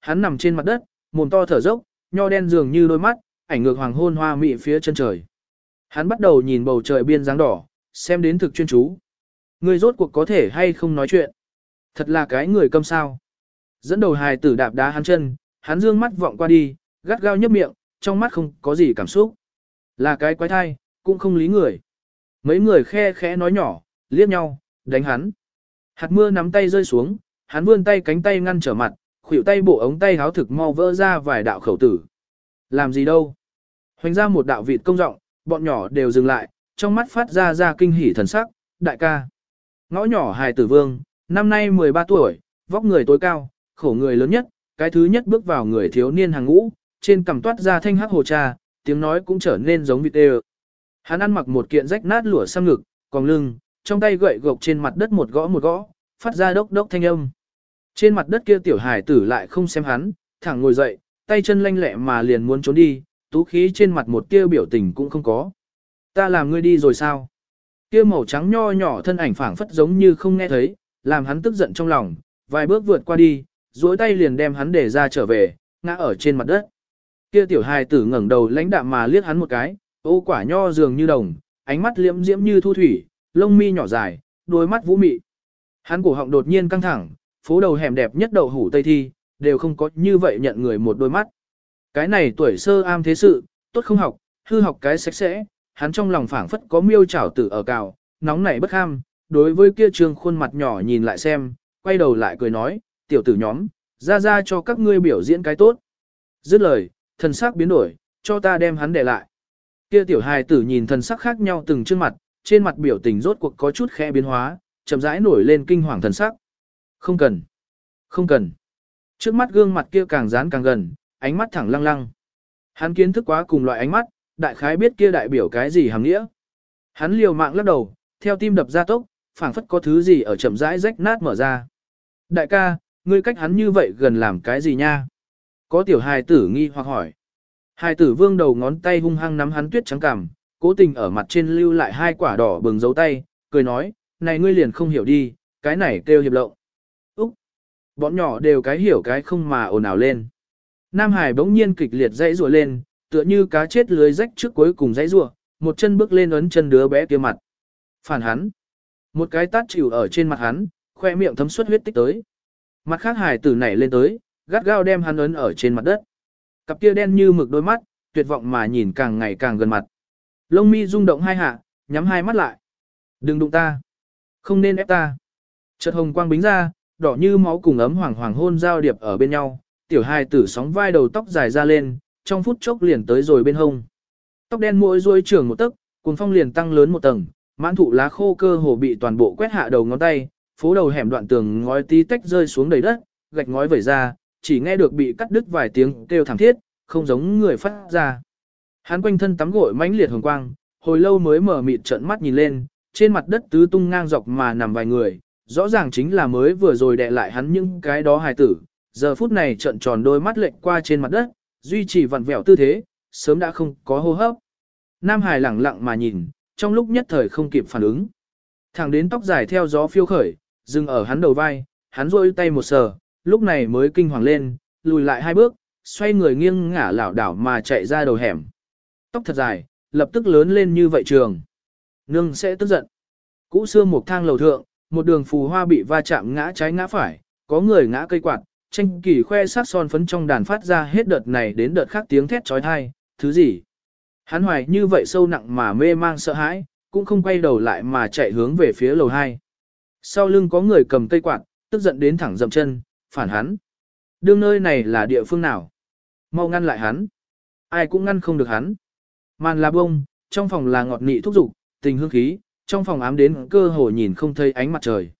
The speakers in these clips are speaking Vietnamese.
Hắn nằm trên mặt đất, mồm to thở dốc, nho đen dường như đôi mắt, ảnh ngược hoàng hôn hoa mị phía chân trời. Hắn bắt đầu nhìn bầu trời biên dáng đỏ, xem đến thực chuyên chú. Người rốt cuộc có thể hay không nói chuyện. Thật là cái người câm sao. Dẫn đầu hài tử đạp đá hắn chân, hắn dương mắt vọng qua đi, gắt gao nhấp miệng, trong mắt không có gì cảm xúc. Là cái quái thai, cũng không lý người. Mấy người khe khẽ nói nhỏ, liếc nhau, đánh hắn. Hạt mưa nắm tay rơi xuống, hắn vươn tay cánh tay ngăn trở mặt, khuỷu tay bộ ống tay háo thực mau vỡ ra vài đạo khẩu tử. Làm gì đâu? Hoành ra một đạo vịt công rộng, bọn nhỏ đều dừng lại, trong mắt phát ra ra kinh hỉ thần sắc, đại ca. Ngõ nhỏ hài tử vương, năm nay 13 tuổi, vóc người tối cao, khổ người lớn nhất, cái thứ nhất bước vào người thiếu niên hàng ngũ, trên cằm toát ra thanh hắc hồ trà, tiếng nói cũng trở nên giống vịt đều. Hắn ăn mặc một kiện rách nát lụa xăm ngực, còn lưng, trong tay gậy gộc trên mặt đất một gõ một gõ, phát ra đốc đốc thanh âm. Trên mặt đất kia tiểu hải tử lại không xem hắn, thẳng ngồi dậy, tay chân lanh lẹ mà liền muốn trốn đi, tú khí trên mặt một kia biểu tình cũng không có. Ta làm ngươi đi rồi sao? Kia màu trắng nho nhỏ thân ảnh phảng phất giống như không nghe thấy, làm hắn tức giận trong lòng, vài bước vượt qua đi, duỗi tay liền đem hắn để ra trở về, ngã ở trên mặt đất. Kia tiểu hài tử ngẩng đầu lãnh đạm mà liếc hắn một cái, ô quả nho dường như đồng, ánh mắt liễm diễm như thu thủy, lông mi nhỏ dài, đôi mắt vũ mị. Hắn cổ họng đột nhiên căng thẳng, phố đầu hẻm đẹp nhất đậu hủ tây thi, đều không có như vậy nhận người một đôi mắt. Cái này tuổi sơ am thế sự, tốt không học, hư học cái sạch sẽ, hắn trong lòng phảng phất có miêu trảo tử ở cào, nóng nảy bất ham, đối với kia trường khuôn mặt nhỏ nhìn lại xem, quay đầu lại cười nói, tiểu tử nhóm, ra ra cho các ngươi biểu diễn cái tốt. Dứt lời, thần sắc biến đổi, cho ta đem hắn để lại. Kia tiểu hài tử nhìn thần sắc khác nhau từng chương mặt, trên mặt biểu tình rốt cuộc có chút khẽ biến hóa, chậm rãi nổi lên kinh hoàng thần sắc. Không cần. Không cần. Trước mắt gương mặt kia càng dán càng gần, ánh mắt thẳng lăng lăng. Hắn kiến thức quá cùng loại ánh mắt, đại khái biết kia đại biểu cái gì hàm nghĩa. Hắn liều mạng lắc đầu, theo tim đập ra tốc, phảng phất có thứ gì ở chậm rãi rách nát mở ra. Đại ca, ngươi cách hắn như vậy gần làm cái gì nha? Có tiểu hài tử nghi hoặc hỏi. Hài tử vương đầu ngón tay hung hăng nắm hắn tuyết trắng cằm, cố tình ở mặt trên lưu lại hai quả đỏ bừng dấu tay, cười nói, này ngươi liền không hiểu đi, cái này kêu hiệp lộng. Bọn nhỏ đều cái hiểu cái không mà ồn ào lên. Nam Hải bỗng nhiên kịch liệt dãy rùa lên, tựa như cá chết lưới rách trước cuối cùng dãy rùa, một chân bước lên ấn chân đứa bé kia mặt. Phản hắn. Một cái tát chịu ở trên mặt hắn, khoe miệng thấm suất huyết tích tới. Mặt khác Hải tử nảy lên tới, gắt gao đem hắn ấn ở trên mặt đất. Cặp kia đen như mực đôi mắt, tuyệt vọng mà nhìn càng ngày càng gần mặt. Lông mi rung động hai hạ, nhắm hai mắt lại. Đừng đụng ta. Không nên ép ta. Chợt hồng quang bính ra, đỏ như máu cùng ấm hoàng hoàng hôn giao điệp ở bên nhau. Tiểu hai tử sóng vai đầu tóc dài ra lên, trong phút chốc liền tới rồi bên hông. Tóc đen mỗi ruôi trưởng một tấc, cuồng phong liền tăng lớn một tầng, mãn thụ lá khô cơ hồ bị toàn bộ quét hạ đầu ngón tay, phố đầu hẻm đoạn tường ngói tí tách rơi xuống đầy đất, gạch ngói vẩy ra, chỉ nghe được bị cắt đứt vài tiếng kêu thảm thiết, không giống người phát ra. Hắn quanh thân tắm gội mãnh liệt hồng quang, hồi lâu mới mở mịt trợn mắt nhìn lên, trên mặt đất tứ tung ngang dọc mà nằm vài người, rõ ràng chính là mới vừa rồi đè lại hắn những cái đó hài tử, giờ phút này trận tròn đôi mắt lệnh qua trên mặt đất, duy trì vặn vẹo tư thế, sớm đã không có hô hấp. Nam Hải lẳng lặng mà nhìn, trong lúc nhất thời không kịp phản ứng. Thẳng đến tóc dài theo gió phiêu khởi, dừng ở hắn đầu vai, hắn rôi tay một sờ, lúc này mới kinh hoàng lên, lùi lại hai bước, xoay người nghiêng ngả lảo đảo mà chạy ra đầu hẻm. Tóc thật dài, lập tức lớn lên như vậy trường. Nương sẽ tức giận. Cũ xưa một thang lầu thượng, một đường phù hoa bị va chạm ngã trái ngã phải, có người ngã cây quạt, tranh kỳ khoe sát son phấn trong đàn phát ra hết đợt này đến đợt khác tiếng thét trói thai, thứ gì. Hắn hoài như vậy sâu nặng mà mê mang sợ hãi, cũng không quay đầu lại mà chạy hướng về phía lầu 2. Sau lưng có người cầm cây quạt, tức giận đến thẳng dậm chân, phản hắn. Đương nơi này là địa phương nào? Mau ngăn lại hắn. Ai cũng ngăn không được hắn. Màn là bông, trong phòng là ngọt nị thúc dục, tình hương khí, trong phòng ám đến cơ hồ nhìn không thấy ánh mặt trời.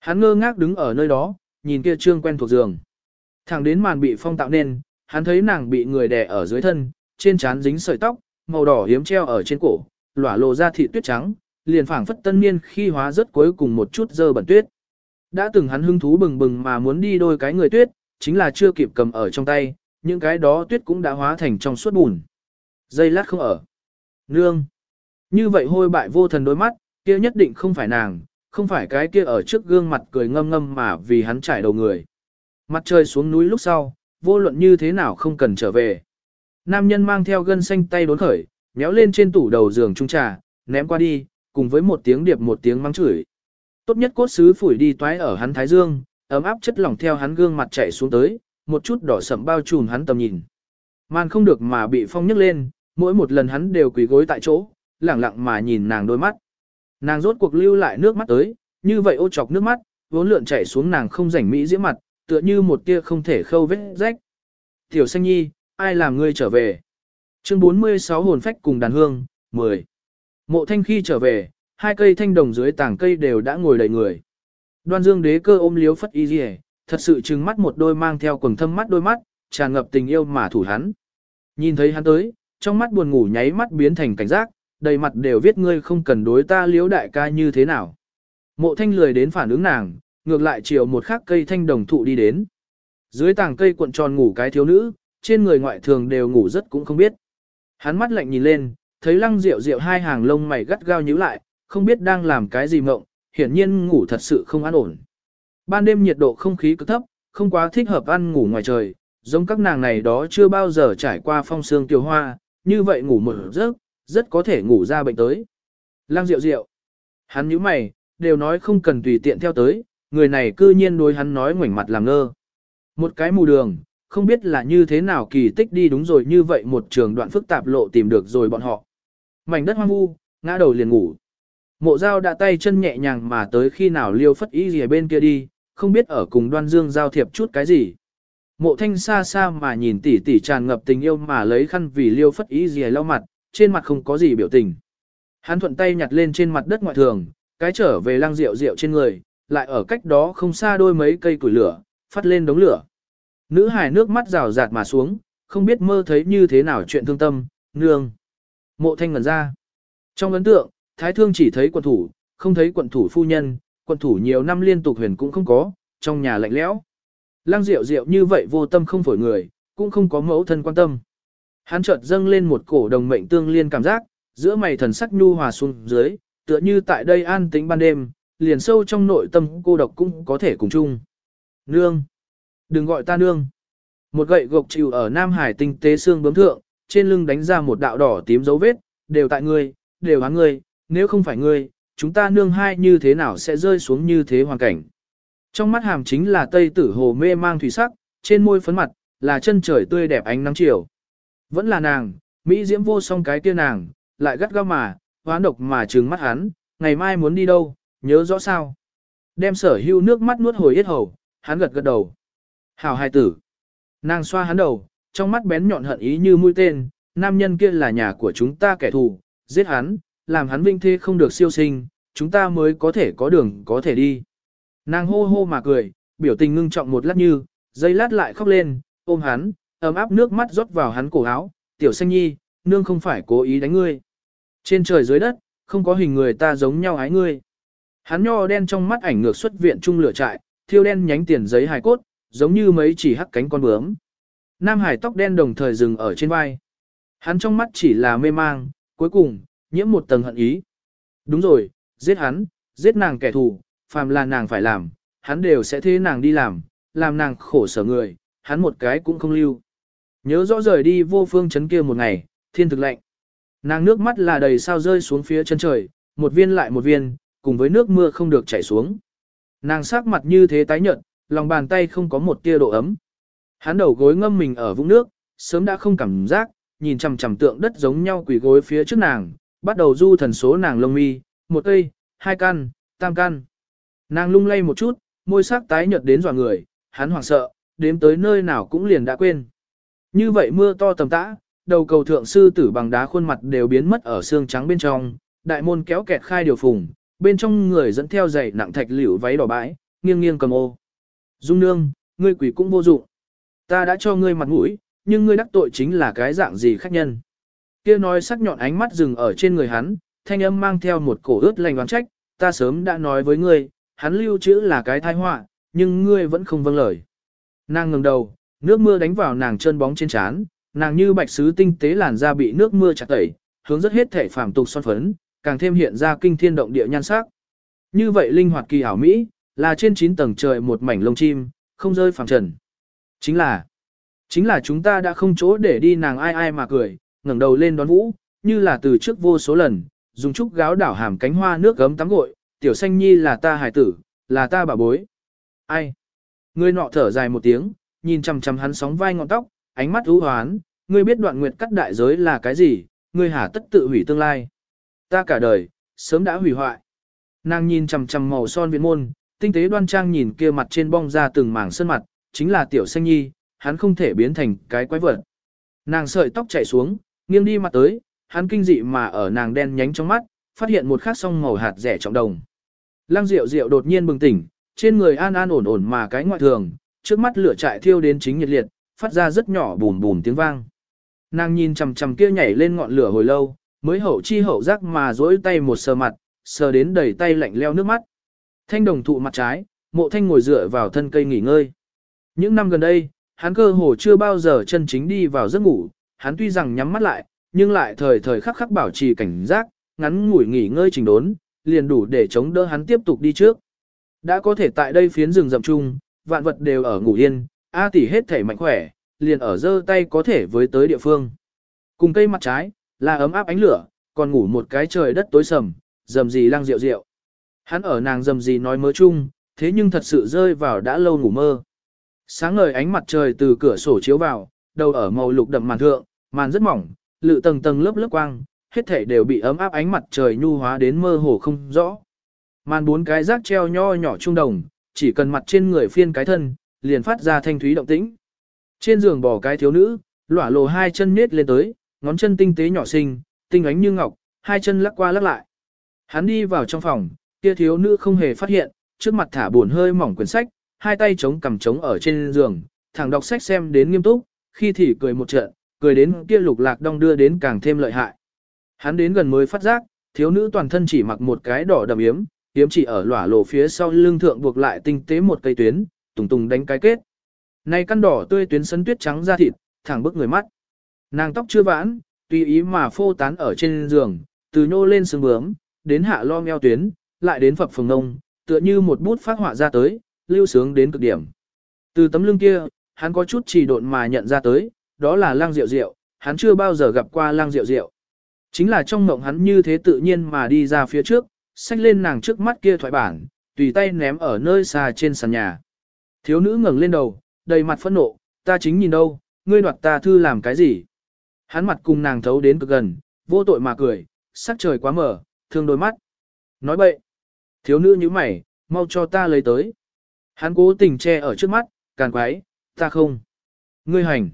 Hắn ngơ ngác đứng ở nơi đó, nhìn kia trương quen thuộc giường. Thẳng đến màn bị phong tạo nên, hắn thấy nàng bị người đè ở dưới thân, trên trán dính sợi tóc, màu đỏ hiếm treo ở trên cổ, lỏa lộ ra thịt tuyết trắng, liền phảng phất tân niên khi hóa rất cuối cùng một chút dơ bẩn tuyết. Đã từng hắn hứng thú bừng bừng mà muốn đi đôi cái người tuyết, chính là chưa kịp cầm ở trong tay, những cái đó tuyết cũng đã hóa thành trong suốt bùn. Dây lát không ở. Nương. Như vậy hôi bại vô thần đôi mắt, kia nhất định không phải nàng, không phải cái kia ở trước gương mặt cười ngâm ngâm mà vì hắn trải đầu người. Mặt trời xuống núi lúc sau, vô luận như thế nào không cần trở về. Nam nhân mang theo gân xanh tay đốn khởi, méo lên trên tủ đầu giường trung trà, ném qua đi, cùng với một tiếng điệp một tiếng mắng chửi. Tốt nhất cốt sứ phủi đi toái ở hắn thái dương, ấm áp chất lỏng theo hắn gương mặt chảy xuống tới, một chút đỏ sẫm bao trùm hắn tầm nhìn. Man không được mà bị phong nhấc lên, mỗi một lần hắn đều quỳ gối tại chỗ, lẳng lặng mà nhìn nàng đôi mắt. Nàng rốt cuộc lưu lại nước mắt tới, như vậy ô chọc nước mắt, vốn lượn chảy xuống nàng không rảnh mỹ diễm mặt, tựa như một tia không thể khâu vết rách. Tiểu xanh nhi, ai làm ngươi trở về? Chương 46 hồn phách cùng đàn hương, 10. Mộ thanh khi trở về, hai cây thanh đồng dưới tảng cây đều đã ngồi đầy người. Đoan dương đế cơ ôm liếu phất y dì thật sự trừng mắt một đôi mang theo quần thâm mắt đôi mắt, tràn ngập tình yêu mà thủ hắn. Nhìn thấy hắn tới, trong mắt buồn ngủ nháy mắt biến thành cảnh giác, đầy mặt đều viết ngươi không cần đối ta liếu đại ca như thế nào. Mộ thanh lười đến phản ứng nàng, ngược lại chiều một khắc cây thanh đồng thụ đi đến. Dưới tảng cây cuộn tròn ngủ cái thiếu nữ, trên người ngoại thường đều ngủ rất cũng không biết. Hắn mắt lạnh nhìn lên, thấy lăng rượu rượu hai hàng lông mày gắt gao nhíu lại, không biết đang làm cái gì mộng, hiển nhiên ngủ thật sự không an ổn. Ban đêm nhiệt độ không khí cực thấp, không quá thích hợp ăn ngủ ngoài trời, giống các nàng này đó chưa bao giờ trải qua phong sương tiểu hoa, như vậy ngủ một giấc, rất có thể ngủ ra bệnh tới. Lăng diệu diệu, Hắn nhíu mày, đều nói không cần tùy tiện theo tới, người này cư nhiên đối hắn nói ngoảnh mặt làm ngơ. Một cái mù đường, không biết là như thế nào kỳ tích đi đúng rồi như vậy một trường đoạn phức tạp lộ tìm được rồi bọn họ. Mảnh đất hoang vu, ngã đầu liền ngủ. Mộ dao đã tay chân nhẹ nhàng mà tới khi nào liêu phất ý gì ở bên kia đi, không biết ở cùng đoan dương giao thiệp chút cái gì. Mộ thanh xa xa mà nhìn tỉ tỉ tràn ngập tình yêu mà lấy khăn vì liêu phất ý gì lau mặt, trên mặt không có gì biểu tình. Hắn thuận tay nhặt lên trên mặt đất ngoại thường, cái trở về lăng rượu rượu trên người, lại ở cách đó không xa đôi mấy cây củi lửa, phát lên đống lửa. Nữ hài nước mắt rào rạt mà xuống, không biết mơ thấy như thế nào chuyện thương tâm, nương. Mộ thanh ngẩn ra. Trong ấn tượng, thái thương chỉ thấy quận thủ, không thấy quận thủ phu nhân, quận thủ nhiều năm liên tục huyền cũng không có, trong nhà lạnh lẽo. Lăng rượu rượu như vậy vô tâm không phổi người, cũng không có mẫu thân quan tâm. Hắn chợt dâng lên một cổ đồng mệnh tương liên cảm giác, giữa mày thần sắc nhu hòa xuống dưới, tựa như tại đây an tĩnh ban đêm, liền sâu trong nội tâm cô độc cũng có thể cùng chung. Nương! Đừng gọi ta nương! Một gậy gộc chịu ở Nam Hải tinh tế xương bướm thượng, trên lưng đánh ra một đạo đỏ tím dấu vết, đều tại ngươi, đều hắn ngươi, nếu không phải ngươi, chúng ta nương hai như thế nào sẽ rơi xuống như thế hoàn cảnh. Trong mắt hàm chính là tây tử hồ mê mang thủy sắc, trên môi phấn mặt, là chân trời tươi đẹp ánh nắng chiều. Vẫn là nàng, Mỹ diễm vô song cái kia nàng, lại gắt gao mà, hoán độc mà trừng mắt hắn, ngày mai muốn đi đâu, nhớ rõ sao. Đem sở hưu nước mắt nuốt hồi yết hầu, hắn gật gật đầu. Hảo hai tử. Nàng xoa hắn đầu, trong mắt bén nhọn hận ý như mũi tên, nam nhân kia là nhà của chúng ta kẻ thù, giết hắn, làm hắn vinh thế không được siêu sinh, chúng ta mới có thể có đường có thể đi. Nàng hô hô mà cười, biểu tình ngưng trọng một lát như, giây lát lại khóc lên, ôm hắn, ấm áp nước mắt rót vào hắn cổ áo, tiểu xanh nhi, nương không phải cố ý đánh ngươi. Trên trời dưới đất, không có hình người ta giống nhau ái ngươi. Hắn nho đen trong mắt ảnh ngược xuất viện trung lửa trại, thiêu đen nhánh tiền giấy hài cốt, giống như mấy chỉ hắc cánh con bướm. Nam hải tóc đen đồng thời dừng ở trên vai. Hắn trong mắt chỉ là mê mang, cuối cùng, nhiễm một tầng hận ý. Đúng rồi, giết hắn, giết nàng kẻ thù, phàm là nàng phải làm, hắn đều sẽ thế nàng đi làm, làm nàng khổ sở người, hắn một cái cũng không lưu. Nhớ rõ rời đi vô phương chấn kia một ngày, thiên thực lạnh. Nàng nước mắt là đầy sao rơi xuống phía chân trời, một viên lại một viên, cùng với nước mưa không được chảy xuống. Nàng sắc mặt như thế tái nhợt, lòng bàn tay không có một tia độ ấm. Hắn đầu gối ngâm mình ở vũng nước, sớm đã không cảm giác, nhìn chằm chằm tượng đất giống nhau quỷ gối phía trước nàng, bắt đầu du thần số nàng lông mi, một cây, hai căn, tam căn. Nàng lung lay một chút, môi sắc tái nhợt đến dọa người, hắn hoảng sợ, đếm tới nơi nào cũng liền đã quên. Như vậy mưa to tầm tã, đầu cầu thượng sư tử bằng đá khuôn mặt đều biến mất ở xương trắng bên trong, đại môn kéo kẹt khai điều phùng, bên trong người dẫn theo giày nặng thạch liễu váy đỏ bãi, nghiêng nghiêng cầm ô. Dung nương, ngươi quỷ cũng vô dụng. Ta đã cho ngươi mặt mũi, nhưng ngươi đắc tội chính là cái dạng gì khách nhân. Kia nói sắc nhọn ánh mắt dừng ở trên người hắn, thanh âm mang theo một cổ ướt lành oán trách, ta sớm đã nói với ngươi, hắn lưu trữ là cái tai họa, nhưng ngươi vẫn không vâng lời. Nàng ngừng đầu, nước mưa đánh vào nàng chân bóng trên trán, nàng như bạch sứ tinh tế làn da bị nước mưa chặt tẩy, hướng rất hết thể phàm tục son phấn, càng thêm hiện ra kinh thiên động địa nhan sắc. Như vậy linh hoạt kỳ ảo mỹ, là trên 9 tầng trời một mảnh lông chim, không rơi phàm trần. Chính là, Chính là chúng ta đã không chỗ để đi nàng ai ai mà cười, ngẩng đầu lên đón vũ, như là từ trước vô số lần, dùng chút gáo đảo hàm cánh hoa nước gấm tắm gội, tiểu xanh nhi là ta hải tử, là ta bà bối. Ai? Người nọ thở dài một tiếng, nhìn chằm chằm hắn sóng vai ngọn tóc, ánh mắt u hoán, ngươi biết đoạn nguyệt cắt đại giới là cái gì, ngươi hả tất tự hủy tương lai. Ta cả đời, sớm đã hủy hoại. Nàng nhìn chằm chằm màu son viện môn, tinh tế đoan trang nhìn kia mặt trên bong ra từng mảng sơn mặt, chính là tiểu xanh nhi, hắn không thể biến thành cái quái vật. Nàng sợi tóc chảy xuống, nghiêng đi mặt tới, hắn kinh dị mà ở nàng đen nhánh trong mắt, phát hiện một khắc song màu hạt rẻ trọng đồng. Lăng Diệu Diệu đột nhiên bừng tỉnh, trên người an an ổn ổn mà cái ngoại thường, trước mắt lửa trại thiêu đến chính nhiệt liệt, phát ra rất nhỏ bùm bùm tiếng vang. Nàng nhìn chằm chằm kia nhảy lên ngọn lửa hồi lâu, mới hậu chi hậu giác mà duỗi tay một sờ mặt, sờ đến đầy tay lạnh leo nước mắt. Thanh đồng thụ mặt trái, mộ thanh ngồi dựa vào thân cây nghỉ ngơi. Những năm gần đây, hắn cơ hồ chưa bao giờ chân chính đi vào giấc ngủ, hắn tuy rằng nhắm mắt lại, nhưng lại thời thời khắc khắc bảo trì cảnh giác, ngắn ngủi nghỉ ngơi trình đốn, liền đủ để chống đỡ hắn tiếp tục đi trước. Đã có thể tại đây phiến rừng rậm chung, vạn vật đều ở ngủ yên, A tỷ hết thể mạnh khỏe, liền ở dơ tay có thể với tới địa phương. Cùng cây mặt trái, là ấm áp ánh lửa, còn ngủ một cái trời đất tối sầm, dầm gì lang rượu rượu. Hắn ở nàng dầm gì nói mơ chung, thế nhưng thật sự rơi vào đã lâu ngủ mơ. Sáng ngời ánh mặt trời từ cửa sổ chiếu vào, đầu ở màu lục đậm màn thượng, màn rất mỏng, lự tầng tầng lớp lớp quang, hết thể đều bị ấm áp ánh mặt trời nhu hóa đến mơ hồ không rõ. Màn bốn cái rác treo nho nhỏ trung đồng, chỉ cần mặt trên người phiên cái thân, liền phát ra thanh thúy động tĩnh. Trên giường bò cái thiếu nữ, lỏa lồ hai chân nết lên tới, ngón chân tinh tế nhỏ xinh, tinh ánh như ngọc, hai chân lắc qua lắc lại. Hắn đi vào trong phòng, kia thiếu nữ không hề phát hiện, trước mặt thả buồn hơi mỏng quyển sách, hai tay chống cầm chống ở trên giường, thẳng đọc sách xem đến nghiêm túc, khi thì cười một trận, cười đến kia lục lạc đong đưa đến càng thêm lợi hại. Hắn đến gần mới phát giác, thiếu nữ toàn thân chỉ mặc một cái đỏ đầm yếm, kiếm chỉ ở lỏa lộ phía sau lưng thượng buộc lại tinh tế một cây tuyến, tùng tùng đánh cái kết. Này căn đỏ tươi tuyến sấn tuyết trắng da thịt, thẳng bức người mắt. Nàng tóc chưa vãn, tùy ý mà phô tán ở trên giường, từ nhô lên sừng bướm, đến hạ lo meo tuyến, lại đến phập phồng ngông, tựa như một bút phát họa ra tới, lưu sướng đến cực điểm. Từ tấm lưng kia, hắn có chút trì độn mà nhận ra tới, đó là lang rượu rượu, hắn chưa bao giờ gặp qua lang rượu rượu. Chính là trong mộng hắn như thế tự nhiên mà đi ra phía trước, xách lên nàng trước mắt kia thoại bản, tùy tay ném ở nơi xa trên sàn nhà. Thiếu nữ ngẩng lên đầu, đầy mặt phẫn nộ, ta chính nhìn đâu, ngươi đoạt ta thư làm cái gì? Hắn mặt cùng nàng thấu đến cực gần, vô tội mà cười, sắc trời quá mở, thương đôi mắt. Nói bậy. Thiếu nữ như mày, mau cho ta lấy tới. Hắn cố tình che ở trước mắt, càn quái, ta không. Ngươi hành.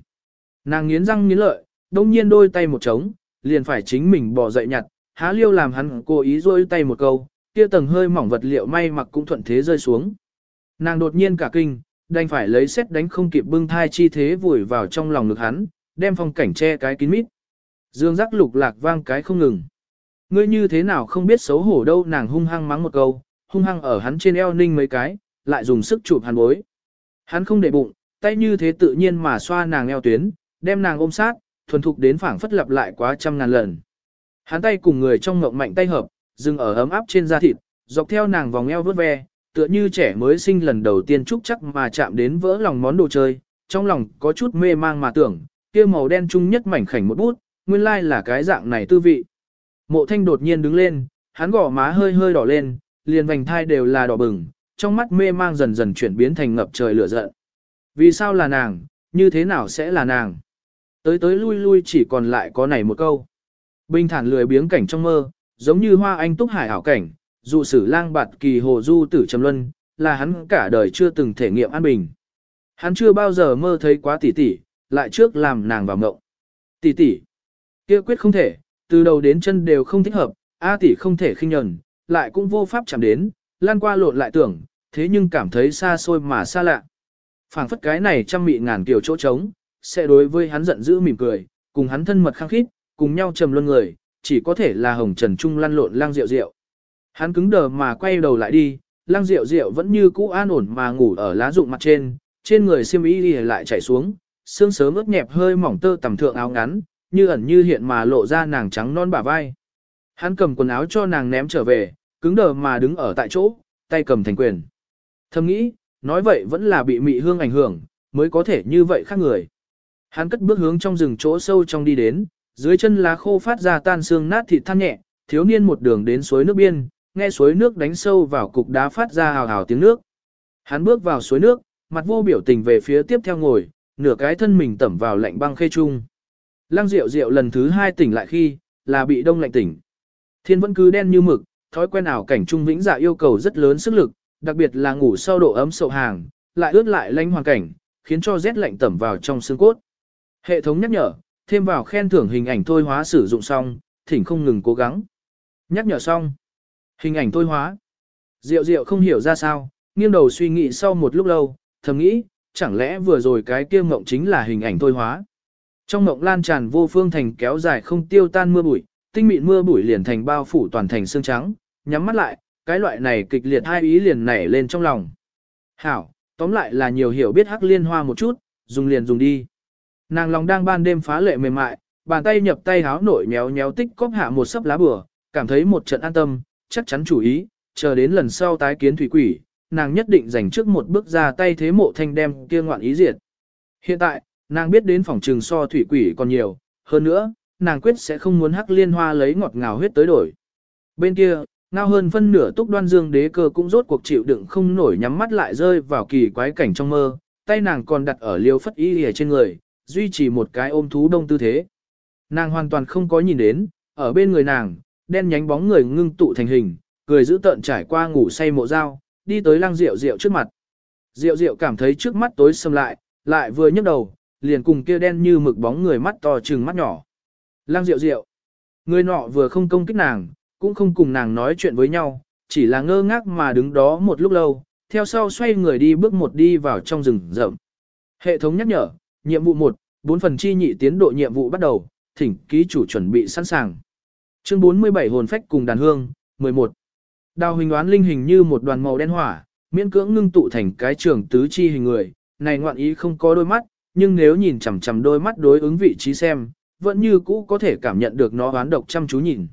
Nàng nghiến răng nghiến lợi, đông nhiên đôi tay một trống, liền phải chính mình bỏ dậy nhặt, há liêu làm hắn cố ý rôi tay một câu, kia tầng hơi mỏng vật liệu may mặc cũng thuận thế rơi xuống. Nàng đột nhiên cả kinh, đành phải lấy xét đánh không kịp bưng thai chi thế vùi vào trong lòng ngực hắn, đem phong cảnh che cái kín mít. Dương giác lục lạc vang cái không ngừng. Ngươi như thế nào không biết xấu hổ đâu nàng hung hăng mắng một câu, hung hăng ở hắn trên eo ninh mấy cái, lại dùng sức chụp hắn bối. Hắn không để bụng, tay như thế tự nhiên mà xoa nàng eo tuyến, đem nàng ôm sát, thuần thục đến phảng phất lặp lại quá trăm ngàn lần. Hắn tay cùng người trong ngộng mạnh tay hợp, dừng ở ấm áp trên da thịt, dọc theo nàng vòng eo vớt ve, tựa như trẻ mới sinh lần đầu tiên chúc chắc mà chạm đến vỡ lòng món đồ chơi, trong lòng có chút mê mang mà tưởng, kia màu đen chung nhất mảnh khảnh một bút, nguyên lai là cái dạng này tư vị. Mộ thanh đột nhiên đứng lên, hắn gỏ má hơi hơi đỏ lên, liền vành thai đều là đỏ bừng, trong mắt mê mang dần dần chuyển biến thành ngập trời lửa giận. Vì sao là nàng, như thế nào sẽ là nàng? Tới tới lui lui chỉ còn lại có này một câu. Bình thản lười biếng cảnh trong mơ, giống như hoa anh túc hải hảo cảnh, dụ sử lang bạt kỳ hồ du tử trầm luân, là hắn cả đời chưa từng thể nghiệm an bình. Hắn chưa bao giờ mơ thấy quá tỷ tỷ, lại trước làm nàng vào mộng. Tỷ tỷ, kia quyết không thể, từ đầu đến chân đều không thích hợp, A tỷ không thể khinh nhẫn, lại cũng vô pháp chạm đến, lan qua lộn lại tưởng, thế nhưng cảm thấy xa xôi mà xa lạ. phảng phất cái này trăm mị ngàn kiểu chỗ trống, sẽ đối với hắn giận dữ mỉm cười, cùng hắn thân mật khăng khít, cùng nhau trầm luân người, chỉ có thể là hồng trần trung lăn lộn lang rượu rượu. Hắn cứng đờ mà quay đầu lại đi, lang rượu rượu vẫn như cũ an ổn mà ngủ ở lá rụng mặt trên, trên người xiêm y lại chảy xuống, xương sớm ướt nhẹp hơi mỏng tơ tầm thượng áo ngắn, như ẩn như hiện mà lộ ra nàng trắng non bả vai. Hắn cầm quần áo cho nàng ném trở về, cứng đờ mà đứng ở tại chỗ, tay cầm thành quyền. Thầm nghĩ, nói vậy vẫn là bị mị hương ảnh hưởng, mới có thể như vậy khác người. Hắn cất bước hướng trong rừng chỗ sâu trong đi đến, dưới chân lá khô phát ra tan xương nát thịt than nhẹ, thiếu niên một đường đến suối nước biên, nghe suối nước đánh sâu vào cục đá phát ra hào hào tiếng nước. Hắn bước vào suối nước, mặt vô biểu tình về phía tiếp theo ngồi, nửa cái thân mình tẩm vào lạnh băng khê trung. Lăng Diệu Diệu lần thứ hai tỉnh lại khi, là bị đông lạnh tỉnh. Thiên vẫn cứ đen như mực, thói quen ảo cảnh trung vĩnh dạ yêu cầu rất lớn sức lực, đặc biệt là ngủ sau độ ấm sậu hàng, lại ướt lại lanh hoàn cảnh, khiến cho rét lạnh tẩm vào trong xương cốt. Hệ thống nhắc nhở, thêm vào khen thưởng hình ảnh thôi hóa sử dụng xong, thỉnh không ngừng cố gắng. Nhắc nhở xong. Hình ảnh thôi hóa. Diệu diệu không hiểu ra sao, nghiêng đầu suy nghĩ sau một lúc lâu, thầm nghĩ, chẳng lẽ vừa rồi cái kia mộng chính là hình ảnh thôi hóa. Trong mộng lan tràn vô phương thành kéo dài không tiêu tan mưa bụi, tinh mịn mưa bụi liền thành bao phủ toàn thành xương trắng, nhắm mắt lại, cái loại này kịch liệt hai ý liền nảy lên trong lòng. Hảo, tóm lại là nhiều hiểu biết hắc liên hoa một chút, dùng liền dùng đi. Nàng lòng đang ban đêm phá lệ mềm mại, bàn tay nhập tay háo nổi méo méo tích cóp hạ một sấp lá bừa, cảm thấy một trận an tâm, chắc chắn chủ ý, chờ đến lần sau tái kiến thủy quỷ, nàng nhất định dành trước một bước ra tay thế mộ thanh đem kia ngoạn ý diệt. Hiện tại, nàng biết đến phòng trường so thủy quỷ còn nhiều, hơn nữa, nàng quyết sẽ không muốn hắc liên hoa lấy ngọt ngào huyết tới đổi. Bên kia, ngao hơn phân nửa túc đoan dương đế cơ cũng rốt cuộc chịu đựng không nổi nhắm mắt lại rơi vào kỳ quái cảnh trong mơ, tay nàng còn đặt ở liêu phất y ở trên người, duy trì một cái ôm thú đông tư thế. Nàng hoàn toàn không có nhìn đến, ở bên người nàng, đen nhánh bóng người ngưng tụ thành hình, cười giữ tợn trải qua ngủ say mộ dao, đi tới lăng rượu rượu trước mặt. Rượu rượu cảm thấy trước mắt tối sầm lại, lại vừa nhấc đầu, liền cùng kia đen như mực bóng người mắt to trừng mắt nhỏ. Lăng rượu rượu. Người nọ vừa không công kích nàng, cũng không cùng nàng nói chuyện với nhau, chỉ là ngơ ngác mà đứng đó một lúc lâu, theo sau xoay người đi bước một đi vào trong rừng rậm. Hệ thống nhắc nhở, nhiệm vụ 1, 4 phần chi nhị tiến độ nhiệm vụ bắt đầu, thỉnh ký chủ chuẩn bị sẵn sàng. Chương 47 hồn phách cùng đàn hương, 11. Đào hình oán linh hình như một đoàn màu đen hỏa, miễn cưỡng ngưng tụ thành cái trường tứ chi hình người, này ngoạn ý không có đôi mắt, nhưng nếu nhìn chằm chằm đôi mắt đối ứng vị trí xem, vẫn như cũ có thể cảm nhận được nó oán độc chăm chú nhìn.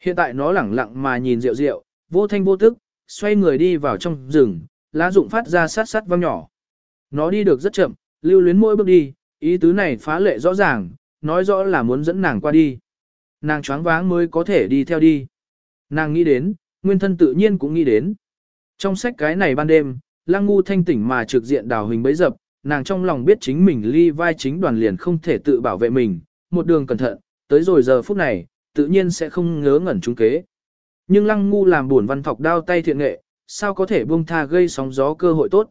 Hiện tại nó lẳng lặng mà nhìn rượu rượu, vô thanh vô tức, xoay người đi vào trong rừng, lá rụng phát ra sát sát vang nhỏ. Nó đi được rất chậm, lưu luyến mỗi bước đi, ý tứ này phá lệ rõ ràng, nói rõ là muốn dẫn nàng qua đi. Nàng choáng váng mới có thể đi theo đi. Nàng nghĩ đến, nguyên thân tự nhiên cũng nghĩ đến. Trong sách cái này ban đêm, lăng ngu thanh tỉnh mà trực diện đào hình bấy dập, nàng trong lòng biết chính mình ly vai chính đoàn liền không thể tự bảo vệ mình, một đường cẩn thận, tới rồi giờ phút này, tự nhiên sẽ không ngớ ngẩn trúng kế. Nhưng lăng ngu làm buồn văn thọc đao tay thiện nghệ, sao có thể buông tha gây sóng gió cơ hội tốt.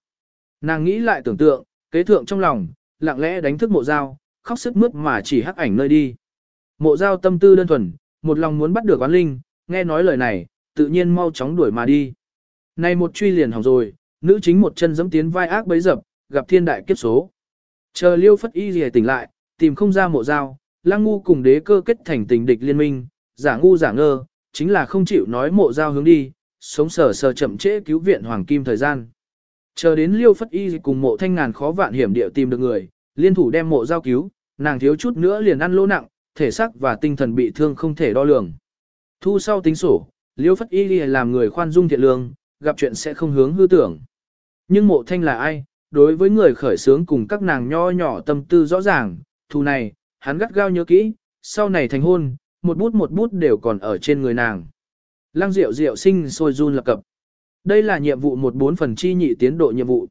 Nàng nghĩ lại tưởng tượng, kế thượng trong lòng, lặng lẽ đánh thức mộ dao, khóc sức mướt mà chỉ hắc ảnh nơi đi. Mộ dao tâm tư đơn thuần, một lòng muốn bắt được quán linh, nghe nói lời này, tự nhiên mau chóng đuổi mà đi. Này một truy liền hỏng rồi, nữ chính một chân dẫm tiến vai ác bấy dập, gặp thiên đại kiếp số. Chờ liêu phất y gì tỉnh lại, tìm không ra mộ dao, lang ngu cùng đế cơ kết thành tình địch liên minh, giả ngu giả ngơ, chính là không chịu nói mộ dao hướng đi, sống sờ sờ chậm trễ cứu viện hoàng kim thời gian. Chờ đến liêu phất y cùng mộ thanh ngàn khó vạn hiểm địa tìm được người, liên thủ đem mộ giao cứu, nàng thiếu chút nữa liền ăn lỗ nặng, thể xác và tinh thần bị thương không thể đo lường. Thu sau tính sổ, liêu phất y làm người khoan dung thiện lương, gặp chuyện sẽ không hướng hư tưởng. Nhưng mộ thanh là ai, đối với người khởi sướng cùng các nàng nho nhỏ tâm tư rõ ràng, thù này, hắn gắt gao nhớ kỹ, sau này thành hôn, một bút một bút đều còn ở trên người nàng. Lăng Diệu Diệu sinh sôi run lập cập. Đây là nhiệm vụ một bốn phần chi nhị tiến độ nhiệm vụ.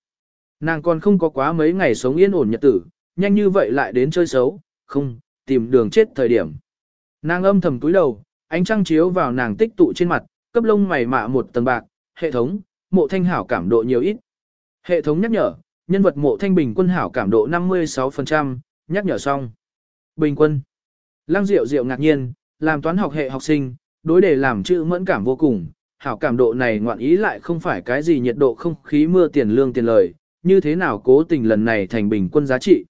Nàng còn không có quá mấy ngày sống yên ổn nhật tử, nhanh như vậy lại đến chơi xấu, không, tìm đường chết thời điểm. Nàng âm thầm túi đầu, ánh trăng chiếu vào nàng tích tụ trên mặt, cấp lông mày mạ một tầng bạc, hệ thống, mộ thanh hảo cảm độ nhiều ít. Hệ thống nhắc nhở, nhân vật mộ thanh bình quân hảo cảm độ 56%, nhắc nhở xong. Bình quân. Lăng Diệu Diệu ngạc nhiên, làm toán học hệ học sinh, đối đề làm chữ mẫn cảm vô cùng, hảo cảm độ này ngoạn ý lại không phải cái gì nhiệt độ không khí mưa tiền lương tiền lời, như thế nào cố tình lần này thành bình quân giá trị.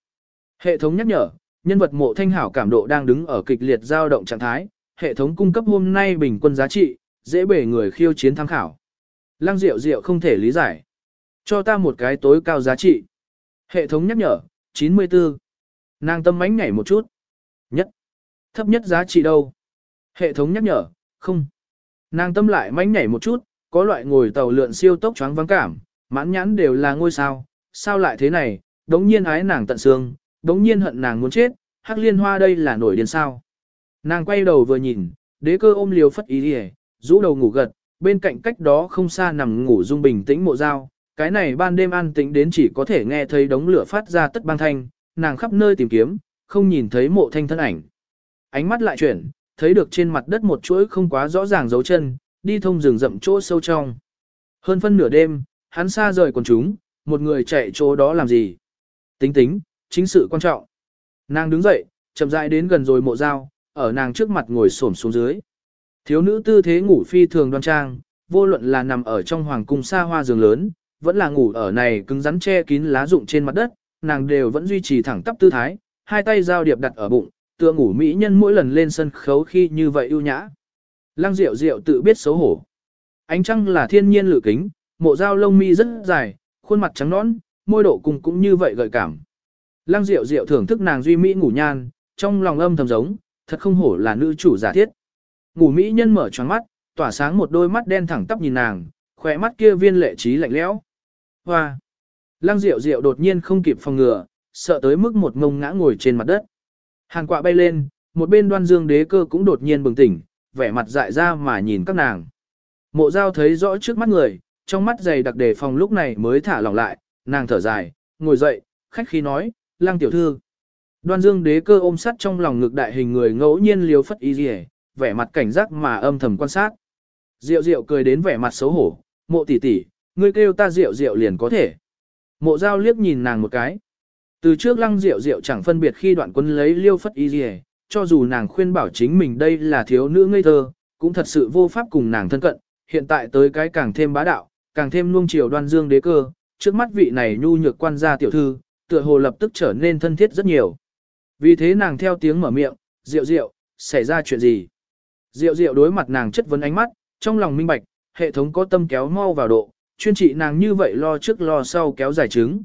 Hệ thống nhắc nhở, nhân vật mộ thanh hảo cảm độ đang đứng ở kịch liệt dao động trạng thái, hệ thống cung cấp hôm nay bình quân giá trị, dễ bể người khiêu chiến tham khảo. Lăng Diệu Diệu không thể lý giải. Cho ta một cái tối cao giá trị. Hệ thống nhắc nhở, 94. Nàng tâm mánh nhảy một chút. Nhất. Thấp nhất giá trị đâu? Hệ thống nhắc nhở, không. Nàng tâm lại mánh nhảy một chút, có loại ngồi tàu lượn siêu tốc choáng vắng cảm, mãn nhãn đều là ngôi sao, sao lại thế này, đống nhiên ái nàng tận xương, đống nhiên hận nàng muốn chết, hắc liên hoa đây là nổi điên sao. Nàng quay đầu vừa nhìn, đế cơ ôm liều phất ý đi rũ đầu ngủ gật, bên cạnh cách đó không xa nằm ngủ dung bình tĩnh mộ dao, cái này ban đêm an tĩnh đến chỉ có thể nghe thấy đống lửa phát ra tất băng thanh, nàng khắp nơi tìm kiếm, không nhìn thấy mộ thanh thân ảnh. Ánh mắt lại chuyển, thấy được trên mặt đất một chuỗi không quá rõ ràng dấu chân, đi thông rừng rậm chỗ sâu trong. Hơn phân nửa đêm, hắn xa rời quần chúng, một người chạy chỗ đó làm gì? Tính tính, chính sự quan trọng. Nàng đứng dậy, chậm rãi đến gần rồi mộ dao, ở nàng trước mặt ngồi xổm xuống dưới. Thiếu nữ tư thế ngủ phi thường đoan trang, vô luận là nằm ở trong hoàng cung xa hoa giường lớn, vẫn là ngủ ở này cứng rắn che kín lá rụng trên mặt đất, nàng đều vẫn duy trì thẳng tắp tư thái, hai tay giao điệp đặt ở bụng, tựa ngủ mỹ nhân mỗi lần lên sân khấu khi như vậy ưu nhã. Lăng Diệu Diệu tự biết xấu hổ. Ánh trăng là thiên nhiên lự kính, mộ dao lông mi rất dài, khuôn mặt trắng nõn, môi độ cùng cũng như vậy gợi cảm. Lăng Diệu Diệu thưởng thức nàng duy mỹ ngủ nhan, trong lòng âm thầm giống, thật không hổ là nữ chủ giả thiết. Ngủ mỹ nhân mở choáng mắt, tỏa sáng một đôi mắt đen thẳng tắp nhìn nàng, khỏe mắt kia viên lệ trí lạnh lẽo. Hoa! Lăng Diệu Diệu đột nhiên không kịp phòng ngừa, sợ tới mức một ngông ngã ngồi trên mặt đất. Hàn quạ bay lên, một bên đoan dương đế cơ cũng đột nhiên bừng tỉnh, vẻ mặt dại ra mà nhìn các nàng. Mộ giao thấy rõ trước mắt người, trong mắt dày đặc đề phòng lúc này mới thả lỏng lại, nàng thở dài, ngồi dậy, khách khí nói, lăng tiểu thư. Đoan dương đế cơ ôm sắt trong lòng ngực đại hình người ngẫu nhiên liếu phất y rỉ, vẻ mặt cảnh giác mà âm thầm quan sát. Diệu diệu cười đến vẻ mặt xấu hổ, mộ tỷ tỷ, ngươi kêu ta diệu diệu liền có thể. Mộ giao liếc nhìn nàng một cái. Từ trước lăng diệu diệu chẳng phân biệt khi đoạn quân lấy liêu phất y rỉ, cho dù nàng khuyên bảo chính mình đây là thiếu nữ ngây thơ, cũng thật sự vô pháp cùng nàng thân cận, hiện tại tới cái càng thêm bá đạo, càng thêm nuông chiều đoan dương đế cơ, trước mắt vị này nhu nhược quan gia tiểu thư, tựa hồ lập tức trở nên thân thiết rất nhiều. Vì thế nàng theo tiếng mở miệng, rượu rượu, xảy ra chuyện gì? Rượu rượu đối mặt nàng chất vấn ánh mắt, trong lòng minh bạch, hệ thống có tâm kéo mau vào độ, chuyên trị nàng như vậy lo trước lo sau kéo dài trứng.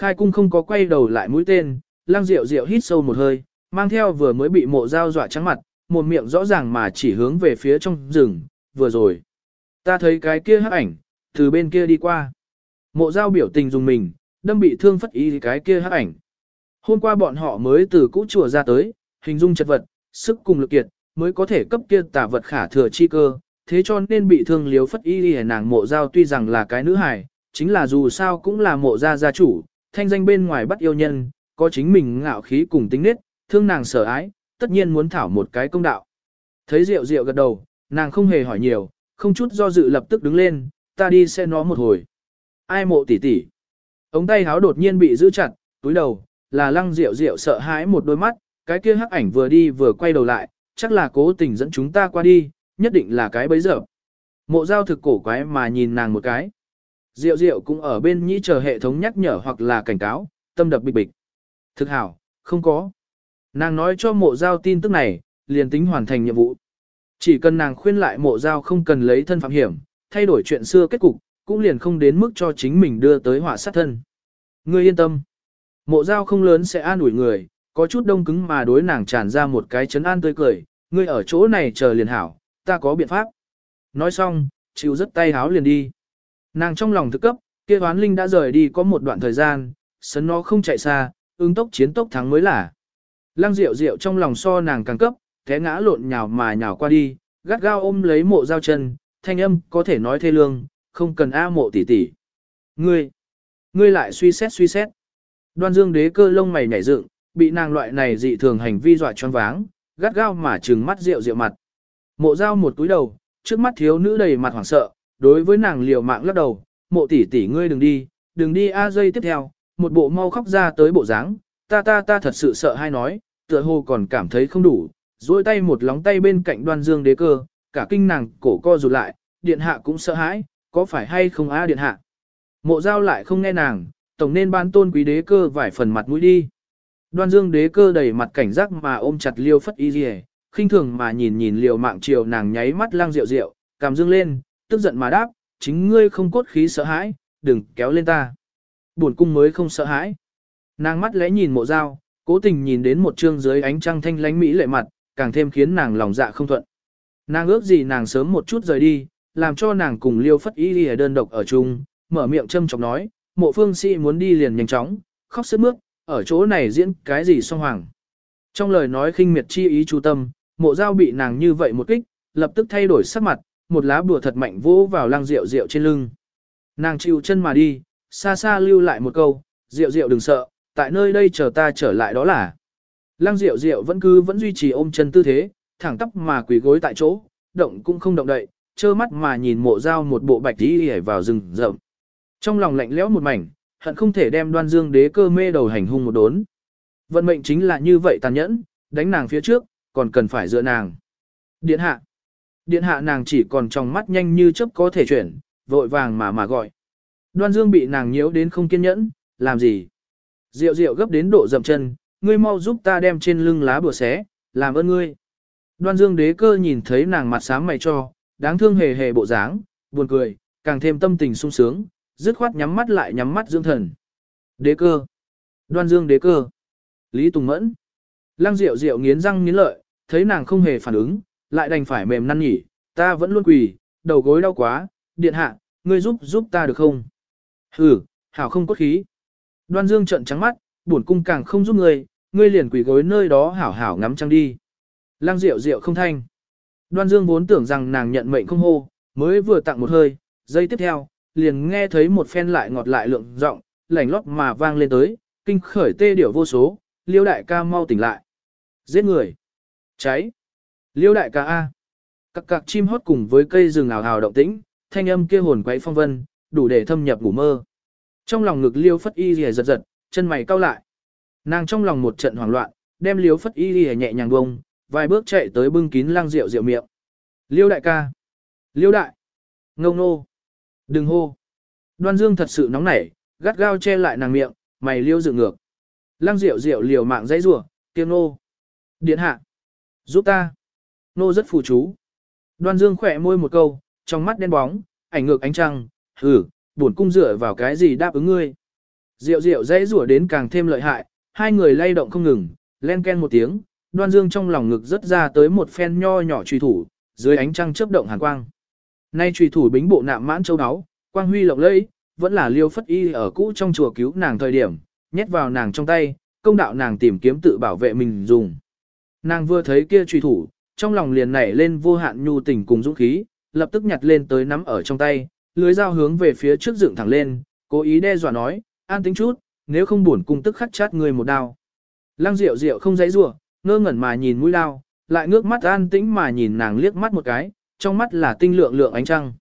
Khai cung không có quay đầu lại mũi tên, lang rượu rượu hít sâu một hơi, mang theo vừa mới bị mộ dao dọa trắng mặt, một miệng rõ ràng mà chỉ hướng về phía trong rừng, vừa rồi. Ta thấy cái kia hắc ảnh, từ bên kia đi qua. Mộ dao biểu tình dùng mình, đâm bị thương phất ý cái kia hắc ảnh. Hôm qua bọn họ mới từ cũ chùa ra tới, hình dung chật vật, sức cùng lực kiệt, mới có thể cấp kia tả vật khả thừa chi cơ, thế cho nên bị thương liếu phất y y nàng mộ giao tuy rằng là cái nữ hài, chính là dù sao cũng là mộ gia gia chủ, thanh danh bên ngoài bắt yêu nhân, có chính mình ngạo khí cùng tính nết, thương nàng sở ái, tất nhiên muốn thảo một cái công đạo. Thấy rượu rượu gật đầu, nàng không hề hỏi nhiều, không chút do dự lập tức đứng lên, ta đi xe nó một hồi. Ai mộ tỷ tỷ? Ống tay háo đột nhiên bị giữ chặt, túi đầu, là lăng rượu rượu sợ hãi một đôi mắt, cái kia hắc ảnh vừa đi vừa quay đầu lại, chắc là cố tình dẫn chúng ta qua đi, nhất định là cái bấy giờ. Mộ giao thực cổ quái mà nhìn nàng một cái. Diệu diệu cũng ở bên nhĩ chờ hệ thống nhắc nhở hoặc là cảnh cáo, tâm đập bịch bịch. Thực hảo, không có. Nàng nói cho mộ giao tin tức này, liền tính hoàn thành nhiệm vụ. Chỉ cần nàng khuyên lại mộ giao không cần lấy thân phạm hiểm, thay đổi chuyện xưa kết cục, cũng liền không đến mức cho chính mình đưa tới họa sát thân. Ngươi yên tâm. Mộ giao không lớn sẽ an ủi người, có chút đông cứng mà đối nàng tràn ra một cái chấn an tươi cười, ngươi ở chỗ này chờ liền hảo, ta có biện pháp. Nói xong, chịu rất tay háo liền đi. Nàng trong lòng thức cấp, kia hoán linh đã rời đi có một đoạn thời gian, sấn nó không chạy xa, ứng tốc chiến tốc thắng mới là. Lăng Diệu Diệu trong lòng so nàng càng cấp, té ngã lộn nhào mà nhào qua đi, gắt gao ôm lấy mộ dao chân, thanh âm có thể nói thê lương, không cần a mộ tỷ tỷ. Ngươi, ngươi lại suy xét suy xét. Đoan Dương đế cơ lông mày nhảy dựng, bị nàng loại này dị thường hành vi dọa choáng váng, gắt gao mà trừng mắt rượu rượu mặt. Mộ dao một túi đầu, trước mắt thiếu nữ đầy mặt hoảng sợ, đối với nàng liều mạng lắc đầu, mộ tỷ tỷ ngươi đừng đi, đừng đi a dây tiếp theo, một bộ mau khóc ra tới bộ dáng, ta ta ta thật sự sợ hay nói, tựa hồ còn cảm thấy không đủ, duỗi tay một lóng tay bên cạnh đoan dương đế cơ, cả kinh nàng cổ co rụt lại, điện hạ cũng sợ hãi, có phải hay không a điện hạ. Mộ giao lại không nghe nàng, tổng nên ban tôn quý đế cơ vài phần mặt mũi đi. Đoan dương đế cơ đầy mặt cảnh giác mà ôm chặt liêu phất y rìa, khinh thường mà nhìn nhìn liều mạng chiều nàng nháy mắt lang rượu rượu, cảm dương lên, tức giận mà đáp, chính ngươi không cốt khí sợ hãi, đừng kéo lên ta. Buồn cung mới không sợ hãi. Nàng mắt lẽ nhìn mộ dao, cố tình nhìn đến một trương dưới ánh trăng thanh lánh mỹ lệ mặt, càng thêm khiến nàng lòng dạ không thuận. Nàng ước gì nàng sớm một chút rời đi, làm cho nàng cùng liêu phất y lìa đơn độc ở chung, mở miệng châm chọc nói, mộ phương sĩ muốn đi liền nhanh chóng, khóc sức mướt, ở chỗ này diễn cái gì song hoàng. Trong lời nói khinh miệt chi ý chú tâm, mộ dao bị nàng như vậy một kích, lập tức thay đổi sắc mặt, một lá bùa thật mạnh vỗ vào lăng rượu rượu trên lưng. Nàng chịu chân mà đi, xa xa lưu lại một câu, rượu rượu đừng sợ, tại nơi đây chờ ta trở lại đó là. Lăng rượu rượu vẫn cứ vẫn duy trì ôm chân tư thế, thẳng tắp mà quỳ gối tại chỗ, động cũng không động đậy, trơ mắt mà nhìn mộ dao một bộ bạch tí hề vào rừng rậm. Trong lòng lạnh lẽo một mảnh, hận không thể đem đoan dương đế cơ mê đầu hành hung một đốn. Vận mệnh chính là như vậy tàn nhẫn, đánh nàng phía trước, còn cần phải dựa nàng. Điện hạ. Điện hạ nàng chỉ còn trong mắt nhanh như chớp có thể chuyển, vội vàng mà mà gọi. Đoan dương bị nàng nhiễu đến không kiên nhẫn, làm gì? Diệu Diệu gấp đến độ dậm chân, ngươi mau giúp ta đem trên lưng lá bùa xé, làm ơn ngươi. Đoan dương đế cơ nhìn thấy nàng mặt sáng mày cho, đáng thương hề hề bộ dáng, buồn cười, càng thêm tâm tình sung sướng, dứt khoát nhắm mắt lại nhắm mắt dưỡng thần. Đế cơ. Đoan dương đế cơ. Lý Tùng Mẫn. Lăng Diệu Diệu nghiến răng nghiến lợi, thấy nàng không hề phản ứng, lại đành phải mềm năn nhỉ, ta vẫn luôn quỳ, đầu gối đau quá, điện hạ, ngươi giúp giúp ta được không? Hừ, hảo không cốt khí. Đoan Dương trợn trắng mắt, buồn cung càng không giúp ngươi, ngươi liền quỳ gối nơi đó hảo hảo ngắm trăng đi. lang Diệu Diệu không thanh. Đoan Dương vốn tưởng rằng nàng nhận mệnh không hô, mới vừa tặng một hơi, giây tiếp theo, liền nghe thấy một phen lại ngọt lại lượng giọng, lảnh lót mà vang lên tới, kinh khởi tê điểu vô số, liêu đại ca mau tỉnh lại. Giết người. Cháy. Liêu đại ca A. Các cạc chim hót cùng với cây rừng ảo hào động tĩnh, thanh âm kia hồn quấy phong vân, đủ để thâm nhập ngủ mơ. Trong lòng ngực liêu phất y rìa giật giật, chân mày cau lại. Nàng trong lòng một trận hoảng loạn, đem liêu phất y rìa nhẹ nhàng bông, vài bước chạy tới bưng kín lăng rượu rượu miệng. Liêu đại ca. Liêu đại. Ngông nô. Đừng hô. Đoan dương thật sự nóng nảy, gắt gao che lại nàng miệng, mày liêu dựng ngược. Lăng rượu rượu liều mạng dãy rủa, kiêm nô. Điện hạ. Giúp ta. Nô rất phù chú. Đoan dương khỏe môi một câu, trong mắt đen bóng, ảnh ngược ánh trăng, hử, buồn cung dựa vào cái gì đáp ứng ngươi. Diệu diệu dãy rủa đến càng thêm lợi hại, hai người lay động không ngừng, len ken một tiếng, đoan dương trong lòng ngực rất ra tới một phen nho nhỏ truy thủ, dưới ánh trăng chớp động hàn quang. Nay truy thủ bính bộ nạm mãn châu áo, quang huy lộng lẫy, vẫn là liêu phất y ở cũ trong chùa cứu nàng thời điểm, nhét vào nàng trong tay, công đạo nàng tìm kiếm tự bảo vệ mình dùng. Nàng vừa thấy kia truy thủ, trong lòng liền nảy lên vô hạn nhu tình cùng dũng khí, lập tức nhặt lên tới nắm ở trong tay, lưới dao hướng về phía trước dựng thẳng lên, cố ý đe dọa nói, an tính chút, nếu không buồn cung tức khắc chát người một đao. Lăng Diệu Diệu không dãy rủa, ngơ ngẩn mà nhìn mũi đao, lại ngước mắt an tĩnh mà nhìn nàng liếc mắt một cái, trong mắt là tinh lượng lượng ánh trăng.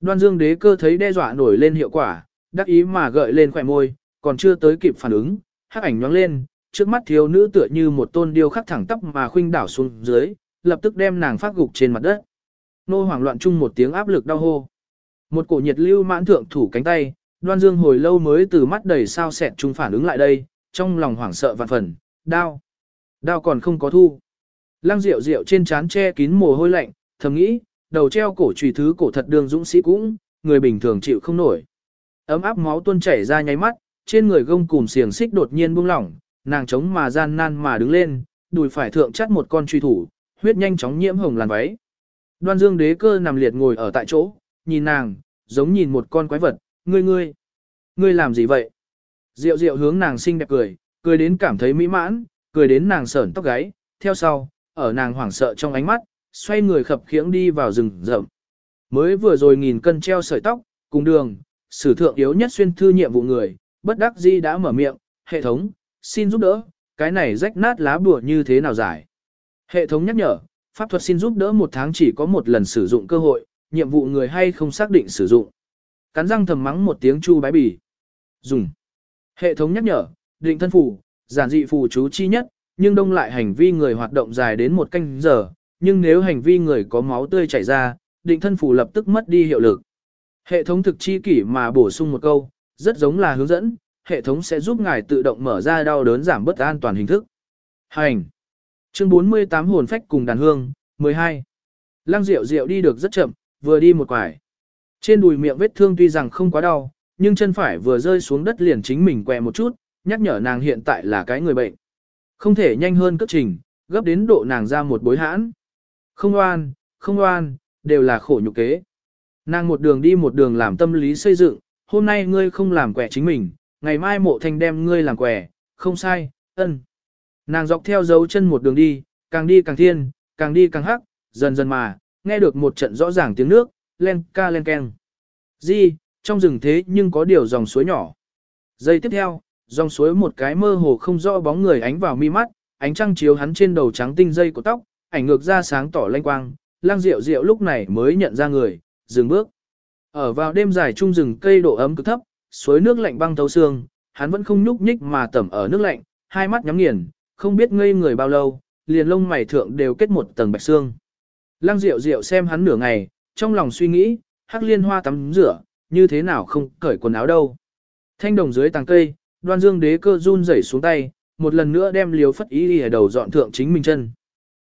Đoan Dương Đế cơ thấy đe dọa nổi lên hiệu quả, đắc ý mà gợi lên khỏe môi, còn chưa tới kịp phản ứng, hắc ảnh nhoáng lên, trước mắt thiếu nữ tựa như một tôn điêu khắc thẳng tắp mà khuynh đảo xuống dưới, lập tức đem nàng phát gục trên mặt đất. Nô hoảng loạn chung một tiếng áp lực đau hô. Một cổ nhiệt lưu mãn thượng thủ cánh tay, đoan dương hồi lâu mới từ mắt đầy sao sẹt chung phản ứng lại đây, trong lòng hoảng sợ vạn phần, đau. Đau còn không có thu. Lăng rượu rượu trên trán che kín mồ hôi lạnh, thầm nghĩ, đầu treo cổ trùy thứ cổ thật đường dũng sĩ cũng, người bình thường chịu không nổi. Ấm áp máu tuôn chảy ra nháy mắt, trên người gông cùm xiềng xích đột nhiên buông lỏng, nàng chống mà gian nan mà đứng lên, đùi phải thượng chắt một con truy thủ, huyết nhanh chóng nhiễm hồng làn váy. Đoan Dương đế cơ nằm liệt ngồi ở tại chỗ, nhìn nàng, giống nhìn một con quái vật, ngươi ngươi, ngươi làm gì vậy? Diệu diệu hướng nàng xinh đẹp cười, cười đến cảm thấy mỹ mãn, cười đến nàng sởn tóc gáy, theo sau, ở nàng hoảng sợ trong ánh mắt, xoay người khập khiễng đi vào rừng rậm. Mới vừa rồi nghìn cân treo sợi tóc, cùng đường, sử thượng yếu nhất xuyên thư nhiệm vụ người, bất đắc di đã mở miệng, hệ thống, xin giúp đỡ, cái này rách nát lá bùa như thế nào giải. Hệ thống nhắc nhở, pháp thuật xin giúp đỡ một tháng chỉ có một lần sử dụng cơ hội, nhiệm vụ người hay không xác định sử dụng. Cắn răng thầm mắng một tiếng chu bái bì. Dùng. Hệ thống nhắc nhở, định thân phù, giản dị phù chú chi nhất, nhưng đông lại hành vi người hoạt động dài đến một canh giờ, nhưng nếu hành vi người có máu tươi chảy ra, định thân phù lập tức mất đi hiệu lực. Hệ thống thực chi kỷ mà bổ sung một câu, rất giống là hướng dẫn, hệ thống sẽ giúp ngài tự động mở ra đau đớn giảm bất an toàn hình thức. Hành. Chương 48 hồn phách cùng đàn hương, 12. Lăng Diệu Diệu đi được rất chậm, vừa đi một quải. Trên đùi miệng vết thương tuy rằng không quá đau, nhưng chân phải vừa rơi xuống đất liền chính mình quẹ một chút, nhắc nhở nàng hiện tại là cái người bệnh. Không thể nhanh hơn cất trình, gấp đến độ nàng ra một bối hãn. Không oan, không oan, đều là khổ nhục kế. Nàng một đường đi một đường làm tâm lý xây dựng, hôm nay ngươi không làm quẻ chính mình, ngày mai mộ thanh đem ngươi làm quẻ, Không sai, ân. Nàng dọc theo dấu chân một đường đi, càng đi càng thiên, càng đi càng hắc, dần dần mà, nghe được một trận rõ ràng tiếng nước, len ca len keng. Di, trong rừng thế nhưng có điều dòng suối nhỏ. Giây tiếp theo, dòng suối một cái mơ hồ không rõ bóng người ánh vào mi mắt, ánh trăng chiếu hắn trên đầu trắng tinh dây của tóc, ảnh ngược ra sáng tỏ lanh quang, lang rượu rượu lúc này mới nhận ra người, dừng bước. Ở vào đêm dài trung rừng cây độ ấm cực thấp, suối nước lạnh băng thấu xương, hắn vẫn không nhúc nhích mà tẩm ở nước lạnh, hai mắt nhắm nghiền, không biết ngây người bao lâu, liền lông mày thượng đều kết một tầng bạch xương. Lăng Diệu Diệu xem hắn nửa ngày, trong lòng suy nghĩ, hắc liên hoa tắm rửa, như thế nào không cởi quần áo đâu. Thanh đồng dưới tàng cây, đoan dương đế cơ run rẩy xuống tay, một lần nữa đem liều phất ý đi ở đầu dọn thượng chính mình chân.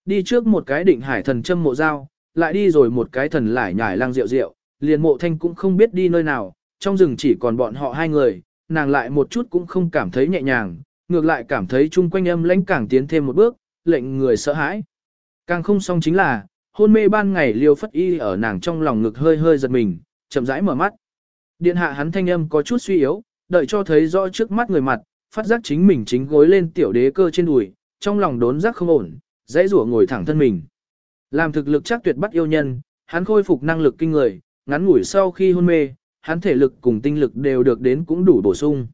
Đi trước một cái định hải thần châm mộ dao, lại đi rồi một cái thần lải nhải Lăng Diệu Diệu, liền mộ thanh cũng không biết đi nơi nào, trong rừng chỉ còn bọn họ hai người, nàng lại một chút cũng không cảm thấy nhẹ nhàng, ngược lại cảm thấy chung quanh âm lãnh càng tiến thêm một bước, lệnh người sợ hãi. Càng không xong chính là, hôn mê ban ngày liêu phất y ở nàng trong lòng ngực hơi hơi giật mình, chậm rãi mở mắt. Điện hạ hắn thanh âm có chút suy yếu, đợi cho thấy rõ trước mắt người mặt, phát giác chính mình chính gối lên tiểu đế cơ trên đùi, trong lòng đốn giác không ổn, dãy rủa ngồi thẳng thân mình. Làm thực lực chắc tuyệt bắt yêu nhân, hắn khôi phục năng lực kinh người, ngắn ngủi sau khi hôn mê, hắn thể lực cùng tinh lực đều được đến cũng đủ bổ sung.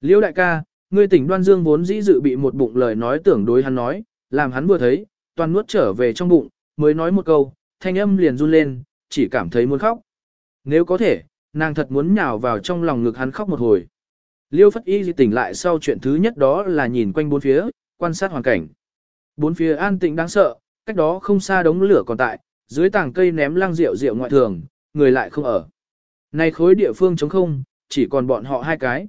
Liêu đại ca, ngươi tỉnh đoan dương vốn dĩ dự bị một bụng lời nói tưởng đối hắn nói, làm hắn vừa thấy, toàn nuốt trở về trong bụng, mới nói một câu, thanh âm liền run lên, chỉ cảm thấy muốn khóc. Nếu có thể, nàng thật muốn nhào vào trong lòng ngực hắn khóc một hồi. Liêu Phất Y tỉnh lại sau chuyện thứ nhất đó là nhìn quanh bốn phía, quan sát hoàn cảnh. Bốn phía an tĩnh đáng sợ, cách đó không xa đống lửa còn tại, dưới tảng cây ném lăng rượu rượu ngoại thường, người lại không ở. Này khối địa phương trống không, chỉ còn bọn họ hai cái.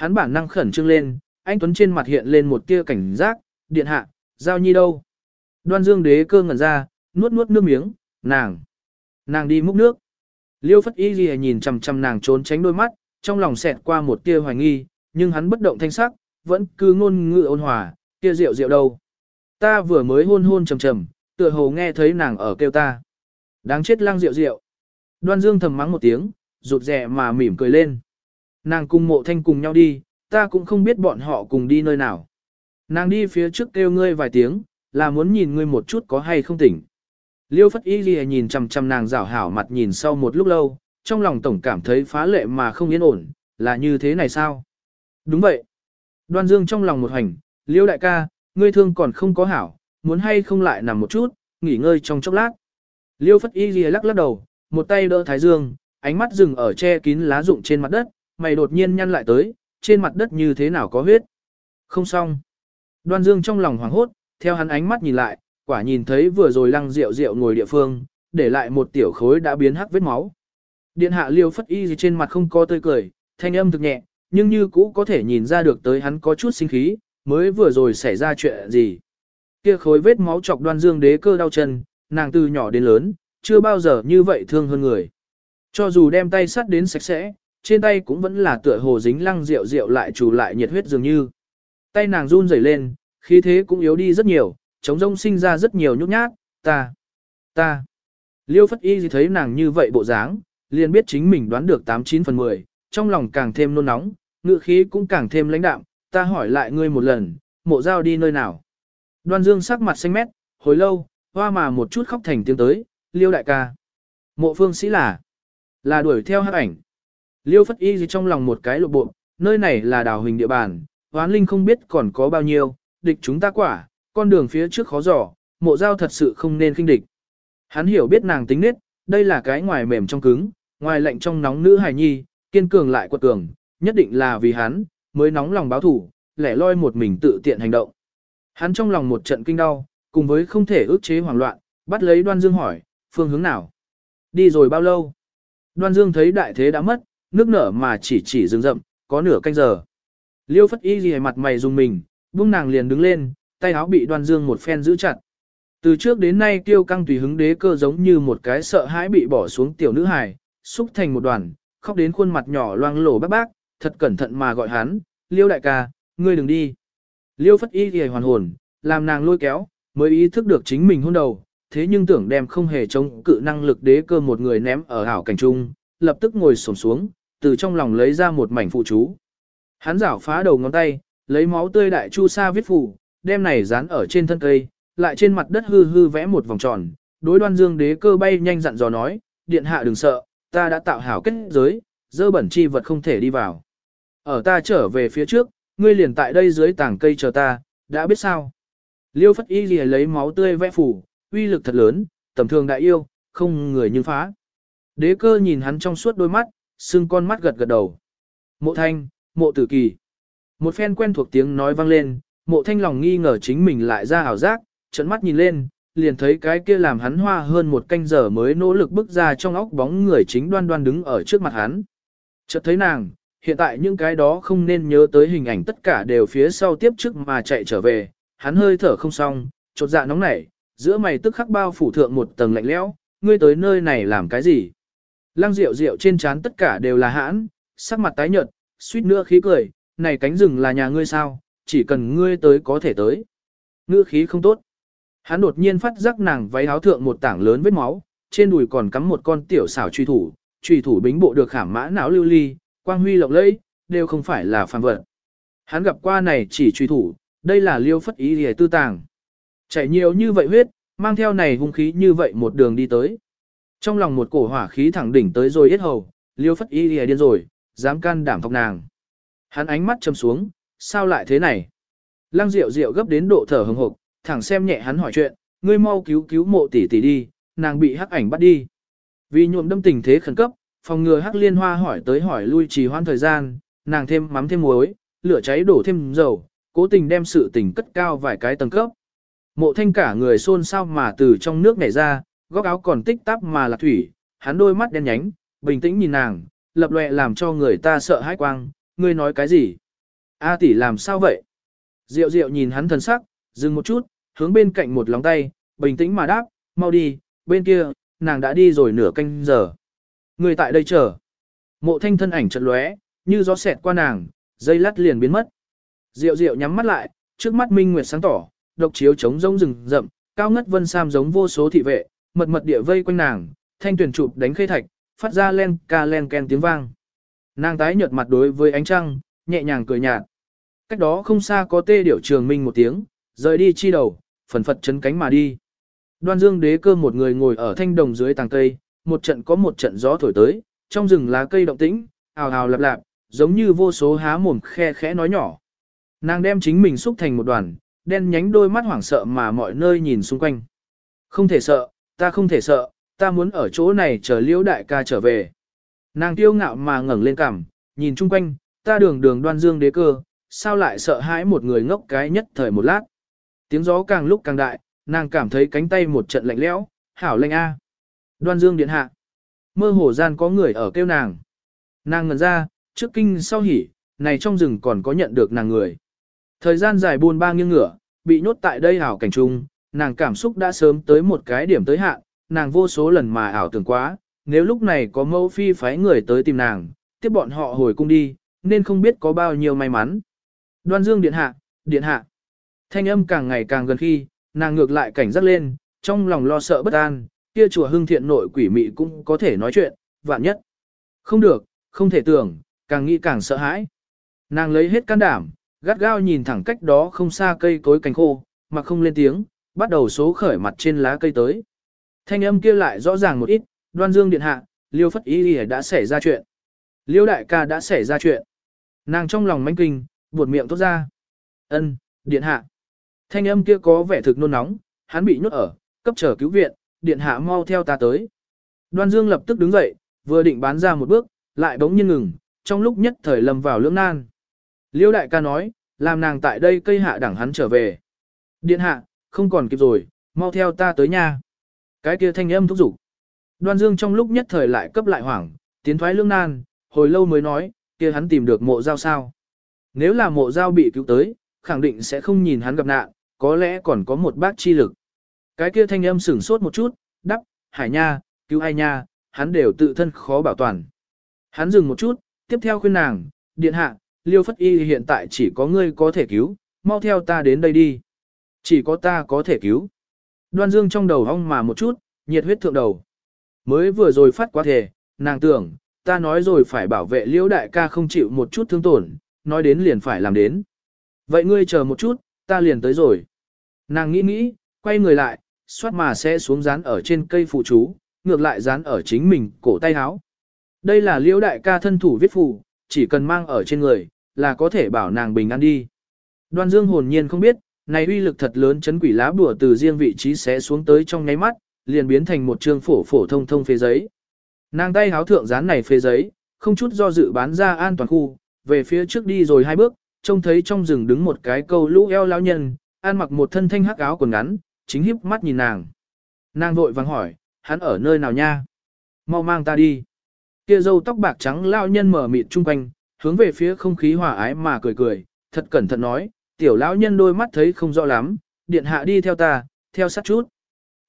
Hắn bản năng khẩn trương lên, anh Tuấn trên mặt hiện lên một tia cảnh giác, điện hạ, giao nhi đâu. Đoan dương đế cơ ngẩn ra, nuốt nuốt nước miếng, nàng. Nàng đi múc nước. Liêu phất y ghi nhìn chằm chằm nàng trốn tránh đôi mắt, trong lòng xẹt qua một tia hoài nghi, nhưng hắn bất động thanh sắc, vẫn cứ ngôn ngữ ôn hòa, kia rượu rượu đâu. Ta vừa mới hôn hôn trầm trầm, tựa hồ nghe thấy nàng ở kêu ta. Đáng chết lang rượu rượu. Đoan dương thầm mắng một tiếng, rụt rè mà mỉm cười lên. Nàng cùng mộ thanh cùng nhau đi, ta cũng không biết bọn họ cùng đi nơi nào. Nàng đi phía trước kêu ngươi vài tiếng, là muốn nhìn ngươi một chút có hay không tỉnh. Liêu Phất Y Ghi nhìn chằm chằm nàng rảo hảo mặt nhìn sau một lúc lâu, trong lòng tổng cảm thấy phá lệ mà không yên ổn, là như thế này sao? Đúng vậy. Đoan Dương trong lòng một hành, Liêu đại ca, ngươi thương còn không có hảo, muốn hay không lại nằm một chút, nghỉ ngơi trong chốc lát. Liêu Phất Y Ghi lắc lắc đầu, một tay đỡ Thái Dương, ánh mắt dừng ở che kín lá rụng trên mặt đất, mày đột nhiên nhăn lại tới, trên mặt đất như thế nào có huyết. Không xong. Đoan Dương trong lòng hoảng hốt, theo hắn ánh mắt nhìn lại, quả nhìn thấy vừa rồi lăng rượu rượu ngồi địa phương, để lại một tiểu khối đã biến hắc vết máu. Điện hạ liêu phất y gì trên mặt không có tươi cười, thanh âm thực nhẹ, nhưng như cũ có thể nhìn ra được tới hắn có chút sinh khí, mới vừa rồi xảy ra chuyện gì. Kia khối vết máu chọc đoan dương đế cơ đau chân, nàng từ nhỏ đến lớn, chưa bao giờ như vậy thương hơn người. Cho dù đem tay sắt đến sạch sẽ, trên tay cũng vẫn là tựa hồ dính lăng rượu rượu lại trù lại nhiệt huyết dường như. Tay nàng run rẩy lên, khí thế cũng yếu đi rất nhiều, chống rông sinh ra rất nhiều nhút nhát, ta, ta. Liêu Phất Y thấy nàng như vậy bộ dáng, liền biết chính mình đoán được 89 phần 10, trong lòng càng thêm nôn nóng, ngựa khí cũng càng thêm lãnh đạm, ta hỏi lại ngươi một lần, mộ giao đi nơi nào. Đoan Dương sắc mặt xanh mét, hồi lâu, hoa mà một chút khóc thành tiếng tới, Liêu đại ca. Mộ phương sĩ là, là đuổi theo hát ảnh. Liêu Phất Y gì trong lòng một cái lộ bộ, nơi này là đào hình địa bàn, hoán linh không biết còn có bao nhiêu, địch chúng ta quả, con đường phía trước khó dò, mộ giao thật sự không nên kinh địch. Hắn hiểu biết nàng tính nết, đây là cái ngoài mềm trong cứng, ngoài lạnh trong nóng nữ hài nhi, kiên cường lại quật cường, nhất định là vì hắn, mới nóng lòng báo thủ, lẻ loi một mình tự tiện hành động. Hắn trong lòng một trận kinh đau, cùng với không thể ước chế hoảng loạn, bắt lấy đoan dương hỏi, phương hướng nào? Đi rồi bao lâu? Đoan dương thấy đại thế đã mất, nước nở mà chỉ chỉ rừng rậm, có nửa canh giờ. Liêu phất y gì mặt mày dùng mình, buông nàng liền đứng lên, tay áo bị đoan dương một phen giữ chặt. Từ trước đến nay kiêu căng tùy hứng đế cơ giống như một cái sợ hãi bị bỏ xuống tiểu nữ hài, xúc thành một đoàn, khóc đến khuôn mặt nhỏ loang lổ bác bác, thật cẩn thận mà gọi hắn, liêu đại ca, ngươi đừng đi. Liêu phất y thì hoàn hồn, làm nàng lôi kéo, mới ý thức được chính mình hôn đầu, thế nhưng tưởng đem không hề chống cự năng lực đế cơ một người ném ở hảo cảnh trung, lập tức ngồi xổm xuống, từ trong lòng lấy ra một mảnh phụ chú. Hắn rảo phá đầu ngón tay, lấy máu tươi đại chu sa viết phủ, đem này dán ở trên thân cây, lại trên mặt đất hư hư vẽ một vòng tròn, đối đoan dương đế cơ bay nhanh dặn dò nói, điện hạ đừng sợ, ta đã tạo hảo kết giới, dơ bẩn chi vật không thể đi vào. Ở ta trở về phía trước, ngươi liền tại đây dưới tảng cây chờ ta, đã biết sao. Liêu phất y lìa lấy máu tươi vẽ phủ, uy lực thật lớn, tầm thường đại yêu, không người nhưng phá. Đế cơ nhìn hắn trong suốt đôi mắt, sưng con mắt gật gật đầu. Mộ thanh, mộ tử kỳ. Một phen quen thuộc tiếng nói vang lên, mộ thanh lòng nghi ngờ chính mình lại ra ảo giác, trận mắt nhìn lên, liền thấy cái kia làm hắn hoa hơn một canh giờ mới nỗ lực bước ra trong óc bóng người chính đoan đoan đứng ở trước mặt hắn. Chợt thấy nàng, hiện tại những cái đó không nên nhớ tới hình ảnh tất cả đều phía sau tiếp trước mà chạy trở về, hắn hơi thở không xong, chột dạ nóng nảy, giữa mày tức khắc bao phủ thượng một tầng lạnh lẽo, ngươi tới nơi này làm cái gì? Lăng rượu rượu trên trán tất cả đều là hãn, sắc mặt tái nhợt, suýt nữa khí cười, này cánh rừng là nhà ngươi sao, chỉ cần ngươi tới có thể tới. Ngữ khí không tốt. Hắn đột nhiên phát giác nàng váy áo thượng một tảng lớn vết máu, trên đùi còn cắm một con tiểu xảo truy thủ, truy thủ bính bộ được khảm mã não lưu ly, quang huy lộng lẫy, đều không phải là phàm vật. Hắn gặp qua này chỉ truy thủ, đây là liêu phất ý hề tư tàng. Chảy nhiều như vậy huyết, mang theo này hung khí như vậy một đường đi tới. Trong lòng một cổ hỏa khí thẳng đỉnh tới rồi yết hầu, liêu phất y lìa điên rồi, dám can đảm thọc nàng. Hắn ánh mắt châm xuống, sao lại thế này? Lăng Diệu Diệu gấp đến độ thở hừng hực, thẳng xem nhẹ hắn hỏi chuyện, ngươi mau cứu cứu mộ tỷ tỷ đi, nàng bị hắc ảnh bắt đi. Vì nhuộm đâm tình thế khẩn cấp, phòng ngừa hắc liên hoa hỏi tới hỏi lui trì hoãn thời gian, nàng thêm mắm thêm muối, lửa cháy đổ thêm dầu, cố tình đem sự tình cất cao vài cái tầng cấp. Mộ thanh cả người xôn xao mà từ trong nước nhảy ra, góc áo còn tích tắp mà là thủy, hắn đôi mắt đen nhánh, bình tĩnh nhìn nàng, lập lệ làm cho người ta sợ hãi quang, ngươi nói cái gì? A tỷ làm sao vậy? Diệu diệu nhìn hắn thần sắc, dừng một chút, hướng bên cạnh một lóng tay, bình tĩnh mà đáp, mau đi, bên kia, nàng đã đi rồi nửa canh giờ. Người tại đây chờ. Mộ thanh thân ảnh chợt lóe, như gió xẹt qua nàng, dây lát liền biến mất. Diệu diệu nhắm mắt lại, trước mắt minh nguyệt sáng tỏ, độc chiếu trống rông rừng rậm, cao ngất vân sam giống vô số thị vệ, mật mật địa vây quanh nàng, thanh tuyển chụp đánh khê thạch, phát ra len ca len ken tiếng vang. Nàng tái nhợt mặt đối với ánh trăng, nhẹ nhàng cười nhạt. Cách đó không xa có tê điểu trường minh một tiếng, rời đi chi đầu, phần phật chấn cánh mà đi. Đoan dương đế cơ một người ngồi ở thanh đồng dưới tàng cây, một trận có một trận gió thổi tới, trong rừng lá cây động tĩnh, ào ào lạp lạp, giống như vô số há mồm khe khẽ nói nhỏ. Nàng đem chính mình xúc thành một đoàn, đen nhánh đôi mắt hoảng sợ mà mọi nơi nhìn xung quanh. Không thể sợ, ta không thể sợ, ta muốn ở chỗ này chờ liễu đại ca trở về. Nàng tiêu ngạo mà ngẩng lên cằm, nhìn chung quanh, ta đường đường đoan dương đế cơ, sao lại sợ hãi một người ngốc cái nhất thời một lát. Tiếng gió càng lúc càng đại, nàng cảm thấy cánh tay một trận lạnh lẽo, hảo lệnh a. Đoan dương điện hạ. Mơ hồ gian có người ở kêu nàng. Nàng ngẩn ra, trước kinh sau hỉ, này trong rừng còn có nhận được nàng người. Thời gian dài buôn ba nghiêng ngửa, bị nhốt tại đây hảo cảnh trung, nàng cảm xúc đã sớm tới một cái điểm tới hạn, nàng vô số lần mà ảo tưởng quá, nếu lúc này có mẫu phi phái người tới tìm nàng, tiếp bọn họ hồi cung đi, nên không biết có bao nhiêu may mắn. Đoan dương điện hạ, điện hạ. Thanh âm càng ngày càng gần khi, nàng ngược lại cảnh giác lên, trong lòng lo sợ bất an, kia chùa hưng thiện nội quỷ mị cũng có thể nói chuyện, vạn nhất. Không được, không thể tưởng, càng nghĩ càng sợ hãi. Nàng lấy hết can đảm, gắt gao nhìn thẳng cách đó không xa cây cối cành khô, mà không lên tiếng, bắt đầu số khởi mặt trên lá cây tới. Thanh âm kia lại rõ ràng một ít, đoan dương điện hạ, liêu phất ý đã xảy ra chuyện. Liêu đại ca đã xảy ra chuyện. Nàng trong lòng manh kinh, buột miệng tốt ra. Ân, điện hạ. Thanh âm kia có vẻ thực nôn nóng, hắn bị nhốt ở, cấp trở cứu viện, điện hạ mau theo ta tới. Đoan Dương lập tức đứng dậy, vừa định bán ra một bước, lại bỗng nhiên ngừng, trong lúc nhất thời lầm vào lưỡng nan. Liêu đại ca nói, làm nàng tại đây cây hạ đẳng hắn trở về. Điện hạ, không còn kịp rồi, mau theo ta tới nha. Cái kia thanh âm thúc giục. Đoan Dương trong lúc nhất thời lại cấp lại hoảng, tiến thoái lưỡng nan, hồi lâu mới nói, kia hắn tìm được mộ giao sao. Nếu là mộ giao bị cứu tới, khẳng định sẽ không nhìn hắn gặp nạn, có lẽ còn có một bác chi lực. Cái kia thanh âm sửng sốt một chút, đắp, hải nha, cứu ai nha, hắn đều tự thân khó bảo toàn. Hắn dừng một chút, tiếp theo khuyên nàng, điện hạ, liêu phất y hiện tại chỉ có ngươi có thể cứu, mau theo ta đến đây đi. Chỉ có ta có thể cứu. Đoan dương trong đầu hong mà một chút, nhiệt huyết thượng đầu. Mới vừa rồi phát quá thể, nàng tưởng, ta nói rồi phải bảo vệ liễu đại ca không chịu một chút thương tổn, nói đến liền phải làm đến. Vậy ngươi chờ một chút, ta liền tới rồi. Nàng nghĩ nghĩ, quay người lại, xoát mà sẽ xuống dán ở trên cây phụ chú, ngược lại dán ở chính mình cổ tay háo. Đây là liễu đại ca thân thủ viết phù, chỉ cần mang ở trên người, là có thể bảo nàng bình an đi. Đoan Dương hồn nhiên không biết, này uy lực thật lớn chấn quỷ lá bùa từ riêng vị trí sẽ xuống tới trong nháy mắt, liền biến thành một trương phổ phổ thông thông phế giấy. Nàng tay háo thượng dán này phế giấy, không chút do dự bán ra an toàn khu, về phía trước đi rồi hai bước, trông thấy trong rừng đứng một cái câu lũ eo lão nhân, an mặc một thân thanh hắc áo quần ngắn, chính híp mắt nhìn nàng. Nàng vội vàng hỏi, hắn ở nơi nào nha? Mau mang ta đi. Kia dâu tóc bạc trắng lão nhân mở mịt chung quanh, hướng về phía không khí hòa ái mà cười cười, thật cẩn thận nói, tiểu lão nhân đôi mắt thấy không rõ lắm, điện hạ đi theo ta, theo sát chút.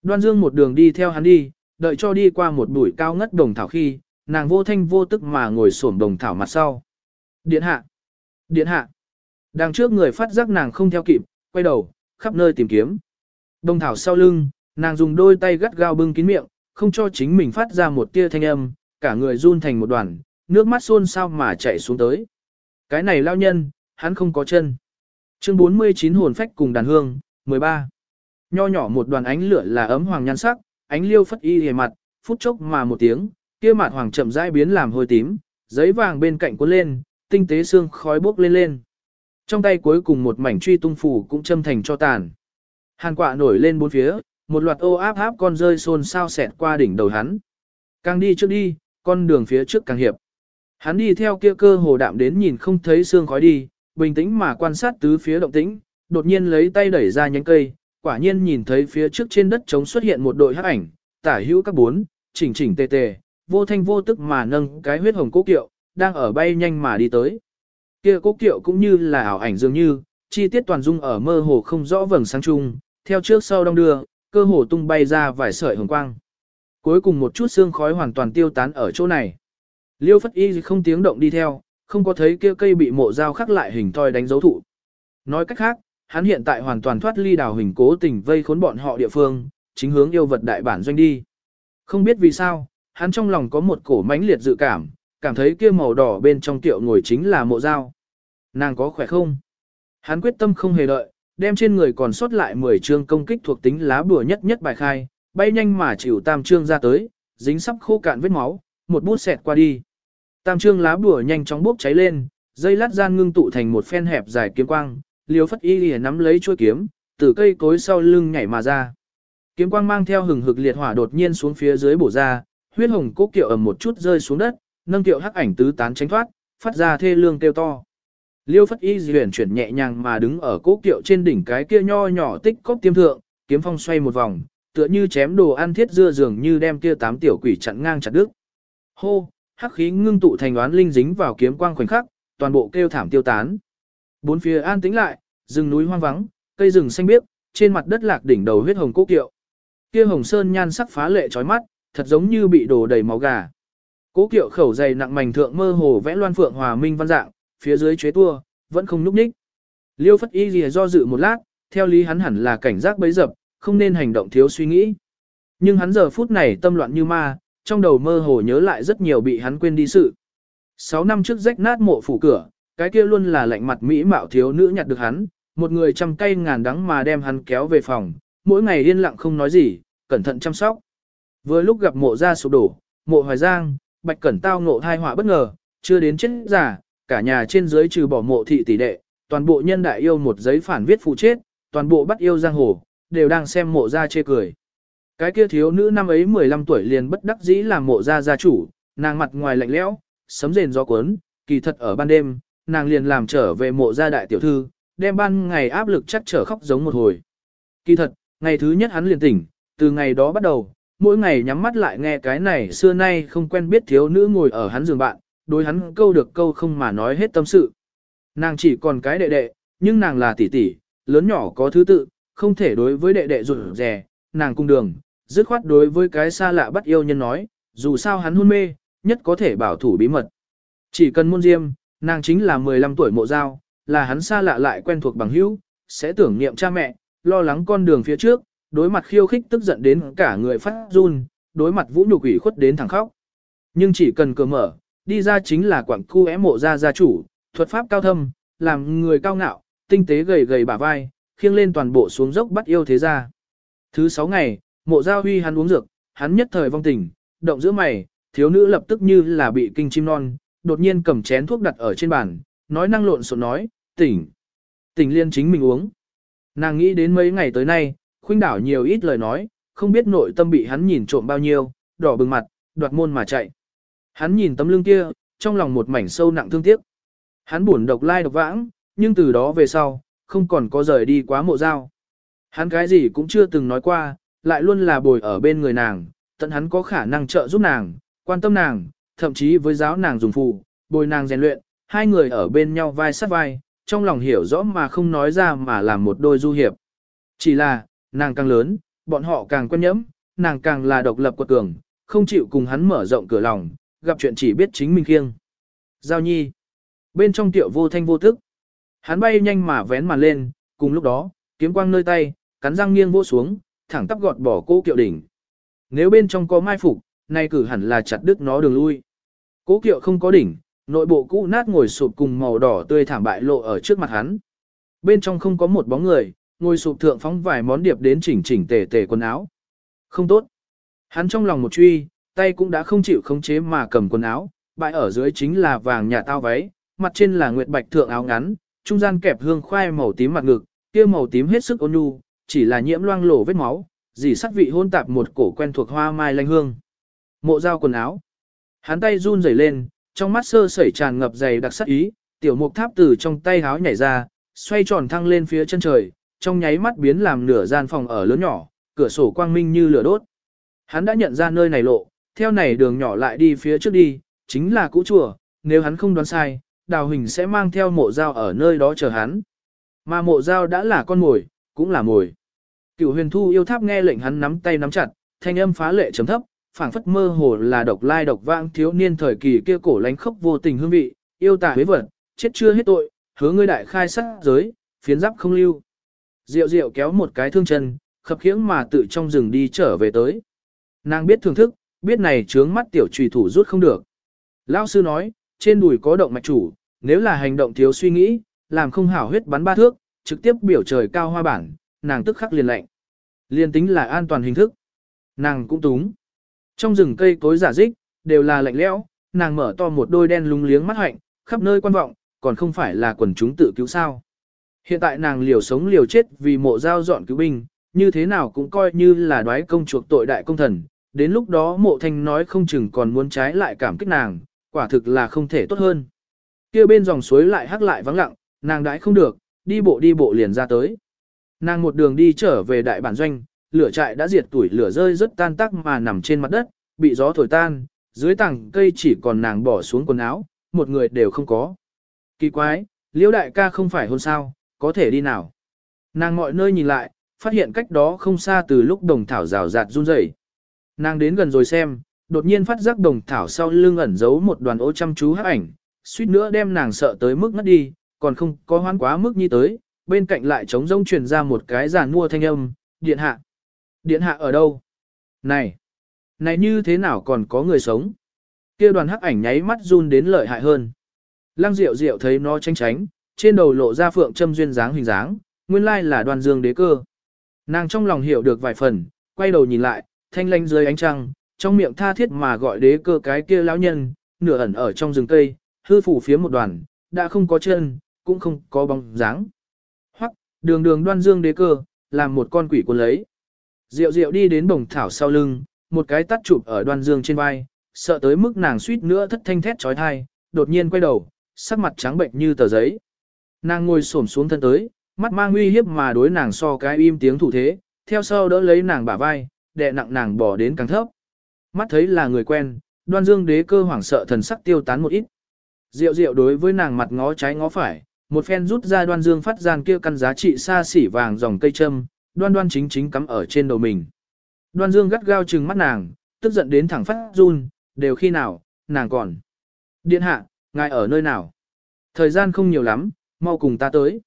Đoan Dương một đường đi theo hắn đi, đợi cho đi qua một bụi cao ngất đồng thảo khi, nàng vô thanh vô tức mà ngồi xổm đồng thảo mặt sau. Điện hạ! Điện hạ! Đằng trước người phát giác nàng không theo kịp, quay đầu, khắp nơi tìm kiếm. Đồng thảo sau lưng, nàng dùng đôi tay gắt gao bưng kín miệng, không cho chính mình phát ra một tia thanh âm, cả người run thành một đoàn, nước mắt xôn sao mà chảy xuống tới. Cái này lao nhân, hắn không có chân. Chương 49 hồn phách cùng đàn hương, 13. Nho nhỏ một đoàn ánh lửa là ấm hoàng nhan sắc, ánh liêu phất y hề mặt, phút chốc mà một tiếng, kia mặt hoàng chậm rãi biến làm hồi tím, giấy vàng bên cạnh cuốn lên, tinh tế xương khói bốc lên lên. Trong tay cuối cùng một mảnh truy tung phủ cũng châm thành cho tàn. Hàn quạ nổi lên bốn phía, một loạt ô áp áp con rơi xôn sao xẹt qua đỉnh đầu hắn. Càng đi trước đi, con đường phía trước càng hiệp. Hắn đi theo kia cơ hồ đạm đến nhìn không thấy xương khói đi, bình tĩnh mà quan sát tứ phía động tĩnh, đột nhiên lấy tay đẩy ra nhánh cây, quả nhiên nhìn thấy phía trước trên đất trống xuất hiện một đội hắc ảnh, tả hữu các bốn, chỉnh chỉnh tề tề, vô thanh vô tức mà nâng cái huyết hồng cố kiệu, đang ở bay nhanh mà đi tới. Kia cố kiệu cũng như là ảo ảnh dường như, chi tiết toàn dung ở mơ hồ không rõ vầng sáng chung, theo trước sau đông đưa, cơ hồ tung bay ra vài sợi hồng quang. Cuối cùng một chút xương khói hoàn toàn tiêu tán ở chỗ này. Liêu Phất Y không tiếng động đi theo, không có thấy kia cây bị mộ dao khắc lại hình thoi đánh dấu thụ. Nói cách khác, hắn hiện tại hoàn toàn thoát ly đào hình cố tình vây khốn bọn họ địa phương, chính hướng yêu vật đại bản doanh đi. Không biết vì sao, hắn trong lòng có một cổ mãnh liệt dự cảm, cảm thấy kia màu đỏ bên trong tiệu ngồi chính là mộ dao. Nàng có khỏe không? Hắn quyết tâm không hề đợi, đem trên người còn sót lại 10 chương công kích thuộc tính lá bùa nhất nhất bài khai, bay nhanh mà chịu tam trương ra tới, dính sắp khô cạn vết máu, một bút xẹt qua đi. Tam trương lá bùa nhanh chóng bốc cháy lên, dây lát gian ngưng tụ thành một phen hẹp dài kiếm quang, liều phất y lìa nắm lấy chuôi kiếm, từ cây cối sau lưng nhảy mà ra. Kiếm quang mang theo hừng hực liệt hỏa đột nhiên xuống phía dưới bổ ra, huyết hồng cố kiệu ầm một chút rơi xuống đất, nâng kiệu hắc ảnh tứ tán tránh thoát, phát ra thê lương kêu to. Liêu phất y di chuyển nhẹ nhàng mà đứng ở cố kiệu trên đỉnh cái kia nho nhỏ tích cốc tiêm thượng, kiếm phong xoay một vòng, tựa như chém đồ ăn thiết dưa dường như đem kia tám tiểu quỷ chặn ngang chặt đứt. Hô, hắc khí ngưng tụ thành đoán linh dính vào kiếm quang khoảnh khắc, toàn bộ kêu thảm tiêu tán. Bốn phía an tĩnh lại, rừng núi hoang vắng, cây rừng xanh biếc, trên mặt đất lạc đỉnh đầu huyết hồng cố kiệu. Kia hồng sơn nhan sắc phá lệ chói mắt, thật giống như bị đổ đầy máu gà. Cố kiệu khẩu dày nặng mảnh thượng mơ hồ vẽ loan phượng hòa minh văn dạng, phía dưới chế tua, vẫn không núp ních. Liêu phất y lìa do dự một lát, theo lý hắn hẳn là cảnh giác bấy dập, không nên hành động thiếu suy nghĩ. Nhưng hắn giờ phút này tâm loạn như ma, trong đầu mơ hồ nhớ lại rất nhiều bị hắn quên đi sự. Sáu năm trước rách nát mộ phủ cửa, cái kia luôn là lạnh mặt mỹ mạo thiếu nữ nhặt được hắn, một người trăm cây ngàn đắng mà đem hắn kéo về phòng, mỗi ngày yên lặng không nói gì, cẩn thận chăm sóc. Vừa lúc gặp mộ ra sụp đổ, mộ hoài giang, bạch cẩn tao ngộ thai họa bất ngờ, chưa đến chết giả, cả nhà trên dưới trừ bỏ mộ thị tỷ đệ, toàn bộ nhân đại yêu một giấy phản viết phụ chết, toàn bộ bắt yêu giang hồ, đều đang xem mộ ra chê cười. Cái kia thiếu nữ năm ấy 15 tuổi liền bất đắc dĩ làm mộ gia gia chủ, nàng mặt ngoài lạnh lẽo, sấm rền gió cuốn, kỳ thật ở ban đêm, nàng liền làm trở về mộ gia đại tiểu thư, đem ban ngày áp lực chắc trở khóc giống một hồi. Kỳ thật, ngày thứ nhất hắn liền tỉnh, từ ngày đó bắt đầu, mỗi ngày nhắm mắt lại nghe cái này xưa nay không quen biết thiếu nữ ngồi ở hắn giường bạn, đối hắn câu được câu không mà nói hết tâm sự. Nàng chỉ còn cái đệ đệ, nhưng nàng là tỷ tỷ, lớn nhỏ có thứ tự, không thể đối với đệ đệ rụt rè, nàng cung đường, dứt khoát đối với cái xa lạ bắt yêu nhân nói, dù sao hắn hôn mê, nhất có thể bảo thủ bí mật. Chỉ cần muôn diêm, nàng chính là 15 tuổi mộ giao, là hắn xa lạ lại quen thuộc bằng hữu, sẽ tưởng niệm cha mẹ, lo lắng con đường phía trước, đối mặt khiêu khích tức giận đến cả người phát run, đối mặt vũ nhục ủy khuất đến thẳng khóc. Nhưng chỉ cần cửa mở, đi ra chính là quảng khu é mộ gia gia chủ, thuật pháp cao thâm, làm người cao ngạo, tinh tế gầy gầy bả vai, khiêng lên toàn bộ xuống dốc bắt yêu thế gia Thứ sáu ngày, mộ giao huy hắn uống dược, hắn nhất thời vong tình, động giữa mày, thiếu nữ lập tức như là bị kinh chim non, đột nhiên cầm chén thuốc đặt ở trên bàn, nói năng lộn xộn nói, tỉnh. Tỉnh liên chính mình uống. Nàng nghĩ đến mấy ngày tới nay, khuynh đảo nhiều ít lời nói, không biết nội tâm bị hắn nhìn trộm bao nhiêu, đỏ bừng mặt, đoạt môn mà chạy. Hắn nhìn tấm lưng kia, trong lòng một mảnh sâu nặng thương tiếc. Hắn buồn độc lai độc vãng, nhưng từ đó về sau, không còn có rời đi quá mộ giao. Hắn cái gì cũng chưa từng nói qua, lại luôn là bồi ở bên người nàng, tận hắn có khả năng trợ giúp nàng, quan tâm nàng, thậm chí với giáo nàng dùng phụ, bồi nàng rèn luyện, hai người ở bên nhau vai sát vai, trong lòng hiểu rõ mà không nói ra mà làm một đôi du hiệp. Chỉ là, nàng càng lớn, bọn họ càng quen nhẫm, nàng càng là độc lập của cường, không chịu cùng hắn mở rộng cửa lòng, gặp chuyện chỉ biết chính mình khiêng. Giao nhi. Bên trong tiểu vô thanh vô thức. Hắn bay nhanh mà vén màn lên, cùng lúc đó, kiếm quang nơi tay, cắn răng nghiêng vô xuống, thẳng tắp gọt bỏ cố kiệu đỉnh. Nếu bên trong có mai phục, nay cử hẳn là chặt đứt nó đường lui. Cố kiệu không có đỉnh, nội bộ cũ nát ngồi sụp cùng màu đỏ tươi thảm bại lộ ở trước mặt hắn. Bên trong không có một bóng người, ngồi sụp thượng phóng vài món điệp đến chỉnh chỉnh tề tề quần áo. Không tốt. Hắn trong lòng một truy, tay cũng đã không chịu khống chế mà cầm quần áo, Bại ở dưới chính là vàng nhà tao váy, mặt trên là nguyệt bạch thượng áo ngắn, trung gian kẹp hương khoai màu tím mặt ngực, kia màu tím hết sức ôn nhu, chỉ là nhiễm loang lổ vết máu, dì sắc vị hôn tạp một cổ quen thuộc hoa mai lanh hương. Mộ dao quần áo. Hắn tay run rẩy lên, trong mắt sơ sẩy tràn ngập dày đặc sắc ý, tiểu mục tháp từ trong tay háo nhảy ra, xoay tròn thăng lên phía chân trời, trong nháy mắt biến làm nửa gian phòng ở lớn nhỏ, cửa sổ quang minh như lửa đốt. Hắn đã nhận ra nơi này lộ, theo này đường nhỏ lại đi phía trước đi, chính là cũ chùa, nếu hắn không đoán sai, đào hình sẽ mang theo mộ dao ở nơi đó chờ hắn. Mà mộ dao đã là con mồi, cũng là mồi. Cửu huyền thu yêu tháp nghe lệnh hắn nắm tay nắm chặt, thanh âm phá lệ chấm thấp, phảng phất mơ hồ là độc lai độc vãng thiếu niên thời kỳ kia cổ lánh khốc vô tình hương vị, yêu tả huế vật, chết chưa hết tội, hứa ngươi đại khai sát giới, phiến giáp không lưu. Diệu diệu kéo một cái thương chân, khập khiễng mà tự trong rừng đi trở về tới. Nàng biết thưởng thức, biết này trướng mắt tiểu trùy thủ rút không được. Lão sư nói, trên đùi có động mạch chủ, nếu là hành động thiếu suy nghĩ, làm không hảo huyết bắn ba thước, trực tiếp biểu trời cao hoa bản, nàng tức khắc liền lệnh. Liên tính là an toàn hình thức. Nàng cũng túng. Trong rừng cây cối giả dích, đều là lạnh lẽo, nàng mở to một đôi đen lúng liếng mắt hạnh, khắp nơi quan vọng, còn không phải là quần chúng tự cứu sao. Hiện tại nàng liều sống liều chết vì mộ giao dọn cứu binh, như thế nào cũng coi như là đoái công chuộc tội đại công thần. Đến lúc đó mộ thanh nói không chừng còn muốn trái lại cảm kích nàng, quả thực là không thể tốt hơn. kia bên dòng suối lại hắc lại vắng lặng, nàng đãi không được, đi bộ đi bộ liền ra tới. Nàng một đường đi trở về đại bản doanh, lửa trại đã diệt tuổi lửa rơi rất tan tác mà nằm trên mặt đất, bị gió thổi tan, dưới tảng cây chỉ còn nàng bỏ xuống quần áo, một người đều không có. Kỳ quái, liễu đại ca không phải hôn sao, có thể đi nào. Nàng mọi nơi nhìn lại, phát hiện cách đó không xa từ lúc đồng thảo rào rạt run rẩy. Nàng đến gần rồi xem, đột nhiên phát giác đồng thảo sau lưng ẩn giấu một đoàn ô chăm chú hắc ảnh, suýt nữa đem nàng sợ tới mức ngất đi, còn không có hoán quá mức như tới, bên cạnh lại trống rông truyền ra một cái giàn mua thanh âm, điện hạ. Điện hạ ở đâu? Này! Này như thế nào còn có người sống? kia đoàn hắc ảnh nháy mắt run đến lợi hại hơn. Lăng Diệu Diệu thấy nó tranh tránh, trên đầu lộ ra phượng châm duyên dáng hình dáng, nguyên lai là đoàn dương đế cơ. Nàng trong lòng hiểu được vài phần, quay đầu nhìn lại, thanh lanh dưới ánh trăng, trong miệng tha thiết mà gọi đế cơ cái kia lão nhân, nửa ẩn ở trong rừng cây, hư phủ phía một đoàn, đã không có chân, cũng không có bóng dáng. Đường đường đoan dương đế cơ, làm một con quỷ cuốn lấy. Diệu diệu đi đến bồng thảo sau lưng, một cái tắt chụp ở đoan dương trên vai, sợ tới mức nàng suýt nữa thất thanh thét trói thai, đột nhiên quay đầu, sắc mặt trắng bệnh như tờ giấy. Nàng ngồi xổm xuống thân tới, mắt mang uy hiếp mà đối nàng so cái im tiếng thủ thế, theo sau đỡ lấy nàng bả vai, đè nặng nàng bỏ đến càng thấp. Mắt thấy là người quen, đoan dương đế cơ hoảng sợ thần sắc tiêu tán một ít. Diệu diệu đối với nàng mặt ngó trái ngó phải, một phen rút ra đoan dương phát gian kia căn giá trị xa xỉ vàng dòng cây châm, đoan đoan chính chính cắm ở trên đầu mình. Đoan dương gắt gao trừng mắt nàng, tức giận đến thẳng phát run, đều khi nào, nàng còn. Điện hạ, ngài ở nơi nào? Thời gian không nhiều lắm, mau cùng ta tới.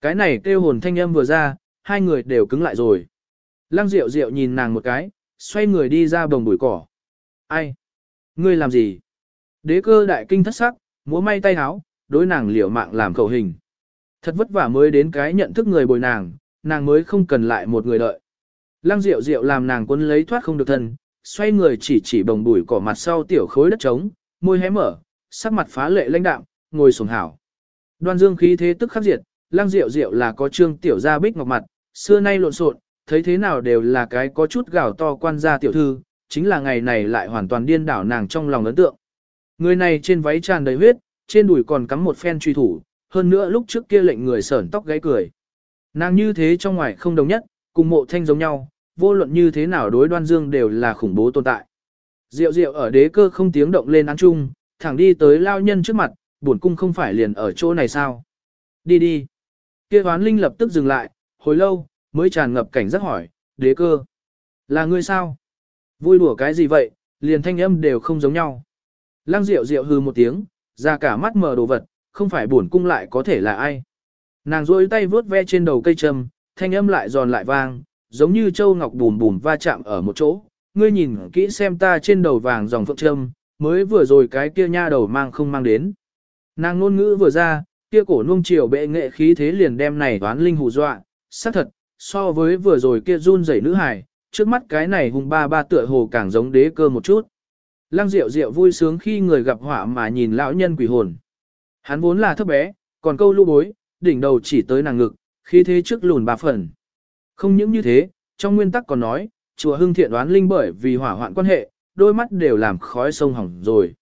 Cái này kêu hồn thanh âm vừa ra, hai người đều cứng lại rồi. Lăng Diệu Diệu nhìn nàng một cái, xoay người đi ra bồng bụi cỏ. Ai? Ngươi làm gì? Đế cơ đại kinh thất sắc, múa may tay háo, đối nàng liều mạng làm khẩu hình. Thật vất vả mới đến cái nhận thức người bồi nàng, nàng mới không cần lại một người đợi. Lăng Diệu Diệu làm nàng quân lấy thoát không được thân, xoay người chỉ chỉ bồng bùi cỏ mặt sau tiểu khối đất trống, môi hé mở, sắc mặt phá lệ lãnh đạm, ngồi sổng hảo. Đoan Dương khí thế tức khắc diệt, Lăng Diệu Diệu là có trương tiểu gia bích ngọc mặt, xưa nay lộn xộn, thấy thế nào đều là cái có chút gào to quan gia tiểu thư, chính là ngày này lại hoàn toàn điên đảo nàng trong lòng ấn tượng. Người này trên váy tràn đầy huyết, trên đùi còn cắm một phen truy thủ, hơn nữa lúc trước kia lệnh người sởn tóc gáy cười. Nàng như thế trong ngoài không đồng nhất, cùng mộ thanh giống nhau, vô luận như thế nào đối đoan dương đều là khủng bố tồn tại. Diệu diệu ở đế cơ không tiếng động lên án chung, thẳng đi tới lao nhân trước mặt, buồn cung không phải liền ở chỗ này sao? Đi đi. Kia hoán linh lập tức dừng lại, hồi lâu, mới tràn ngập cảnh giác hỏi, đế cơ. Là ngươi sao? Vui đùa cái gì vậy, liền thanh âm đều không giống nhau. Lăng Diệu Diệu hư một tiếng, ra cả mắt mờ đồ vật, không phải buồn cung lại có thể là ai. Nàng rôi tay vướt ve trên đầu cây trầm, thanh âm lại giòn lại vang, giống như châu ngọc bùm bùm va chạm ở một chỗ. Ngươi nhìn kỹ xem ta trên đầu vàng dòng phượng trâm, mới vừa rồi cái kia nha đầu mang không mang đến. Nàng ngôn ngữ vừa ra, kia cổ nuông chiều bệ nghệ khí thế liền đem này toán linh hù dọa, xác thật, so với vừa rồi kia run rẩy nữ hài, trước mắt cái này hùng ba ba tựa hồ càng giống đế cơ một chút. Lăng Diệu Diệu vui sướng khi người gặp họa mà nhìn lão nhân quỷ hồn. Hắn vốn là thấp bé, còn câu lưu bối, đỉnh đầu chỉ tới nàng ngực, khi thế trước lùn ba phần. Không những như thế, trong nguyên tắc còn nói, chùa hưng thiện đoán linh bởi vì hỏa hoạn quan hệ, đôi mắt đều làm khói sông hỏng rồi.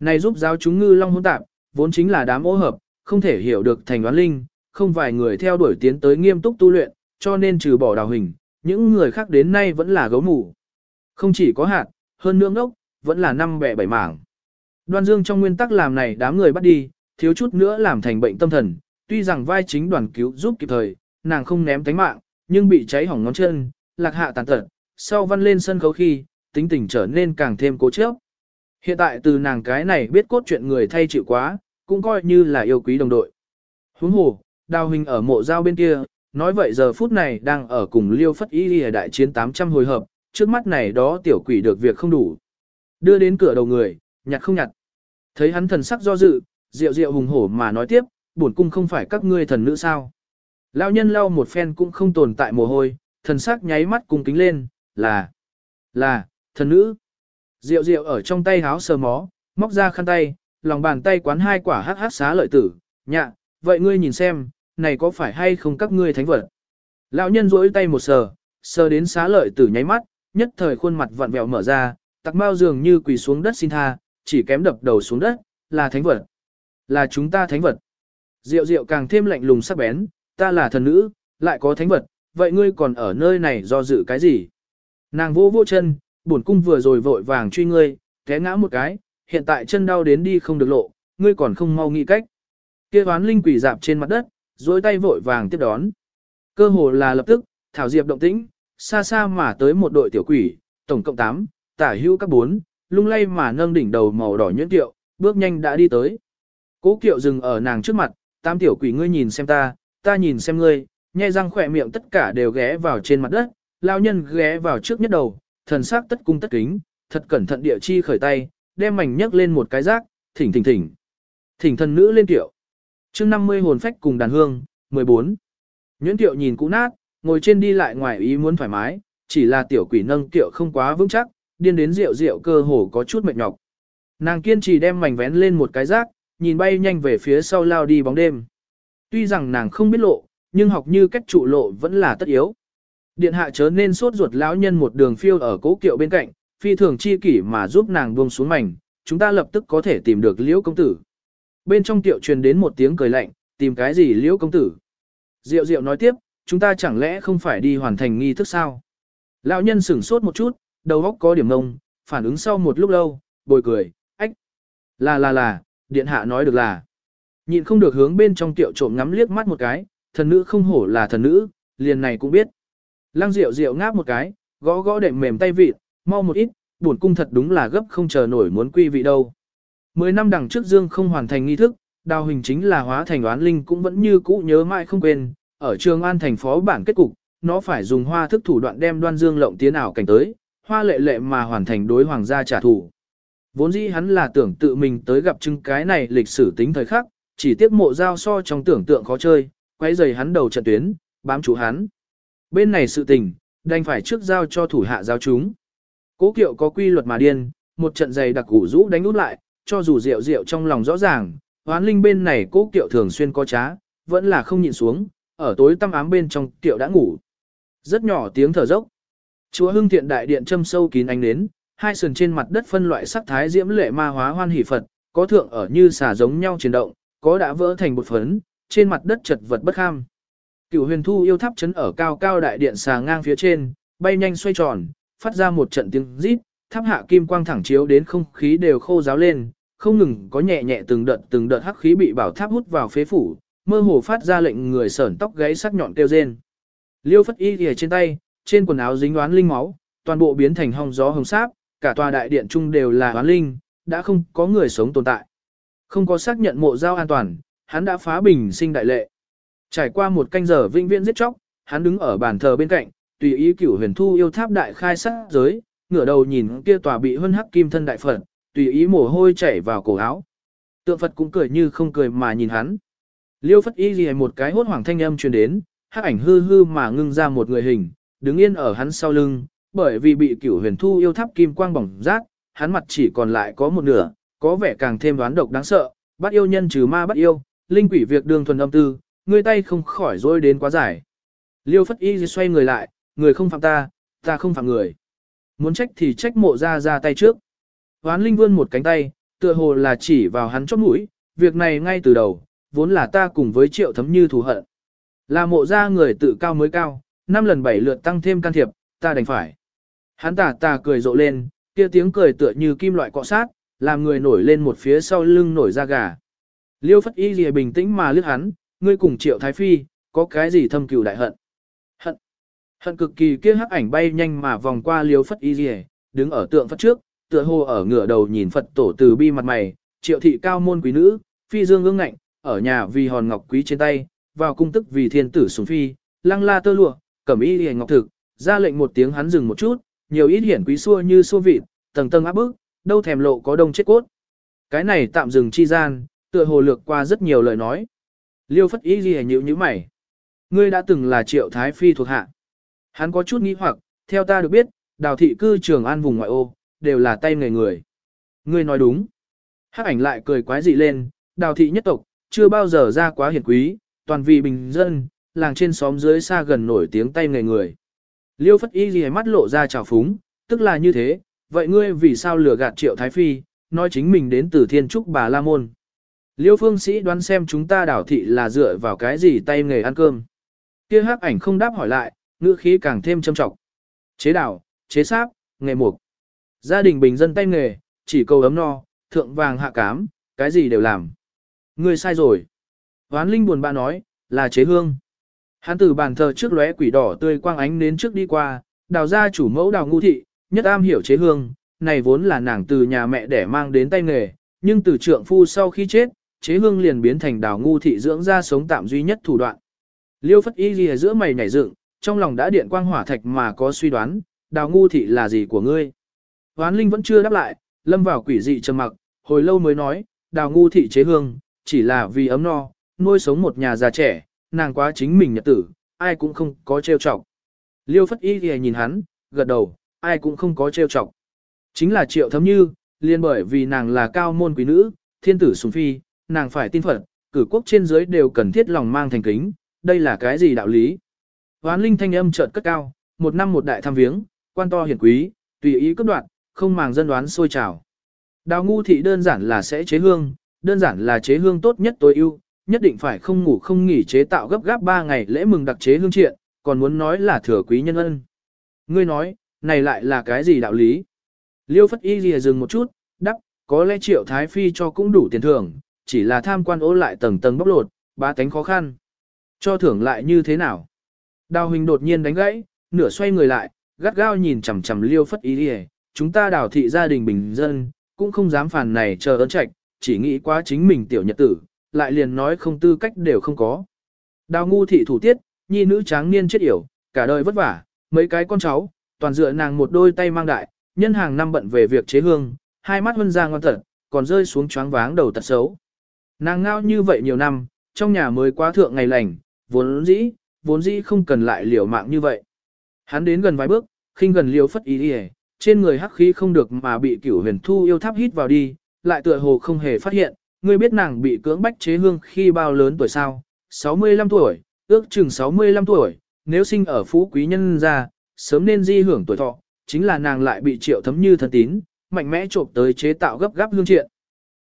Này giúp giáo chúng ngư long hỗn tạp, vốn chính là đám ô hợp, không thể hiểu được thành đoán linh, không vài người theo đuổi tiến tới nghiêm túc tu luyện, cho nên trừ bỏ đào hình, những người khác đến nay vẫn là gấu mù. Không chỉ có hạt, hơn nữa ốc, vẫn là năm bẻ bảy mảng. Đoan Dương trong nguyên tắc làm này đám người bắt đi, thiếu chút nữa làm thành bệnh tâm thần, tuy rằng vai chính đoàn cứu giúp kịp thời, nàng không ném tánh mạng, nhưng bị cháy hỏng ngón chân, lạc hạ tàn tật, sau văn lên sân khấu khi, tính tình trở nên càng thêm cố chấp. Hiện tại từ nàng cái này biết cốt chuyện người thay chịu quá, cũng coi như là yêu quý đồng đội. Huống hồ, đào hình ở mộ giao bên kia, nói vậy giờ phút này đang ở cùng liêu phất y đại chiến 800 hồi hợp, trước mắt này đó tiểu quỷ được việc không đủ. Đưa đến cửa đầu người, nhặt không nhặt. Thấy hắn thần sắc do dự, rượu rượu hùng hổ mà nói tiếp, bổn cung không phải các ngươi thần nữ sao. Lão nhân lau một phen cũng không tồn tại mồ hôi, thần sắc nháy mắt cung kính lên, là, là, thần nữ. Rượu rượu ở trong tay háo sờ mó, móc ra khăn tay, lòng bàn tay quán hai quả hắc hắc xá lợi tử, nhạ, vậy ngươi nhìn xem, này có phải hay không các ngươi thánh vật. Lão nhân rỗi tay một sờ, sờ đến xá lợi tử nháy mắt, nhất thời khuôn mặt vặn vẹo mở ra, tặc mau dường như quỳ xuống đất xin tha, chỉ kém đập đầu xuống đất, là thánh vật. Là chúng ta thánh vật. Diệu diệu càng thêm lạnh lùng sắc bén, ta là thần nữ, lại có thánh vật, vậy ngươi còn ở nơi này do dự cái gì? Nàng vô vô chân, bổn cung vừa rồi vội vàng truy ngươi, té ngã một cái, hiện tại chân đau đến đi không được lộ, ngươi còn không mau nghĩ cách. Kia toán linh quỷ dạp trên mặt đất, dối tay vội vàng tiếp đón. Cơ hồ là lập tức, thảo diệp động tĩnh, xa xa mà tới một đội tiểu quỷ, tổng cộng 8, tả hữu các bốn, lung lay mà nâng đỉnh đầu màu đỏ nhuyễn tiệu, bước nhanh đã đi tới. Cố kiệu dừng ở nàng trước mặt, tam tiểu quỷ ngươi nhìn xem ta, ta nhìn xem ngươi, nhe răng khỏe miệng tất cả đều ghé vào trên mặt đất, lao nhân ghé vào trước nhất đầu, thần sắc tất cung tất kính, thật cẩn thận địa chi khởi tay, đem mảnh nhấc lên một cái rác, thỉnh thỉnh thỉnh. Thỉnh thần nữ lên tiệu. chương 50 hồn phách cùng đàn hương, 14. Nhuyễn tiệu nhìn cũ nát, ngồi trên đi lại ngoài ý muốn thoải mái, chỉ là tiểu quỷ nâng tiệu không quá vững chắc, điên đến rượu rượu cơ hồ có chút mệt nhọc. Nàng kiên trì đem mảnh vén lên một cái rác, nhìn bay nhanh về phía sau lao đi bóng đêm. Tuy rằng nàng không biết lộ, nhưng học như cách trụ lộ vẫn là tất yếu. Điện hạ chớ nên sốt ruột lão nhân một đường phiêu ở cố kiệu bên cạnh, phi thường chi kỷ mà giúp nàng buông xuống mảnh, chúng ta lập tức có thể tìm được liễu công tử. Bên trong tiệu truyền đến một tiếng cười lạnh, tìm cái gì liễu công tử. Diệu diệu nói tiếp, chúng ta chẳng lẽ không phải đi hoàn thành nghi thức sao? Lão nhân sửng sốt một chút, đầu óc có điểm ngông, phản ứng sau một lúc lâu, bồi cười, ách. Là là là, điện hạ nói được là. Nhịn không được hướng bên trong tiệu trộm ngắm liếc mắt một cái, thần nữ không hổ là thần nữ, liền này cũng biết. Lăng Diệu Diệu ngáp một cái, gõ gõ đệm mềm tay vịt, mau một ít, buồn cung thật đúng là gấp không chờ nổi muốn quy vị đâu. Mười năm đằng trước Dương không hoàn thành nghi thức, đào hình chính là hóa thành oán linh cũng vẫn như cũ nhớ mãi không quên, ở trường an thành phó bản kết cục, nó phải dùng hoa thức thủ đoạn đem đoan dương lộng tiến ảo cảnh tới, hoa lệ lệ mà hoàn thành đối hoàng gia trả thù. Vốn dĩ hắn là tưởng tự mình tới gặp chứng cái này lịch sử tính thời khắc, chỉ tiếc mộ giao so trong tưởng tượng khó chơi, quay giày hắn đầu trận tuyến, bám chủ hắn. Bên này sự tình, đành phải trước giao cho thủ hạ giao chúng. Cố kiệu có quy luật mà điên, một trận giày đặc củ rũ đánh út lại, cho dù rượu rượu trong lòng rõ ràng, hoán linh bên này cố kiệu thường xuyên có trá, vẫn là không nhịn xuống, ở tối tăm ám bên trong kiệu đã ngủ. Rất nhỏ tiếng thở dốc. Chúa hưng thiện đại điện châm sâu kín ánh nến, hai sườn trên mặt đất phân loại sắc thái diễm lệ ma hóa hoan hỷ Phật, có thượng ở như xà giống nhau chuyển động, có đã vỡ thành bột phấn, trên mặt đất chật vật bất kham. Cửu huyền thu yêu tháp chấn ở cao cao đại điện xà ngang phía trên, bay nhanh xoay tròn, phát ra một trận tiếng rít, tháp hạ kim quang thẳng chiếu đến không khí đều khô ráo lên, không ngừng có nhẹ nhẹ từng đợt từng đợt hắc khí bị bảo tháp hút vào phế phủ, mơ hồ phát ra lệnh người sởn tóc gáy sắc nhọn kêu rên. Liêu phất y lìa trên tay, trên quần áo dính đoán linh máu, toàn bộ biến thành hong gió hồng sáp, cả tòa đại điện trung đều là đoán linh, đã không có người sống tồn tại. Không có xác nhận mộ giao an toàn, hắn đã phá bình sinh đại lệ. Trải qua một canh giờ vinh viễn giết chóc, hắn đứng ở bàn thờ bên cạnh, tùy ý cửu huyền thu yêu tháp đại khai sát giới, ngửa đầu nhìn kia tòa bị hân hắc kim thân đại Phật, tùy ý mồ hôi chảy vào cổ áo. Tượng Phật cũng cười như không cười mà nhìn hắn. Liêu Phất Y gì một cái hốt hoảng thanh âm truyền đến, hắc ảnh hư hư mà ngưng ra một người hình, đứng yên ở hắn sau lưng, bởi vì bị cửu huyền thu yêu tháp kim quang bỏng rát, hắn mặt chỉ còn lại có một nửa, có vẻ càng thêm đoán độc đáng sợ, bắt yêu nhân trừ ma bắt yêu, linh quỷ việc đường thuần âm tư, người tay không khỏi rối đến quá dài. Liêu Phất Y xoay người lại, người không phạm ta, ta không phạm người. Muốn trách thì trách mộ ra ra tay trước. Hoán Linh vươn một cánh tay, tựa hồ là chỉ vào hắn chót mũi, việc này ngay từ đầu, vốn là ta cùng với triệu thấm như thù hận. Là mộ ra người tự cao mới cao, năm lần bảy lượt tăng thêm can thiệp, ta đành phải. Hắn tà tà cười rộ lên, kia tiếng cười tựa như kim loại cọ sát, làm người nổi lên một phía sau lưng nổi da gà. Liêu phất y gì bình tĩnh mà liếc hắn, ngươi cùng triệu thái phi, có cái gì thâm cừu đại hận. Hận. Hận cực kỳ kia hắc ảnh bay nhanh mà vòng qua liêu phất y gì, đứng ở tượng Phật trước, tựa hồ ở ngửa đầu nhìn Phật tổ từ bi mặt mày, triệu thị cao môn quý nữ, phi dương ương ngạnh, ở nhà vì hòn ngọc quý trên tay, vào cung tức vì thiên tử sủng phi, lăng la tơ lụa, cẩm y hề ngọc thực, ra lệnh một tiếng hắn dừng một chút, nhiều ít hiển quý xua như xua vịt, tầng tầng áp bức, đâu thèm lộ có đông chết cốt. Cái này tạm dừng chi gian, tựa hồ lược qua rất nhiều lời nói. Liêu phất y ghi nhíu như mày. Ngươi đã từng là triệu thái phi thuộc hạ. Hắn có chút nghi hoặc, theo ta được biết, đào thị cư trường an vùng ngoại ô, đều là tay nghề người. Ngươi nói đúng. Hắc ảnh lại cười quái dị lên, đào thị nhất tộc, chưa bao giờ ra quá hiển quý, toàn vì bình dân, làng trên xóm dưới xa gần nổi tiếng tay nghề người. Liêu phất y gì mắt lộ ra trào phúng, tức là như thế, vậy ngươi vì sao lừa gạt triệu thái phi, nói chính mình đến từ thiên trúc bà la môn. Liêu phương sĩ đoán xem chúng ta đảo thị là dựa vào cái gì tay nghề ăn cơm. Kia hắc ảnh không đáp hỏi lại, ngữ khí càng thêm châm trọng. Chế đảo, chế sáp, nghề mục. Gia đình bình dân tay nghề, chỉ cầu ấm no, thượng vàng hạ cám, cái gì đều làm. Ngươi sai rồi. Hoán Linh buồn bã nói, là chế hương. Hắn từ bàn thờ trước lóe quỷ đỏ tươi quang ánh đến trước đi qua, đào ra chủ mẫu đào ngu thị, nhất am hiểu chế hương, này vốn là nàng từ nhà mẹ để mang đến tay nghề, nhưng từ trượng phu sau khi chết, chế hương liền biến thành đào ngu thị dưỡng ra sống tạm duy nhất thủ đoạn. Liêu phất y ghi giữa mày nhảy dựng, trong lòng đã điện quang hỏa thạch mà có suy đoán, đào ngu thị là gì của ngươi? Hoán Linh vẫn chưa đáp lại, lâm vào quỷ dị trầm mặc, hồi lâu mới nói, đào ngu thị chế hương, chỉ là vì ấm no, nuôi sống một nhà già trẻ, nàng quá chính mình nhật tử, ai cũng không có trêu chọc. Liêu phất y thì nhìn hắn, gật đầu, ai cũng không có trêu chọc. Chính là triệu thấm như, liên bởi vì nàng là cao môn quý nữ, thiên tử sùng phi, nàng phải tin Phật, cử quốc trên dưới đều cần thiết lòng mang thành kính, đây là cái gì đạo lý. Hoán linh thanh âm chợt cất cao, một năm một đại tham viếng, quan to hiển quý, tùy ý cấp đoạn, không màng dân đoán sôi trào. Đào ngu thị đơn giản là sẽ chế hương, đơn giản là chế hương tốt nhất tối ưu, nhất định phải không ngủ không nghỉ chế tạo gấp gáp 3 ngày lễ mừng đặc chế hương triện, còn muốn nói là thừa quý nhân ân. Ngươi nói, này lại là cái gì đạo lý? Liêu Phất Y lìa dừng một chút, đắc, có lẽ triệu thái phi cho cũng đủ tiền thưởng, chỉ là tham quan ố lại tầng tầng bóc lột, ba tánh khó khăn. Cho thưởng lại như thế nào? Đào Huỳnh đột nhiên đánh gãy, nửa xoay người lại, gắt gao nhìn chằm chằm Liêu Phất Y lìa, chúng ta đào thị gia đình bình dân, cũng không dám phản này chờ ơn trạch, chỉ nghĩ quá chính mình tiểu nhật tử, lại liền nói không tư cách đều không có. Đào ngu thị thủ tiết, nhi nữ tráng niên chết yểu, cả đời vất vả, mấy cái con cháu, toàn dựa nàng một đôi tay mang đại, nhân hàng năm bận về việc chế hương, hai mắt vân ra ngoan tật, còn rơi xuống choáng váng đầu tật xấu. Nàng ngao như vậy nhiều năm, trong nhà mới quá thượng ngày lành, vốn dĩ, vốn dĩ không cần lại liều mạng như vậy. Hắn đến gần vài bước, khinh gần liều phất ý đi trên người hắc khí không được mà bị cửu huyền thu yêu tháp hít vào đi, lại tựa hồ không hề phát hiện, ngươi biết nàng bị cưỡng bách chế hương khi bao lớn tuổi sao, 65 tuổi, ước chừng 65 tuổi, nếu sinh ở phú quý nhân gia, sớm nên di hưởng tuổi thọ, chính là nàng lại bị triệu thấm như thân tín, mạnh mẽ trộm tới chế tạo gấp gáp hương triện.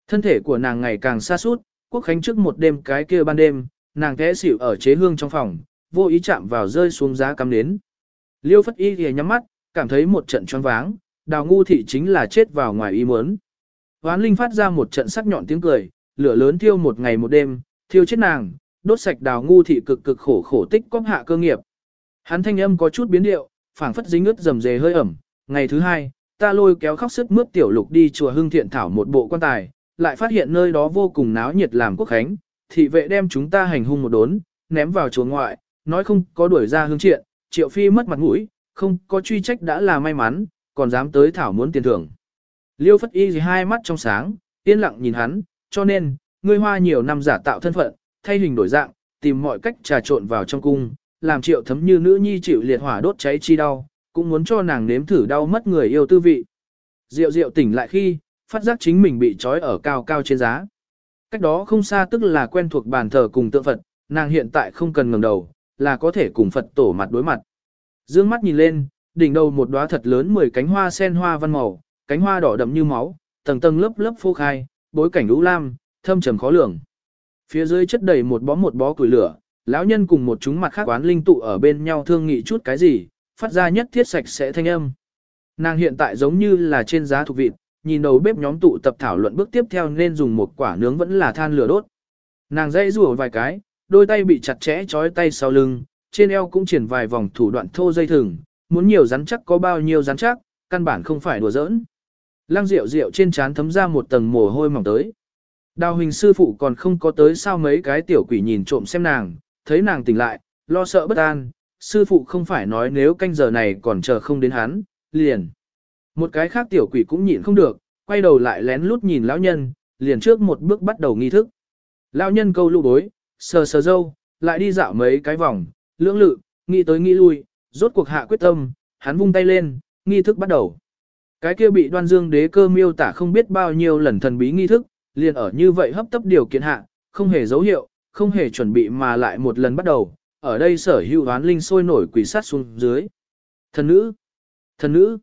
Thân thể của nàng ngày càng xa suốt, quốc khánh trước một đêm cái kia ban đêm, nàng té xỉu ở chế hương trong phòng, vô ý chạm vào rơi xuống giá cắm nến. Liêu phất y thì nhắm mắt, cảm thấy một trận choáng váng, đào ngu thị chính là chết vào ngoài ý muốn. Hoán linh phát ra một trận sắc nhọn tiếng cười, lửa lớn thiêu một ngày một đêm, thiêu chết nàng, đốt sạch đào ngu thị cực cực khổ khổ tích cóp hạ cơ nghiệp. Hắn thanh âm có chút biến điệu, phảng phất dính ướt rầm rề hơi ẩm. Ngày thứ hai, ta lôi kéo khóc sức mướt tiểu lục đi chùa hưng thiện thảo một bộ quan tài, lại phát hiện nơi đó vô cùng náo nhiệt làm quốc khánh, thị vệ đem chúng ta hành hung một đốn, ném vào chùa ngoại, nói không có đuổi ra hương triện, triệu phi mất mặt mũi, không có truy trách đã là may mắn, còn dám tới thảo muốn tiền thưởng. Liêu phất y gì hai mắt trong sáng, yên lặng nhìn hắn, cho nên, ngươi hoa nhiều năm giả tạo thân phận, thay hình đổi dạng, tìm mọi cách trà trộn vào trong cung, làm triệu thấm như nữ nhi chịu liệt hỏa đốt cháy chi đau, cũng muốn cho nàng nếm thử đau mất người yêu tư vị. Diệu diệu tỉnh lại khi, phát giác chính mình bị trói ở cao cao trên giá. Cách đó không xa tức là quen thuộc bàn thờ cùng tượng Phật, nàng hiện tại không cần ngẩng đầu, là có thể cùng Phật tổ mặt đối mặt. Dương mắt nhìn lên, đỉnh đầu một đóa thật lớn 10 cánh hoa sen hoa văn màu, cánh hoa đỏ đậm như máu, tầng tầng lớp lớp phô khai, bối cảnh lũ lam, thâm trầm khó lường. Phía dưới chất đầy một bó một bó củi lửa, lão nhân cùng một chúng mặt khác quán linh tụ ở bên nhau thương nghị chút cái gì, phát ra nhất thiết sạch sẽ thanh âm. Nàng hiện tại giống như là trên giá thuộc vịt, nhìn đầu bếp nhóm tụ tập thảo luận bước tiếp theo nên dùng một quả nướng vẫn là than lửa đốt. Nàng dây rùa vài cái, đôi tay bị chặt chẽ trói tay sau lưng, trên eo cũng triển vài vòng thủ đoạn thô dây thừng, muốn nhiều rắn chắc có bao nhiêu rắn chắc, căn bản không phải đùa giỡn. Lăng rượu rượu trên trán thấm ra một tầng mồ hôi mỏng tới. Đào hình sư phụ còn không có tới sao mấy cái tiểu quỷ nhìn trộm xem nàng, thấy nàng tỉnh lại, lo sợ bất an, sư phụ không phải nói nếu canh giờ này còn chờ không đến hắn, liền. Một cái khác tiểu quỷ cũng nhịn không được, quay đầu lại lén lút nhìn lão nhân, liền trước một bước bắt đầu nghi thức. Lão nhân câu lụ bối, sờ sờ dâu, lại đi dạo mấy cái vòng, lưỡng lự, nghĩ tới nghĩ lui, rốt cuộc hạ quyết tâm, hắn vung tay lên, nghi thức bắt đầu. Cái kia bị đoan dương đế cơ miêu tả không biết bao nhiêu lần thần bí nghi thức, liền ở như vậy hấp tấp điều kiện hạ, không hề dấu hiệu, không hề chuẩn bị mà lại một lần bắt đầu, ở đây sở hữu hoán linh sôi nổi quỷ sát xuống dưới. Thần nữ, thần nữ,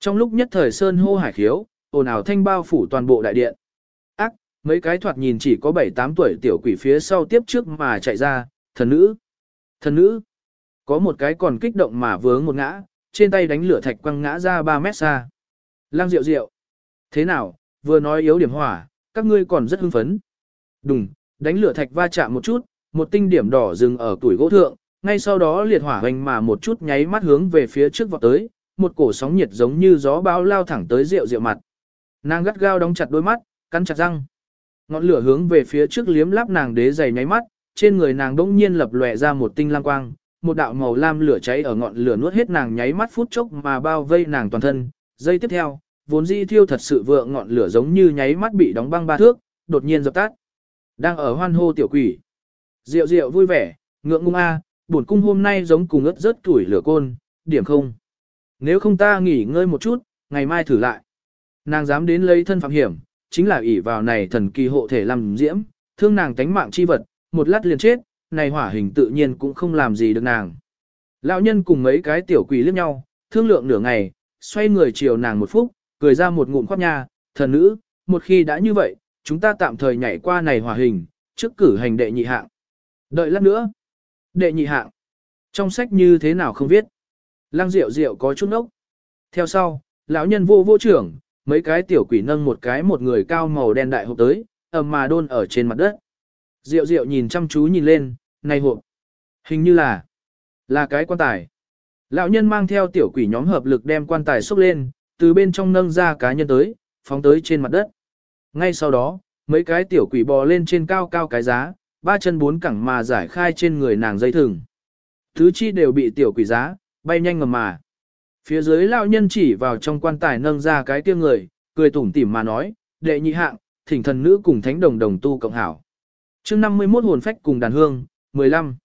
trong lúc nhất thời sơn hô hải khiếu, ồn ào thanh bao phủ toàn bộ đại điện. Ác, mấy cái thoạt nhìn chỉ có 7-8 tuổi tiểu quỷ phía sau tiếp trước mà chạy ra, thần nữ, thần nữ. Có một cái còn kích động mà vướng một ngã, trên tay đánh lửa thạch quăng ngã ra 3 mét xa. Lang diệu diệu, Thế nào, vừa nói yếu điểm hỏa, các ngươi còn rất hưng phấn. Đùng, đánh lửa thạch va chạm một chút, một tinh điểm đỏ dừng ở tuổi gỗ thượng, ngay sau đó liệt hỏa hoành mà một chút nháy mắt hướng về phía trước vọt tới, một cổ sóng nhiệt giống như gió bão lao thẳng tới diệu diệu mặt. Nàng gắt gao đóng chặt đôi mắt, cắn chặt răng. Ngọn lửa hướng về phía trước liếm láp nàng đế dày nháy mắt, trên người nàng đỗng nhiên lập lòe ra một tinh lam quang, một đạo màu lam lửa cháy ở ngọn lửa nuốt hết nàng nháy mắt phút chốc mà bao vây nàng toàn thân. Giây tiếp theo, vốn di thiêu thật sự vượng ngọn lửa giống như nháy mắt bị đóng băng ba thước, đột nhiên dập tắt. Đang ở hoan hô tiểu quỷ. Rượu rượu vui vẻ, ngượng ngung a, à, bổn cung hôm nay giống cùng ướt rớt tuổi lửa côn, điểm không. Nếu không ta nghỉ ngơi một chút, ngày mai thử lại. Nàng dám đến lấy thân phạm hiểm, chính là ỷ vào này thần kỳ hộ thể làm diễm, thương nàng tánh mạng chi vật, một lát liền chết, này hỏa hình tự nhiên cũng không làm gì được nàng. Lão nhân cùng mấy cái tiểu quỷ liếc nhau, thương lượng nửa ngày, xoay người chiều nàng một phút, cười ra một ngụm khoác nha, thần nữ, một khi đã như vậy, chúng ta tạm thời nhảy qua này hòa hình, trước cử hành đệ nhị hạng. Đợi lát nữa. Đệ nhị hạng. Trong sách như thế nào không viết. Lăng Diệu Diệu có chút nốc Theo sau, lão nhân vô vô trưởng, mấy cái tiểu quỷ nâng một cái một người cao màu đen đại hộp tới, ầm mà đôn ở trên mặt đất. Diệu Diệu nhìn chăm chú nhìn lên, này hộp. Hình như là, là cái quan tài. Lão nhân mang theo tiểu quỷ nhóm hợp lực đem quan tài xúc lên, từ bên trong nâng ra cá nhân tới, phóng tới trên mặt đất. Ngay sau đó, mấy cái tiểu quỷ bò lên trên cao cao cái giá, ba chân bốn cẳng mà giải khai trên người nàng dây thừng. Thứ chi đều bị tiểu quỷ giá, bay nhanh ngầm mà. Phía dưới lão nhân chỉ vào trong quan tài nâng ra cái kia người, cười tủm tỉm mà nói, đệ nhị hạng, thỉnh thần nữ cùng thánh đồng đồng tu cộng hảo. chương 51 hồn phách cùng đàn hương, 15.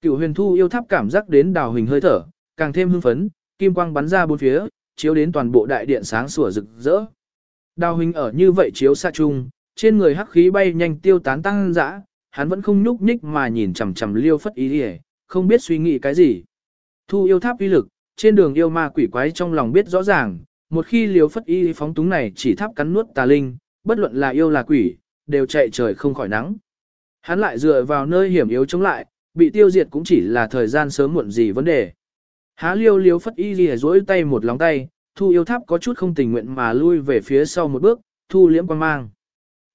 Cựu huyền thu yêu tháp cảm giác đến đào hình hơi thở, càng thêm hưng phấn, kim quang bắn ra bốn phía, chiếu đến toàn bộ đại điện sáng sủa rực rỡ. Đào hình ở như vậy chiếu xa chung, trên người hắc khí bay nhanh tiêu tán tăng dã, hắn vẫn không nhúc nhích mà nhìn chằm chằm liêu phất ý hề, không biết suy nghĩ cái gì. Thu yêu tháp uy lực, trên đường yêu ma quỷ quái trong lòng biết rõ ràng, một khi liêu phất y phóng túng này chỉ tháp cắn nuốt tà linh, bất luận là yêu là quỷ, đều chạy trời không khỏi nắng. Hắn lại dựa vào nơi hiểm yếu chống lại, bị tiêu diệt cũng chỉ là thời gian sớm muộn gì vấn đề. Há liêu liêu phất y lìa dối tay một lòng tay, thu yêu tháp có chút không tình nguyện mà lui về phía sau một bước, thu liễm quan mang.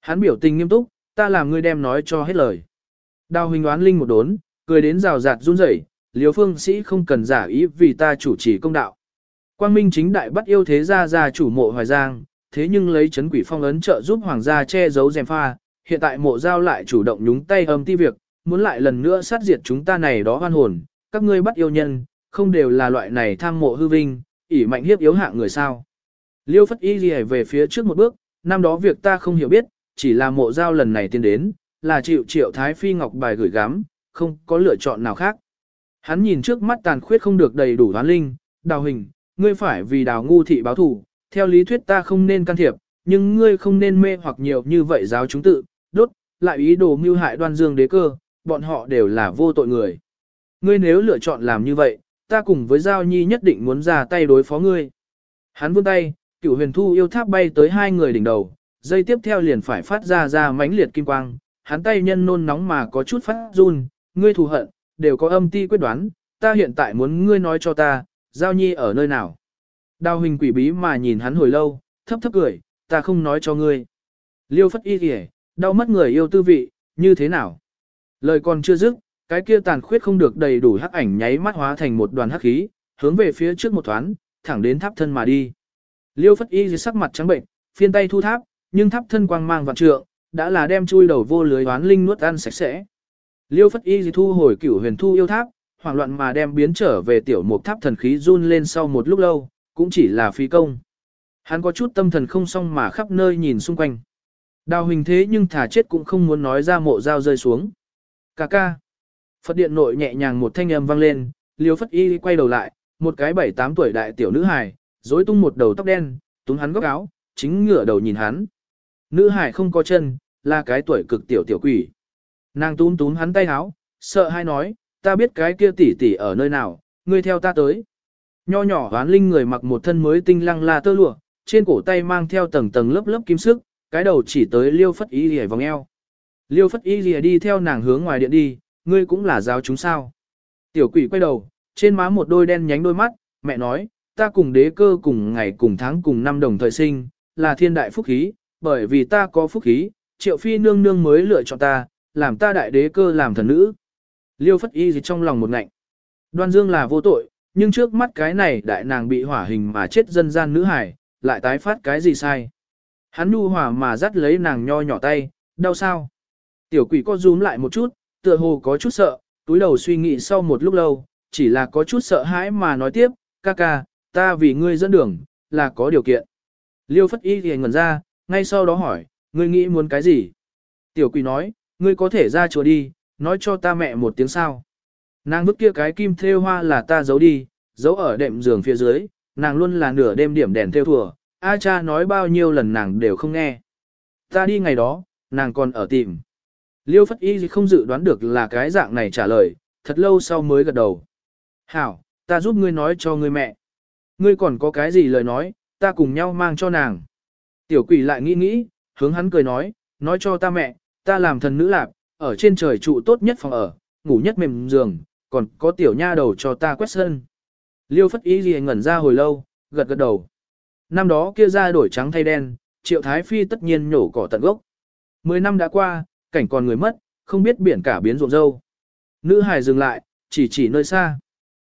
Hắn biểu tình nghiêm túc, ta làm ngươi đem nói cho hết lời. Đào hình đoán linh một đốn, cười đến rào rạt run rẩy, liêu phương sĩ không cần giả ý vì ta chủ trì công đạo. Quang Minh chính đại bắt yêu thế gia gia chủ mộ Hoài Giang, thế nhưng lấy chấn quỷ phong ấn trợ giúp hoàng gia che giấu dèm pha, hiện tại mộ giao lại chủ động nhúng tay âm ti việc, muốn lại lần nữa sát diệt chúng ta này đó hoan hồn, các ngươi bắt yêu nhân, không đều là loại này tham mộ hư vinh, ỷ mạnh hiếp yếu hạng người sao. Liêu phất y Ghi về phía trước một bước, năm đó việc ta không hiểu biết, chỉ là mộ giao lần này tiến đến, là chịu triệu thái phi ngọc bài gửi gắm, không có lựa chọn nào khác. Hắn nhìn trước mắt tàn khuyết không được đầy đủ đoán linh, đào hình, ngươi phải vì đào ngu thị báo thủ, theo lý thuyết ta không nên can thiệp, nhưng ngươi không nên mê hoặc nhiều như vậy giáo chúng tự, đốt, lại ý đồ mưu hại đoan dương đế cơ, bọn họ đều là vô tội người. Ngươi nếu lựa chọn làm như vậy, ta cùng với Giao Nhi nhất định muốn ra tay đối phó ngươi. Hắn vươn tay, cửu huyền thu yêu tháp bay tới hai người đỉnh đầu, dây tiếp theo liền phải phát ra ra mãnh liệt kim quang, hắn tay nhân nôn nóng mà có chút phát run, ngươi thù hận, đều có âm ti quyết đoán, ta hiện tại muốn ngươi nói cho ta, Giao Nhi ở nơi nào. Đào hình quỷ bí mà nhìn hắn hồi lâu, thấp thấp cười, ta không nói cho ngươi. Liêu phất y kìa, đau mất người yêu tư vị, như thế nào? Lời còn chưa dứt, cái kia tàn khuyết không được đầy đủ hắc ảnh nháy mắt hóa thành một đoàn hắc khí, hướng về phía trước một thoáng, thẳng đến tháp thân mà đi. Liêu phất y dưới sắc mặt trắng bệnh, phiên tay thu tháp, nhưng tháp thân quang mang vạn trượng, đã là đem chui đầu vô lưới đoán linh nuốt ăn sạch sẽ. Liêu phất y dưới thu hồi cửu huyền thu yêu tháp, hoảng loạn mà đem biến trở về tiểu mục tháp thần khí run lên sau một lúc lâu, cũng chỉ là phí công. Hắn có chút tâm thần không xong mà khắp nơi nhìn xung quanh. Đào hình thế nhưng thả chết cũng không muốn nói ra mộ dao rơi xuống. Cà ca. Phật điện nội nhẹ nhàng một thanh âm vang lên, liêu phất y quay đầu lại, một cái bảy tám tuổi đại tiểu nữ hài, rối tung một đầu tóc đen, túng hắn góc áo, chính ngửa đầu nhìn hắn. Nữ hài không có chân, là cái tuổi cực tiểu tiểu quỷ. Nàng túm túm hắn tay áo, sợ hai nói, ta biết cái kia tỷ tỷ ở nơi nào, ngươi theo ta tới. Nho nhỏ hoán linh người mặc một thân mới tinh lăng la tơ lụa, trên cổ tay mang theo tầng tầng lớp lớp kim sức, cái đầu chỉ tới liêu phất y lìa vòng eo. Liêu phất y lìa đi theo nàng hướng ngoài điện đi, ngươi cũng là giáo chúng sao. Tiểu quỷ quay đầu, trên má một đôi đen nhánh đôi mắt, mẹ nói, ta cùng đế cơ cùng ngày cùng tháng cùng năm đồng thời sinh, là thiên đại phúc khí, bởi vì ta có phúc khí, triệu phi nương nương mới lựa chọn ta, làm ta đại đế cơ làm thần nữ. Liêu phất y gì trong lòng một ngạnh. Đoan dương là vô tội, nhưng trước mắt cái này đại nàng bị hỏa hình mà chết dân gian nữ hải, lại tái phát cái gì sai. Hắn nu hỏa mà dắt lấy nàng nho nhỏ tay, đau sao. Tiểu quỷ co rúm lại một chút, tựa hồ có chút sợ, túi đầu suy nghĩ sau một lúc lâu, chỉ là có chút sợ hãi mà nói tiếp, ca ca, ta vì ngươi dẫn đường, là có điều kiện. Liêu phất y thì ngẩn ra, ngay sau đó hỏi, ngươi nghĩ muốn cái gì? Tiểu quỷ nói, ngươi có thể ra chùa đi, nói cho ta mẹ một tiếng sao. Nàng vứt kia cái kim thêu hoa là ta giấu đi, giấu ở đệm giường phía dưới, nàng luôn là nửa đêm điểm đèn theo thùa, A cha nói bao nhiêu lần nàng đều không nghe. Ta đi ngày đó, nàng còn ở tìm. Liêu Phất Y không dự đoán được là cái dạng này trả lời, thật lâu sau mới gật đầu. Hảo, ta giúp ngươi nói cho ngươi mẹ. Ngươi còn có cái gì lời nói, ta cùng nhau mang cho nàng. Tiểu quỷ lại nghĩ nghĩ, hướng hắn cười nói, nói cho ta mẹ, ta làm thần nữ lạp, ở trên trời trụ tốt nhất phòng ở, ngủ nhất mềm giường, còn có tiểu nha đầu cho ta quét sân. Liêu phất Y gì ngẩn ra hồi lâu, gật gật đầu. Năm đó kia ra đổi trắng thay đen, triệu thái phi tất nhiên nhổ cỏ tận gốc. Mười năm đã qua, cảnh còn người mất, không biết biển cả biến ruộng dâu. Nữ hài dừng lại, chỉ chỉ nơi xa.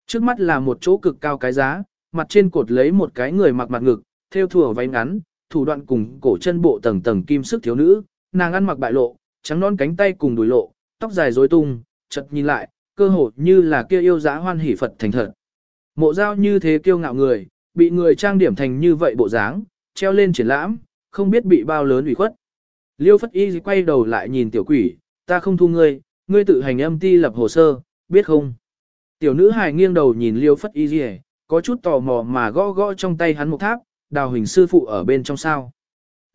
Trước mắt là một chỗ cực cao cái giá, mặt trên cột lấy một cái người mặc mặt ngực, theo thùa váy ngắn, thủ đoạn cùng cổ chân bộ tầng tầng kim sức thiếu nữ, nàng ăn mặc bại lộ, trắng non cánh tay cùng đùi lộ, tóc dài rối tung, chợt nhìn lại, cơ hồ như là kia yêu dã hoan hỷ Phật thành thật. Mộ giao như thế kiêu ngạo người, bị người trang điểm thành như vậy bộ dáng, treo lên triển lãm, không biết bị bao lớn ủy khuất. Liêu Phất Y quay đầu lại nhìn tiểu quỷ, ta không thu ngươi, ngươi tự hành âm ti lập hồ sơ, biết không? Tiểu nữ hài nghiêng đầu nhìn liêu phất y gì có chút tò mò mà gõ gõ trong tay hắn một tháp, đào hình sư phụ ở bên trong sao.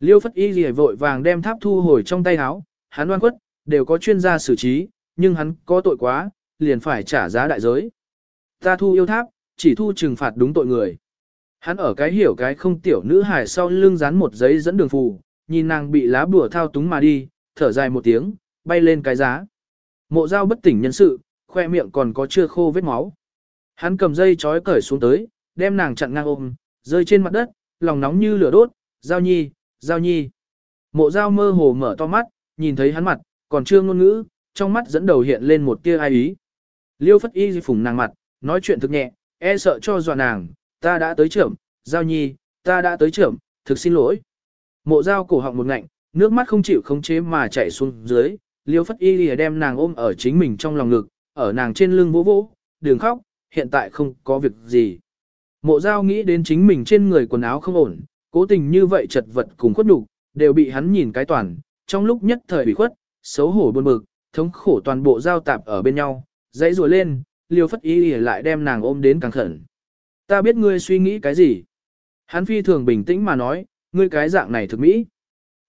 Liêu phất y gì vội vàng đem tháp thu hồi trong tay áo, hắn oan quất, đều có chuyên gia xử trí, nhưng hắn có tội quá, liền phải trả giá đại giới. Ta thu yêu tháp, chỉ thu trừng phạt đúng tội người. Hắn ở cái hiểu cái không tiểu nữ hài sau lưng dán một giấy dẫn đường phù, nhìn nàng bị lá bùa thao túng mà đi, thở dài một tiếng, bay lên cái giá. Mộ dao bất tỉnh nhân sự, khoe miệng còn có chưa khô vết máu. Hắn cầm dây chói cởi xuống tới, đem nàng chặn ngang ôm, rơi trên mặt đất, lòng nóng như lửa đốt, giao nhi, giao nhi. Mộ dao mơ hồ mở to mắt, nhìn thấy hắn mặt, còn chưa ngôn ngữ, trong mắt dẫn đầu hiện lên một tia ai ý. Liêu phất y phủng nàng mặt, nói chuyện thực nhẹ, e sợ cho dọa nàng, ta đã tới trưởng, giao nhi, ta đã tới trưởng, thực xin lỗi. Mộ dao cổ họng một ngạnh, nước mắt không chịu khống chế mà chảy xuống dưới, liêu phất y lìa đem nàng ôm ở chính mình trong lòng ngực, ở nàng trên lưng vỗ vỗ, đừng khóc, hiện tại không có việc gì. Mộ dao nghĩ đến chính mình trên người quần áo không ổn, cố tình như vậy chật vật cùng khuất nhục đều bị hắn nhìn cái toàn, trong lúc nhất thời bị khuất, xấu hổ buồn bực, thống khổ toàn bộ giao tạp ở bên nhau, dãy rùa lên, liêu phất y lìa lại đem nàng ôm đến càng khẩn. Ta biết ngươi suy nghĩ cái gì. Hắn phi thường bình tĩnh mà nói, ngươi cái dạng này thực mỹ.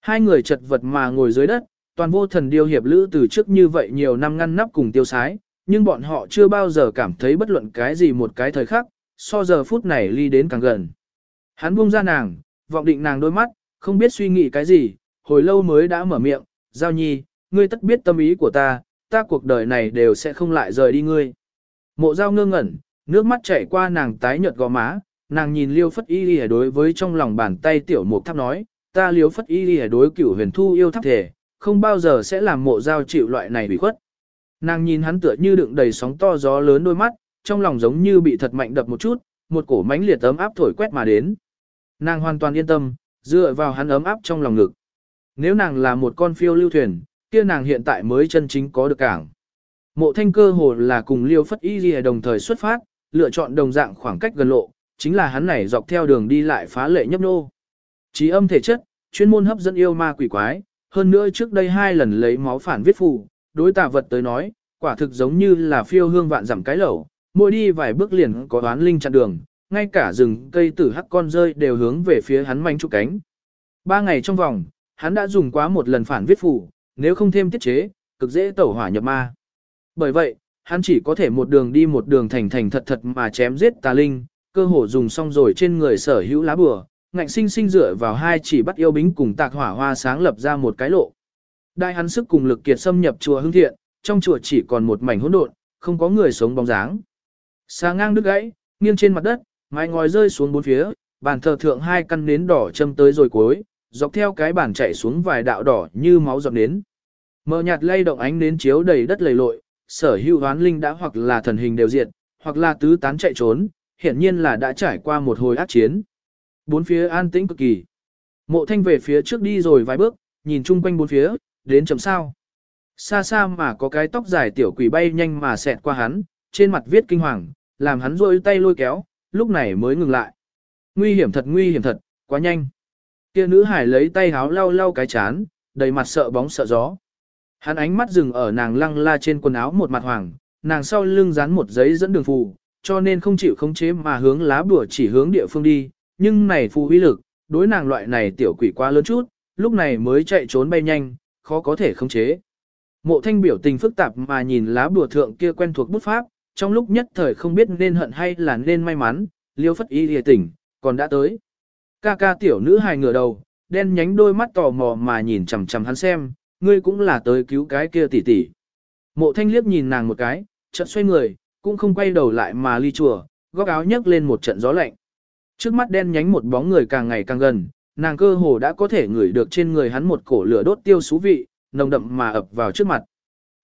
Hai người chật vật mà ngồi dưới đất, toàn vô thần điêu hiệp lữ từ trước như vậy nhiều năm ngăn nắp cùng tiêu sái, nhưng bọn họ chưa bao giờ cảm thấy bất luận cái gì một cái thời khắc, so giờ phút này ly đến càng gần. Hắn buông ra nàng, vọng định nàng đôi mắt, không biết suy nghĩ cái gì, hồi lâu mới đã mở miệng, giao nhi, ngươi tất biết tâm ý của ta, ta cuộc đời này đều sẽ không lại rời đi ngươi. Mộ giao ngơ ngẩn, nước mắt chảy qua nàng tái nhợt gò má, nàng nhìn liêu phất y lìa đối với trong lòng bàn tay tiểu mục tháp nói, ta liêu phất y lìa đối cửu huyền thu yêu tháp thể, không bao giờ sẽ làm mộ giao chịu loại này bị khuất. Nàng nhìn hắn tựa như đựng đầy sóng to gió lớn đôi mắt, trong lòng giống như bị thật mạnh đập một chút, một cổ mánh liệt ấm áp thổi quét mà đến. Nàng hoàn toàn yên tâm, dựa vào hắn ấm áp trong lòng ngực. Nếu nàng là một con phiêu lưu thuyền, kia nàng hiện tại mới chân chính có được cảng. Mộ thanh cơ hồ là cùng liêu phất y Lìa đồng thời xuất phát, lựa chọn đồng dạng khoảng cách gần lộ, chính là hắn này dọc theo đường đi lại phá lệ nhấp nô. Trí âm thể chất, chuyên môn hấp dẫn yêu ma quỷ quái, hơn nữa trước đây hai lần lấy máu phản viết phù, đối tạ vật tới nói, quả thực giống như là phiêu hương vạn dặm cái lẩu, mỗi đi vài bước liền có đoán linh chặn đường, ngay cả rừng cây tử hắc con rơi đều hướng về phía hắn manh chụp cánh. Ba ngày trong vòng, hắn đã dùng quá một lần phản viết phù, nếu không thêm tiết chế, cực dễ tẩu hỏa nhập ma. Bởi vậy, hắn chỉ có thể một đường đi một đường thành thành thật thật mà chém giết tà linh, cơ hồ dùng xong rồi trên người sở hữu lá bùa ngạnh sinh sinh dựa vào hai chỉ bắt yêu bính cùng tạc hỏa hoa sáng lập ra một cái lộ. Đại hắn sức cùng lực kiệt xâm nhập chùa hương thiện, trong chùa chỉ còn một mảnh hỗn độn, không có người sống bóng dáng. Xa ngang đứt gãy, nghiêng trên mặt đất, mái ngói rơi xuống bốn phía, bàn thờ thượng hai căn nến đỏ châm tới rồi cuối, dọc theo cái bàn chạy xuống vài đạo đỏ như máu giọt nến. Mờ nhạt lay động ánh nến chiếu đầy đất lầy lội, sở hữu hoán linh đã hoặc là thần hình đều diệt, hoặc là tứ tán chạy trốn, hiển nhiên là đã trải qua một hồi ác chiến. Bốn phía an tĩnh cực kỳ. Mộ thanh về phía trước đi rồi vài bước, nhìn chung quanh bốn phía, đến chấm sao. Xa xa mà có cái tóc dài tiểu quỷ bay nhanh mà xẹt qua hắn, trên mặt viết kinh hoàng, làm hắn rôi tay lôi kéo, lúc này mới ngừng lại. Nguy hiểm thật nguy hiểm thật, quá nhanh. Kia nữ hải lấy tay háo lau lau cái chán, đầy mặt sợ bóng sợ gió. Hắn ánh mắt dừng ở nàng lăng la trên quần áo một mặt hoàng, nàng sau lưng dán một giấy dẫn đường phù, cho nên không chịu khống chế mà hướng lá bùa chỉ hướng địa phương đi, nhưng này phù uy lực, đối nàng loại này tiểu quỷ quá lớn chút, lúc này mới chạy trốn bay nhanh, khó có thể khống chế. Mộ thanh biểu tình phức tạp mà nhìn lá bùa thượng kia quen thuộc bút pháp, trong lúc nhất thời không biết nên hận hay là nên may mắn, liêu phất y lìa tỉnh, còn đã tới. Ca ca tiểu nữ hài ngửa đầu, đen nhánh đôi mắt tò mò mà nhìn chằm chằm hắn xem, ngươi cũng là tới cứu cái kia tỷ tỷ. Mộ thanh liếc nhìn nàng một cái, chợt xoay người, cũng không quay đầu lại mà ly chùa, góc áo nhấc lên một trận gió lạnh. Trước mắt đen nhánh một bóng người càng ngày càng gần, nàng cơ hồ đã có thể ngửi được trên người hắn một cổ lửa đốt tiêu xú vị, nồng đậm mà ập vào trước mặt.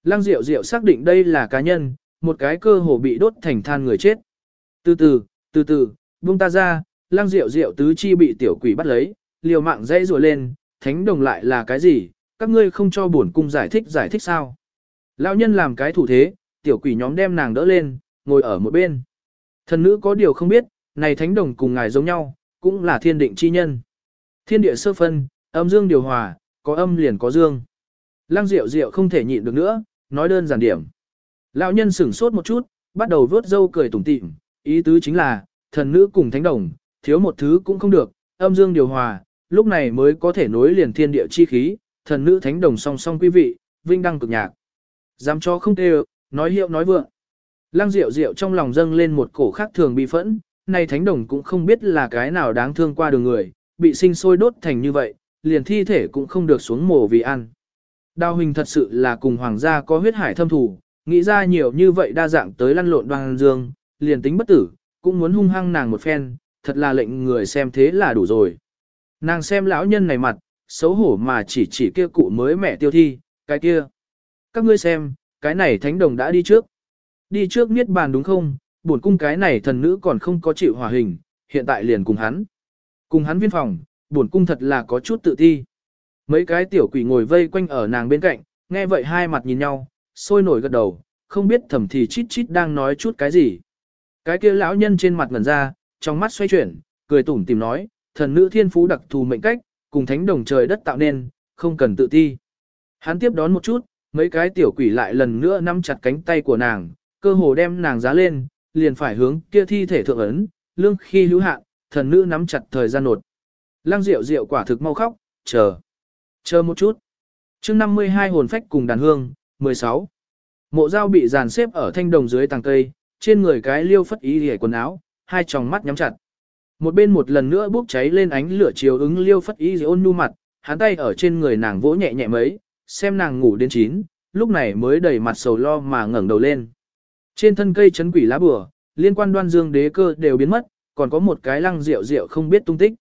Lăng Diệu Diệu xác định đây là cá nhân, một cái cơ hồ bị đốt thành than người chết. Từ từ, từ từ, buông ta ra, Lăng Diệu Diệu tứ chi bị tiểu quỷ bắt lấy, liều mạng dây rùa lên, thánh đồng lại là cái gì, các ngươi không cho bổn cung giải thích giải thích sao. Lão nhân làm cái thủ thế, tiểu quỷ nhóm đem nàng đỡ lên, ngồi ở một bên. Thần nữ có điều không biết, này thánh đồng cùng ngài giống nhau, cũng là thiên định chi nhân. Thiên địa sơ phân, âm dương điều hòa, có âm liền có dương. Lăng Diệu Diệu không thể nhịn được nữa, nói đơn giản điểm. Lão nhân sửng sốt một chút, bắt đầu vớt dâu cười tủm tỉm, ý tứ chính là, thần nữ cùng thánh đồng, thiếu một thứ cũng không được, âm dương điều hòa, lúc này mới có thể nối liền thiên địa chi khí, thần nữ thánh đồng song song quý vị, vinh đăng cực nhạc. Dám cho không tê nói hiệu nói vượng. Lăng Diệu Diệu trong lòng dâng lên một cổ khác thường bị phẫn, nay thánh đồng cũng không biết là cái nào đáng thương qua đường người, bị sinh sôi đốt thành như vậy, liền thi thể cũng không được xuống mồ vì ăn. Đào hình thật sự là cùng hoàng gia có huyết hải thâm thù, nghĩ ra nhiều như vậy đa dạng tới lăn lộn đoan dương, liền tính bất tử, cũng muốn hung hăng nàng một phen, thật là lệnh người xem thế là đủ rồi. Nàng xem lão nhân này mặt, xấu hổ mà chỉ chỉ kia cụ mới mẹ tiêu thi, cái kia. Các ngươi xem, cái này thánh đồng đã đi trước. Đi trước niết bàn đúng không, bổn cung cái này thần nữ còn không có chịu hòa hình, hiện tại liền cùng hắn. Cùng hắn viên phòng, bổn cung thật là có chút tự ti. Mấy cái tiểu quỷ ngồi vây quanh ở nàng bên cạnh, nghe vậy hai mặt nhìn nhau, sôi nổi gật đầu, không biết thầm thì chít chít đang nói chút cái gì. Cái kia lão nhân trên mặt ngẩn ra, trong mắt xoay chuyển, cười tủm tìm nói, thần nữ thiên phú đặc thù mệnh cách, cùng thánh đồng trời đất tạo nên, không cần tự ti. Hắn tiếp đón một chút, mấy cái tiểu quỷ lại lần nữa nắm chặt cánh tay của nàng, cơ hồ đem nàng giá lên, liền phải hướng kia thi thể thượng ấn, lương khi hữu hạn, thần nữ nắm chặt thời gian nột. Lăng Diệu Diệu quả thực mau khóc, chờ. Chờ một chút. chương 52 hồn phách cùng đàn hương, 16. Mộ dao bị dàn xếp ở thanh đồng dưới tàng cây, trên người cái liêu phất ý hề quần áo, hai tròng mắt nhắm chặt. Một bên một lần nữa bốc cháy lên ánh lửa chiều ứng liêu phất ý ôn nu mặt, hắn tay ở trên người nàng vỗ nhẹ nhẹ mấy, xem nàng ngủ đến chín, lúc này mới đầy mặt sầu lo mà ngẩng đầu lên. Trên thân cây chấn quỷ lá bùa, liên quan đoan dương đế cơ đều biến mất, còn có một cái lăng rượu rượu không biết tung tích.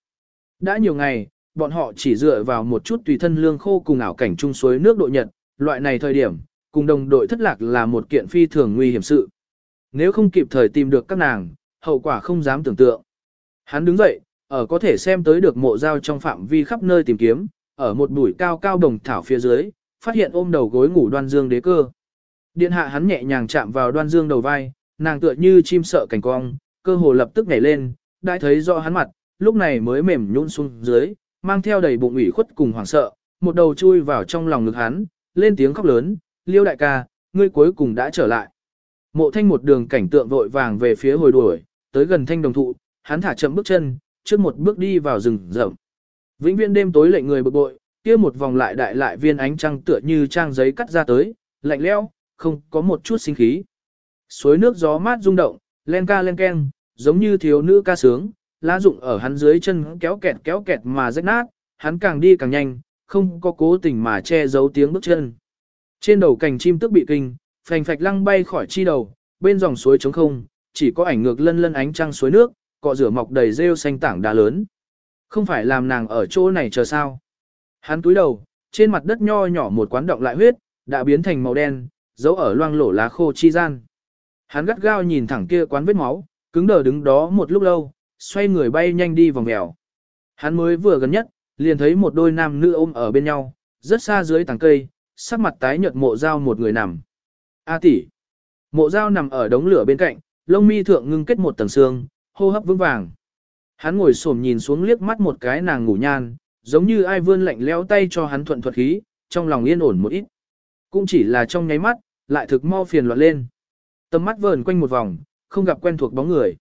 Đã nhiều ngày, bọn họ chỉ dựa vào một chút tùy thân lương khô cùng ảo cảnh chung suối nước độ nhật, loại này thời điểm, cùng đồng đội thất lạc là một kiện phi thường nguy hiểm sự. Nếu không kịp thời tìm được các nàng, hậu quả không dám tưởng tượng. Hắn đứng dậy, ở có thể xem tới được mộ giao trong phạm vi khắp nơi tìm kiếm, ở một bụi cao cao đồng thảo phía dưới, phát hiện ôm đầu gối ngủ đoan dương đế cơ. Điện hạ hắn nhẹ nhàng chạm vào đoan dương đầu vai, nàng tựa như chim sợ cảnh cong, cơ hồ lập tức nhảy lên, đã thấy rõ hắn mặt, lúc này mới mềm nhũn xuống dưới, mang theo đầy bụng ủy khuất cùng hoảng sợ, một đầu chui vào trong lòng ngực hắn, lên tiếng khóc lớn, liêu đại ca, ngươi cuối cùng đã trở lại. Mộ thanh một đường cảnh tượng vội vàng về phía hồi đuổi, tới gần thanh đồng thụ, hắn thả chậm bước chân, trước một bước đi vào rừng rậm. Vĩnh viên đêm tối lệnh người bực bội, kia một vòng lại đại lại viên ánh trăng tựa như trang giấy cắt ra tới, lạnh lẽo, không có một chút sinh khí. Suối nước gió mát rung động, len ca len ken, giống như thiếu nữ ca sướng, lá rụng ở hắn dưới chân kéo kẹt kéo kẹt mà rách nát, hắn càng đi càng nhanh, không có cố tình mà che giấu tiếng bước chân. Trên đầu cành chim tức bị kinh, phành phạch lăng bay khỏi chi đầu, bên dòng suối trống không, chỉ có ảnh ngược lân lân ánh trăng suối nước, cọ rửa mọc đầy rêu xanh tảng đá lớn. Không phải làm nàng ở chỗ này chờ sao. Hắn túi đầu, trên mặt đất nho nhỏ một quán động lại huyết, đã biến thành màu đen, giấu ở loang lổ lá khô chi gian. Hắn gắt gao nhìn thẳng kia quán vết máu, cứng đờ đứng đó một lúc lâu, xoay người bay nhanh đi vòng mèo. Hắn mới vừa gần nhất, liền thấy một đôi nam nữ ôm ở bên nhau, rất xa dưới tàng cây, sắc mặt tái nhợt mộ dao một người nằm. A tỷ. Mộ dao nằm ở đống lửa bên cạnh, lông mi thượng ngưng kết một tầng xương, hô hấp vững vàng. Hắn ngồi xổm nhìn xuống liếc mắt một cái nàng ngủ nhan, giống như ai vươn lạnh lẽo tay cho hắn thuận thuật khí, trong lòng yên ổn một ít. Cũng chỉ là trong nháy mắt, lại thực mau phiền loạn lên. Tầm mắt vờn quanh một vòng, không gặp quen thuộc bóng người.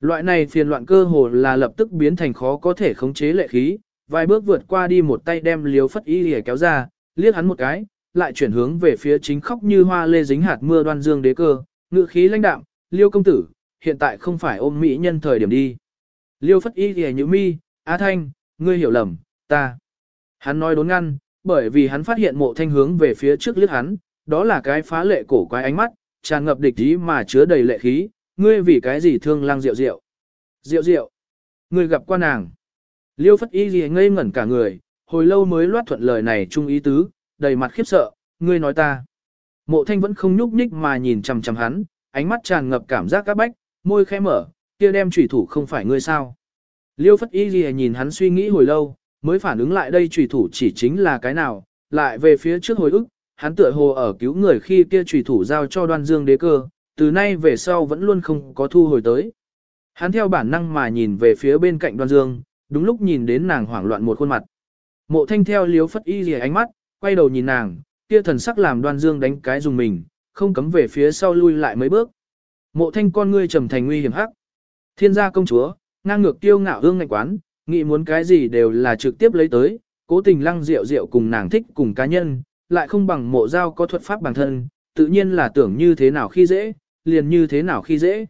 Loại này phiền loạn cơ hồ là lập tức biến thành khó có thể khống chế lệ khí, vài bước vượt qua đi một tay đem liếu phất y lìa kéo ra, liếc hắn một cái, lại chuyển hướng về phía chính khóc như hoa lê dính hạt mưa đoan dương đế cơ, ngự khí lãnh đạm, liêu công tử, hiện tại không phải ôm mỹ nhân thời điểm đi. Liêu phất y thì như mi, á thanh, ngươi hiểu lầm, ta. Hắn nói đốn ngăn, bởi vì hắn phát hiện mộ thanh hướng về phía trước liếc hắn, đó là cái phá lệ cổ quái ánh mắt, tràn ngập địch ý mà chứa đầy lệ khí, ngươi vì cái gì thương lang rượu rượu. Rượu rượu, ngươi gặp qua nàng. Liêu phất y gì ngây ngẩn cả người, hồi lâu mới loát thuận lời này chung ý tứ, đầy mặt khiếp sợ, ngươi nói ta. Mộ thanh vẫn không nhúc nhích mà nhìn chằm chằm hắn, ánh mắt tràn ngập cảm giác các bách, môi khẽ mở, kia đem trùy thủ không phải ngươi sao. Liêu phất y Ghi nhìn hắn suy nghĩ hồi lâu, mới phản ứng lại đây trùy thủ chỉ chính là cái nào, lại về phía trước hồi ức, hắn tựa hồ ở cứu người khi kia trùy thủ giao cho đoan dương đế cơ, từ nay về sau vẫn luôn không có thu hồi tới. Hắn theo bản năng mà nhìn về phía bên cạnh đoan dương, đúng lúc nhìn đến nàng hoảng loạn một khuôn mặt. Mộ thanh theo liếu phất y gì ánh mắt, quay đầu nhìn nàng, kia thần sắc làm đoan dương đánh cái dùng mình, không cấm về phía sau lui lại mấy bước. Mộ thanh con ngươi trầm thành nguy hiểm hắc. Thiên gia công chúa, ngang ngược tiêu ngạo hương ngạnh quán, nghĩ muốn cái gì đều là trực tiếp lấy tới, cố tình lăng rượu rượu cùng nàng thích cùng cá nhân, lại không bằng mộ giao có thuật pháp bản thân, tự nhiên là tưởng như thế nào khi dễ, liền như thế nào khi dễ.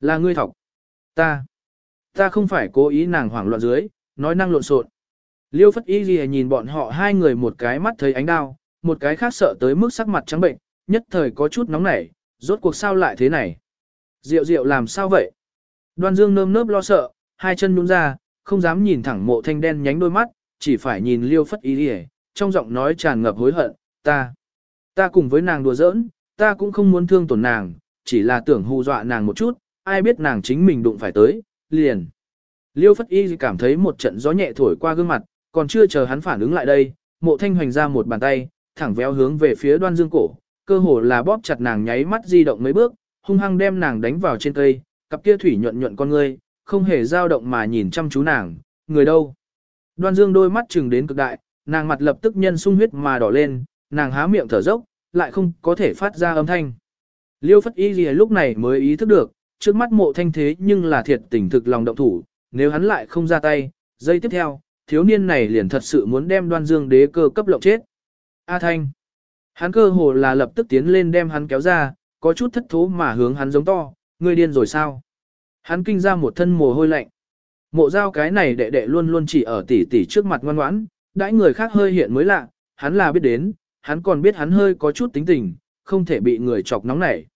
Là ngươi thọc. Ta. Ta không phải cố ý nàng hoảng loạn dưới, nói năng lộn xộn. Liêu phất y Ghi nhìn bọn họ hai người một cái mắt thấy ánh đao, một cái khác sợ tới mức sắc mặt trắng bệnh, nhất thời có chút nóng nảy, rốt cuộc sao lại thế này. Diệu diệu làm sao vậy? Đoan dương nơm nớp lo sợ, hai chân nhún ra, không dám nhìn thẳng mộ thanh đen nhánh đôi mắt, chỉ phải nhìn liêu phất y gì trong giọng nói tràn ngập hối hận, ta. Ta cùng với nàng đùa giỡn, ta cũng không muốn thương tổn nàng, chỉ là tưởng hù dọa nàng một chút, ai biết nàng chính mình đụng phải tới, liền. Liêu Phất Y cảm thấy một trận gió nhẹ thổi qua gương mặt, còn chưa chờ hắn phản ứng lại đây, mộ thanh hoành ra một bàn tay, thẳng véo hướng về phía đoan dương cổ, cơ hồ là bóp chặt nàng nháy mắt di động mấy bước, hung hăng đem nàng đánh vào trên cây, cặp kia thủy nhuận nhuận con ngươi, không hề dao động mà nhìn chăm chú nàng, người đâu. Đoan dương đôi mắt chừng đến cực đại, nàng mặt lập tức nhân sung huyết mà đỏ lên, nàng há miệng thở dốc, lại không có thể phát ra âm thanh. Liêu Phất Y gì lúc này mới ý thức được, trước mắt mộ thanh thế nhưng là thiệt tình thực lòng động thủ, nếu hắn lại không ra tay, giây tiếp theo, thiếu niên này liền thật sự muốn đem đoan dương đế cơ cấp lộng chết. A thanh, hắn cơ hồ là lập tức tiến lên đem hắn kéo ra, có chút thất thố mà hướng hắn giống to, ngươi điên rồi sao? Hắn kinh ra một thân mồ hôi lạnh. Mộ giao cái này đệ đệ luôn luôn chỉ ở tỷ tỷ trước mặt ngoan ngoãn, đãi người khác hơi hiện mới lạ, hắn là biết đến, hắn còn biết hắn hơi có chút tính tình, không thể bị người chọc nóng nảy.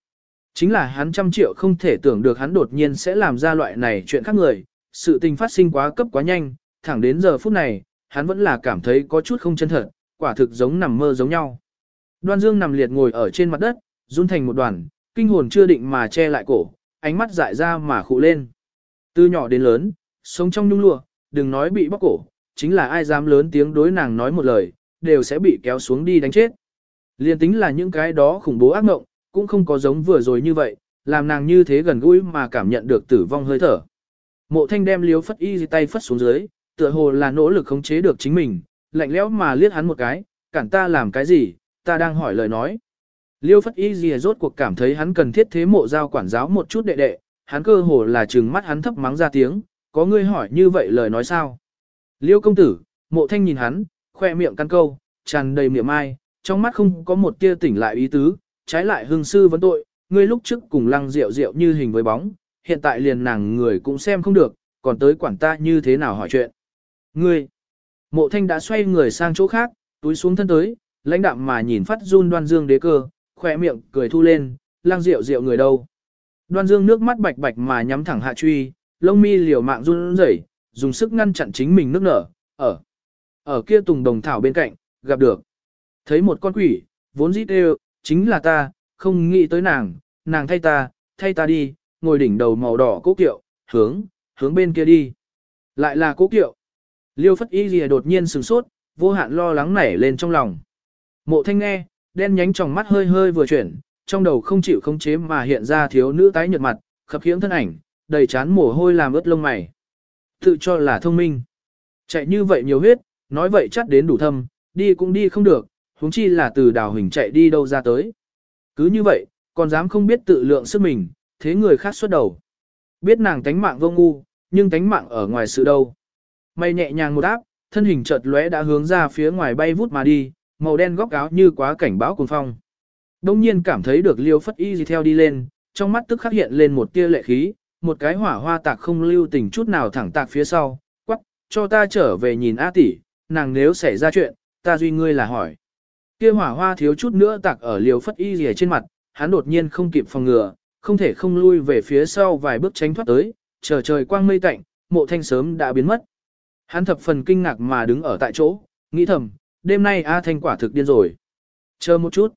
Chính là hắn trăm triệu không thể tưởng được hắn đột nhiên sẽ làm ra loại này chuyện khác người, sự tình phát sinh quá cấp quá nhanh, thẳng đến giờ phút này, hắn vẫn là cảm thấy có chút không chân thật, quả thực giống nằm mơ giống nhau. Đoan Dương nằm liệt ngồi ở trên mặt đất, run thành một đoàn, kinh hồn chưa định mà che lại cổ, ánh mắt dại ra mà khụ lên. Từ nhỏ đến lớn, sống trong nhung lụa, đừng nói bị bóc cổ, chính là ai dám lớn tiếng đối nàng nói một lời, đều sẽ bị kéo xuống đi đánh chết. Liên tính là những cái đó khủng bố ác mộng, cũng không có giống vừa rồi như vậy, làm nàng như thế gần gũi mà cảm nhận được tử vong hơi thở. Mộ thanh đem liếu phất y tay phất xuống dưới, tựa hồ là nỗ lực khống chế được chính mình, lạnh lẽo mà liếc hắn một cái, cản ta làm cái gì, ta đang hỏi lời nói. Liêu phất y gì rốt cuộc cảm thấy hắn cần thiết thế mộ giao quản giáo một chút đệ đệ, hắn cơ hồ là trừng mắt hắn thấp mắng ra tiếng, có ngươi hỏi như vậy lời nói sao. Liêu công tử, mộ thanh nhìn hắn, khoe miệng căn câu, tràn đầy miệng ai, trong mắt không có một tia tỉnh lại ý tứ, trái lại hương sư vấn tội, ngươi lúc trước cùng lăng rượu rượu như hình với bóng, hiện tại liền nàng người cũng xem không được, còn tới quản ta như thế nào hỏi chuyện. Ngươi, mộ thanh đã xoay người sang chỗ khác, túi xuống thân tới, lãnh đạm mà nhìn phát run đoan dương đế cơ, khỏe miệng cười thu lên, lang rượu rượu người đâu. Đoan dương nước mắt bạch bạch mà nhắm thẳng hạ truy, lông mi liều mạng run rẩy, dùng sức ngăn chặn chính mình nước nở, ở. Ở kia tùng đồng thảo bên cạnh, gặp được. Thấy một con quỷ, vốn dĩ đều, chính là ta, không nghĩ tới nàng, nàng thay ta, thay ta đi, ngồi đỉnh đầu màu đỏ cố kiệu, hướng, hướng bên kia đi. Lại là cố kiệu. Liêu phất y lìa đột nhiên sừng sốt, vô hạn lo lắng nảy lên trong lòng. Mộ thanh nghe, đen nhánh trong mắt hơi hơi vừa chuyển, trong đầu không chịu khống chế mà hiện ra thiếu nữ tái nhợt mặt, khập khiễng thân ảnh, đầy chán mồ hôi làm ướt lông mày. Tự cho là thông minh. Chạy như vậy nhiều huyết, nói vậy chắc đến đủ thâm, đi cũng đi không được, huống chi là từ đào hình chạy đi đâu ra tới. Cứ như vậy, còn dám không biết tự lượng sức mình, thế người khác xuất đầu. Biết nàng tánh mạng vô ngu, nhưng tánh mạng ở ngoài sự đâu. Mày nhẹ nhàng một áp, thân hình chợt lóe đã hướng ra phía ngoài bay vút mà đi, màu đen góc áo như quá cảnh báo cuồng phong. Đông nhiên cảm thấy được liêu phất y gì theo đi lên, trong mắt tức khắc hiện lên một tia lệ khí, một cái hỏa hoa tạc không lưu tình chút nào thẳng tạc phía sau, quắc, cho ta trở về nhìn A tỷ, nàng nếu xảy ra chuyện, ta duy ngươi là hỏi. Kia hỏa hoa thiếu chút nữa tạc ở liều phất y gì trên mặt, hắn đột nhiên không kịp phòng ngừa, không thể không lui về phía sau vài bước tránh thoát tới, chờ trời quang mây tạnh, mộ thanh sớm đã biến mất. Hắn thập phần kinh ngạc mà đứng ở tại chỗ, nghĩ thầm, đêm nay A thanh quả thực điên rồi. Chờ một chút,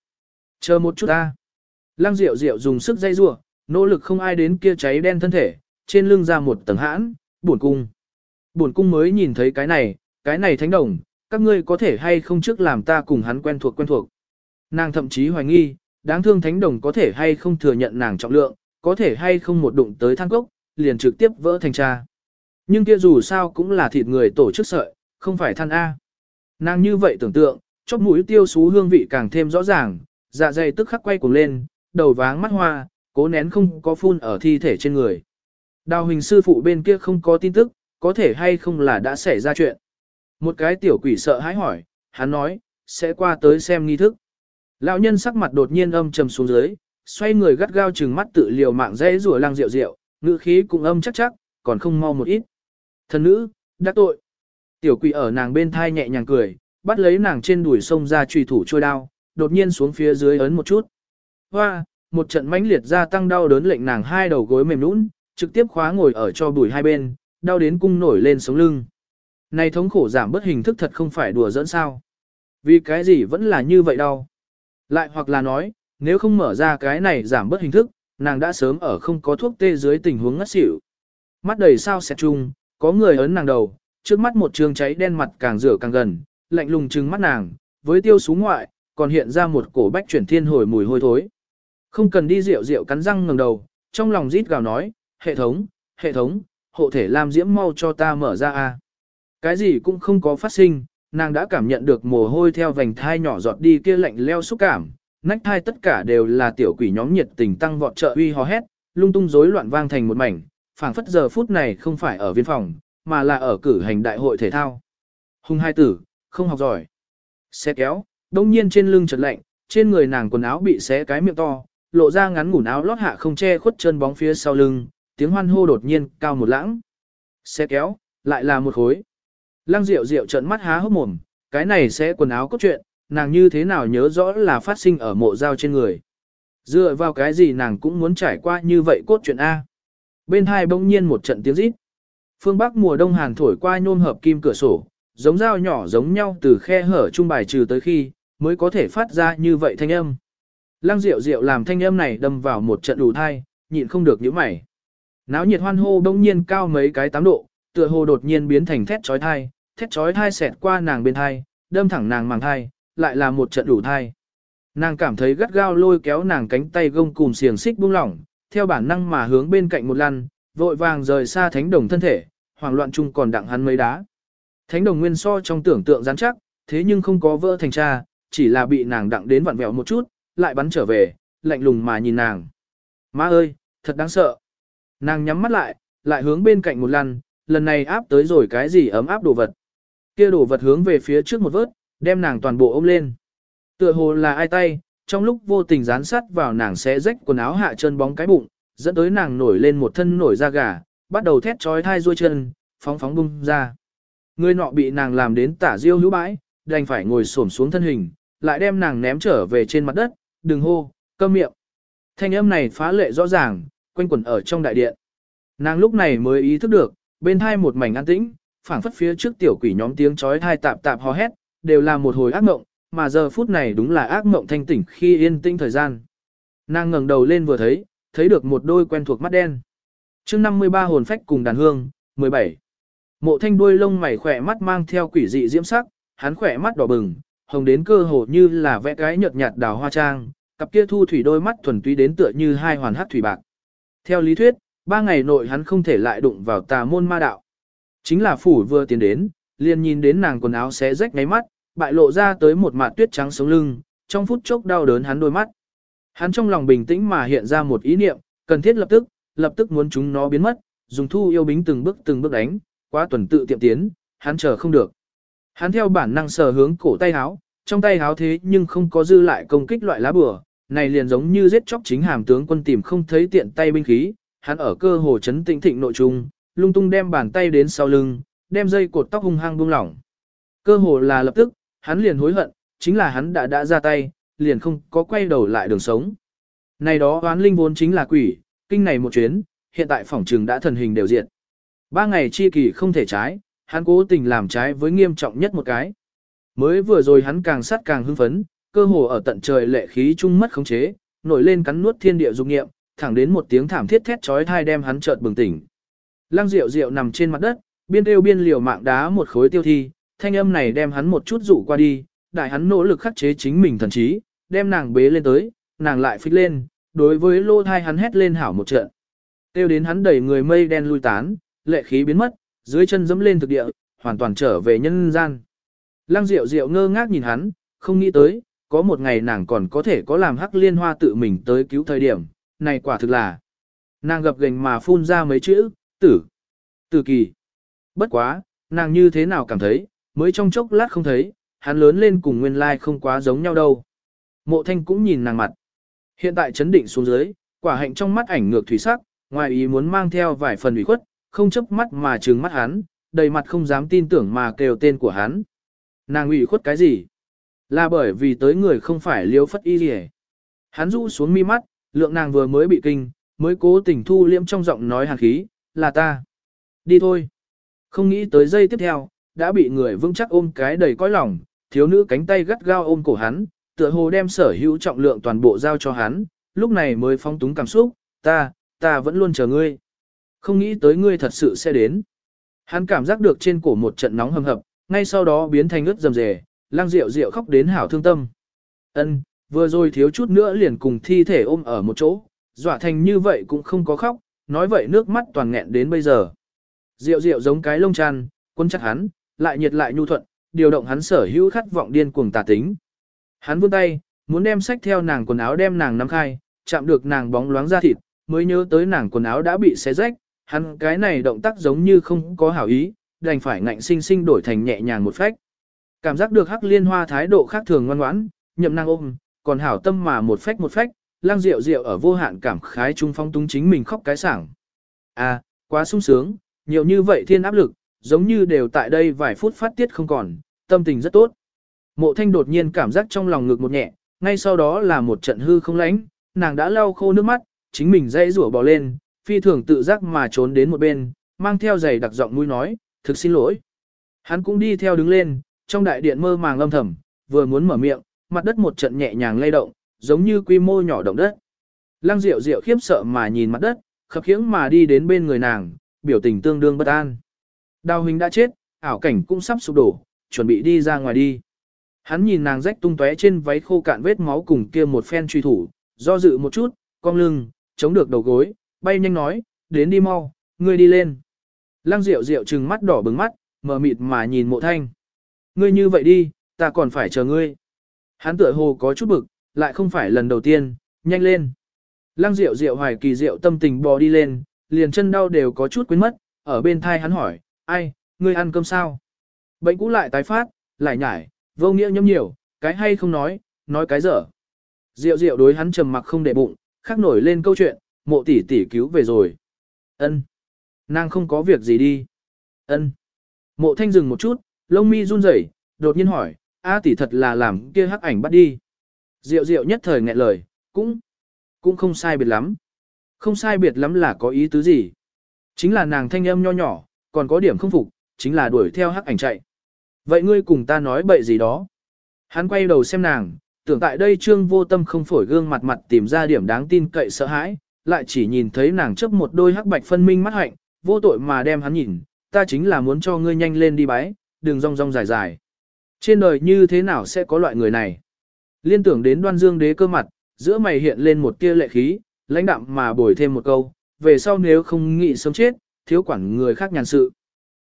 chờ một chút A. Lăng Diệu Diệu dùng sức dây rủa, nỗ lực không ai đến kia cháy đen thân thể, trên lưng ra một tầng hãn, buồn cung. Buồn cung mới nhìn thấy cái này, cái này thánh đồng, các ngươi có thể hay không trước làm ta cùng hắn quen thuộc quen thuộc. Nàng thậm chí hoài nghi, đáng thương thánh đồng có thể hay không thừa nhận nàng trọng lượng, có thể hay không một đụng tới thang cốc, liền trực tiếp vỡ thành cha. Nhưng kia dù sao cũng là thịt người tổ chức sợi, không phải than A. Nàng như vậy tưởng tượng, chóp mũi tiêu xú hương vị càng thêm rõ ràng, dạ dày tức khắc quay cuồng lên, đầu váng mắt hoa, cố nén không có phun ở thi thể trên người. Đào hình sư phụ bên kia không có tin tức, có thể hay không là đã xảy ra chuyện. Một cái tiểu quỷ sợ hãi hỏi, hắn nói, sẽ qua tới xem nghi thức. Lão nhân sắc mặt đột nhiên âm trầm xuống dưới, xoay người gắt gao chừng mắt tự liều mạng dễ rủa lang rượu rượu, ngữ khí cũng âm chắc chắc, còn không mau một ít. Thần nữ, đã tội. Tiểu quỷ ở nàng bên thai nhẹ nhàng cười, bắt lấy nàng trên đùi sông ra trùy thủ trôi đao, đột nhiên xuống phía dưới ấn một chút. Hoa, một trận mãnh liệt gia tăng đau đớn lệnh nàng hai đầu gối mềm nũng, trực tiếp khóa ngồi ở cho bùi hai bên, đau đến cung nổi lên sống lưng. Này thống khổ giảm bất hình thức thật không phải đùa dẫn sao. Vì cái gì vẫn là như vậy đâu. Lại hoặc là nói, nếu không mở ra cái này giảm bớt hình thức, nàng đã sớm ở không có thuốc tê dưới tình huống ngất xỉu. Mắt đầy sao xẹt chung, có người ấn nàng đầu, trước mắt một trường cháy đen mặt càng rửa càng gần, lạnh lùng trừng mắt nàng, với tiêu sú ngoại, còn hiện ra một cổ bách chuyển thiên hồi mùi hôi thối. Không cần đi rượu rượu cắn răng ngẩng đầu, trong lòng rít gào nói, hệ thống, hệ thống, hộ thể làm diễm mau cho ta mở ra a. Cái gì cũng không có phát sinh, nàng đã cảm nhận được mồ hôi theo vành thai nhỏ giọt đi kia lạnh leo xúc cảm, nách thai tất cả đều là tiểu quỷ nhóm nhiệt tình tăng vọt trợ uy hò hét, lung tung rối loạn vang thành một mảnh, phảng phất giờ phút này không phải ở viên phòng, mà là ở cử hành đại hội thể thao. Hùng hai tử, không học giỏi. Xe kéo, đông nhiên trên lưng chợt lạnh, trên người nàng quần áo bị xé cái miệng to, lộ ra ngắn ngủn áo lót hạ không che khuất chân bóng phía sau lưng, tiếng hoan hô đột nhiên cao một lãng. Xe kéo, lại là một khối. Lăng Diệu Diệu trợn mắt há hốc mồm, cái này sẽ quần áo cốt truyện, nàng như thế nào nhớ rõ là phát sinh ở mộ dao trên người. Dựa vào cái gì nàng cũng muốn trải qua như vậy cốt truyện A. Bên hai bỗng nhiên một trận tiếng rít. Phương Bắc mùa đông hàn thổi qua nhôm hợp kim cửa sổ, giống dao nhỏ giống nhau từ khe hở trung bài trừ tới khi, mới có thể phát ra như vậy thanh âm. Lăng Diệu Diệu làm thanh âm này đâm vào một trận đủ thai, nhịn không được nhíu mày. Náo nhiệt hoan hô bỗng nhiên cao mấy cái tám độ, tựa hồ đột nhiên biến thành thét chói thai, thét chói thai xẹt qua nàng bên thai, đâm thẳng nàng màng thai, lại là một trận đủ thai. Nàng cảm thấy gắt gao lôi kéo nàng cánh tay gông cùm xiềng xích buông lỏng, theo bản năng mà hướng bên cạnh một lăn, vội vàng rời xa thánh đồng thân thể, hoảng loạn chung còn đặng hắn mấy đá. Thánh đồng nguyên so trong tưởng tượng rắn chắc, thế nhưng không có vỡ thành cha, chỉ là bị nàng đặng đến vặn vẹo một chút, lại bắn trở về, lạnh lùng mà nhìn nàng. Má ơi, thật đáng sợ. Nàng nhắm mắt lại, lại hướng bên cạnh một lần, lần này áp tới rồi cái gì ấm áp đồ vật. Kia đồ vật hướng về phía trước một vớt, đem nàng toàn bộ ôm lên. Tựa hồ là ai tay, trong lúc vô tình dán sát vào nàng sẽ rách quần áo hạ chân bóng cái bụng, dẫn tới nàng nổi lên một thân nổi da gà, bắt đầu thét trói thai ruôi chân, phóng phóng bung ra. Người nọ bị nàng làm đến tả diêu hữu bãi, đành phải ngồi xổm xuống thân hình, lại đem nàng ném trở về trên mặt đất, đừng hô, câm miệng. Thanh âm này phá lệ rõ ràng, quanh quẩn ở trong đại điện. Nàng lúc này mới ý thức được, bên hai một mảnh an tĩnh, phảng phất phía trước tiểu quỷ nhóm tiếng chói tai tạp tạp hò hét, đều là một hồi ác mộng, mà giờ phút này đúng là ác mộng thanh tỉnh khi yên tĩnh thời gian. Nàng ngẩng đầu lên vừa thấy, thấy được một đôi quen thuộc mắt đen. Chương 53 hồn phách cùng đàn hương, 17. Mộ thanh đuôi lông mày khỏe mắt mang theo quỷ dị diễm sắc, hắn khỏe mắt đỏ bừng, hồng đến cơ hồ như là vẽ cái nhợt nhạt đào hoa trang, cặp kia thu thủy đôi mắt thuần túy đến tựa như hai hoàn hát thủy bạc. Theo lý thuyết, ba ngày nội hắn không thể lại đụng vào tà môn ma đạo. Chính là phủ vừa tiến đến, liền nhìn đến nàng quần áo xé rách ngáy mắt, bại lộ ra tới một mạt tuyết trắng sống lưng, trong phút chốc đau đớn hắn đôi mắt. Hắn trong lòng bình tĩnh mà hiện ra một ý niệm, cần thiết lập tức, lập tức muốn chúng nó biến mất, dùng thu yêu bính từng bước từng bước đánh, quá tuần tự tiệm tiến, hắn chờ không được. Hắn theo bản năng sờ hướng cổ tay háo, trong tay háo thế nhưng không có dư lại công kích loại lá bừa, này liền giống như giết chóc chính hàm tướng quân tìm không thấy tiện tay binh khí, hắn ở cơ hồ chấn tĩnh thịnh nội trung, lung tung đem bàn tay đến sau lưng, đem dây cột tóc hung hăng buông lỏng. Cơ hồ là lập tức, hắn liền hối hận, chính là hắn đã đã ra tay, liền không có quay đầu lại đường sống. Này đó oán linh vốn chính là quỷ, kinh này một chuyến, hiện tại phỏng trừng đã thần hình đều diệt. Ba ngày chi kỳ không thể trái, hắn cố tình làm trái với nghiêm trọng nhất một cái. Mới vừa rồi hắn càng sát càng hưng phấn, cơ hồ ở tận trời lệ khí trung mất khống chế, nổi lên cắn nuốt thiên địa dục nghiệm, thẳng đến một tiếng thảm thiết thét chói tai đem hắn chợt bừng tỉnh. Lăng Diệu Diệu nằm trên mặt đất, biên tiêu biên liều mạng đá một khối tiêu thi, thanh âm này đem hắn một chút dụ qua đi, đại hắn nỗ lực khắc chế chính mình thần trí, đem nàng bế lên tới, nàng lại phích lên, đối với lô thai hắn hét lên hảo một trận. Tiêu đến hắn đẩy người mây đen lui tán, lệ khí biến mất, dưới chân dẫm lên thực địa, hoàn toàn trở về nhân gian. Lăng Diệu Diệu ngơ ngác nhìn hắn, không nghĩ tới, có một ngày nàng còn có thể có làm hắc liên hoa tự mình tới cứu thời điểm, này quả thực là. Nàng gập gành mà phun ra mấy chữ, tử, tử kỳ. Bất quá, nàng như thế nào cảm thấy, mới trong chốc lát không thấy, hắn lớn lên cùng nguyên lai không quá giống nhau đâu. Mộ thanh cũng nhìn nàng mặt. Hiện tại chấn định xuống dưới, quả hạnh trong mắt ảnh ngược thủy sắc, ngoài ý muốn mang theo vài phần ủy khuất, không chấp mắt mà trừng mắt hắn, đầy mặt không dám tin tưởng mà kêu tên của hắn. Nàng ủy khuất cái gì? Là bởi vì tới người không phải liêu phất y gì Hắn rũ xuống mi mắt, lượng nàng vừa mới bị kinh, mới cố tình thu liễm trong giọng nói hàn khí, là ta. Đi thôi. Không nghĩ tới giây tiếp theo, đã bị người vững chắc ôm cái đầy cõi lòng, thiếu nữ cánh tay gắt gao ôm cổ hắn, tựa hồ đem sở hữu trọng lượng toàn bộ giao cho hắn, lúc này mới phong túng cảm xúc, ta, ta vẫn luôn chờ ngươi. Không nghĩ tới ngươi thật sự sẽ đến. Hắn cảm giác được trên cổ một trận nóng hầm hập, ngay sau đó biến thành ướt rầm rề, lang rượu rượu khóc đến hảo thương tâm. Ân, vừa rồi thiếu chút nữa liền cùng thi thể ôm ở một chỗ, dọa thành như vậy cũng không có khóc, nói vậy nước mắt toàn nghẹn đến bây giờ. Rượu rượu giống cái lông tràn, quân chắc hắn, lại nhiệt lại nhu thuận, điều động hắn sở hữu khát vọng điên cuồng tà tính. Hắn vươn tay, muốn đem sách theo nàng quần áo đem nàng nắm khai, chạm được nàng bóng loáng da thịt, mới nhớ tới nàng quần áo đã bị xé rách, hắn cái này động tác giống như không có hảo ý, đành phải ngạnh sinh sinh đổi thành nhẹ nhàng một phách. Cảm giác được hắc liên hoa thái độ khác thường ngoan ngoãn, nhậm năng ôm, còn hảo tâm mà một phách một phách, lang rượu rượu ở vô hạn cảm khái trung phong tung chính mình khóc cái sảng. À, quá sung sướng, nhiều như vậy thiên áp lực, giống như đều tại đây vài phút phát tiết không còn, tâm tình rất tốt. Mộ thanh đột nhiên cảm giác trong lòng ngực một nhẹ, ngay sau đó là một trận hư không lánh, nàng đã lau khô nước mắt, chính mình dãy rủa bò lên, phi thường tự giác mà trốn đến một bên, mang theo giày đặc giọng mũi nói, thực xin lỗi. Hắn cũng đi theo đứng lên, trong đại điện mơ màng âm thầm, vừa muốn mở miệng, mặt đất một trận nhẹ nhàng lay động, giống như quy mô nhỏ động đất. Lăng Diệu Diệu khiếp sợ mà nhìn mặt đất, khập khiễng mà đi đến bên người nàng, biểu tình tương đương bất an. Đào Hình đã chết, ảo cảnh cũng sắp sụp đổ, chuẩn bị đi ra ngoài đi. Hắn nhìn nàng rách tung tóe trên váy khô cạn vết máu cùng kia một phen truy thủ, do dự một chút, cong lưng, chống được đầu gối, bay nhanh nói, đến đi mau, ngươi đi lên. Lăng Diệu Diệu trừng mắt đỏ bừng mắt, mờ mịt mà nhìn Mộ Thanh. Ngươi như vậy đi, ta còn phải chờ ngươi. Hắn tựa hồ có chút bực, lại không phải lần đầu tiên, nhanh lên. Lăng Diệu Diệu hoài kỳ diệu tâm tình bò đi lên, liền chân đau đều có chút quên mất, ở bên thai hắn hỏi, ai, ngươi ăn cơm sao? Bệnh cũ lại tái phát, lại nhải, vô nghĩa nhâm nhiều, cái hay không nói, nói cái dở. Diệu diệu đối hắn trầm mặc không để bụng, khắc nổi lên câu chuyện, mộ tỷ tỷ cứu về rồi. Ân, Nàng không có việc gì đi. Ân. Mộ thanh dừng một chút, lông mi run rẩy, đột nhiên hỏi, A tỷ thật là làm kia hắc ảnh bắt đi. Diệu diệu nhất thời nghẹn lời, cũng, cũng không sai biệt lắm. Không sai biệt lắm là có ý tứ gì. Chính là nàng thanh âm nho nhỏ, còn có điểm không phục, chính là đuổi theo hắc ảnh chạy. Vậy ngươi cùng ta nói bậy gì đó. Hắn quay đầu xem nàng, tưởng tại đây trương vô tâm không phổi gương mặt mặt tìm ra điểm đáng tin cậy sợ hãi, lại chỉ nhìn thấy nàng chấp một đôi hắc bạch phân minh mắt hạnh, vô tội mà đem hắn nhìn, ta chính là muốn cho ngươi nhanh lên đi bái, đừng rong rong dài dài. Trên đời như thế nào sẽ có loại người này? Liên tưởng đến đoan dương đế cơ mặt, giữa mày hiện lên một tia lệ khí, lãnh đạm mà bồi thêm một câu, về sau nếu không nghĩ sống chết, thiếu quản người khác nhàn sự.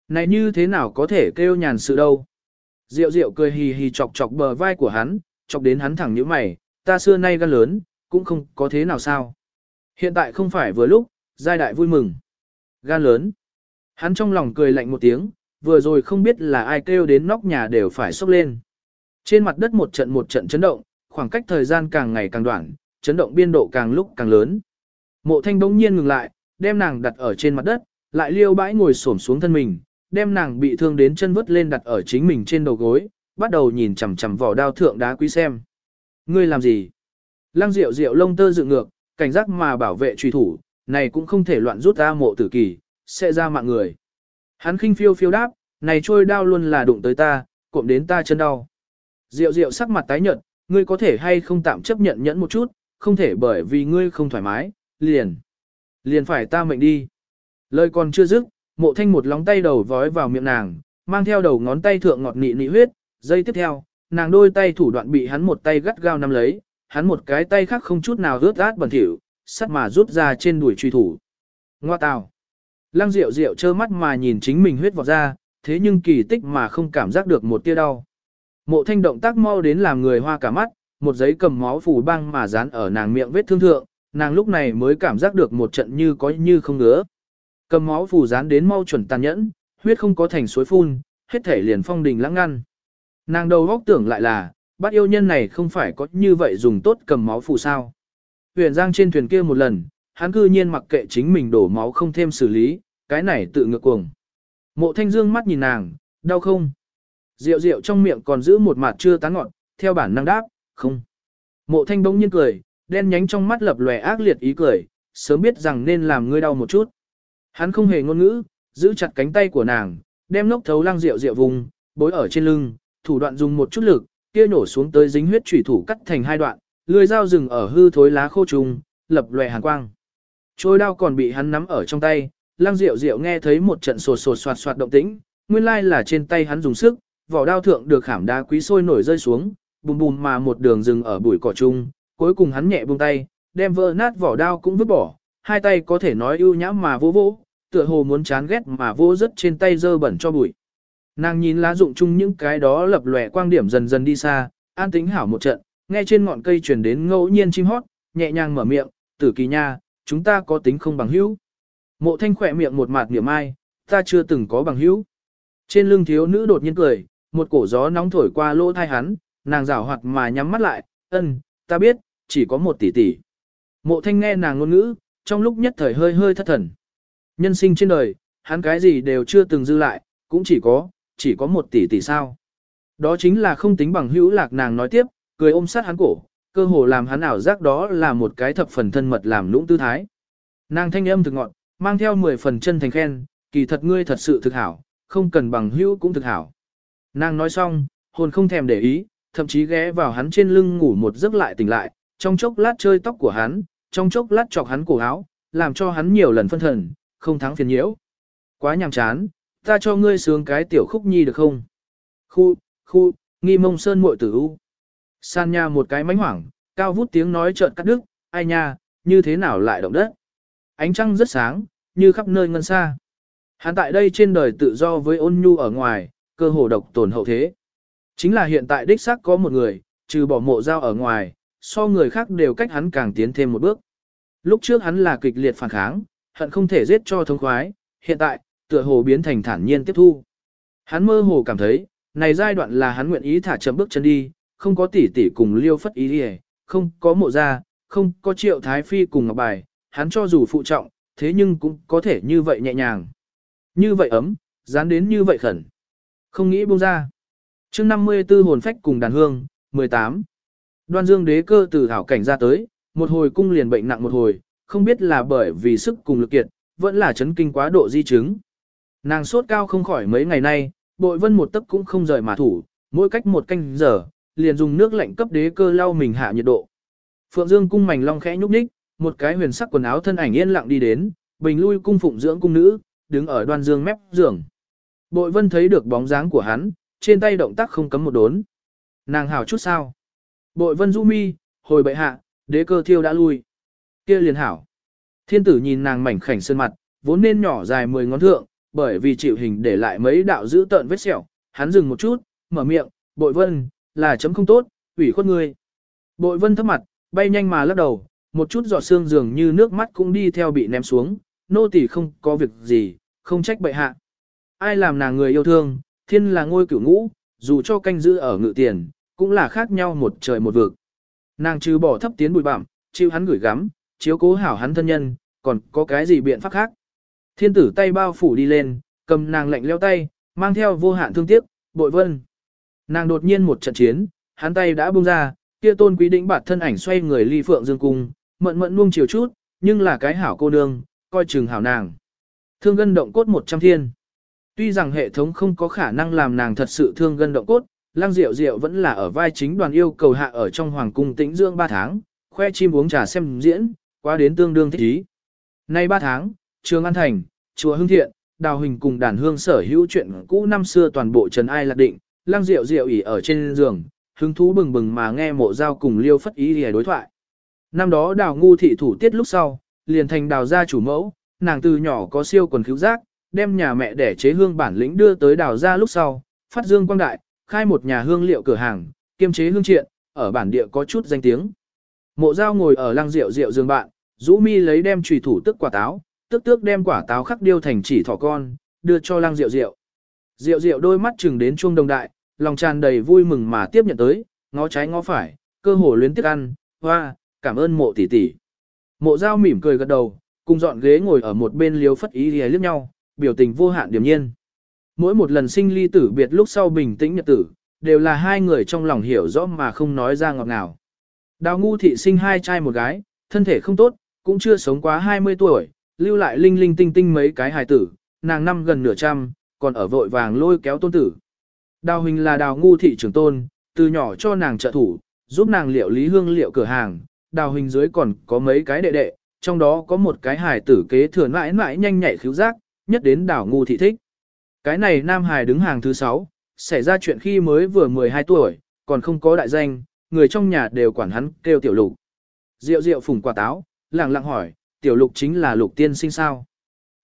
Này như thế nào có thể kêu nhàn sự đâu? Diệu diệu cười hì hì chọc chọc bờ vai của hắn, chọc đến hắn thẳng như mày, ta xưa nay gan lớn, cũng không có thế nào sao. Hiện tại không phải vừa lúc, giai đại vui mừng. Gan lớn. Hắn trong lòng cười lạnh một tiếng, vừa rồi không biết là ai kêu đến nóc nhà đều phải sốc lên. Trên mặt đất một trận một trận chấn động, khoảng cách thời gian càng ngày càng đoạn, chấn động biên độ càng lúc càng lớn. Mộ thanh bỗng nhiên ngừng lại, đem nàng đặt ở trên mặt đất, lại liêu bãi ngồi xổm xuống thân mình, đem nàng bị thương đến chân vứt lên đặt ở chính mình trên đầu gối, bắt đầu nhìn chằm chằm vỏ đao thượng đá quý xem. Ngươi làm gì? Lăng Diệu Diệu lông tơ dựng ngược, cảnh giác mà bảo vệ truy thủ, này cũng không thể loạn rút ra mộ tử kỳ, sẽ ra mạng người. Hắn khinh phiêu phiêu đáp, này trôi đao luôn là đụng tới ta, cộm đến ta chân đau. Diệu Diệu sắc mặt tái nhợt, ngươi có thể hay không tạm chấp nhận nhẫn một chút, không thể bởi vì ngươi không thoải mái, liền. Liền phải ta mệnh đi. Lời còn chưa dứt, mộ thanh một lóng tay đầu vói vào miệng nàng, mang theo đầu ngón tay thượng ngọt nị nị huyết, Dây tiếp theo, nàng đôi tay thủ đoạn bị hắn một tay gắt gao nắm lấy, hắn một cái tay khác không chút nào rớt át bẩn thỉu, sắt mà rút ra trên đuổi truy thủ. Ngoa tào. Lăng Diệu Diệu trơ mắt mà nhìn chính mình huyết vọt ra, thế nhưng kỳ tích mà không cảm giác được một tia đau. Mộ thanh động tác mau đến làm người hoa cả mắt, một giấy cầm máu phủ băng mà dán ở nàng miệng vết thương thượng, nàng lúc này mới cảm giác được một trận như có như không ngứa. Cầm máu phủ dán đến mau chuẩn tàn nhẫn, huyết không có thành suối phun, hết thể liền phong đình lãng ngăn. Nàng đầu góc tưởng lại là, bắt yêu nhân này không phải có như vậy dùng tốt cầm máu phù sao. Huyền Giang trên thuyền kia một lần, hắn cư nhiên mặc kệ chính mình đổ máu không thêm xử lý, cái này tự ngược cuồng. Mộ thanh dương mắt nhìn nàng, đau không? Rượu rượu trong miệng còn giữ một mặt chưa tán ngọn, theo bản năng đáp, không. Mộ thanh bỗng nhiên cười, đen nhánh trong mắt lập lòe ác liệt ý cười, sớm biết rằng nên làm ngươi đau một chút. Hắn không hề ngôn ngữ, giữ chặt cánh tay của nàng, đem lốc thấu lang rượu rượu vùng, bối ở trên lưng, thủ đoạn dùng một chút lực, kia nổ xuống tới dính huyết chủy thủ cắt thành hai đoạn, lưỡi dao rừng ở hư thối lá khô trùng, lập lòe hàn quang. Trôi đao còn bị hắn nắm ở trong tay, lang rượu rượu nghe thấy một trận sột sột soạt soạt động tĩnh, nguyên lai là trên tay hắn dùng sức, vỏ đao thượng được khảm đá quý sôi nổi rơi xuống, bùm bùm mà một đường rừng ở bụi cỏ chung, cuối cùng hắn nhẹ buông tay, đem vỡ nát vỏ đao cũng vứt bỏ, hai tay có thể nói ưu nhã mà vô vỗ, tựa hồ muốn chán ghét mà vô rất trên tay dơ bẩn cho bụi. Nàng nhìn lá dụng chung những cái đó lập lòe quang điểm dần dần đi xa, an tính hảo một trận, nghe trên ngọn cây truyền đến ngẫu nhiên chim hót, nhẹ nhàng mở miệng, tử kỳ nha, chúng ta có tính không bằng hữu. Mộ thanh khỏe miệng một mạt niệm ai, ta chưa từng có bằng hữu. Trên lưng thiếu nữ đột nhiên cười, một cổ gió nóng thổi qua lỗ thai hắn, nàng rảo hoạt mà nhắm mắt lại, ân, ta biết, chỉ có một tỷ tỷ. Mộ thanh nghe nàng ngôn ngữ, trong lúc nhất thời hơi hơi thất thần. Nhân sinh trên đời, hắn cái gì đều chưa từng dư lại, cũng chỉ có, chỉ có một tỷ tỷ sao. Đó chính là không tính bằng hữu lạc nàng nói tiếp, cười ôm sát hắn cổ, cơ hồ làm hắn ảo giác đó là một cái thập phần thân mật làm lũng tư thái. Nàng thanh âm thực ngọn, mang theo 10 phần chân thành khen, kỳ thật ngươi thật sự thực hảo, không cần bằng hữu cũng thực hảo. Nàng nói xong, hồn không thèm để ý, thậm chí ghé vào hắn trên lưng ngủ một giấc lại tỉnh lại, trong chốc lát chơi tóc của hắn, trong chốc lát chọc hắn cổ áo, làm cho hắn nhiều lần phân thần, không thắng phiền nhiễu. Quá nhàm chán, ta cho ngươi sướng cái tiểu khúc nhi được không? Khu, khu, nghi mông sơn muội tử u. San nha một cái mánh hoảng, cao vút tiếng nói trợn cắt đứt, ai nha, như thế nào lại động đất? Ánh trăng rất sáng, như khắp nơi ngân xa. Hắn tại đây trên đời tự do với ôn nhu ở ngoài, cơ hồ độc tồn hậu thế. Chính là hiện tại đích xác có một người, trừ bỏ mộ dao ở ngoài, so người khác đều cách hắn càng tiến thêm một bước. Lúc trước hắn là kịch liệt phản kháng, hận không thể giết cho thông khoái, hiện tại, tựa hồ biến thành thản nhiên tiếp thu. Hắn mơ hồ cảm thấy, này giai đoạn là hắn nguyện ý thả chậm bước chân đi, không có tỷ tỷ cùng liêu phất ý đi không có mộ gia, không có triệu thái phi cùng ngọc bài, hắn cho dù phụ trọng, thế nhưng cũng có thể như vậy nhẹ nhàng. Như vậy ấm, dán đến như vậy khẩn. Không nghĩ buông ra. chương 54 hồn phách cùng đàn hương, 18. Đoan dương đế cơ từ thảo cảnh ra tới, một hồi cung liền bệnh nặng một hồi, không biết là bởi vì sức cùng lực kiệt, vẫn là chấn kinh quá độ di chứng. Nàng sốt cao không khỏi mấy ngày nay, bội vân một tấc cũng không rời mà thủ, mỗi cách một canh giờ, liền dùng nước lạnh cấp đế cơ lau mình hạ nhiệt độ. Phượng Dương cung mảnh long khẽ nhúc nhích, một cái huyền sắc quần áo thân ảnh yên lặng đi đến, bình lui cung phụng dưỡng cung nữ, đứng ở đoan dương mép giường. Bội vân thấy được bóng dáng của hắn, trên tay động tác không cấm một đốn. Nàng hảo chút sao? Bội vân du mi, hồi bệ hạ, đế cơ thiêu đã lui kia liền hảo. Thiên tử nhìn nàng mảnh khảnh sơn mặt, vốn nên nhỏ dài 10 ngón thượng, bởi vì chịu hình để lại mấy đạo giữ tợn vết sẹo, hắn dừng một chút, mở miệng, bội vân, là chấm không tốt, ủy khuất ngươi. Bội vân thấp mặt, bay nhanh mà lắc đầu, một chút giọt xương dường như nước mắt cũng đi theo bị ném xuống, nô tỳ không có việc gì, không trách bệ hạ. Ai làm nàng người yêu thương, thiên là ngôi cửu ngũ, dù cho canh giữ ở ngự tiền, cũng là khác nhau một trời một vực. Nàng trừ bỏ thấp tiến bụi bặm, chịu hắn gửi gắm, chiếu cố hảo hắn thân nhân, còn có cái gì biện pháp khác. Thiên tử tay bao phủ đi lên, cầm nàng lạnh leo tay, mang theo vô hạn thương tiếc, bội vân. Nàng đột nhiên một trận chiến, hắn tay đã buông ra, kia tôn quý đĩnh bạt thân ảnh xoay người ly phượng dương cung, mận mận nuông chiều chút, nhưng là cái hảo cô nương, coi chừng hảo nàng. Thương gân động cốt một trăm thiên. Tuy rằng hệ thống không có khả năng làm nàng thật sự thương gân động cốt, lang Diệu Diệu vẫn là ở vai chính đoàn yêu cầu hạ ở trong hoàng cung tĩnh dương 3 tháng, khoe chim uống trà xem diễn, qua đến tương đương thích ý. Nay 3 tháng, Trường An Thành, Chùa Hưng Thiện, Đào Hình cùng đàn hương sở hữu chuyện cũ năm xưa toàn bộ trần ai lạc định, lang Diệu Diệu ỉ ở trên giường, hứng thú bừng bừng mà nghe mộ giao cùng liêu phất ý để đối thoại. Năm đó đào ngu thị thủ tiết lúc sau, liền thành đào gia chủ mẫu, nàng từ nhỏ có siêu quần cứu giác, đem nhà mẹ để chế hương bản lĩnh đưa tới đào gia lúc sau, phát dương quang đại, khai một nhà hương liệu cửa hàng, kiêm chế hương triện, ở bản địa có chút danh tiếng. Mộ Giao ngồi ở lăng rượu rượu giường bạn, rũ mi lấy đem chùy thủ tức quả táo, tức tước đem quả táo khắc điêu thành chỉ thỏ con, đưa cho lăng rượu rượu. Rượu rượu đôi mắt chừng đến chuông đồng đại, lòng tràn đầy vui mừng mà tiếp nhận tới, ngó trái ngó phải, cơ hồ luyến tiếc ăn, hoa, cảm ơn mộ tỷ tỷ. Mộ Giao mỉm cười gật đầu, cùng dọn ghế ngồi ở một bên liếu phất ý liếc nhau, biểu tình vô hạn điềm nhiên. Mỗi một lần sinh ly tử biệt lúc sau bình tĩnh nhật tử, đều là hai người trong lòng hiểu rõ mà không nói ra ngọt ngào. Đào ngu thị sinh hai trai một gái, thân thể không tốt, cũng chưa sống quá 20 tuổi, lưu lại linh linh tinh tinh mấy cái hài tử, nàng năm gần nửa trăm, còn ở vội vàng lôi kéo tôn tử. Đào Huỳnh là đào ngu thị trưởng tôn, từ nhỏ cho nàng trợ thủ, giúp nàng liệu lý hương liệu cửa hàng, đào Huỳnh dưới còn có mấy cái đệ đệ, trong đó có một cái hài tử kế thừa mãi mãi nhanh nhạy khiếu giác, nhất đến đào ngu thị thích. Cái này nam hài đứng hàng thứ 6, xảy ra chuyện khi mới vừa 12 tuổi, còn không có đại danh, người trong nhà đều quản hắn kêu tiểu lục. Diệu diệu phùng quả táo, lặng lặng hỏi, tiểu lục chính là lục tiên sinh sao.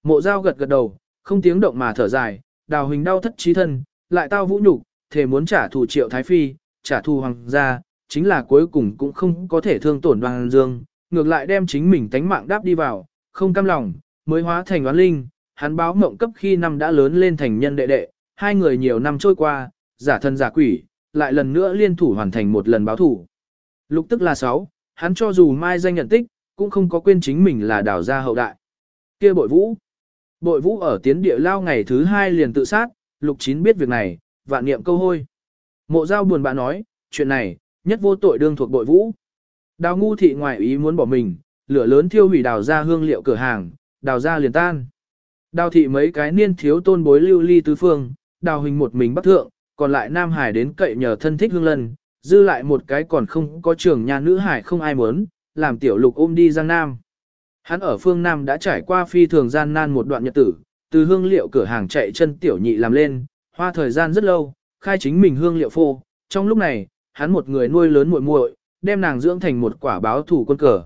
Mộ dao gật gật đầu, không tiếng động mà thở dài, đào hình đau thất trí thân, lại tao vũ nhục, thề muốn trả thù triệu thái phi, trả thù hoàng gia, chính là cuối cùng cũng không có thể thương tổn đoàn dương, ngược lại đem chính mình tánh mạng đáp đi vào, không cam lòng, mới hóa thành oán linh, hắn báo mộng cấp khi năm đã lớn lên thành nhân đệ đệ, hai người nhiều năm trôi qua, giả thân giả quỷ, lại lần nữa liên thủ hoàn thành một lần báo thủ. Lục tức là sáu, hắn cho dù mai danh nhận tích, cũng không có quên chính mình là đào gia hậu đại. kia bội vũ. Bội vũ ở tiến địa lao ngày thứ hai liền tự sát, lục chín biết việc này, vạn niệm câu hôi. Mộ giao buồn bã nói, chuyện này, nhất vô tội đương thuộc bội vũ. Đào ngu thị ngoại ý muốn bỏ mình, lửa lớn thiêu hủy đào ra hương liệu cửa hàng, đào ra liền tan. Đào thị mấy cái niên thiếu tôn bối lưu ly tứ phương, đào hình một mình bắc thượng, còn lại nam hải đến cậy nhờ thân thích hương lân, dư lại một cái còn không có trưởng nhà nữ hải không ai muốn, làm tiểu lục ôm đi giang nam. Hắn ở phương Nam đã trải qua phi thường gian nan một đoạn nhật tử, từ hương liệu cửa hàng chạy chân tiểu nhị làm lên, hoa thời gian rất lâu, khai chính mình hương liệu phô. Trong lúc này, hắn một người nuôi lớn muội muội, đem nàng dưỡng thành một quả báo thủ quân cờ.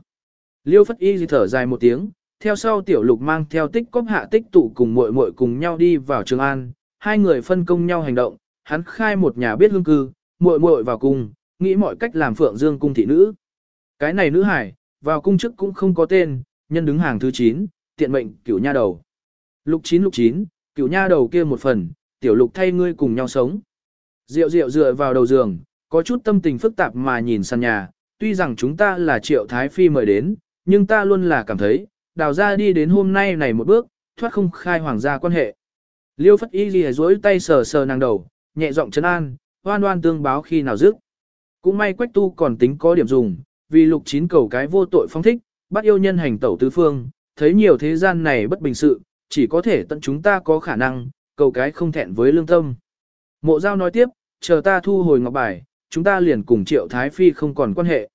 Liêu Phất Y thở dài một tiếng, theo sau tiểu lục mang theo tích cóp hạ tích tụ cùng muội muội cùng nhau đi vào Trường An, hai người phân công nhau hành động, hắn khai một nhà biết hương cư, muội muội vào cung, nghĩ mọi cách làm Phượng Dương cung thị nữ. Cái này nữ hải, vào cung chức cũng không có tên, nhân đứng hàng thứ 9, tiện mệnh cửu nha đầu. Lục 9 lục 9, cửu nha đầu kia một phần, tiểu lục thay ngươi cùng nhau sống. Diệu diệu dựa vào đầu giường, có chút tâm tình phức tạp mà nhìn sàn nhà, tuy rằng chúng ta là triệu thái phi mời đến, nhưng ta luôn là cảm thấy, đào ra đi đến hôm nay này một bước, thoát không khai hoàng gia quan hệ. Liêu phất y ghi dối tay sờ sờ nàng đầu, nhẹ giọng trấn an, hoan hoan tương báo khi nào dứt. Cũng may quách tu còn tính có điểm dùng, vì lục chín cầu cái vô tội phong thích, bắt yêu nhân hành tẩu tứ phương, thấy nhiều thế gian này bất bình sự, chỉ có thể tận chúng ta có khả năng, cầu cái không thẹn với lương tâm. Mộ giao nói tiếp, chờ ta thu hồi ngọc bài, chúng ta liền cùng triệu thái phi không còn quan hệ.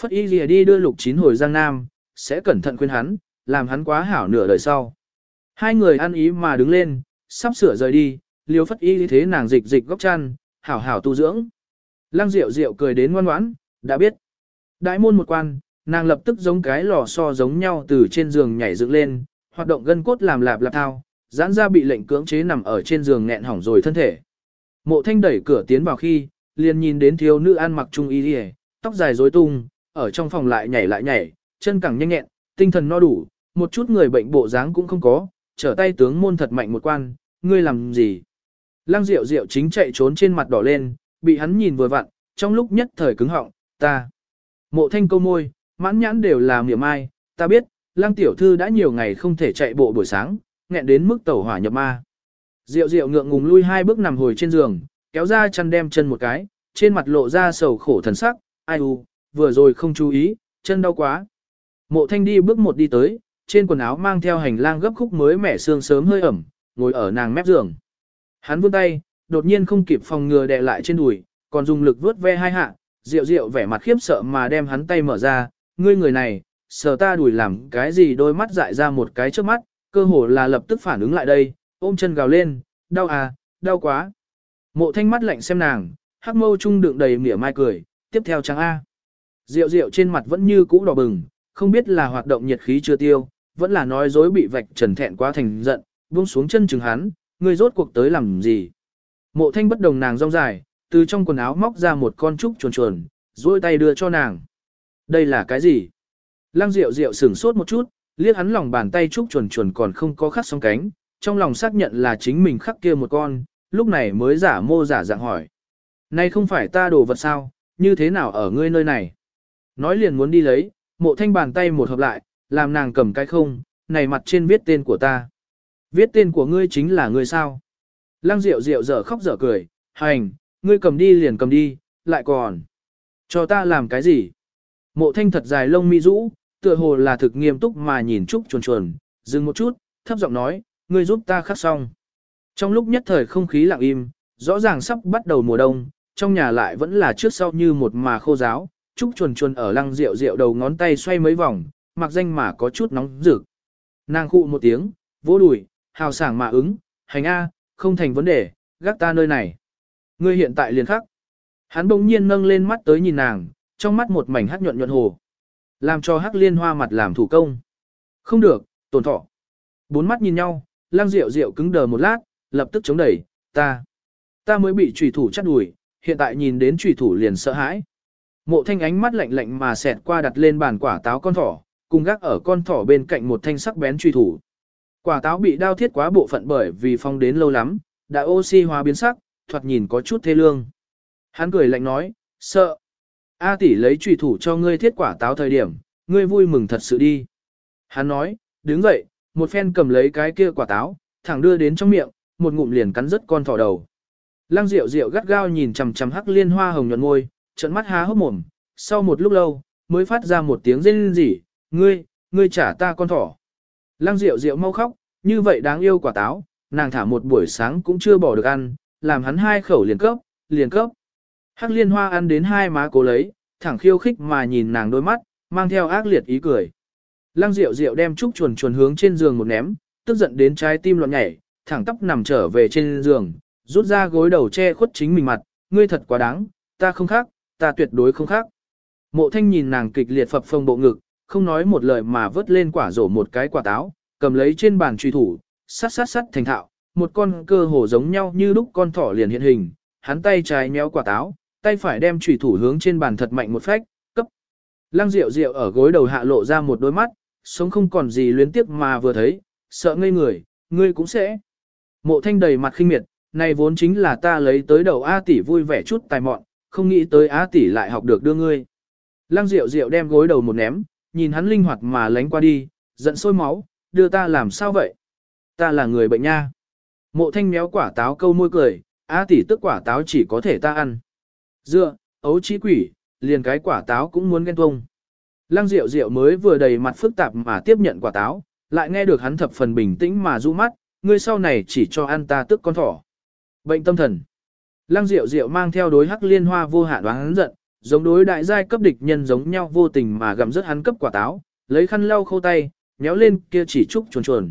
Phất y lìa đi đưa lục chín hồi Giang Nam, sẽ cẩn thận khuyên hắn, làm hắn quá hảo nửa đời sau. Hai người ăn ý mà đứng lên, sắp sửa rời đi, liêu phất y thế nàng dịch dịch góc chăn, hảo hảo tu dưỡng. Lăng Diệu Diệu cười đến ngoan ngoãn, đã biết. Đại môn một quan, nàng lập tức giống cái lò xo giống nhau từ trên giường nhảy dựng lên, hoạt động gân cốt làm lạp lạp thao, giãn ra bị lệnh cưỡng chế nằm ở trên giường nghẹn hỏng rồi thân thể. Mộ thanh đẩy cửa tiến vào khi, liền nhìn đến thiếu nữ ăn mặc trung y tóc dài rối tung, ở trong phòng lại nhảy lại nhảy, chân cẳng nhanh nhẹn, tinh thần no đủ, một chút người bệnh bộ dáng cũng không có, trở tay tướng môn thật mạnh một quan, ngươi làm gì? Lăng Diệu Diệu chính chạy trốn trên mặt đỏ lên, bị hắn nhìn vừa vặn, trong lúc nhất thời cứng họng, ta. Mộ thanh câu môi, mãn nhãn đều là miệng mai, ta biết, Lăng Tiểu Thư đã nhiều ngày không thể chạy bộ buổi sáng, nghẹn đến mức tẩu hỏa nhập ma. Diệu Diệu ngượng ngùng lui hai bước nằm hồi trên giường, kéo ra chăn đem chân một cái, trên mặt lộ ra sầu khổ thần sắc, ai u, vừa rồi không chú ý, chân đau quá. Mộ thanh đi bước một đi tới, trên quần áo mang theo hành lang gấp khúc mới mẻ xương sớm hơi ẩm, ngồi ở nàng mép giường. Hắn vươn tay, đột nhiên không kịp phòng ngừa đè lại trên đùi, còn dùng lực vớt ve hai hạ, rượu rượu vẻ mặt khiếp sợ mà đem hắn tay mở ra, ngươi người này, sờ ta đùi làm cái gì đôi mắt dại ra một cái trước mắt, cơ hồ là lập tức phản ứng lại đây, ôm chân gào lên, đau à, đau quá. Mộ thanh mắt lạnh xem nàng, hắc mâu trung đựng đầy mỉa mai cười, tiếp theo trắng A. Rượu rượu trên mặt vẫn như cũ đỏ bừng, không biết là hoạt động nhiệt khí chưa tiêu, vẫn là nói dối bị vạch trần thẹn quá thành giận, buông xuống chân chừng hắn, ngươi rốt cuộc tới làm gì. Mộ thanh bất đồng nàng rong dài, từ trong quần áo móc ra một con trúc chuồn chuồn, duỗi tay đưa cho nàng. Đây là cái gì? Lăng Diệu Diệu sửng sốt một chút, liếc hắn lòng bàn tay trúc chuồn chuồn còn không có khắc song cánh, trong lòng xác nhận là chính mình khắc kia một con, lúc này mới giả mô giả dạng hỏi. Này không phải ta đồ vật sao, như thế nào ở ngươi nơi này? Nói liền muốn đi lấy, mộ thanh bàn tay một hợp lại, làm nàng cầm cái không, này mặt trên viết tên của ta. Viết tên của ngươi chính là ngươi sao? Lăng Diệu Diệu dở khóc dở cười, hành, ngươi cầm đi liền cầm đi, lại còn. Cho ta làm cái gì? Mộ thanh thật dài lông mi rũ, tựa hồ là thực nghiêm túc mà nhìn Trúc chuồn chuồn, dừng một chút, thấp giọng nói, ngươi giúp ta khắc xong. Trong lúc nhất thời không khí lặng im, rõ ràng sắp bắt đầu mùa đông, trong nhà lại vẫn là trước sau như một mà khô giáo, Trúc chuồn chuồn ở lăng rượu rượu đầu ngón tay xoay mấy vòng, mặc danh mà có chút nóng rực. Nàng khụ một tiếng, vỗ đùi, hào sảng mà ứng, hành A, không thành vấn đề, gác ta nơi này. Ngươi hiện tại liền khắc. Hắn bỗng nhiên nâng lên mắt tới nhìn nàng, trong mắt một mảnh hắc nhuận nhuận hồ. Làm cho hắc liên hoa mặt làm thủ công. Không được, tổn thọ. Bốn mắt nhìn nhau, lang rượu rượu cứng đờ một lát, lập tức chống đẩy, ta. Ta mới bị trùy thủ chắt đùi, hiện tại nhìn đến trùy thủ liền sợ hãi. Mộ thanh ánh mắt lạnh lạnh mà xẹt qua đặt lên bàn quả táo con thỏ, cùng gác ở con thỏ bên cạnh một thanh sắc bén truy thủ. Quả táo bị đao thiết quá bộ phận bởi vì phong đến lâu lắm, đã oxy hóa biến sắc, thoạt nhìn có chút thê lương. Hắn cười lạnh nói, sợ. A tỷ lấy trùy thủ cho ngươi thiết quả táo thời điểm, ngươi vui mừng thật sự đi. Hắn nói, đứng dậy, một phen cầm lấy cái kia quả táo, thẳng đưa đến trong miệng, một ngụm liền cắn rứt con thỏ đầu. Lăng Diệu Diệu gắt gao nhìn chằm chằm hắc liên hoa hồng nhuận môi, trợn mắt há hốc mồm, sau một lúc lâu, mới phát ra một tiếng rên rỉ, "Ngươi, ngươi trả ta con thỏ." Lăng Diệu Diệu mau khóc, như vậy đáng yêu quả táo, nàng thả một buổi sáng cũng chưa bỏ được ăn, làm hắn hai khẩu liền cấp, liền cấp. Hắc liên hoa ăn đến hai má cố lấy, thẳng khiêu khích mà nhìn nàng đôi mắt, mang theo ác liệt ý cười. Lăng Diệu Diệu đem trúc chuồn chuồn hướng trên giường một ném, tức giận đến trái tim loạn nhảy, thẳng tóc nằm trở về trên giường, rút ra gối đầu che khuất chính mình mặt, ngươi thật quá đáng, ta không khác, ta tuyệt đối không khác. Mộ thanh nhìn nàng kịch liệt phập phồng bộ ngực, không nói một lời mà vớt lên quả rổ một cái quả táo, cầm lấy trên bàn truy thủ, sát sát sát thành thạo, một con cơ hồ giống nhau như lúc con thỏ liền hiện hình, hắn tay trái méo quả táo, tay phải đem truy thủ hướng trên bàn thật mạnh một phách, cấp. Lăng Diệu Diệu ở gối đầu hạ lộ ra một đôi mắt, sống không còn gì luyến tiếc mà vừa thấy, sợ ngây người, ngươi cũng sẽ. Mộ thanh đầy mặt khinh miệt, này vốn chính là ta lấy tới đầu A tỷ vui vẻ chút tài mọn, không nghĩ tới A tỷ lại học được đưa ngươi. Lăng Diệu Diệu đem gối đầu một ném, nhìn hắn linh hoạt mà lánh qua đi, giận sôi máu, đưa ta làm sao vậy? Ta là người bệnh nha. Mộ thanh méo quả táo câu môi cười, A tỷ tức quả táo chỉ có thể ta ăn. Dựa, ấu trí quỷ, liền cái quả táo cũng muốn ghen tuông. Lăng Diệu Diệu mới vừa đầy mặt phức tạp mà tiếp nhận quả táo, lại nghe được hắn thập phần bình tĩnh mà du mắt, ngươi sau này chỉ cho ăn ta tức con thỏ. Bệnh tâm thần. Lăng Diệu Diệu mang theo đối hắc liên hoa vô hạn đoán hắn giận, giống đối đại giai cấp địch nhân giống nhau vô tình mà gặm rất hắn cấp quả táo, lấy khăn lau khâu tay, nhéo lên kia chỉ trúc chuồn chuồn.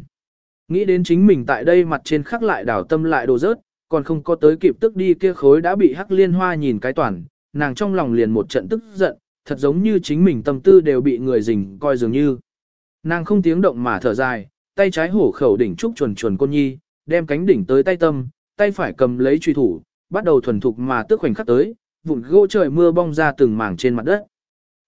Nghĩ đến chính mình tại đây mặt trên khắc lại đảo tâm lại đồ rớt, còn không có tới kịp tức đi kia khối đã bị hắc liên hoa nhìn cái toàn, nàng trong lòng liền một trận tức giận, thật giống như chính mình tâm tư đều bị người rình coi dường như. Nàng không tiếng động mà thở dài, tay trái hổ khẩu đỉnh trúc chuồn chuồn côn nhi, đem cánh đỉnh tới tay tâm, tay phải cầm lấy truy thủ, bắt đầu thuần thục mà tức khoảnh khắc tới, vụn gỗ trời mưa bong ra từng mảng trên mặt đất.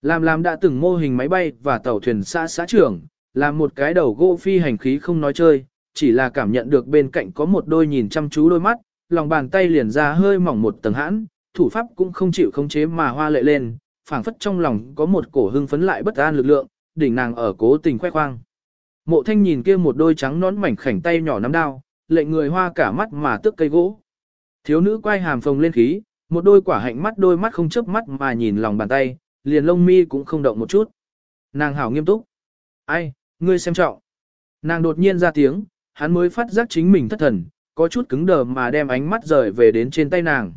Làm làm đã từng mô hình máy bay và tàu thuyền xã xã trưởng, làm một cái đầu gỗ phi hành khí không nói chơi, chỉ là cảm nhận được bên cạnh có một đôi nhìn chăm chú đôi mắt, lòng bàn tay liền ra hơi mỏng một tầng hãn, thủ pháp cũng không chịu khống chế mà hoa lệ lên, phảng phất trong lòng có một cổ hưng phấn lại bất an lực lượng, đỉnh nàng ở cố tình khoe khoang. Mộ thanh nhìn kia một đôi trắng nón mảnh khảnh tay nhỏ nắm đao, lệ người hoa cả mắt mà tức cây gỗ. Thiếu nữ quay hàm phồng lên khí, một đôi quả hạnh mắt đôi mắt không chớp mắt mà nhìn lòng bàn tay, liền lông mi cũng không động một chút. Nàng hảo nghiêm túc. Ai, ngươi xem trọng. Nàng đột nhiên ra tiếng, hắn mới phát giác chính mình thất thần, có chút cứng đờ mà đem ánh mắt rời về đến trên tay nàng.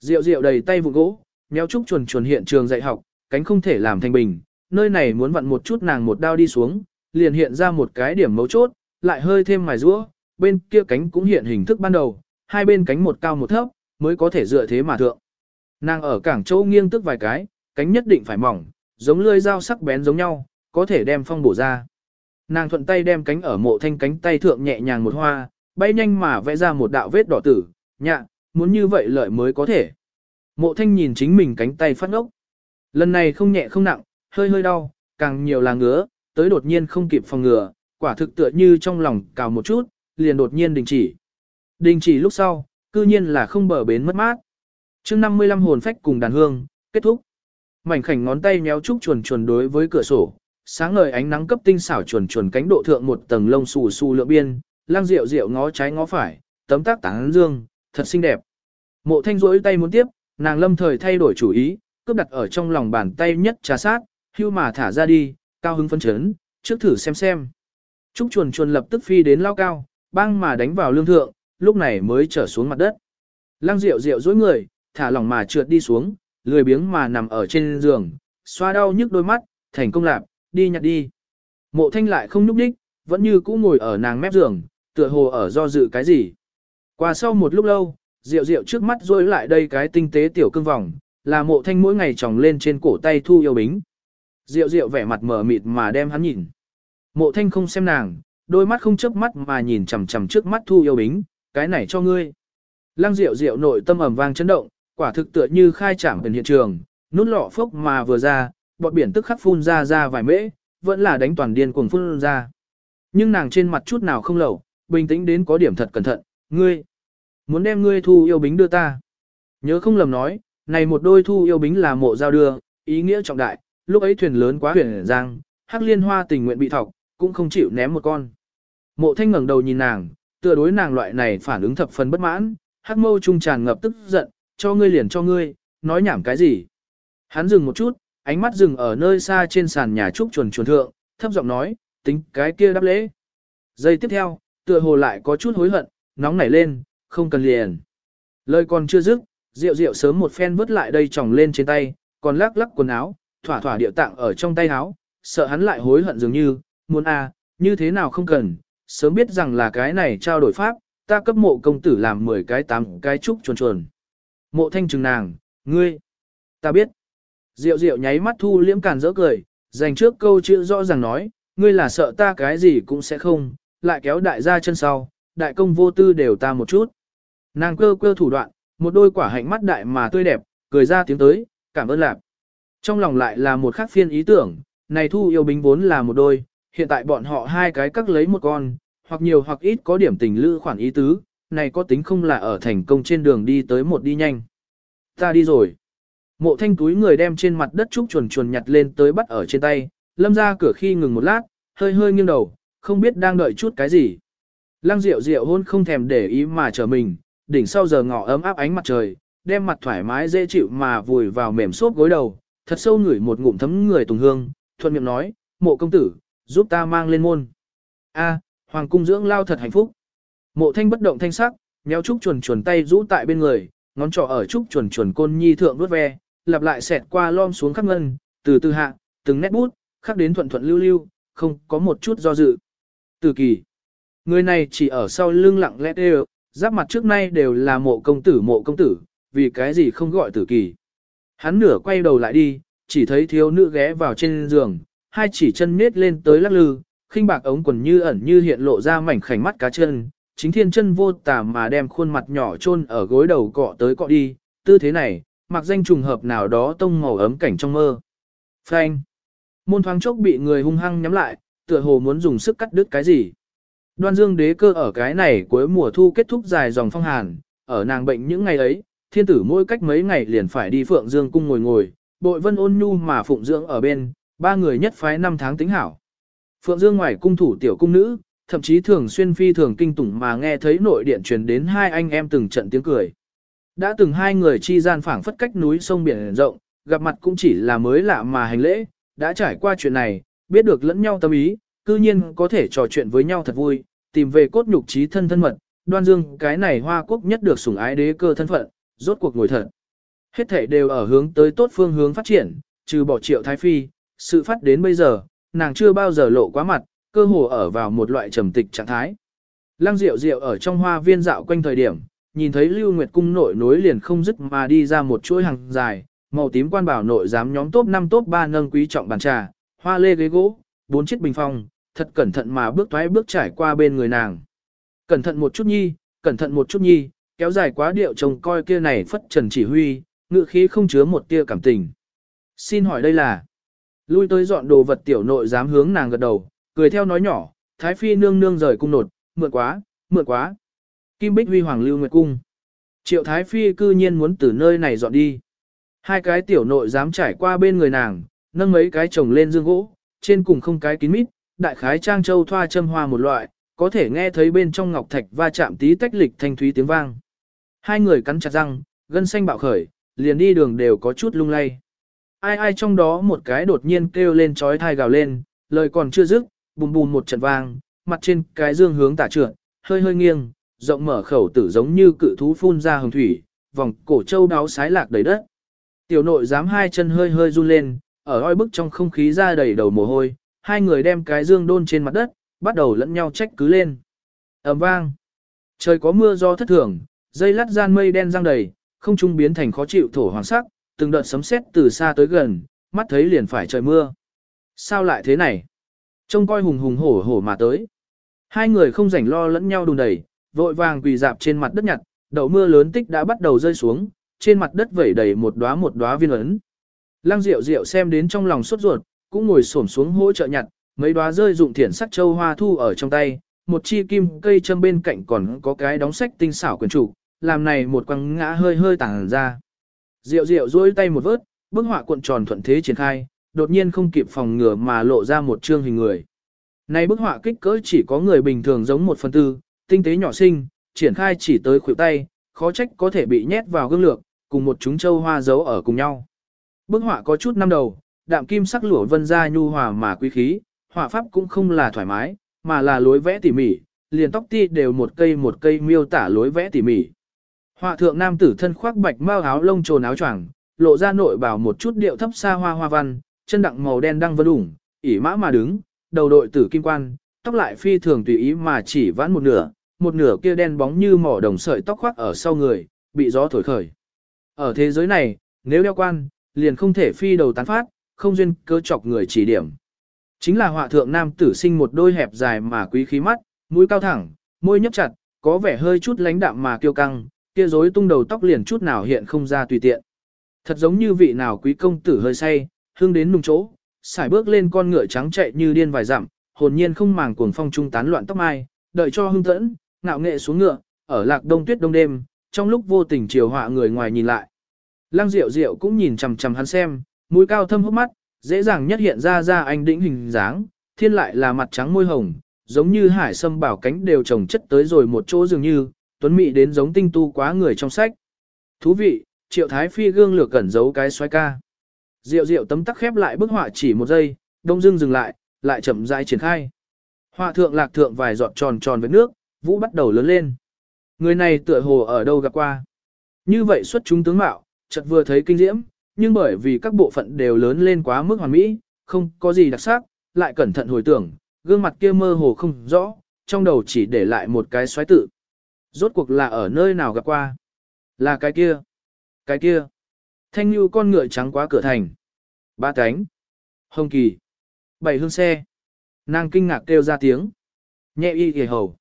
Rượu rượu đầy tay vụ gỗ, méo trúc chuồn chuồn hiện trường dạy học, cánh không thể làm thành bình, nơi này muốn vặn một chút nàng một đao đi xuống, liền hiện ra một cái điểm mấu chốt, lại hơi thêm mài rũa, bên kia cánh cũng hiện hình thức ban đầu, hai bên cánh một cao một thấp, mới có thể dựa thế mà thượng. Nàng ở cảng châu nghiêng tức vài cái, cánh nhất định phải mỏng, giống lưỡi dao sắc bén giống nhau, có thể đem phong bổ ra. Nàng thuận tay đem cánh ở mộ thanh cánh tay thượng nhẹ nhàng một hoa, bay nhanh mà vẽ ra một đạo vết đỏ tử, nhạ, muốn như vậy lợi mới có thể. Mộ thanh nhìn chính mình cánh tay phát ngốc. Lần này không nhẹ không nặng, hơi hơi đau, càng nhiều là ngứa, tới đột nhiên không kịp phòng ngừa, quả thực tựa như trong lòng cào một chút, liền đột nhiên đình chỉ. Đình chỉ lúc sau, cư nhiên là không bờ bến mất mát. chương 55 hồn phách cùng đàn hương, kết thúc. Mảnh khảnh ngón tay méo trúc chuồn chuồn đối với cửa sổ, sáng ngời ánh nắng cấp tinh xảo chuồn chuồn cánh độ thượng một tầng lông xù xù lựa biên, lang rượu rượu ngó trái ngó phải, tấm tác tán dương, thật xinh đẹp. Mộ thanh rỗi tay muốn tiếp, nàng lâm thời thay đổi chủ ý, cướp đặt ở trong lòng bàn tay nhất trà sát, hưu mà thả ra đi, cao hứng phân chấn, trước thử xem xem. Trúc chuồn chuồn lập tức phi đến lao cao, băng mà đánh vào lương thượng, lúc này mới trở xuống mặt đất. Lăng diệu diệu dối người, thả lỏng mà trượt đi xuống, lười biếng mà nằm ở trên giường, xoa đau nhức đôi mắt, thành công lạp, đi nhặt đi. Mộ thanh lại không nhúc đích, vẫn như cũ ngồi ở nàng mép giường, tựa hồ ở do dự cái gì. Qua sau một lúc lâu, diệu diệu trước mắt rối lại đây cái tinh tế tiểu cương vòng, là mộ thanh mỗi ngày tròng lên trên cổ tay thu yêu bính. Diệu diệu vẻ mặt mờ mịt mà đem hắn nhìn. Mộ thanh không xem nàng, đôi mắt không chớp mắt mà nhìn chằm chằm trước mắt thu yêu bính, cái này cho ngươi. Lăng rượu rượu nội tâm ẩm vang chấn động, quả thực tựa như khai trảm gần hiện trường, nút lọ phốc mà vừa ra, bọt biển tức khắc phun ra ra vài mễ, vẫn là đánh toàn điên cuồng phun ra. Nhưng nàng trên mặt chút nào không lẩu, bình tĩnh đến có điểm thật cẩn thận, ngươi, muốn đem ngươi thu yêu bính đưa ta. Nhớ không lầm nói, này một đôi thu yêu bính là mộ giao đưa, ý nghĩa trọng đại, lúc ấy thuyền lớn quá huyền giang, hắc liên hoa tình nguyện bị thọc, cũng không chịu ném một con. Mộ thanh ngẩng đầu nhìn nàng, tựa đối nàng loại này phản ứng thập phần bất mãn, hắc mâu trung tràn ngập tức giận, cho ngươi liền cho ngươi, nói nhảm cái gì. Hắn dừng một chút, ánh mắt dừng ở nơi xa trên sàn nhà trúc chuồn chuồn thượng, thấp giọng nói, tính cái kia đáp lễ. Giây tiếp theo, tựa hồ lại có chút hối hận, nóng nảy lên, không cần liền. Lời còn chưa dứt, rượu rượu sớm một phen vứt lại đây tròng lên trên tay, còn lắc lắc quần áo, thỏa thỏa điệu tạng ở trong tay áo, sợ hắn lại hối hận dường như, muốn à, như thế nào không cần, sớm biết rằng là cái này trao đổi pháp, ta cấp mộ công tử làm 10 cái 8 cái trúc chuồn chuồn. Mộ thanh trừng nàng, ngươi, ta biết. Diệu diệu nháy mắt thu liễm càn rỡ cười, dành trước câu chữ rõ ràng nói, ngươi là sợ ta cái gì cũng sẽ không, lại kéo đại gia chân sau, đại công vô tư đều ta một chút. Nàng cơ cơ thủ đoạn, một đôi quả hạnh mắt đại mà tươi đẹp, cười ra tiếng tới, cảm ơn lạc. Trong lòng lại là một khác phiên ý tưởng, này thu yêu bính vốn là một đôi, hiện tại bọn họ hai cái cắt lấy một con, hoặc nhiều hoặc ít có điểm tình lữ khoản ý tứ, này có tính không là ở thành công trên đường đi tới một đi nhanh. Ta đi rồi. Mộ thanh túi người đem trên mặt đất trúc chuồn chuồn nhặt lên tới bắt ở trên tay, lâm ra cửa khi ngừng một lát, hơi hơi nghiêng đầu, không biết đang đợi chút cái gì. Lăng rượu rượu hôn không thèm để ý mà chờ mình, đỉnh sau giờ ngọ ấm áp ánh mặt trời, đem mặt thoải mái dễ chịu mà vùi vào mềm xốp gối đầu, thật sâu ngửi một ngụm thấm người tùng hương, thuận miệng nói, mộ công tử, giúp ta mang lên môn. A, hoàng cung dưỡng lao thật hạnh phúc. Mộ thanh bất động thanh sắc, nhéo trúc chuồn chuồn tay rũ tại bên người, ngón trỏ ở trúc chuồn chuồn côn nhi thượng vuốt ve, lặp lại xẹt qua lom xuống khắc ngân, từ từ hạ, từng nét bút, khắc đến thuận thuận lưu lưu, không có một chút do dự. Từ kỳ, người này chỉ ở sau lưng lặng lẽ đều, giáp mặt trước nay đều là mộ công tử mộ công tử, vì cái gì không gọi tử kỳ. Hắn nửa quay đầu lại đi, chỉ thấy thiếu nữ ghé vào trên giường, hai chỉ chân nết lên tới lắc lư, khinh bạc ống quần như ẩn như hiện lộ ra mảnh khảnh mắt cá chân, chính thiên chân vô tà mà đem khuôn mặt nhỏ chôn ở gối đầu cọ tới cọ đi, tư thế này, mặc danh trùng hợp nào đó tông màu ấm cảnh trong mơ. Phanh. Môn thoáng chốc bị người hung hăng nhắm lại, tựa hồ muốn dùng sức cắt đứt cái gì. Đoan dương đế cơ ở cái này cuối mùa thu kết thúc dài dòng phong hàn, ở nàng bệnh những ngày ấy, thiên tử mỗi cách mấy ngày liền phải đi phượng dương cung ngồi ngồi, bội vân ôn nhu mà phụng dưỡng ở bên, ba người nhất phái năm tháng tính hảo. Phượng dương ngoài cung thủ tiểu cung nữ, thậm chí thường xuyên phi thường kinh tủng mà nghe thấy nội điện truyền đến hai anh em từng trận tiếng cười. Đã từng hai người chi gian phảng phất cách núi sông biển rộng, gặp mặt cũng chỉ là mới lạ mà hành lễ, đã trải qua chuyện này, biết được lẫn nhau tâm ý, cư nhiên có thể trò chuyện với nhau thật vui, tìm về cốt nhục trí thân thân mật, đoan dương cái này hoa quốc nhất được sủng ái đế cơ thân phận, rốt cuộc ngồi thật. Hết thể đều ở hướng tới tốt phương hướng phát triển, trừ bỏ triệu thái phi, sự phát đến bây giờ, nàng chưa bao giờ lộ quá mặt, cơ hồ ở vào một loại trầm tịch trạng thái. Lăng Diệu Diệu ở trong hoa viên dạo quanh thời điểm, nhìn thấy Lưu Nguyệt cung nội nối liền không dứt mà đi ra một chuỗi hàng dài, màu tím quan bảo nội giám nhóm top 5 top 3 nâng quý trọng bàn trà, hoa lê ghế gỗ, bốn chiếc bình phong, thật cẩn thận mà bước thoái bước trải qua bên người nàng. Cẩn thận một chút nhi, cẩn thận một chút nhi, kéo dài quá điệu trông coi kia này phất trần chỉ huy, ngự khí không chứa một tia cảm tình. Xin hỏi đây là... Lui tới dọn đồ vật tiểu nội dám hướng nàng gật đầu, cười theo nói nhỏ, Thái Phi nương nương rời cung nột, mượn quá, mượn quá. Kim Bích Huy Hoàng Lưu Nguyệt Cung. Triệu Thái Phi cư nhiên muốn từ nơi này dọn đi. Hai cái tiểu nội dám trải qua bên người nàng, nâng mấy cái chồng lên dương gỗ, trên cùng không cái kín mít, đại khái trang châu thoa châm hoa một loại, có thể nghe thấy bên trong ngọc thạch va chạm tí tách lịch thanh thúy tiếng vang. Hai người cắn chặt răng, gân xanh bạo khởi, liền đi đường đều có chút lung lay. Ai ai trong đó một cái đột nhiên kêu lên trói thai gào lên, lời còn chưa dứt, bùm bùm một trận vang, mặt trên cái dương hướng tả trượt, hơi hơi nghiêng, rộng mở khẩu tử giống như cự thú phun ra hồng thủy, vòng cổ châu đáo sái lạc đầy đất. Tiểu nội dám hai chân hơi hơi run lên, ở oi bức trong không khí ra đầy đầu mồ hôi, hai người đem cái dương đôn trên mặt đất, bắt đầu lẫn nhau trách cứ lên. ầm vang. Trời có mưa do thất thường, dây lát gian mây đen răng đầy, không trung biến thành khó chịu thổ hoàng sắc, từng đợt sấm sét từ xa tới gần, mắt thấy liền phải trời mưa. Sao lại thế này? Trông coi hùng hùng hổ hổ mà tới. Hai người không rảnh lo lẫn nhau đùn đẩy, vội vàng quỳ dạp trên mặt đất nhặt, đậu mưa lớn tích đã bắt đầu rơi xuống, trên mặt đất vẩy đầy một đóa một đóa viên ấn. Lăng Diệu Diệu xem đến trong lòng sốt ruột, cũng ngồi xổm xuống hỗ trợ nhặt, mấy đóa rơi dụng thiển sắc châu hoa thu ở trong tay, một chi kim cây châm bên cạnh còn có cái đóng sách tinh xảo quyển chủ, làm này một quăng ngã hơi hơi tàng ra. Diệu Diệu duỗi tay một vớt, bức họa cuộn tròn thuận thế triển khai, đột nhiên không kịp phòng ngừa mà lộ ra một trương hình người. Này bức họa kích cỡ chỉ có người bình thường giống một phần tư, tinh tế nhỏ xinh, triển khai chỉ tới khuỷu tay, khó trách có thể bị nhét vào gương lược, cùng một chúng châu hoa giấu ở cùng nhau. Bức họa có chút năm đầu, đạm kim sắc lửa vân ra nhu hòa mà quý khí, họa pháp cũng không là thoải mái, mà là lối vẽ tỉ mỉ, liền tóc ti đều một cây một cây miêu tả lối vẽ tỉ mỉ. Họa thượng nam tử thân khoác bạch mao áo lông trồn áo choàng, lộ ra nội bảo một chút điệu thấp xa hoa hoa văn, chân đặng màu đen đang vân ủng, ỉ mã mà đứng, đầu đội tử kim quan, tóc lại phi thường tùy ý mà chỉ vãn một nửa, một nửa kia đen bóng như mỏ đồng sợi tóc khoác ở sau người, bị gió thổi khởi. Ở thế giới này, nếu đeo quan, liền không thể phi đầu tán phát, không duyên cơ chọc người chỉ điểm. Chính là họa thượng nam tử sinh một đôi hẹp dài mà quý khí mắt, mũi cao thẳng, môi nhấp chặt, có vẻ hơi chút lãnh đạm mà kiêu căng, kia rối tung đầu tóc liền chút nào hiện không ra tùy tiện. Thật giống như vị nào quý công tử hơi say, hương đến nung chỗ, xài bước lên con ngựa trắng chạy như điên vài dặm, hồn nhiên không màng cuồng phong trung tán loạn tóc mai, đợi cho hưng tẫn, ngạo nghệ xuống ngựa, ở lạc đông tuyết đông đêm, trong lúc vô tình chiều họa người ngoài nhìn lại. Lăng Diệu Diệu cũng nhìn chằm chằm hắn xem, mũi cao thâm hốc mắt, dễ dàng nhất hiện ra ra anh đĩnh hình dáng, thiên lại là mặt trắng môi hồng, giống như hải sâm bảo cánh đều trồng chất tới rồi một chỗ dường như, tuấn mỹ đến giống tinh tu quá người trong sách. Thú vị, triệu thái phi gương lược cẩn giấu cái xoay ca. Diệu diệu tấm tắc khép lại bức họa chỉ một giây, đông dưng dừng lại, lại chậm rãi triển khai. Họa thượng lạc thượng vài giọt tròn tròn với nước, vũ bắt đầu lớn lên. Người này tựa hồ ở đâu gặp qua. Như vậy xuất chúng tướng mạo, chợt vừa thấy kinh diễm, nhưng bởi vì các bộ phận đều lớn lên quá mức hoàn mỹ, không có gì đặc sắc, lại cẩn thận hồi tưởng, gương mặt kia mơ hồ không rõ, trong đầu chỉ để lại một cái xoáy tự. Rốt cuộc là ở nơi nào gặp qua? Là cái kia. Cái kia. Thanh như con ngựa trắng quá cửa thành. Ba cánh. Hồng kỳ. Bảy hương xe. Nàng kinh ngạc kêu ra tiếng. Nhẹ y hề hầu.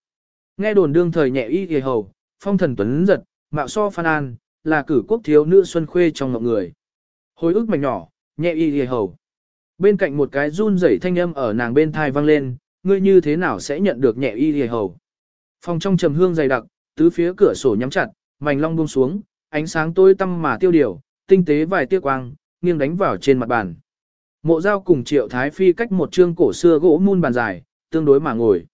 Nghe đồn đương thời nhẹ y hề hầu, phong thần tuấn giật, mạo so phan an, là cử quốc thiếu nữ xuân khuê trong ngọc người. Hồi ức mảnh nhỏ, nhẹ y hề hầu. Bên cạnh một cái run rẩy thanh âm ở nàng bên thai vang lên, ngươi như thế nào sẽ nhận được nhẹ y hề hầu. Phòng trong trầm hương dày đặc, tứ phía cửa sổ nhắm chặt, mảnh long buông xuống, ánh sáng tối tăm mà tiêu điều, tinh tế vài tia quang, nghiêng đánh vào trên mặt bàn. Mộ giao cùng Triệu Thái Phi cách một chương cổ xưa gỗ mun bàn dài, tương đối mà ngồi.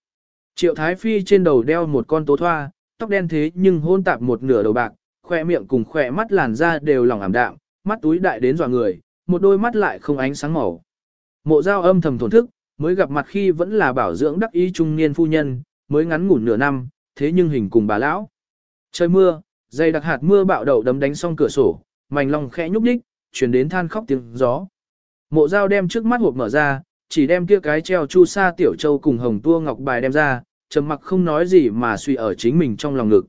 Triệu Thái Phi trên đầu đeo một con tố thoa, tóc đen thế nhưng hôn tạp một nửa đầu bạc, khoe miệng cùng khoe mắt làn da đều lỏng ảm đạm, mắt túi đại đến dọa người, một đôi mắt lại không ánh sáng màu. Mộ giao âm thầm thổn thức, mới gặp mặt khi vẫn là bảo dưỡng đắc ý trung niên phu nhân, mới ngắn ngủn nửa năm, thế nhưng hình cùng bà lão. Trời mưa, dày đặc hạt mưa bạo đậu đấm đánh xong cửa sổ, mảnh lòng khẽ nhúc nhích, chuyển đến than khóc tiếng gió. Mộ dao đem trước mắt hộp mở ra, chỉ đem kia cái treo chu sa tiểu châu cùng hồng tua ngọc bài đem ra, trầm mặc không nói gì mà suy ở chính mình trong lòng ngực.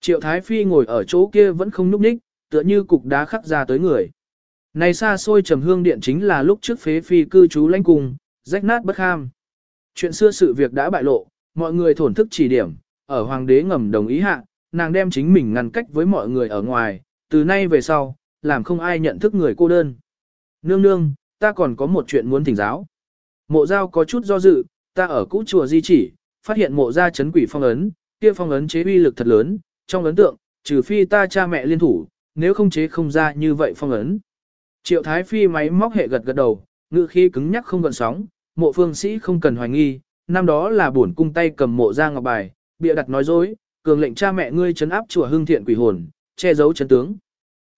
Triệu Thái Phi ngồi ở chỗ kia vẫn không nhúc nhích, tựa như cục đá khắc ra tới người. Này xa xôi trầm hương điện chính là lúc trước phế phi cư trú lãnh cùng, rách nát bất ham. Chuyện xưa sự việc đã bại lộ, mọi người thổn thức chỉ điểm, ở hoàng đế ngầm đồng ý hạ, nàng đem chính mình ngăn cách với mọi người ở ngoài, từ nay về sau, làm không ai nhận thức người cô đơn. Nương nương, ta còn có một chuyện muốn thỉnh giáo. Mộ giao có chút do dự, ta ở cũ chùa di chỉ, phát hiện mộ gia chấn quỷ phong ấn, kia phong ấn chế uy lực thật lớn, trong ấn tượng, trừ phi ta cha mẹ liên thủ, nếu không chế không ra như vậy phong ấn. Triệu Thái Phi máy móc hệ gật gật đầu, ngự khi cứng nhắc không gần sóng, mộ phương sĩ không cần hoài nghi, năm đó là bổn cung tay cầm mộ ra ngọc bài, bịa đặt nói dối, cường lệnh cha mẹ ngươi chấn áp chùa hương thiện quỷ hồn, che giấu chấn tướng.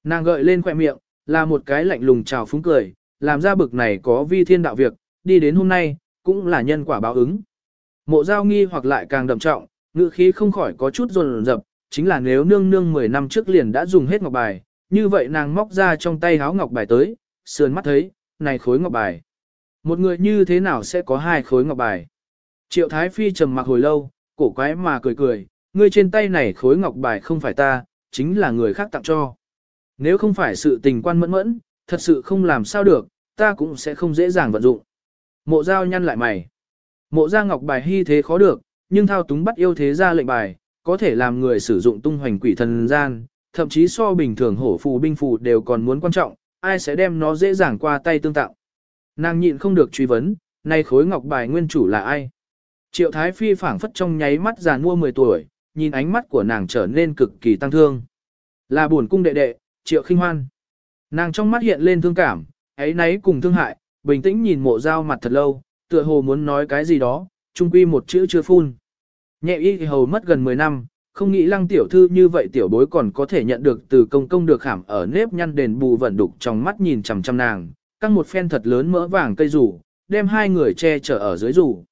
Nàng gợi lên khỏe miệng, là một cái lạnh lùng chào phúng cười, làm ra bực này có vi thiên đạo việc, đi đến hôm nay, cũng là nhân quả báo ứng. Mộ giao nghi hoặc lại càng đậm trọng, ngữ khí không khỏi có chút rồn rập, chính là nếu nương nương 10 năm trước liền đã dùng hết ngọc bài, như vậy nàng móc ra trong tay háo ngọc bài tới, sườn mắt thấy, này khối ngọc bài. Một người như thế nào sẽ có hai khối ngọc bài? Triệu Thái Phi trầm mặc hồi lâu, cổ quái mà cười cười, ngươi trên tay này khối ngọc bài không phải ta, chính là người khác tặng cho. Nếu không phải sự tình quan mẫn mẫn, thật sự không làm sao được, ta cũng sẽ không dễ dàng vận dụng. Mộ giao nhăn lại mày. Mộ ra ngọc bài hy thế khó được, nhưng thao túng bắt yêu thế ra lệnh bài, có thể làm người sử dụng tung hoành quỷ thần gian, thậm chí so bình thường hổ phù binh phù đều còn muốn quan trọng, ai sẽ đem nó dễ dàng qua tay tương tạo. Nàng nhịn không được truy vấn, nay khối ngọc bài nguyên chủ là ai? Triệu Thái Phi phảng phất trong nháy mắt già mua 10 tuổi, nhìn ánh mắt của nàng trở nên cực kỳ tăng thương. Là buồn cung đệ đệ, Triệu Khinh Hoan. Nàng trong mắt hiện lên thương cảm, ấy nấy cùng thương hại, bình tĩnh nhìn mộ dao mặt thật lâu, tựa hồ muốn nói cái gì đó, trung quy một chữ chưa phun. Nhẹ y thì hầu mất gần 10 năm, không nghĩ lăng tiểu thư như vậy tiểu bối còn có thể nhận được từ công công được khảm ở nếp nhăn đền bù vận đục trong mắt nhìn chằm chằm nàng, căng một phen thật lớn mỡ vàng cây rủ, đem hai người che chở ở dưới rủ.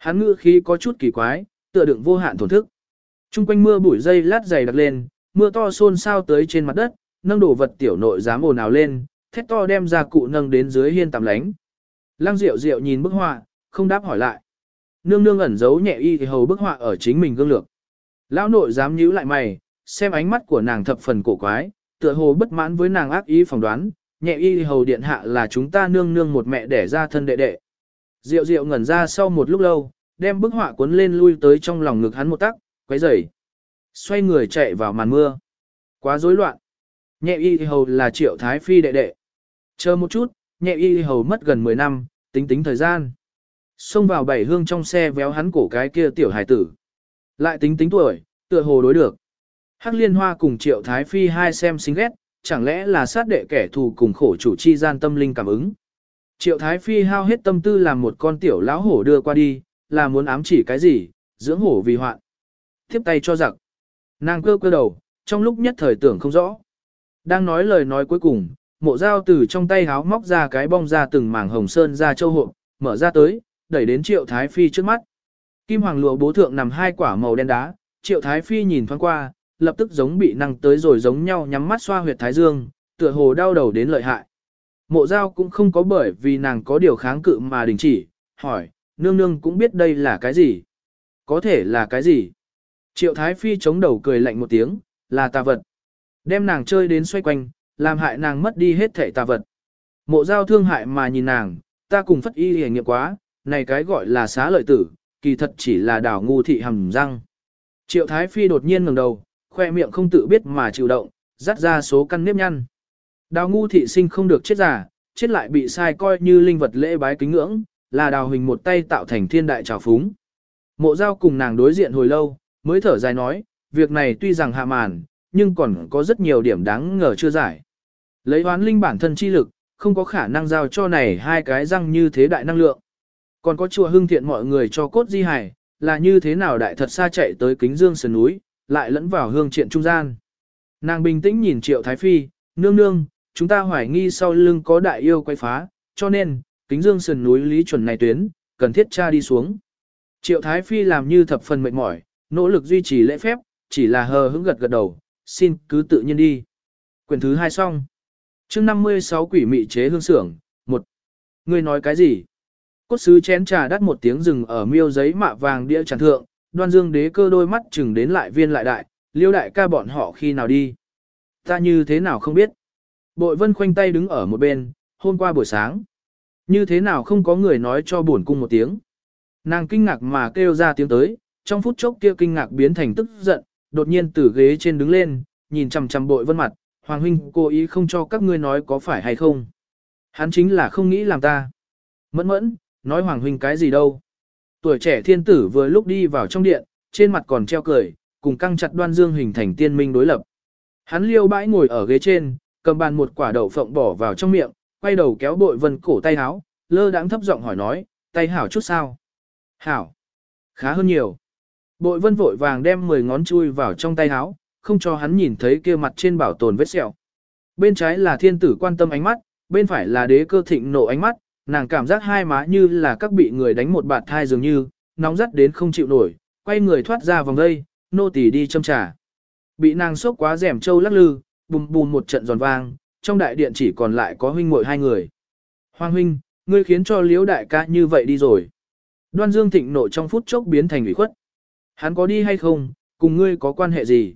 Hắn ngữ khí có chút kỳ quái, tựa đựng vô hạn thổn thức. Trung quanh mưa bụi dây lát dày đặc lên, mưa to xôn xao tới trên mặt đất, nâng đổ vật tiểu nội dám ồn ào lên, thét to đem ra cụ nâng đến dưới hiên tạm lánh. Lăng Diệu Diệu nhìn bức họa, không đáp hỏi lại. Nương nương ẩn giấu nhẹ y thì hầu bức họa ở chính mình gương lược. Lão nội dám nhíu lại mày, xem ánh mắt của nàng thập phần cổ quái, tựa hồ bất mãn với nàng ác ý phỏng đoán, nhẹ y thì hầu điện hạ là chúng ta nương nương một mẹ đẻ ra thân đệ đệ. Diệu Diệu ngẩn ra sau một lúc lâu, đem bức họa cuốn lên lui tới trong lòng ngực hắn một tắc, quấy rầy. Xoay người chạy vào màn mưa. Quá rối loạn. Nhẹ y thì hầu là triệu thái phi đệ đệ. Chờ một chút, nhẹ y thì hầu mất gần 10 năm, tính tính thời gian. Xông vào bảy hương trong xe véo hắn cổ cái kia tiểu hải tử. Lại tính tính tuổi, tựa hồ đối được. Hắc liên hoa cùng triệu thái phi hai xem xinh ghét, chẳng lẽ là sát đệ kẻ thù cùng khổ chủ chi gian tâm linh cảm ứng. Triệu thái phi hao hết tâm tư làm một con tiểu lão hổ đưa qua đi, là muốn ám chỉ cái gì, dưỡng hổ vì hoạn. Tiếp tay cho giặc. Nàng cơ cơ đầu, trong lúc nhất thời tưởng không rõ. Đang nói lời nói cuối cùng, mộ dao từ trong tay háo móc ra cái bong ra từng mảng hồng sơn ra châu hộ, mở ra tới, đẩy đến triệu thái phi trước mắt. Kim hoàng lụa bố thượng nằm hai quả màu đen đá, triệu thái phi nhìn thoáng qua, lập tức giống bị năng tới rồi giống nhau nhắm mắt xoa huyệt thái dương, tựa hồ đau đầu đến lợi hại. Mộ giao cũng không có bởi vì nàng có điều kháng cự mà đình chỉ, hỏi, nương nương cũng biết đây là cái gì. Có thể là cái gì? Triệu thái phi chống đầu cười lạnh một tiếng, là tà vật. Đem nàng chơi đến xoay quanh, làm hại nàng mất đi hết thể tà vật. Mộ giao thương hại mà nhìn nàng, ta cùng phất y hề nghiệp quá, này cái gọi là xá lợi tử, kỳ thật chỉ là đảo ngu thị hầm răng. Triệu Thái Phi đột nhiên ngẩng đầu, khoe miệng không tự biết mà chịu động, dắt ra số căn nếp nhăn. Đào ngu thị sinh không được chết giả, chết lại bị sai coi như linh vật lễ bái kính ngưỡng, là đào hình một tay tạo thành thiên đại trào phúng. Mộ giao cùng nàng đối diện hồi lâu, mới thở dài nói, việc này tuy rằng hạ màn, nhưng còn có rất nhiều điểm đáng ngờ chưa giải. Lấy hoán linh bản thân chi lực, không có khả năng giao cho này hai cái răng như thế đại năng lượng. Còn có chùa hưng thiện mọi người cho cốt di hải, là như thế nào đại thật xa chạy tới kính dương sườn núi, lại lẫn vào hương triện trung gian. Nàng bình tĩnh nhìn triệu thái phi, nương nương, chúng ta hoài nghi sau lưng có đại yêu quay phá, cho nên, kính dương sườn núi lý chuẩn này tuyến, cần thiết tra đi xuống. Triệu thái phi làm như thập phần mệt mỏi, nỗ lực duy trì lễ phép, chỉ là hờ hững gật gật đầu, xin cứ tự nhiên đi. Quyền thứ hai xong. chương 56 quỷ mị chế hương sưởng một Ngươi nói cái gì? Cốt sứ chén trà đắt một tiếng rừng ở miêu giấy mạ vàng đĩa tràn thượng, đoan dương đế cơ đôi mắt chừng đến lại viên lại đại, liêu đại ca bọn họ khi nào đi. Ta như thế nào không biết. Bội vân khoanh tay đứng ở một bên, hôm qua buổi sáng. Như thế nào không có người nói cho buồn cung một tiếng. Nàng kinh ngạc mà kêu ra tiếng tới, trong phút chốc kia kinh ngạc biến thành tức giận, đột nhiên từ ghế trên đứng lên, nhìn chằm chằm bội vân mặt, Hoàng huynh cố ý không cho các ngươi nói có phải hay không. Hắn chính là không nghĩ làm ta. Mẫn mẫn, nói Hoàng huynh cái gì đâu. Tuổi trẻ thiên tử vừa lúc đi vào trong điện, trên mặt còn treo cười, cùng căng chặt đoan dương hình thành tiên minh đối lập. Hắn liêu bãi ngồi ở ghế trên, cầm bàn một quả đậu phộng bỏ vào trong miệng, quay đầu kéo bội vân cổ tay háo, lơ đãng thấp giọng hỏi nói, tay hảo chút sao? Hảo. Khá hơn nhiều. Bội vân vội vàng đem 10 ngón chui vào trong tay háo, không cho hắn nhìn thấy kia mặt trên bảo tồn vết sẹo. Bên trái là thiên tử quan tâm ánh mắt, bên phải là đế cơ thịnh nộ ánh mắt, nàng cảm giác hai má như là các bị người đánh một bạt thai dường như, nóng rất đến không chịu nổi, quay người thoát ra vòng đây, nô tỳ đi châm trà. Bị nàng sốc quá rèm trâu lắc lư, bùm bùm một trận giòn vang, trong đại điện chỉ còn lại có huynh muội hai người. Hoàng huynh, ngươi khiến cho liễu đại ca như vậy đi rồi. Đoan Dương thịnh nộ trong phút chốc biến thành ủy khuất. Hắn có đi hay không, cùng ngươi có quan hệ gì?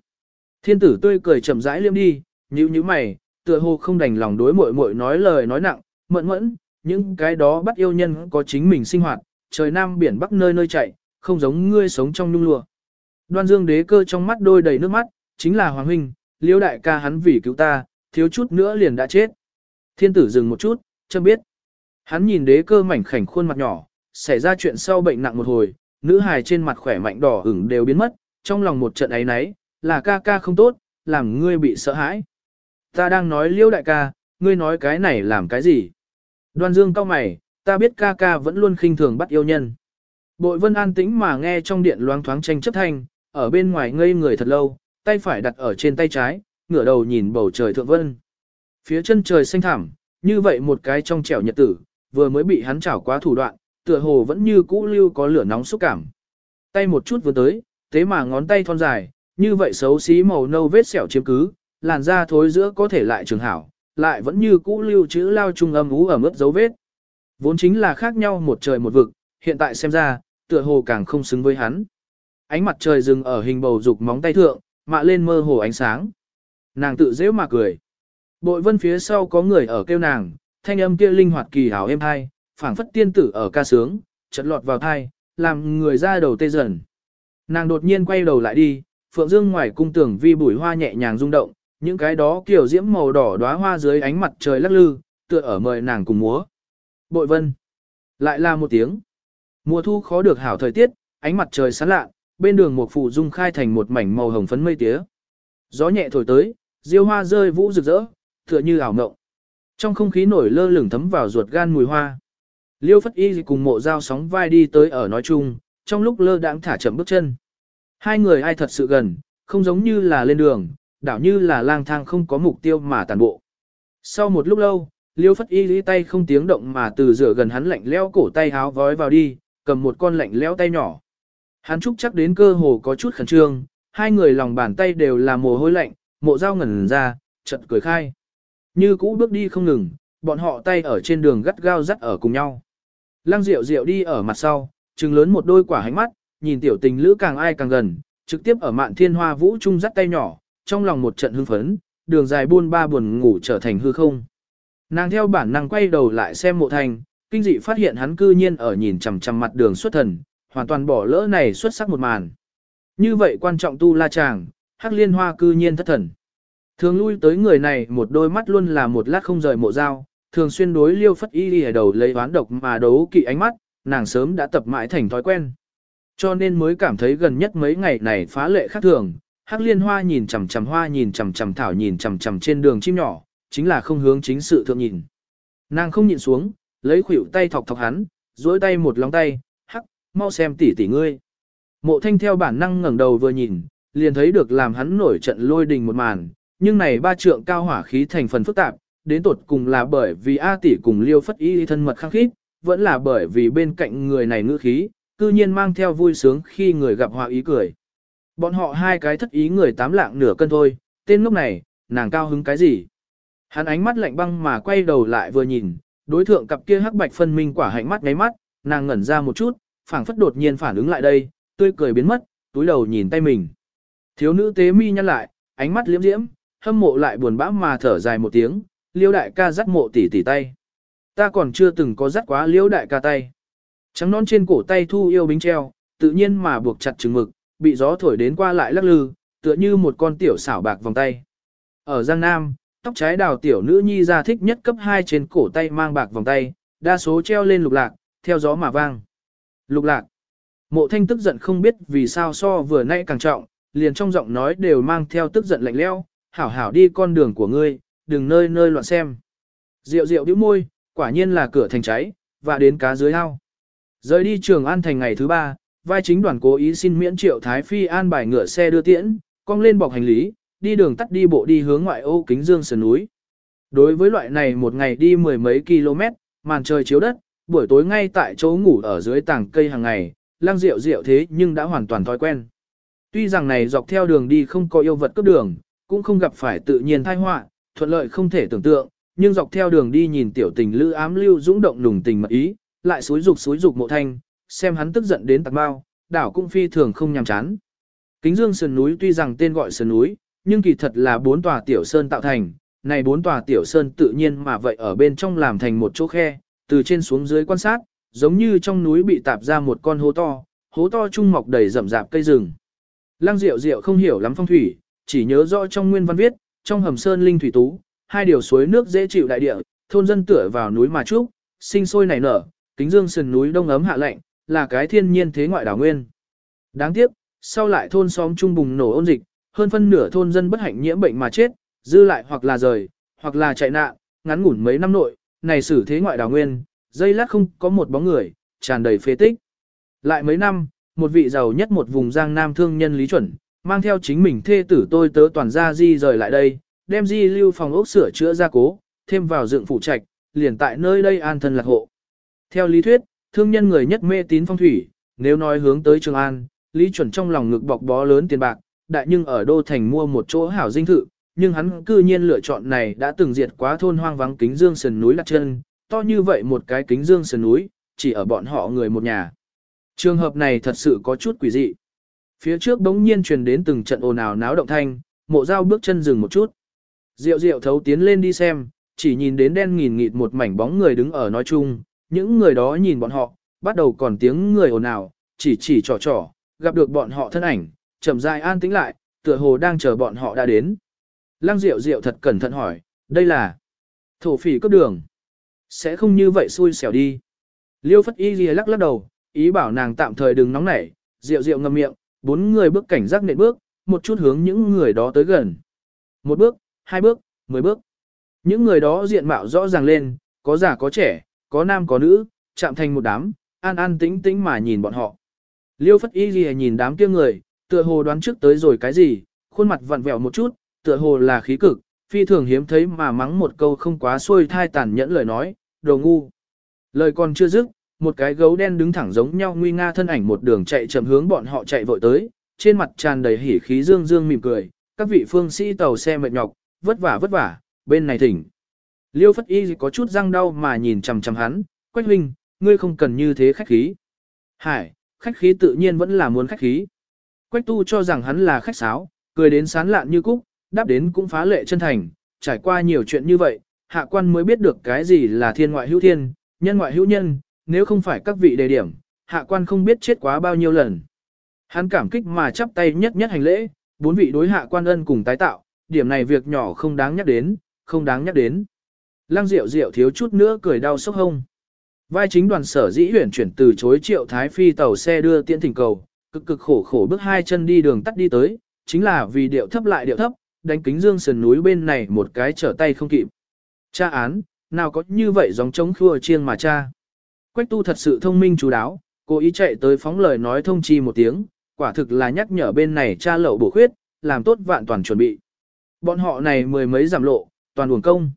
Thiên tử tươi cười chậm rãi liêm đi, nhíu nhíu mày, tựa hồ không đành lòng đối muội muội nói lời nói nặng, mẫn mẫn, những cái đó bắt yêu nhân có chính mình sinh hoạt, trời nam biển bắc nơi nơi chạy, không giống ngươi sống trong nhung lụa. Đoan Dương đế cơ trong mắt đôi đầy nước mắt, chính là Hoàng huynh, Liêu đại ca hắn vì cứu ta, thiếu chút nữa liền đã chết. Thiên tử dừng một chút, châm biết. Hắn nhìn đế cơ mảnh khảnh khuôn mặt nhỏ, xảy ra chuyện sau bệnh nặng một hồi, nữ hài trên mặt khỏe mạnh đỏ ửng đều biến mất, trong lòng một trận ấy nấy, là ca ca không tốt, làm ngươi bị sợ hãi. Ta đang nói liêu đại ca, ngươi nói cái này làm cái gì? Đoan dương cao mày, ta biết ca ca vẫn luôn khinh thường bắt yêu nhân. Bội vân an tĩnh mà nghe trong điện loáng thoáng tranh chấp thanh, ở bên ngoài ngây người thật lâu, tay phải đặt ở trên tay trái, ngửa đầu nhìn bầu trời thượng vân. Phía chân trời xanh thẳm, như vậy một cái trong trẻo nhật tử, vừa mới bị hắn chảo quá thủ đoạn, tựa hồ vẫn như cũ lưu có lửa nóng xúc cảm. Tay một chút vừa tới, thế mà ngón tay thon dài, như vậy xấu xí màu nâu vết sẹo chiếm cứ, làn da thối giữa có thể lại trường hảo, lại vẫn như cũ lưu chữ lao trung âm ú ở mức dấu vết. Vốn chính là khác nhau một trời một vực, hiện tại xem ra, tựa hồ càng không xứng với hắn. Ánh mặt trời dừng ở hình bầu dục móng tay thượng, mạ lên mơ hồ ánh sáng. Nàng tự dễ mà cười. Bội vân phía sau có người ở kêu nàng, thanh âm kia linh hoạt kỳ hảo êm hai, phảng phất tiên tử ở ca sướng, chợt lọt vào thai, làm người ra đầu tê dần. Nàng đột nhiên quay đầu lại đi, phượng dương ngoài cung tưởng vi bùi hoa nhẹ nhàng rung động, những cái đó kiểu diễm màu đỏ đóa hoa dưới ánh mặt trời lắc lư, tựa ở mời nàng cùng múa. Bội vân. Lại là một tiếng. Mùa thu khó được hảo thời tiết, ánh mặt trời sáng lạ, bên đường một phụ dung khai thành một mảnh màu hồng phấn mây tía. Gió nhẹ thổi tới, diêu hoa rơi vũ rực rỡ, tựa như ảo mộng. Trong không khí nổi lơ lửng thấm vào ruột gan mùi hoa. Liêu Phất Y cùng mộ dao sóng vai đi tới ở nói chung, trong lúc lơ đãng thả chậm bước chân. Hai người ai thật sự gần, không giống như là lên đường, đảo như là lang thang không có mục tiêu mà tàn bộ. Sau một lúc lâu, Liêu Phất Y lý tay không tiếng động mà từ rửa gần hắn lạnh leo cổ tay háo vói vào đi, cầm một con lạnh leo tay nhỏ. Hắn trúc chắc đến cơ hồ có chút khẩn trương, hai người lòng bàn tay đều là mồ hôi lạnh, mộ dao ngẩn ra, chợt cười khai. Như cũ bước đi không ngừng, bọn họ tay ở trên đường gắt gao dắt ở cùng nhau. Lăng Diệu Diệu đi ở mặt sau, trừng lớn một đôi quả hánh mắt, nhìn tiểu tình lữ càng ai càng gần, trực tiếp ở mạn thiên hoa vũ trung dắt tay nhỏ, trong lòng một trận hưng phấn, đường dài buôn ba buồn ngủ trở thành hư không. Nàng theo bản năng quay đầu lại xem mộ thành, kinh dị phát hiện hắn cư nhiên ở nhìn chằm chằm mặt đường xuất thần, hoàn toàn bỏ lỡ này xuất sắc một màn. Như vậy quan trọng tu la chàng, hắc liên hoa cư nhiên thất thần. Thường lui tới người này một đôi mắt luôn là một lát không rời mộ dao, thường xuyên đối liêu phất y đi ở đầu lấy oán độc mà đấu kỵ ánh mắt, nàng sớm đã tập mãi thành thói quen. Cho nên mới cảm thấy gần nhất mấy ngày này phá lệ khác thường, hắc liên hoa nhìn chằm chằm hoa nhìn chằm chằm thảo nhìn chằm chằm trên đường chim nhỏ, chính là không hướng chính sự thượng nhìn. Nàng không nhìn xuống, lấy khuỷu tay thọc thọc hắn, duỗi tay một lòng tay, mau xem tỷ tỷ ngươi. Mộ thanh theo bản năng ngẩng đầu vừa nhìn, liền thấy được làm hắn nổi trận lôi đình một màn, nhưng này ba trượng cao hỏa khí thành phần phức tạp, đến tột cùng là bởi vì A tỷ cùng liêu phất y thân mật khăng khít, vẫn là bởi vì bên cạnh người này ngữ khí, cư nhiên mang theo vui sướng khi người gặp họa ý cười. Bọn họ hai cái thất ý người tám lạng nửa cân thôi, tên lúc này, nàng cao hứng cái gì? Hắn ánh mắt lạnh băng mà quay đầu lại vừa nhìn, đối thượng cặp kia hắc bạch phân minh quả hạnh mắt ngáy mắt, nàng ngẩn ra một chút, phảng phất đột nhiên phản ứng lại đây, tươi cười biến mất, túi đầu nhìn tay mình. Thiếu nữ tế mi nhăn lại, ánh mắt liễm diễm, hâm mộ lại buồn bã mà thở dài một tiếng, liêu đại ca dắt mộ tỉ tỉ tay. Ta còn chưa từng có dắt quá liêu đại ca tay. Trắng non trên cổ tay thu yêu bính treo, tự nhiên mà buộc chặt chừng mực, bị gió thổi đến qua lại lắc lư, tựa như một con tiểu xảo bạc vòng tay. Ở Giang Nam, tóc trái đào tiểu nữ nhi ra thích nhất cấp 2 trên cổ tay mang bạc vòng tay, đa số treo lên lục lạc, theo gió mà vang. Lục lạc. Mộ thanh tức giận không biết vì sao so vừa nãy càng trọng, liền trong giọng nói đều mang theo tức giận lạnh leo, hảo hảo đi con đường của ngươi, đừng nơi nơi loạn xem. Rượu rượu bĩu môi, quả nhiên là cửa thành cháy, và đến cá dưới ao. Rời đi trường an thành ngày thứ ba, vai chính đoàn cố ý xin miễn triệu Thái Phi an bài ngựa xe đưa tiễn, cong lên bọc hành lý, đi đường tắt đi bộ đi hướng ngoại ô kính dương sườn núi. Đối với loại này một ngày đi mười mấy km, màn trời chiếu đất, buổi tối ngay tại chỗ ngủ ở dưới tảng cây hàng ngày, lang rượu rượu thế nhưng đã hoàn toàn thói quen. Tuy rằng này dọc theo đường đi không có yêu vật cấp đường, cũng không gặp phải tự nhiên tai họa, thuận lợi không thể tưởng tượng, nhưng dọc theo đường đi nhìn tiểu tình lữ ám lưu dũng động nùng tình mật ý, lại xúi dục xúi dục mộ thanh, xem hắn tức giận đến tạc bao, đảo cũng phi thường không nhàm chán. Kính Dương sườn núi tuy rằng tên gọi sườn núi, nhưng kỳ thật là bốn tòa tiểu sơn tạo thành, này bốn tòa tiểu sơn tự nhiên mà vậy ở bên trong làm thành một chỗ khe, từ trên xuống dưới quan sát, giống như trong núi bị tạp ra một con hố to, hố to trung mọc đầy rậm rạp cây rừng. Lăng Diệu Diệu không hiểu lắm phong thủy, chỉ nhớ rõ trong nguyên văn viết, trong hầm sơn linh thủy tú, hai điều suối nước dễ chịu đại địa, thôn dân tựa vào núi mà trúc, sinh sôi nảy nở, kính dương sườn núi đông ấm hạ lạnh, là cái thiên nhiên thế ngoại đảo nguyên. Đáng tiếc, sau lại thôn xóm trung bùng nổ ôn dịch, hơn phân nửa thôn dân bất hạnh nhiễm bệnh mà chết, dư lại hoặc là rời, hoặc là chạy nạn, ngắn ngủn mấy năm nội, này xử thế ngoại đảo nguyên, dây lát không có một bóng người, tràn đầy phế tích. Lại mấy năm, một vị giàu nhất một vùng giang nam thương nhân lý chuẩn, mang theo chính mình thê tử tôi tớ toàn gia di rời lại đây, đem di lưu phòng ốc sửa chữa gia cố, thêm vào dựng phụ trạch, liền tại nơi đây an thân lạc hộ. Theo lý thuyết, thương nhân người nhất mê tín phong thủy, nếu nói hướng tới Trường An, Lý chuẩn trong lòng ngực bọc bó lớn tiền bạc, đại nhưng ở đô thành mua một chỗ hảo dinh thự, nhưng hắn cư nhiên lựa chọn này đã từng diệt quá thôn hoang vắng kính dương sườn núi đặt chân, to như vậy một cái kính dương sườn núi, chỉ ở bọn họ người một nhà. Trường hợp này thật sự có chút quỷ dị. Phía trước bỗng nhiên truyền đến từng trận ồn ào náo động thanh, mộ dao bước chân dừng một chút. Diệu diệu thấu tiến lên đi xem, chỉ nhìn đến đen nghìn nghịt một mảnh bóng người đứng ở nói chung, những người đó nhìn bọn họ, bắt đầu còn tiếng người ồn ào, chỉ chỉ trò trò, gặp được bọn họ thân ảnh, chậm rãi an tĩnh lại, tựa hồ đang chờ bọn họ đã đến. Lăng Diệu Diệu thật cẩn thận hỏi, đây là thổ phỉ cấp đường. Sẽ không như vậy xui xẻo đi. Liêu Phất Y Ghi lắc lắc đầu, ý bảo nàng tạm thời đừng nóng nảy, Diệu Diệu ngậm miệng, bốn người bước cảnh giác nện bước, một chút hướng những người đó tới gần. Một bước, hai bước, mười bước. Những người đó diện mạo rõ ràng lên, có già có trẻ, có nam có nữ, chạm thành một đám, an an tĩnh tĩnh mà nhìn bọn họ. Liêu Phất Y Ghi nhìn đám kia người, tựa hồ đoán trước tới rồi cái gì, khuôn mặt vặn vẹo một chút, tựa hồ là khí cực, phi thường hiếm thấy mà mắng một câu không quá xuôi thai tàn nhẫn lời nói, đồ ngu. Lời còn chưa dứt, một cái gấu đen đứng thẳng giống nhau nguy nga thân ảnh một đường chạy chậm hướng bọn họ chạy vội tới, trên mặt tràn đầy hỉ khí dương dương mỉm cười, các vị phương sĩ tàu xe mệt nhọc, vất vả vất vả, bên này thỉnh. Liêu Phất Y có chút răng đau mà nhìn chằm chằm hắn, Quách huynh, ngươi không cần như thế khách khí. Hải, khách khí tự nhiên vẫn là muốn khách khí. Quách tu cho rằng hắn là khách sáo, cười đến sán lạn như cúc, đáp đến cũng phá lệ chân thành, trải qua nhiều chuyện như vậy, hạ quan mới biết được cái gì là thiên ngoại hữu thiên, nhân ngoại hữu nhân, nếu không phải các vị đề điểm, hạ quan không biết chết quá bao nhiêu lần. Hắn cảm kích mà chắp tay nhất nhất hành lễ, bốn vị đối hạ quan ân cùng tái tạo, điểm này việc nhỏ không đáng nhắc đến, không đáng nhắc đến. Lăng Diệu Diệu thiếu chút nữa cười đau sốc hông. Vai chính đoàn sở dĩ huyển chuyển từ chối triệu thái phi tàu xe đưa tiễn thỉnh cầu, cực cực khổ khổ bước hai chân đi đường tắt đi tới, chính là vì điệu thấp lại điệu thấp, đánh kính dương sườn núi bên này một cái trở tay không kịp. Cha án, nào có như vậy giống chống khua chiêng mà cha. Quách tu thật sự thông minh chú đáo, cố ý chạy tới phóng lời nói thông chi một tiếng, quả thực là nhắc nhở bên này cha lậu bổ khuyết, làm tốt vạn toàn chuẩn bị. Bọn họ này mười mấy giảm lộ, toàn uổng công.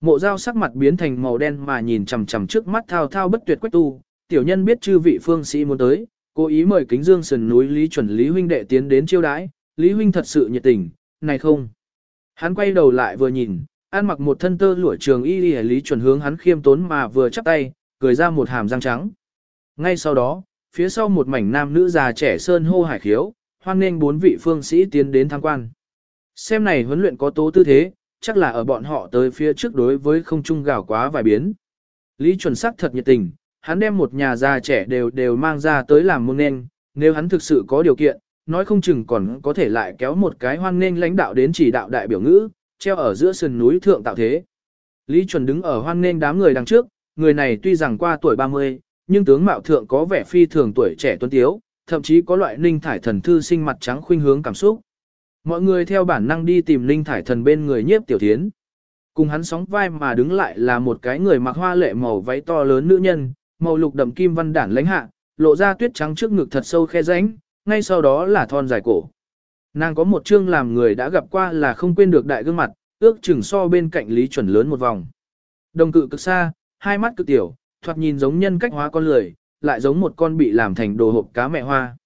Mộ dao sắc mặt biến thành màu đen mà nhìn chằm chằm trước mắt thao thao bất tuyệt quách tu, tiểu nhân biết chư vị phương sĩ muốn tới, cố ý mời kính dương sườn núi Lý chuẩn Lý huynh đệ tiến đến chiêu đãi, Lý huynh thật sự nhiệt tình, này không. Hắn quay đầu lại vừa nhìn, ăn mặc một thân tơ lụa trường y y Lý chuẩn hướng hắn khiêm tốn mà vừa chắp tay, cười ra một hàm răng trắng. Ngay sau đó, phía sau một mảnh nam nữ già trẻ sơn hô hải khiếu, hoan nghênh bốn vị phương sĩ tiến đến tham quan. Xem này huấn luyện có tố tư thế, chắc là ở bọn họ tới phía trước đối với không trung gào quá vài biến. Lý chuẩn sắc thật nhiệt tình, hắn đem một nhà già trẻ đều đều mang ra tới làm môn nên, nếu hắn thực sự có điều kiện, nói không chừng còn có thể lại kéo một cái hoan nghênh lãnh đạo đến chỉ đạo đại biểu ngữ, treo ở giữa sườn núi thượng tạo thế. Lý chuẩn đứng ở hoan nghênh đám người đằng trước, người này tuy rằng qua tuổi 30, nhưng tướng mạo thượng có vẻ phi thường tuổi trẻ tuấn tiếu, thậm chí có loại ninh thải thần thư sinh mặt trắng khuynh hướng cảm xúc. Mọi người theo bản năng đi tìm ninh thải thần bên người nhiếp tiểu thiến. Cùng hắn sóng vai mà đứng lại là một cái người mặc hoa lệ màu váy to lớn nữ nhân, màu lục đậm kim văn đản lãnh hạ, lộ ra tuyết trắng trước ngực thật sâu khe rãnh, ngay sau đó là thon dài cổ. Nàng có một chương làm người đã gặp qua là không quên được đại gương mặt, ước chừng so bên cạnh Lý Chuẩn lớn một vòng. Đồng cự cực xa, hai mắt cực tiểu, thoạt nhìn giống nhân cách hóa con lười, lại giống một con bị làm thành đồ hộp cá mẹ hoa.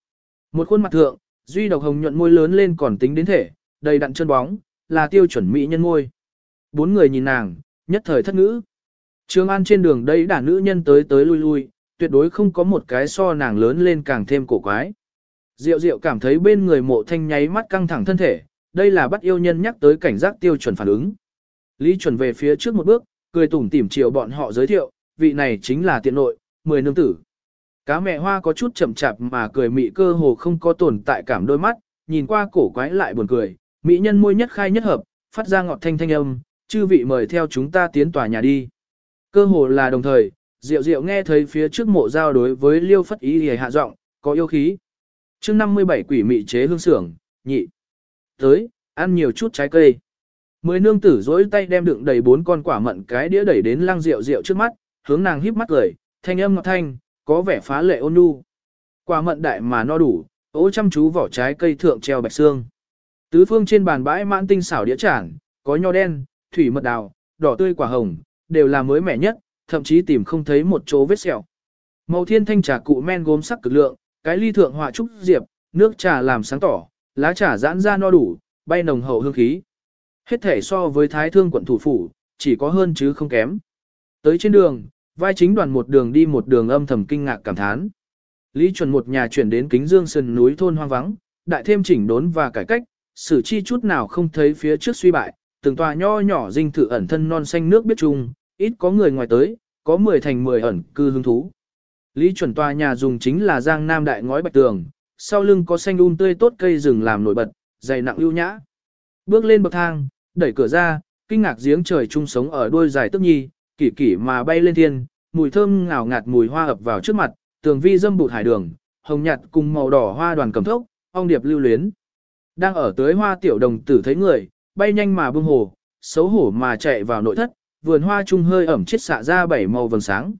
Một khuôn mặt thượng, duy độc hồng nhuận môi lớn lên còn tính đến thể, đầy đặn chân bóng, là tiêu chuẩn mỹ nhân môi. Bốn người nhìn nàng, nhất thời thất ngữ. Trường An trên đường đây đả nữ nhân tới tới lui lui, tuyệt đối không có một cái so nàng lớn lên càng thêm cổ quái. Diệu diệu cảm thấy bên người mộ thanh nháy mắt căng thẳng thân thể, đây là bắt yêu nhân nhắc tới cảnh giác tiêu chuẩn phản ứng. Lý chuẩn về phía trước một bước, cười tủm tỉm chiều bọn họ giới thiệu, vị này chính là tiện nội, mười nương tử. Cá mẹ hoa có chút chậm chạp mà cười mị cơ hồ không có tồn tại cảm đôi mắt, nhìn qua cổ quái lại buồn cười, mỹ nhân môi nhất khai nhất hợp, phát ra ngọt thanh thanh âm, chư vị mời theo chúng ta tiến tòa nhà đi. Cơ hồ là đồng thời, Diệu Diệu nghe thấy phía trước mộ giao đối với Liêu Phất Ý hề hạ giọng, có yêu khí chương 57 quỷ mị chế hương sưởng, nhị. Tới, ăn nhiều chút trái cây. Mười nương tử dối tay đem đựng đầy bốn con quả mận cái đĩa đẩy đến lăng rượu rượu trước mắt, hướng nàng híp mắt cười, thanh âm ngọt thanh, có vẻ phá lệ ôn nhu. Quả mận đại mà no đủ, ố chăm chú vỏ trái cây thượng treo bạch xương. Tứ phương trên bàn bãi mãn tinh xảo đĩa chản, có nho đen, thủy mật đào, đỏ tươi quả hồng, đều là mới mẻ nhất, thậm chí tìm không thấy một chỗ vết sẹo. Màu thiên thanh trà cụ men gốm sắc cực lượng, cái ly thượng họa trúc diệp, nước trà làm sáng tỏ, lá trà giãn ra no đủ, bay nồng hậu hương khí. Hết thể so với thái thương quận thủ phủ, chỉ có hơn chứ không kém. Tới trên đường, vai chính đoàn một đường đi một đường âm thầm kinh ngạc cảm thán. Lý chuẩn một nhà chuyển đến kính dương sườn núi thôn hoang vắng, đại thêm chỉnh đốn và cải cách, xử chi chút nào không thấy phía trước suy bại, từng tòa nho nhỏ dinh thự ẩn thân non xanh nước biết chung, ít có người ngoài tới, có 10 thành 10 ẩn cư hứng thú. Lý chuẩn tòa nhà dùng chính là giang nam đại ngói bạch tường, sau lưng có xanh un tươi tốt cây rừng làm nổi bật, dày nặng ưu nhã. Bước lên bậc thang, đẩy cửa ra, kinh ngạc giếng trời chung sống ở đuôi dài tức nhi, kỷ kỷ mà bay lên thiên, mùi thơm ngào ngạt mùi hoa ập vào trước mặt, tường vi dâm bụt hải đường, hồng nhạt cùng màu đỏ hoa đoàn cầm thốc, ong điệp lưu luyến. Đang ở tới hoa tiểu đồng tử thấy người, bay nhanh mà bưng hồ, xấu hổ mà chạy vào nội thất, vườn hoa chung hơi ẩm chết xạ ra bảy màu vầng sáng.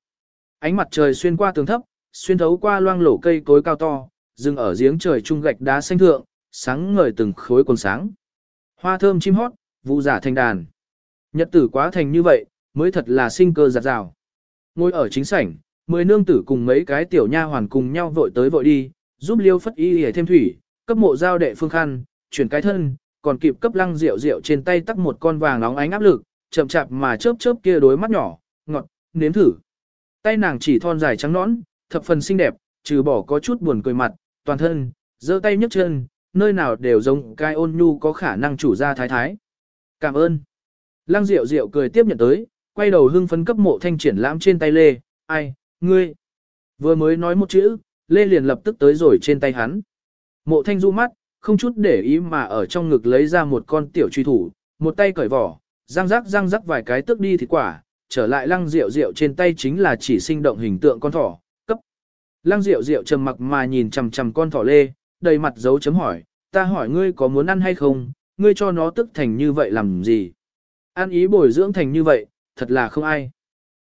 Ánh mặt trời xuyên qua tường thấp, xuyên thấu qua loang lổ cây cối cao to, dừng ở giếng trời trung gạch đá xanh thượng, sáng ngời từng khối quần sáng. Hoa thơm chim hót, vụ giả thành đàn. Nhật tử quá thành như vậy, mới thật là sinh cơ giặt rào. Ngồi ở chính sảnh, mười nương tử cùng mấy cái tiểu nha hoàn cùng nhau vội tới vội đi, giúp liêu phất y hề thêm thủy, cấp mộ giao đệ phương khăn, chuyển cái thân, còn kịp cấp lăng rượu rượu trên tay tắt một con vàng nóng ánh áp lực, chậm chạp mà chớp chớp kia đối mắt nhỏ, ngọt, nếm thử. Tay nàng chỉ thon dài trắng nõn, thập phần xinh đẹp, trừ bỏ có chút buồn cười mặt, toàn thân, giơ tay nhấc chân, nơi nào đều giống cái ôn nhu có khả năng chủ ra thái thái. Cảm ơn. Lăng Diệu Diệu cười tiếp nhận tới, quay đầu hưng phấn cấp mộ thanh triển lãm trên tay Lê, ai, ngươi. Vừa mới nói một chữ, Lê liền lập tức tới rồi trên tay hắn. Mộ thanh du mắt, không chút để ý mà ở trong ngực lấy ra một con tiểu truy thủ, một tay cởi vỏ, răng rắc răng rắc vài cái tước đi thịt quả, trở lại lăng rượu rượu trên tay chính là chỉ sinh động hình tượng con thỏ, cấp. Lăng rượu rượu trầm mặc mà nhìn chằm chằm con thỏ lê, đầy mặt dấu chấm hỏi, ta hỏi ngươi có muốn ăn hay không, ngươi cho nó tức thành như vậy làm gì? Ăn ý bồi dưỡng thành như vậy, thật là không ai.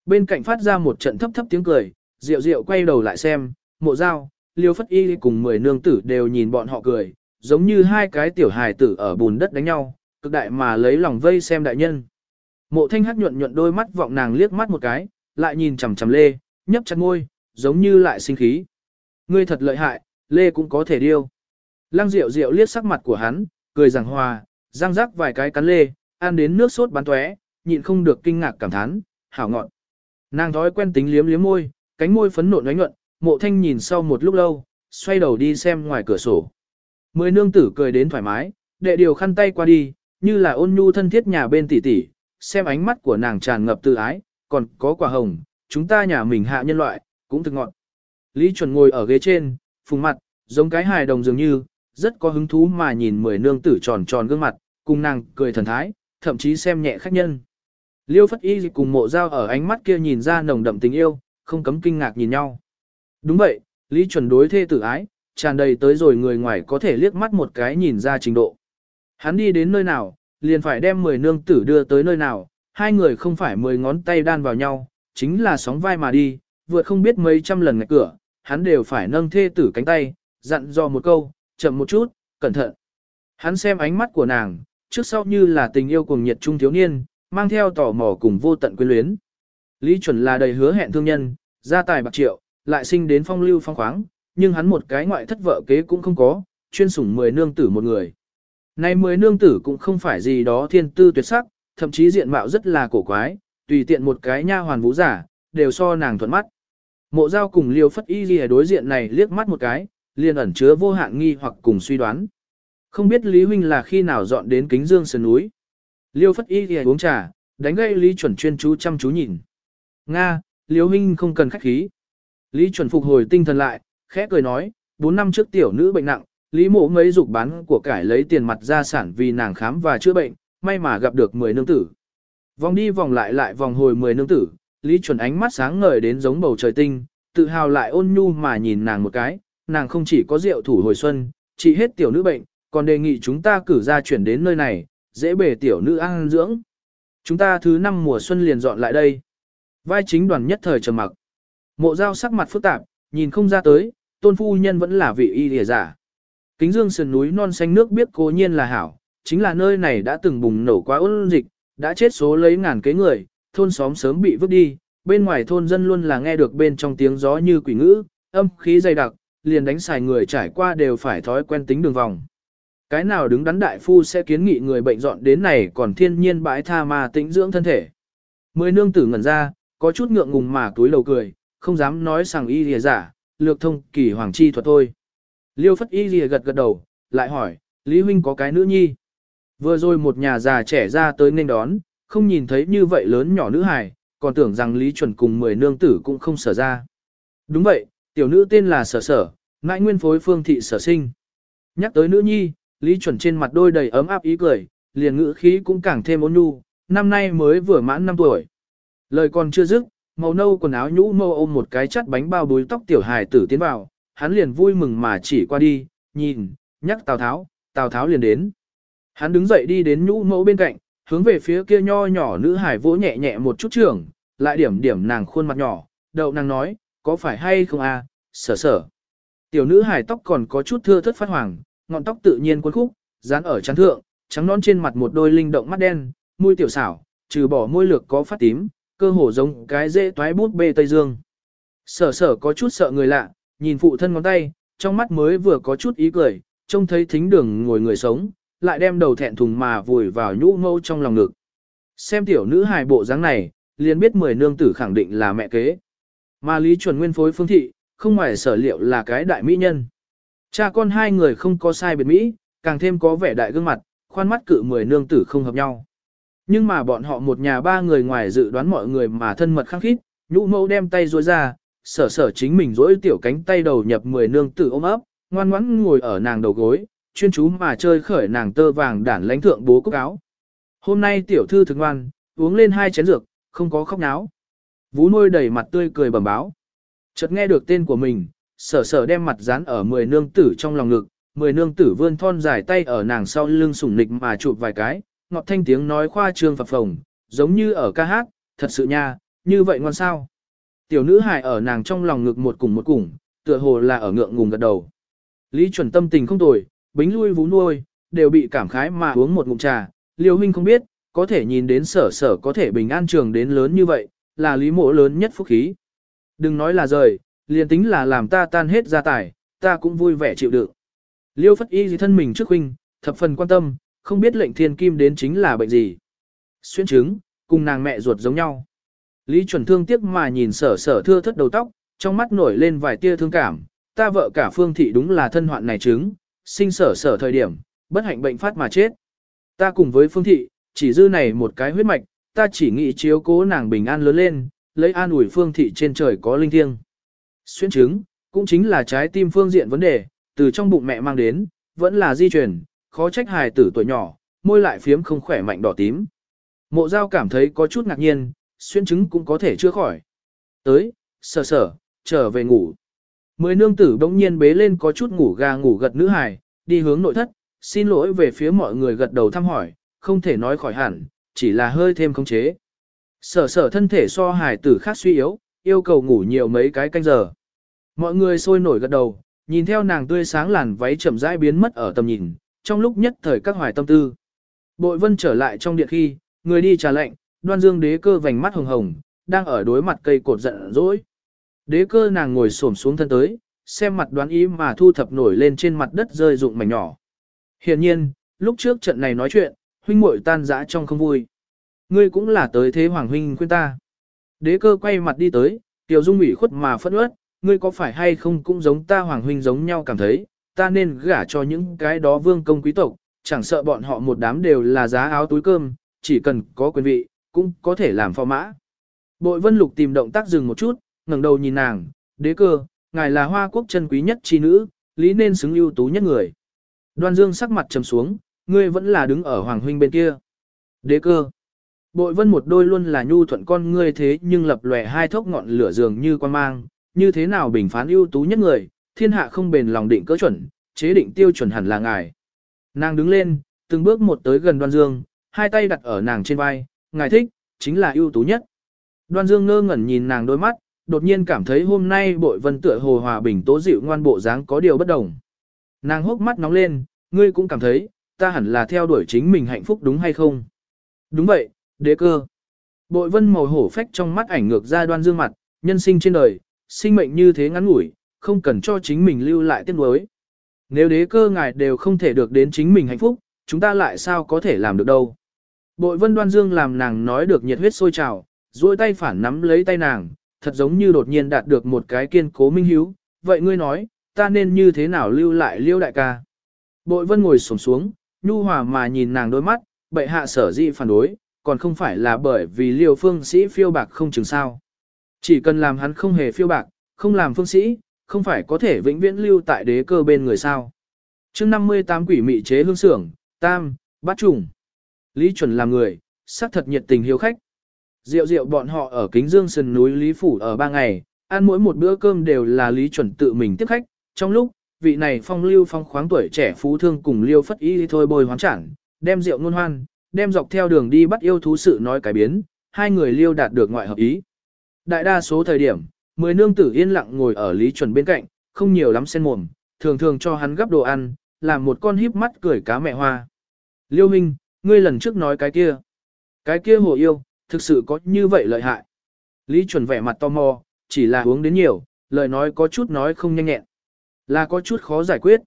Bên cạnh phát ra một trận thấp thấp tiếng cười, rượu rượu quay đầu lại xem, mộ dao, liêu phất y cùng mười nương tử đều nhìn bọn họ cười, giống như hai cái tiểu hài tử ở bùn đất đánh nhau, cực đại mà lấy lòng vây xem đại nhân. Mộ thanh hát nhuận nhuận đôi mắt vọng nàng liếc mắt một cái, lại nhìn chằm chằm lê, nhấp chặt môi, giống như lại sinh khí. Ngươi thật lợi hại, lê cũng có thể điêu. Lăng rượu rượu liếc sắc mặt của hắn, cười giảng hòa, răng rắc vài cái cắn lê, ăn đến nước sốt bắn tóe, nhịn không được kinh ngạc cảm thán, hảo ngọn. Nàng thói quen tính liếm liếm môi, cánh môi phấn nộn nhuận, mộ thanh nhìn sau một lúc lâu, xoay đầu đi xem ngoài cửa sổ. Mười nương tử cười đến thoải mái, đệ điều khăn tay qua đi, như là ôn nhu thân thiết nhà bên tỷ tỷ, xem ánh mắt của nàng tràn ngập tự ái, còn có quả hồng, chúng ta nhà mình hạ nhân loại, cũng thực ngọn. Lý chuẩn ngồi ở ghế trên, phùng mặt, giống cái hài đồng dường như, rất có hứng thú mà nhìn mười nương tử tròn tròn gương mặt, cùng nàng cười thần thái, thậm chí xem nhẹ khách nhân. Liêu Phất Y cùng mộ giao ở ánh mắt kia nhìn ra nồng đậm tình yêu, không cấm kinh ngạc nhìn nhau. Đúng vậy, Lý chuẩn đối thê tử ái, tràn đầy tới rồi người ngoài có thể liếc mắt một cái nhìn ra trình độ. Hắn đi đến nơi nào, liền phải đem 10 nương tử đưa tới nơi nào, hai người không phải 10 ngón tay đan vào nhau, chính là sóng vai mà đi, vượt không biết mấy trăm lần ngạch cửa, hắn đều phải nâng thê tử cánh tay, dặn dò một câu, chậm một chút, cẩn thận. Hắn xem ánh mắt của nàng, trước sau như là tình yêu cùng nhiệt trung thiếu niên, mang theo tò mò cùng vô tận quyến luyến. Lý chuẩn là đầy hứa hẹn thương nhân, gia tài bạc triệu, lại sinh đến phong lưu phong khoáng, nhưng hắn một cái ngoại thất vợ kế cũng không có, chuyên sủng mười nương tử một người. Này mười nương tử cũng không phải gì đó thiên tư tuyệt sắc, thậm chí diện mạo rất là cổ quái, tùy tiện một cái nha hoàn vũ giả, đều so nàng thuận mắt. Mộ giao cùng liêu phất y ghi đối diện này liếc mắt một cái, liền ẩn chứa vô hạn nghi hoặc cùng suy đoán. Không biết Lý Huynh là khi nào dọn đến kính dương sơn núi. Liêu phất y ghi uống trà, đánh gây Lý chuẩn chuyên chú chăm chú nhìn. Nga, Liêu Huynh không cần khách khí. Lý chuẩn phục hồi tinh thần lại, khẽ cười nói, 4 năm trước tiểu nữ bệnh nặng, Lý mộ mấy dục bán của cải lấy tiền mặt gia sản vì nàng khám và chữa bệnh, may mà gặp được 10 nương tử. Vòng đi vòng lại lại vòng hồi 10 nương tử, Lý chuẩn ánh mắt sáng ngời đến giống bầu trời tinh, tự hào lại ôn nhu mà nhìn nàng một cái, nàng không chỉ có rượu thủ hồi xuân, trị hết tiểu nữ bệnh, còn đề nghị chúng ta cử ra chuyển đến nơi này, dễ bề tiểu nữ ăn dưỡng. Chúng ta thứ năm mùa xuân liền dọn lại đây. Vai chính đoàn nhất thời trầm mặc. Mộ giao sắc mặt phức tạp, nhìn không ra tới, tôn phu nhân vẫn là vị y lìa giả. Kính dương sườn núi non xanh nước biết cố nhiên là hảo, chính là nơi này đã từng bùng nổ quá ôn dịch, đã chết số lấy ngàn kế người, thôn xóm sớm bị vứt đi, bên ngoài thôn dân luôn là nghe được bên trong tiếng gió như quỷ ngữ, âm khí dày đặc, liền đánh xài người trải qua đều phải thói quen tính đường vòng. Cái nào đứng đắn đại phu sẽ kiến nghị người bệnh dọn đến này còn thiên nhiên bãi tha mà tĩnh dưỡng thân thể. Mười nương tử ngẩn ra, có chút ngượng ngùng mà túi lầu cười, không dám nói rằng y lìa giả, lược thông kỳ hoàng chi thuật thôi. Liêu phất y lìa gật gật đầu, lại hỏi, Lý Huynh có cái nữ nhi. Vừa rồi một nhà già trẻ ra tới nên đón, không nhìn thấy như vậy lớn nhỏ nữ hài, còn tưởng rằng Lý Chuẩn cùng mười nương tử cũng không sở ra. Đúng vậy, tiểu nữ tên là sở sở, ngại nguyên phối phương thị sở sinh. Nhắc tới nữ nhi, Lý Chuẩn trên mặt đôi đầy ấm áp ý cười, liền ngữ khí cũng càng thêm ôn nhu, năm nay mới vừa mãn 5 tuổi. Lời còn chưa dứt, màu nâu quần áo nhũ mâu ôm một cái chắt bánh bao búi tóc tiểu hài tử tiến vào, hắn liền vui mừng mà chỉ qua đi, nhìn, nhắc Tào Tháo, Tào Tháo liền đến. Hắn đứng dậy đi đến nhũ mẫu bên cạnh, hướng về phía kia nho nhỏ nữ hải vỗ nhẹ nhẹ một chút trưởng, lại điểm điểm nàng khuôn mặt nhỏ, đậu nàng nói, có phải hay không à, sở sở. Tiểu nữ hải tóc còn có chút thưa thớt phát hoàng, ngọn tóc tự nhiên cuốn khúc, dán ở trán thượng, trắng non trên mặt một đôi linh động mắt đen, môi tiểu xảo, trừ bỏ môi lược có phát tím, cơ hồ giống cái dễ toái bút bê Tây Dương. Sở sở có chút sợ người lạ, nhìn phụ thân ngón tay, trong mắt mới vừa có chút ý cười, trông thấy thính đường ngồi người sống, lại đem đầu thẹn thùng mà vùi vào nhũ mâu trong lòng ngực. Xem tiểu nữ hài bộ dáng này, liền biết mười nương tử khẳng định là mẹ kế. Mà Lý Chuẩn Nguyên phối phương thị, không ngoài sở liệu là cái đại mỹ nhân. Cha con hai người không có sai biệt mỹ, càng thêm có vẻ đại gương mặt, khoan mắt cự mười nương tử không hợp nhau. Nhưng mà bọn họ một nhà ba người ngoài dự đoán mọi người mà thân mật khăng khít, nhũ mẫu đem tay ruôi ra, sở sở chính mình rỗi tiểu cánh tay đầu nhập mười nương tử ôm ấp, ngoan ngoãn ngồi ở nàng đầu gối, chuyên chú mà chơi khởi nàng tơ vàng đản lãnh thượng bố cúc áo. Hôm nay tiểu thư thực ngoan, uống lên hai chén dược, không có khóc náo. Vú nuôi đầy mặt tươi cười bẩm báo. Chợt nghe được tên của mình, sở sở đem mặt dán ở mười nương tử trong lòng ngực, mười nương tử vươn thon dài tay ở nàng sau lưng sủng nịch mà chụp vài cái, ngọt thanh tiếng nói khoa trương phập phồng, giống như ở ca hát, thật sự nha, như vậy ngoan sao. Tiểu nữ hài ở nàng trong lòng ngực một cùng một cùng, tựa hồ là ở ngượng ngùng gật đầu. Lý chuẩn tâm tình không tồi, bính lui vú nuôi, đều bị cảm khái mà uống một ngụm trà, liêu huynh không biết, có thể nhìn đến sở sở có thể bình an trường đến lớn như vậy, là lý mộ lớn nhất phúc khí. Đừng nói là rời, liền tính là làm ta tan hết gia tài, ta cũng vui vẻ chịu đựng. Liêu phất y gì thân mình trước huynh, thập phần quan tâm, không biết lệnh thiên kim đến chính là bệnh gì. Xuyên chứng, cùng nàng mẹ ruột giống nhau. Lý chuẩn thương tiếc mà nhìn sở sở thưa thất đầu tóc, trong mắt nổi lên vài tia thương cảm, ta vợ cả phương thị đúng là thân hoạn này chứng, sinh sở sở thời điểm, bất hạnh bệnh phát mà chết. Ta cùng với phương thị, chỉ dư này một cái huyết mạch, ta chỉ nghĩ chiếu cố nàng bình an lớn lên, lấy an ủi phương thị trên trời có linh thiêng. Xuyên chứng, cũng chính là trái tim phương diện vấn đề, từ trong bụng mẹ mang đến, vẫn là di truyền, khó trách hài tử tuổi nhỏ, môi lại phiếm không khỏe mạnh đỏ tím. Mộ giao cảm thấy có chút ngạc nhiên, xuyên chứng cũng có thể chữa khỏi. Tới, sờ sờ, trở về ngủ. Mười nương tử bỗng nhiên bế lên có chút ngủ gà ngủ gật nữ hài, đi hướng nội thất, xin lỗi về phía mọi người gật đầu thăm hỏi, không thể nói khỏi hẳn, chỉ là hơi thêm khống chế. Sở sở thân thể so hài tử khác suy yếu, yêu cầu ngủ nhiều mấy cái canh giờ. Mọi người sôi nổi gật đầu, nhìn theo nàng tươi sáng làn váy chậm rãi biến mất ở tầm nhìn, trong lúc nhất thời các hoài tâm tư. Bội vân trở lại trong điện khi, người đi trà lệnh, đoan dương đế cơ vành mắt hồng hồng, đang ở đối mặt cây cột giận dỗi. Đế cơ nàng ngồi xổm xuống thân tới, xem mặt đoán ý mà thu thập nổi lên trên mặt đất rơi rụng mảnh nhỏ. Hiện nhiên, lúc trước trận này nói chuyện, huynh muội tan dã trong không vui. Ngươi cũng là tới thế hoàng huynh khuyên ta. Đế cơ quay mặt đi tới, tiểu dung ủy khuất mà phẫn uất, ngươi có phải hay không cũng giống ta hoàng huynh giống nhau cảm thấy, ta nên gả cho những cái đó vương công quý tộc, chẳng sợ bọn họ một đám đều là giá áo túi cơm, chỉ cần có quyền vị, cũng có thể làm phò mã. Bội vân lục tìm động tác dừng một chút, ngẩng đầu nhìn nàng, đế cơ, ngài là hoa quốc chân quý nhất chi nữ, lý nên xứng ưu tú nhất người. Đoan dương sắc mặt trầm xuống, ngươi vẫn là đứng ở hoàng huynh bên kia. Đế cơ. Bội vân một đôi luôn là nhu thuận con ngươi thế nhưng lập lòe hai thốc ngọn lửa dường như quan mang, như thế nào bình phán ưu tú nhất người, thiên hạ không bền lòng định cỡ chuẩn, chế định tiêu chuẩn hẳn là ngài. Nàng đứng lên, từng bước một tới gần đoan dương, hai tay đặt ở nàng trên vai, ngài thích, chính là ưu tú nhất. Đoan dương ngơ ngẩn nhìn nàng đôi mắt, đột nhiên cảm thấy hôm nay bội vân tựa hồ hòa bình tố dịu ngoan bộ dáng có điều bất đồng. Nàng hốc mắt nóng lên, ngươi cũng cảm thấy, ta hẳn là theo đuổi chính mình hạnh phúc đúng hay không? Đúng vậy, đế cơ. Bội vân màu hổ phách trong mắt ảnh ngược ra đoan dương mặt, nhân sinh trên đời, sinh mệnh như thế ngắn ngủi, không cần cho chính mình lưu lại tiếc nuối. Nếu đế cơ ngài đều không thể được đến chính mình hạnh phúc, chúng ta lại sao có thể làm được đâu. Bội vân đoan dương làm nàng nói được nhiệt huyết sôi trào, duỗi tay phản nắm lấy tay nàng, thật giống như đột nhiên đạt được một cái kiên cố minh hiếu. Vậy ngươi nói, ta nên như thế nào lưu lại liêu đại ca? Bội vân ngồi sổm xuống, nhu hòa mà nhìn nàng đôi mắt, bệ hạ sở dị phản đối, còn không phải là bởi vì liêu phương sĩ phiêu bạc không chừng sao. Chỉ cần làm hắn không hề phiêu bạc, không làm phương sĩ, không phải có thể vĩnh viễn lưu tại đế cơ bên người sao. chương 58 quỷ mị chế hương sưởng tam, bát trùng. Lý chuẩn làm người, xác thật nhiệt tình hiếu khách. Rượu rượu bọn họ ở Kính Dương Sơn núi Lý Phủ ở ba ngày, ăn mỗi một bữa cơm đều là Lý chuẩn tự mình tiếp khách. Trong lúc, vị này phong lưu phong khoáng tuổi trẻ phú thương cùng liêu phất y thôi bồi hoán chẳng, đem rượu ngôn hoan, đem dọc theo đường đi bắt yêu thú sự nói cái biến, hai người liêu đạt được ngoại hợp ý. Đại đa số thời điểm, mười nương tử yên lặng ngồi ở Lý Chuẩn bên cạnh, không nhiều lắm sen mồm, thường thường cho hắn gấp đồ ăn, làm một con híp mắt cười cá mẹ hoa. Liêu Minh, ngươi lần trước nói cái kia. Cái kia hồ yêu, thực sự có như vậy lợi hại. Lý Chuẩn vẻ mặt tò mò, chỉ là uống đến nhiều, lời nói có chút nói không nhanh nhẹn. Là có chút khó giải quyết.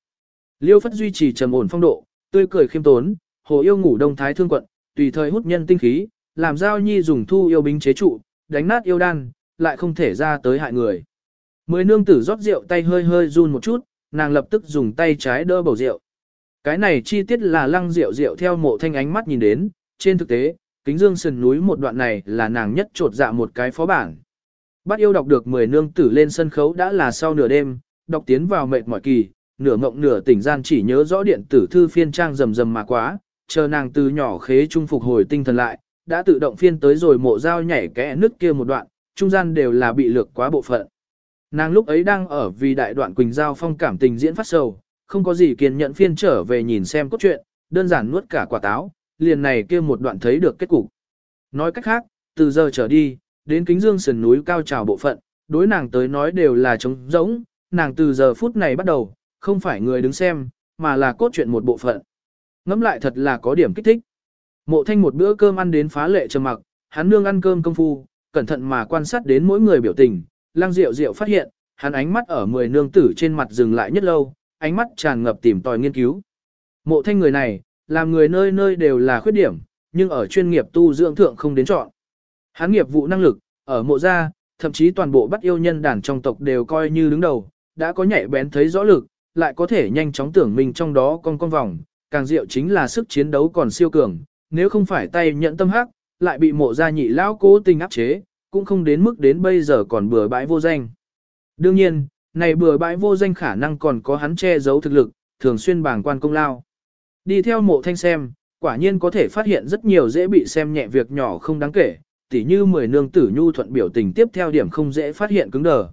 Liêu Phất duy trì trầm ổn phong độ, tươi cười khiêm tốn, hồ yêu ngủ đông thái thương quận, tùy thời hút nhân tinh khí, làm giao nhi dùng thu yêu binh chế trụ, đánh nát yêu đan, lại không thể ra tới hại người. Mười nương tử rót rượu tay hơi hơi run một chút, nàng lập tức dùng tay trái đỡ bầu rượu. Cái này chi tiết là lăng rượu rượu theo mộ thanh ánh mắt nhìn đến, trên thực tế, kính dương sườn núi một đoạn này là nàng nhất trột dạ một cái phó bản. Bắt yêu đọc được mười nương tử lên sân khấu đã là sau nửa đêm, đọc tiến vào mệt mỏi kỳ, nửa mộng nửa tỉnh gian chỉ nhớ rõ điện tử thư phiên trang rầm rầm mà quá, chờ nàng từ nhỏ khế trung phục hồi tinh thần lại, đã tự động phiên tới rồi mộ dao nhảy kẽ nứt kia một đoạn, trung gian đều là bị lược quá bộ phận. Nàng lúc ấy đang ở vì đại đoạn Quỳnh Giao phong cảm tình diễn phát sầu, không có gì kiên nhẫn phiên trở về nhìn xem cốt truyện, đơn giản nuốt cả quả táo, liền này kia một đoạn thấy được kết cục. Nói cách khác, từ giờ trở đi, đến kính dương sườn núi cao trào bộ phận, đối nàng tới nói đều là trống rỗng, nàng từ giờ phút này bắt đầu, không phải người đứng xem, mà là cốt truyện một bộ phận. Ngắm lại thật là có điểm kích thích. Mộ thanh một bữa cơm ăn đến phá lệ trầm mặc, hắn nương ăn cơm công phu, cẩn thận mà quan sát đến mỗi người biểu tình, lang diệu diệu phát hiện, hắn ánh mắt ở mười nương tử trên mặt dừng lại nhất lâu, ánh mắt tràn ngập tìm tòi nghiên cứu. Mộ thanh người này, làm người nơi nơi đều là khuyết điểm, nhưng ở chuyên nghiệp tu dưỡng thượng không đến chọn. Hán nghiệp vụ năng lực, ở mộ gia, thậm chí toàn bộ bắt yêu nhân đàn trong tộc đều coi như đứng đầu, đã có nhạy bén thấy rõ lực, lại có thể nhanh chóng tưởng mình trong đó con con vòng, càng diệu chính là sức chiến đấu còn siêu cường, nếu không phải tay nhận tâm hắc, lại bị mộ gia nhị lão cố tình áp chế, cũng không đến mức đến bây giờ còn bừa bãi vô danh. Đương nhiên, này bừa bãi vô danh khả năng còn có hắn che giấu thực lực, thường xuyên bảng quan công lao. Đi theo mộ thanh xem, quả nhiên có thể phát hiện rất nhiều dễ bị xem nhẹ việc nhỏ không đáng kể, tỉ như mười nương tử nhu thuận biểu tình tiếp theo điểm không dễ phát hiện cứng đờ.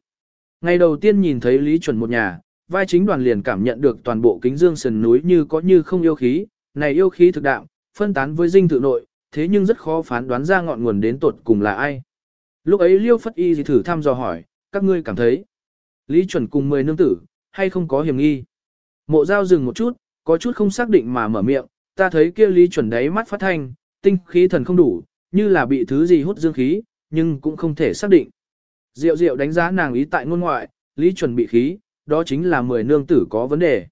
Ngày đầu tiên nhìn thấy Lý Chuẩn một nhà, vai chính đoàn liền cảm nhận được toàn bộ kính dương sườn núi như có như không yêu khí, này yêu khí thực đạo, phân tán với dinh tự nội, thế nhưng rất khó phán đoán ra ngọn nguồn đến tột cùng là ai. Lúc ấy Liêu Phất Y thì thử thăm dò hỏi, các ngươi cảm thấy, Lý Chuẩn cùng mười nương tử, hay không có hiểm nghi. Mộ giao dừng một chút, có chút không xác định mà mở miệng, ta thấy kia Lý Chuẩn đấy mắt phát thanh, tinh khí thần không đủ, như là bị thứ gì hút dương khí, nhưng cũng không thể xác định. Diệu diệu đánh giá nàng ý tại ngôn ngoại, Lý Chuẩn bị khí, đó chính là mười nương tử có vấn đề.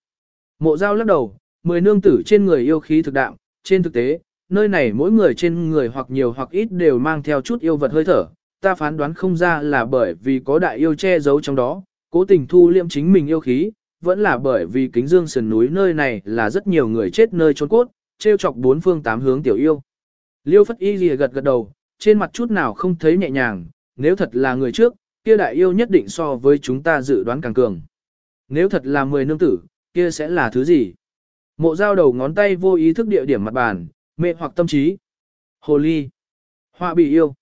Mộ giao lắc đầu, mười nương tử trên người yêu khí thực đạo, trên thực tế, nơi này mỗi người trên người hoặc nhiều hoặc ít đều mang theo chút yêu vật hơi thở, ta phán đoán không ra là bởi vì có đại yêu che giấu trong đó, cố tình thu liêm chính mình yêu khí, vẫn là bởi vì kính dương sườn núi nơi này là rất nhiều người chết nơi trốn cốt, treo chọc bốn phương tám hướng tiểu yêu. Liêu Phất Y lìa gật gật đầu, trên mặt chút nào không thấy nhẹ nhàng, nếu thật là người trước, kia đại yêu nhất định so với chúng ta dự đoán càng cường. Nếu thật là mười nương tử, kia sẽ là thứ gì? Mộ giao đầu ngón tay vô ý thức địa điểm mặt bàn, mê hoặc tâm trí. Hồ ly. Họa bị yêu.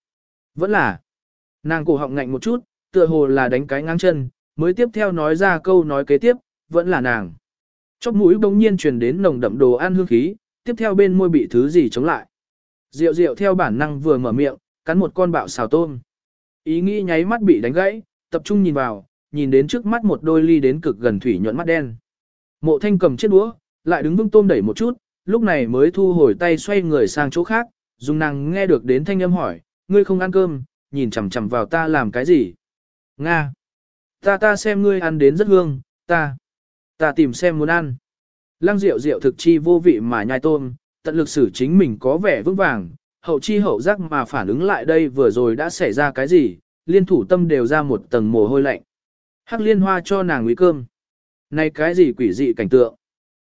Vẫn là. Nàng cổ họng ngạnh một chút, tựa hồ là đánh cái ngang chân, mới tiếp theo nói ra câu nói kế tiếp, vẫn là nàng. Chóp mũi bỗng nhiên truyền đến nồng đậm đồ ăn hương khí, tiếp theo bên môi bị thứ gì chống lại. Diệu diệu theo bản năng vừa mở miệng, cắn một con bạo xào tôm. Ý nghĩ nháy mắt bị đánh gãy, tập trung nhìn vào, nhìn đến trước mắt một đôi ly đến cực gần thủy nhuận mắt đen. Mộ thanh cầm chiếc đũa, lại đứng vững tôm đẩy một chút, lúc này mới thu hồi tay xoay người sang chỗ khác, dùng nàng nghe được đến thanh âm hỏi, ngươi không ăn cơm, nhìn chằm chằm vào ta làm cái gì? Nga! Ta ta xem ngươi ăn đến rất hương, ta, ta tìm xem muốn ăn. Lăng rượu rượu thực chi vô vị mà nhai tôm, tận lực xử chính mình có vẻ vững vàng, hậu chi hậu giác mà phản ứng lại đây vừa rồi đã xảy ra cái gì, liên thủ tâm đều ra một tầng mồ hôi lạnh. Hắc liên hoa cho nàng nguy cơm. Này cái gì quỷ dị cảnh tượng.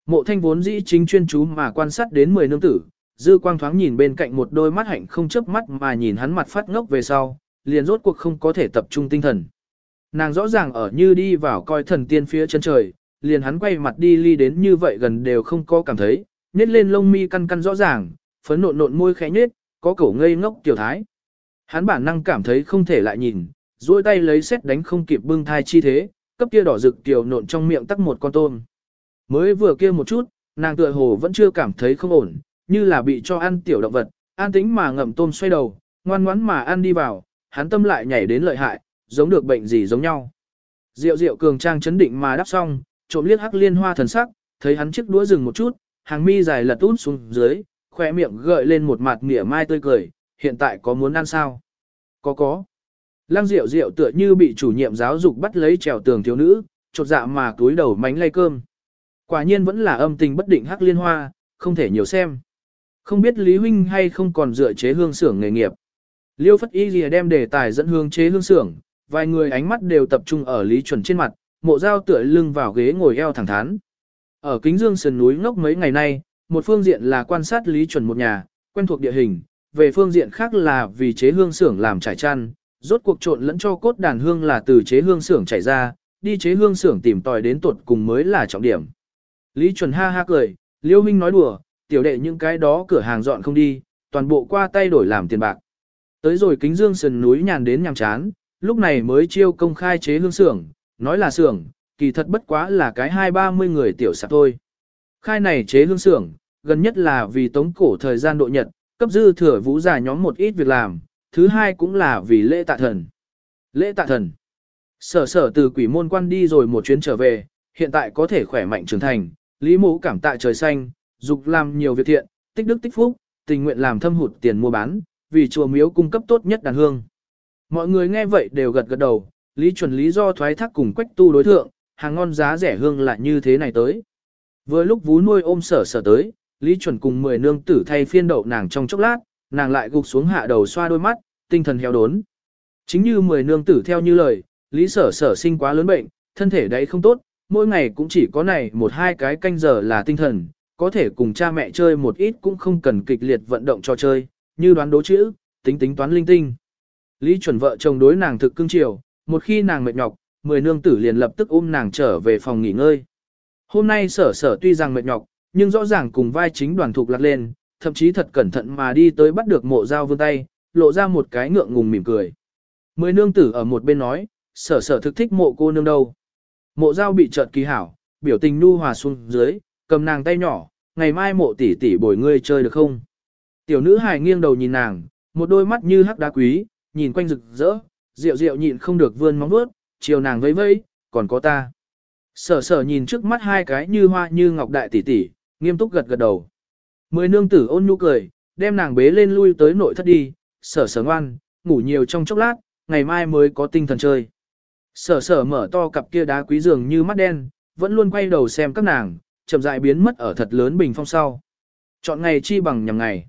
Mộ thanh vốn dĩ chính chuyên chú mà quan sát đến 10 nương tử, dư quang thoáng nhìn bên cạnh một đôi mắt hạnh không chớp mắt mà nhìn hắn mặt phát ngốc về sau, liền rốt cuộc không có thể tập trung tinh thần. Nàng rõ ràng ở như đi vào coi thần tiên phía chân trời, liền hắn quay mặt đi ly đến như vậy gần đều không có cảm thấy, nhét lên lông mi căn căn rõ ràng, phấn nộn nộn môi khẽ nhết, có cổ ngây ngốc tiểu thái. Hắn bản năng cảm thấy không thể lại nhìn, duỗi tay lấy xét đánh không kịp bưng thai chi thế, cấp kia đỏ rực tiểu nộn trong miệng tắc một con tôm. Mới vừa kia một chút, nàng tựa hồ vẫn chưa cảm thấy không ổn, như là bị cho ăn tiểu động vật, an tĩnh mà ngậm tôm xoay đầu, ngoan ngoãn mà ăn đi vào, hắn tâm lại nhảy đến lợi hại, giống được bệnh gì giống nhau. Diệu diệu cường trang chấn định mà đáp xong, trộm liếc hắc liên hoa thần sắc, thấy hắn chiếc đũa dừng một chút, hàng mi dài lật út xuống dưới, khoe miệng gợi lên một mặt mỉa mai tươi cười, hiện tại có muốn ăn sao? Có có. Lăng Diệu Diệu tựa như bị chủ nhiệm giáo dục bắt lấy trèo tường thiếu nữ, chột dạ mà túi đầu mánh lay cơm. Quả nhiên vẫn là âm tình bất định hắc liên hoa, không thể nhiều xem. Không biết Lý Huynh hay không còn dựa chế hương xưởng nghề nghiệp. Liêu Phất Y Lìa đem đề tài dẫn hương chế hương xưởng, vài người ánh mắt đều tập trung ở Lý Chuẩn trên mặt, mộ dao tựa lưng vào ghế ngồi eo thẳng thắn. Ở kính dương sườn núi ngốc mấy ngày nay, một phương diện là quan sát Lý Chuẩn một nhà, quen thuộc địa hình, về phương diện khác là vì chế hương xưởng làm trải chăn, rốt cuộc trộn lẫn cho cốt đàn hương là từ chế hương xưởng chảy ra, đi chế hương xưởng tìm tòi đến tuột cùng mới là trọng điểm. Lý Chuẩn ha ha cười, Liêu Minh nói đùa, tiểu đệ những cái đó cửa hàng dọn không đi, toàn bộ qua tay đổi làm tiền bạc. Tới rồi kính dương sườn núi nhàn đến nhàm chán, lúc này mới chiêu công khai chế hương xưởng, nói là xưởng, kỳ thật bất quá là cái hai ba mươi người tiểu sạp thôi. Khai này chế hương xưởng, gần nhất là vì tống cổ thời gian độ nhật, cấp dư thừa vũ giả nhóm một ít việc làm, thứ hai cũng là vì lễ tạ thần. Lễ tạ thần. Sở sở từ quỷ môn quan đi rồi một chuyến trở về, hiện tại có thể khỏe mạnh trưởng thành, lý mũ cảm tạ trời xanh, dục làm nhiều việc thiện, tích đức tích phúc, tình nguyện làm thâm hụt tiền mua bán, vì chùa miếu cung cấp tốt nhất đàn hương. Mọi người nghe vậy đều gật gật đầu, lý chuẩn lý do thoái thác cùng quách tu đối thượng, hàng ngon giá rẻ hương lại như thế này tới. Vừa lúc vú nuôi ôm sở sở tới, lý chuẩn cùng mười nương tử thay phiên đậu nàng trong chốc lát, nàng lại gục xuống hạ đầu xoa đôi mắt, tinh thần heo đốn. Chính như mười nương tử theo như lời, lý sở sở sinh quá lớn bệnh, thân thể đấy không tốt, mỗi ngày cũng chỉ có này một hai cái canh giờ là tinh thần, có thể cùng cha mẹ chơi một ít cũng không cần kịch liệt vận động cho chơi, như đoán đố chữ, tính tính toán linh tinh. Lý chuẩn vợ chồng đối nàng thực cưng chiều, một khi nàng mệt nhọc, mười nương tử liền lập tức ôm nàng trở về phòng nghỉ ngơi. Hôm nay sở sở tuy rằng mệt nhọc, nhưng rõ ràng cùng vai chính đoàn thuộc lạc lên, thậm chí thật cẩn thận mà đi tới bắt được mộ dao vươn tay, lộ ra một cái ngượng ngùng mỉm cười. Mười nương tử ở một bên nói, sở sở thực thích mộ cô nương đâu. Mộ dao bị trợt kỳ hảo, biểu tình nu hòa xuống dưới, cầm nàng tay nhỏ, ngày mai mộ tỷ tỷ bồi ngươi chơi được không? Tiểu nữ hài nghiêng đầu nhìn nàng, một đôi mắt như hắc đá quý, nhìn quanh rực rỡ, rượu rượu nhịn không được vươn móng vuốt, chiều nàng vẫy vẫy, còn có ta. Sở sở nhìn trước mắt hai cái như hoa như ngọc đại tỷ tỷ, nghiêm túc gật gật đầu. Mười nương tử ôn nhu cười, đem nàng bế lên lui tới nội thất đi, sở sở ngoan, ngủ nhiều trong chốc lát, ngày mai mới có tinh thần chơi. Sở sở mở to cặp kia đá quý dường như mắt đen, vẫn luôn quay đầu xem các nàng, chậm rãi biến mất ở thật lớn bình phong sau. Chọn ngày chi bằng nhằm ngày.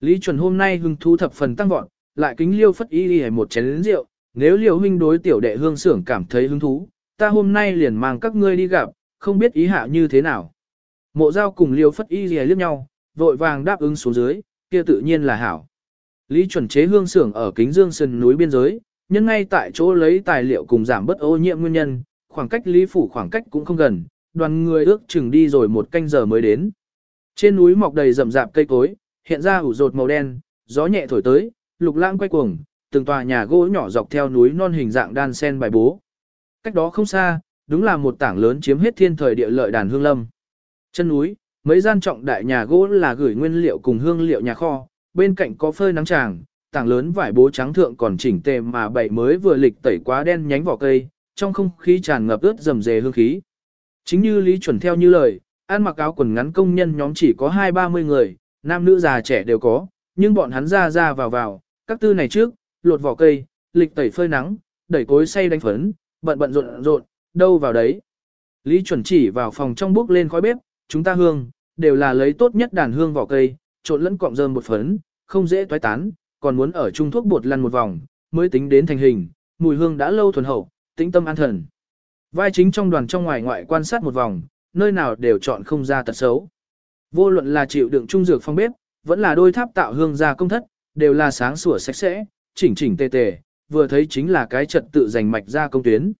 Lý chuẩn hôm nay hưng thú thập phần tăng vọt, lại kính liêu phất y đi một chén lĩnh rượu, nếu liêu huynh đối tiểu đệ hương sưởng cảm thấy hứng thú, ta hôm nay liền mang các ngươi đi gặp, không biết ý hạ như thế nào. Mộ giao cùng liêu phất y liếc nhau, vội vàng đáp ứng xuống dưới, kia tự nhiên là hảo. Lý chuẩn chế hương sưởng ở kính dương sơn núi biên giới, nhân ngay tại chỗ lấy tài liệu cùng giảm bất ô nhiễm nguyên nhân, khoảng cách lý phủ khoảng cách cũng không gần, đoàn người ước chừng đi rồi một canh giờ mới đến. Trên núi mọc đầy rậm rạp cây cối, hiện ra ủ rột màu đen, gió nhẹ thổi tới, lục lãng quay cuồng, từng tòa nhà gỗ nhỏ dọc theo núi non hình dạng đan sen bài bố. Cách đó không xa, đúng là một tảng lớn chiếm hết thiên thời địa lợi đàn hương lâm. Chân núi, mấy gian trọng đại nhà gỗ là gửi nguyên liệu cùng hương liệu nhà kho, bên cạnh có phơi nắng tràng, tảng lớn vải bố trắng thượng còn chỉnh tề mà bảy mới vừa lịch tẩy quá đen nhánh vỏ cây, trong không khí tràn ngập ướt rầm rề hương khí. Chính như Lý Chuẩn theo như lời, ăn mặc áo quần ngắn công nhân nhóm chỉ có hai ba mươi người, nam nữ già trẻ đều có, nhưng bọn hắn ra ra vào vào, các tư này trước, lột vỏ cây, lịch tẩy phơi nắng, đẩy cối xay đánh phấn, bận bận rộn rộn, đâu vào đấy. Lý chuẩn chỉ vào phòng trong bước lên khói bếp, chúng ta hương, đều là lấy tốt nhất đàn hương vỏ cây, trộn lẫn cọng rơm một phấn, không dễ toái tán, còn muốn ở trung thuốc bột lăn một vòng, mới tính đến thành hình, mùi hương đã lâu thuần hậu, tĩnh tâm an thần. Vai chính trong đoàn trong ngoài ngoại quan sát một vòng, nơi nào đều chọn không ra tật xấu. Vô luận là chịu đựng trung dược phong bếp, vẫn là đôi tháp tạo hương ra công thất, đều là sáng sủa sạch sẽ, chỉnh chỉnh tề tề, vừa thấy chính là cái trật tự giành mạch ra công tuyến.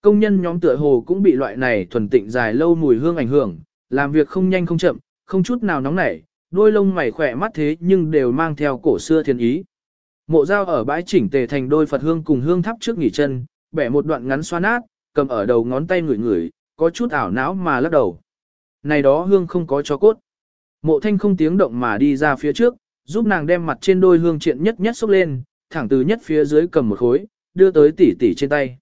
Công nhân nhóm tựa hồ cũng bị loại này thuần tịnh dài lâu mùi hương ảnh hưởng, làm việc không nhanh không chậm, không chút nào nóng nảy, đôi lông mày khỏe mắt thế nhưng đều mang theo cổ xưa thiên ý. Mộ dao ở bãi chỉnh tề thành đôi Phật hương cùng hương thắp trước nghỉ chân, bẻ một đoạn ngắn xoa nát, cầm ở đầu ngón tay ngửi ngửi, có chút ảo não mà lắc đầu. Này đó hương không có cho cốt. Mộ thanh không tiếng động mà đi ra phía trước, giúp nàng đem mặt trên đôi hương triện nhất nhất xúc lên, thẳng từ nhất phía dưới cầm một khối, đưa tới tỉ tỉ trên tay.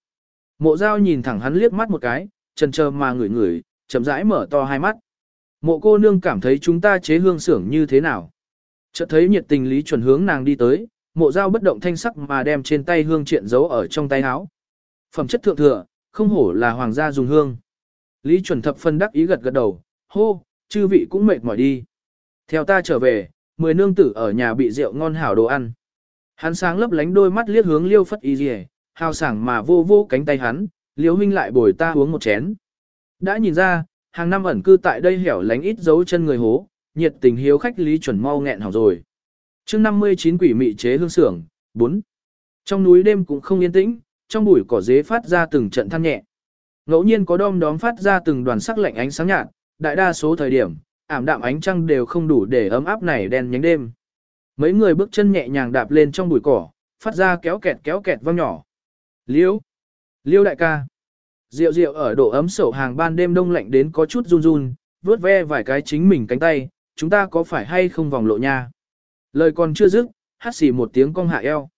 Mộ dao nhìn thẳng hắn liếc mắt một cái, chần chờ mà ngửi ngửi, chậm rãi mở to hai mắt. Mộ cô nương cảm thấy chúng ta chế hương xưởng như thế nào? Chợt thấy nhiệt tình lý chuẩn hướng nàng đi tới, mộ dao bất động thanh sắc mà đem trên tay hương triện giấu ở trong tay áo. Phẩm chất thượng thừa, không hổ là hoàng gia dùng hương. Lý chuẩn thập phân đắc ý gật gật đầu, hô, chư vị cũng mệt mỏi đi. Theo ta trở về, mười nương tử ở nhà bị rượu ngon hảo đồ ăn. Hắn sáng lấp lánh đôi mắt liếc hướng liêu phất y rìa, hào sảng mà vô vô cánh tay hắn, liêu huynh lại bồi ta uống một chén. Đã nhìn ra, hàng năm ẩn cư tại đây hẻo lánh ít dấu chân người hố, nhiệt tình hiếu khách lý chuẩn mau nghẹn hỏng rồi. chương 59 quỷ mị chế hương sưởng 4. Trong núi đêm cũng không yên tĩnh, trong bụi cỏ dế phát ra từng trận than nhẹ. Ngẫu nhiên có đom đóm phát ra từng đoàn sắc lạnh ánh sáng nhạt, đại đa số thời điểm, ảm đạm ánh trăng đều không đủ để ấm áp này đen nhánh đêm. Mấy người bước chân nhẹ nhàng đạp lên trong bụi cỏ, phát ra kéo kẹt kéo kẹt vang nhỏ. Liêu! Liêu đại ca! Diệu diệu ở độ ấm sổ hàng ban đêm đông lạnh đến có chút run run, vướt ve vài cái chính mình cánh tay, chúng ta có phải hay không vòng lộ nha. Lời còn chưa dứt, hát xì một tiếng cong hạ eo.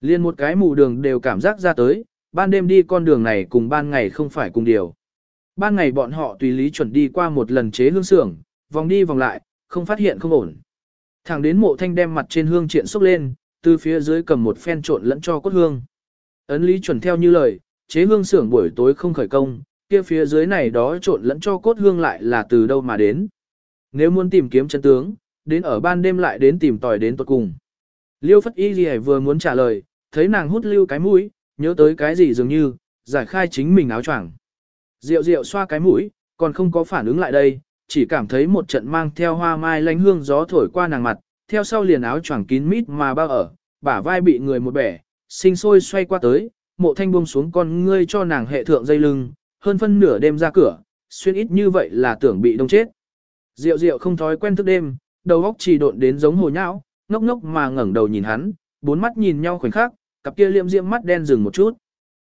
Liên một cái mù đường đều cảm giác ra tới, ban đêm đi con đường này cùng ban ngày không phải cùng điều. Ban ngày bọn họ tùy lý chuẩn đi qua một lần chế hương xưởng, vòng đi vòng lại, không phát hiện không ổn. Thẳng đến mộ thanh đem mặt trên hương triện xúc lên, từ phía dưới cầm một phen trộn lẫn cho cốt hương. Ấn lý chuẩn theo như lời, chế hương xưởng buổi tối không khởi công, kia phía dưới này đó trộn lẫn cho cốt hương lại là từ đâu mà đến. Nếu muốn tìm kiếm chân tướng, đến ở ban đêm lại đến tìm tòi đến tuột cùng. Liêu Phất Y Ghi vừa muốn trả lời, thấy nàng hút lưu cái mũi, nhớ tới cái gì dường như, giải khai chính mình áo choàng. Rượu rượu xoa cái mũi, còn không có phản ứng lại đây, chỉ cảm thấy một trận mang theo hoa mai lánh hương gió thổi qua nàng mặt, theo sau liền áo choàng kín mít mà bao ở, bả vai bị người một bẻ, sinh sôi xoay qua tới, mộ thanh buông xuống con ngươi cho nàng hệ thượng dây lưng, hơn phân nửa đêm ra cửa, xuyên ít như vậy là tưởng bị đông chết. Diệu diệu không thói quen thức đêm, đầu óc trì độn đến giống hồ nhão, ngốc ngốc mà ngẩng đầu nhìn hắn, bốn mắt nhìn nhau khoảnh khắc, cặp kia liệm diễm mắt đen dừng một chút.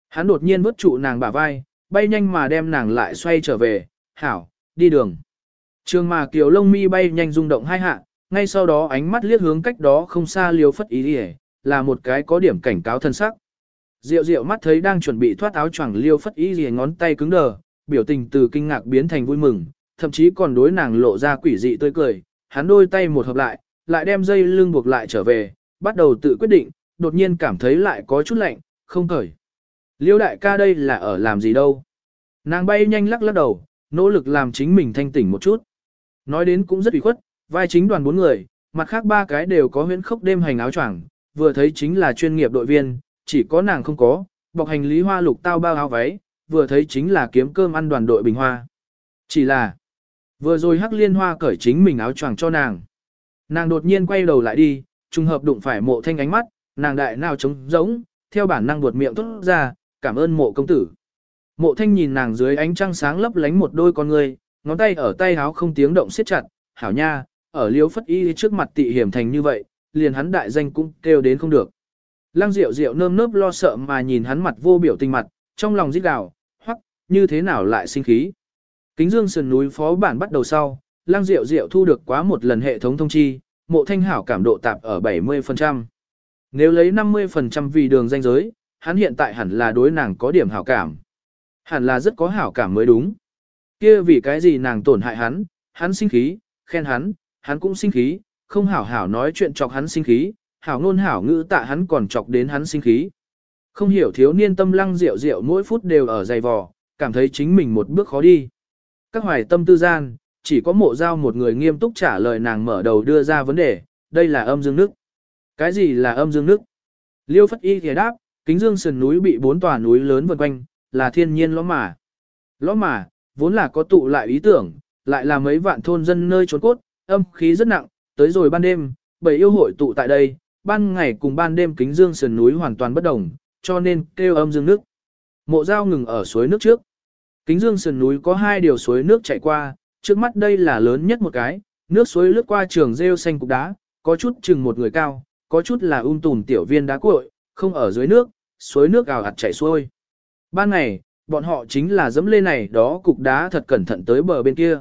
Hắn đột nhiên vớt trụ nàng bả vai, bay nhanh mà đem nàng lại xoay trở về, hảo, đi đường. Trường mà kiều lông mi bay nhanh rung động hai hạ, ngay sau đó ánh mắt liếc hướng cách đó không xa liều phất ý đi là một cái có điểm cảnh cáo thân sắc. Diệu diệu mắt thấy đang chuẩn bị thoát áo choàng liêu phất ý gì ngón tay cứng đờ, biểu tình từ kinh ngạc biến thành vui mừng, thậm chí còn đối nàng lộ ra quỷ dị tươi cười, hắn đôi tay một hợp lại, lại đem dây lưng buộc lại trở về, bắt đầu tự quyết định, đột nhiên cảm thấy lại có chút lạnh, không cởi. Liêu đại ca đây là ở làm gì đâu. Nàng bay nhanh lắc lắc đầu, nỗ lực làm chính mình thanh tỉnh một chút. Nói đến cũng rất ủy khuất, vai chính đoàn bốn người, mặt khác ba cái đều có huyễn khốc đêm hành áo choàng, vừa thấy chính là chuyên nghiệp đội viên, chỉ có nàng không có, bọc hành lý hoa lục tao bao áo váy, vừa thấy chính là kiếm cơm ăn đoàn đội bình hoa. Chỉ là, vừa rồi hắc liên hoa cởi chính mình áo choàng cho nàng. Nàng đột nhiên quay đầu lại đi, trùng hợp đụng phải mộ thanh ánh mắt, nàng đại nào trống giống, theo bản năng buột miệng tốt ra, cảm ơn mộ công tử. Mộ thanh nhìn nàng dưới ánh trăng sáng lấp lánh một đôi con người, ngón tay ở tay háo không tiếng động siết chặt, hảo nha, ở liếu phất y trước mặt tị hiểm thành như vậy, liền hắn đại danh cũng kêu đến không được. Lăng Diệu Diệu nơm nớp lo sợ mà nhìn hắn mặt vô biểu tình mặt, trong lòng rít gào, hoắc, như thế nào lại sinh khí. Kính Dương sườn núi phó bản bắt đầu sau, Lăng Diệu Diệu thu được quá một lần hệ thống thông chi, mộ thanh hảo cảm độ tạp ở 70%. Nếu lấy 50% vì đường danh giới, hắn hiện tại hẳn là đối nàng có điểm hảo cảm. Hẳn là rất có hảo cảm mới đúng kia vì cái gì nàng tổn hại hắn, hắn sinh khí, khen hắn, hắn cũng sinh khí, không hảo hảo nói chuyện chọc hắn sinh khí, hảo ngôn hảo ngữ tạ hắn còn chọc đến hắn sinh khí. Không hiểu thiếu niên tâm lăng rượu rượu mỗi phút đều ở dày vò, cảm thấy chính mình một bước khó đi. Các hoài tâm tư gian, chỉ có mộ giao một người nghiêm túc trả lời nàng mở đầu đưa ra vấn đề, đây là âm dương nước. Cái gì là âm dương nước? Liêu Phất Y thì đáp, kính dương sườn núi bị bốn tòa núi lớn vần quanh, là thiên nhiên lõm mà. Lõm mà, vốn là có tụ lại ý tưởng, lại là mấy vạn thôn dân nơi trốn cốt, âm khí rất nặng, tới rồi ban đêm, bảy yêu hội tụ tại đây, ban ngày cùng ban đêm kính dương sườn núi hoàn toàn bất đồng, cho nên kêu âm dương nước. Mộ giao ngừng ở suối nước trước. Kính dương sườn núi có hai điều suối nước chạy qua, trước mắt đây là lớn nhất một cái, nước suối lướt qua trường rêu xanh cục đá, có chút chừng một người cao, có chút là um tùm tiểu viên đá cuội, không ở dưới nước, suối nước ào ạt chảy xuôi. Ban ngày, bọn họ chính là dẫm lên này đó cục đá thật cẩn thận tới bờ bên kia.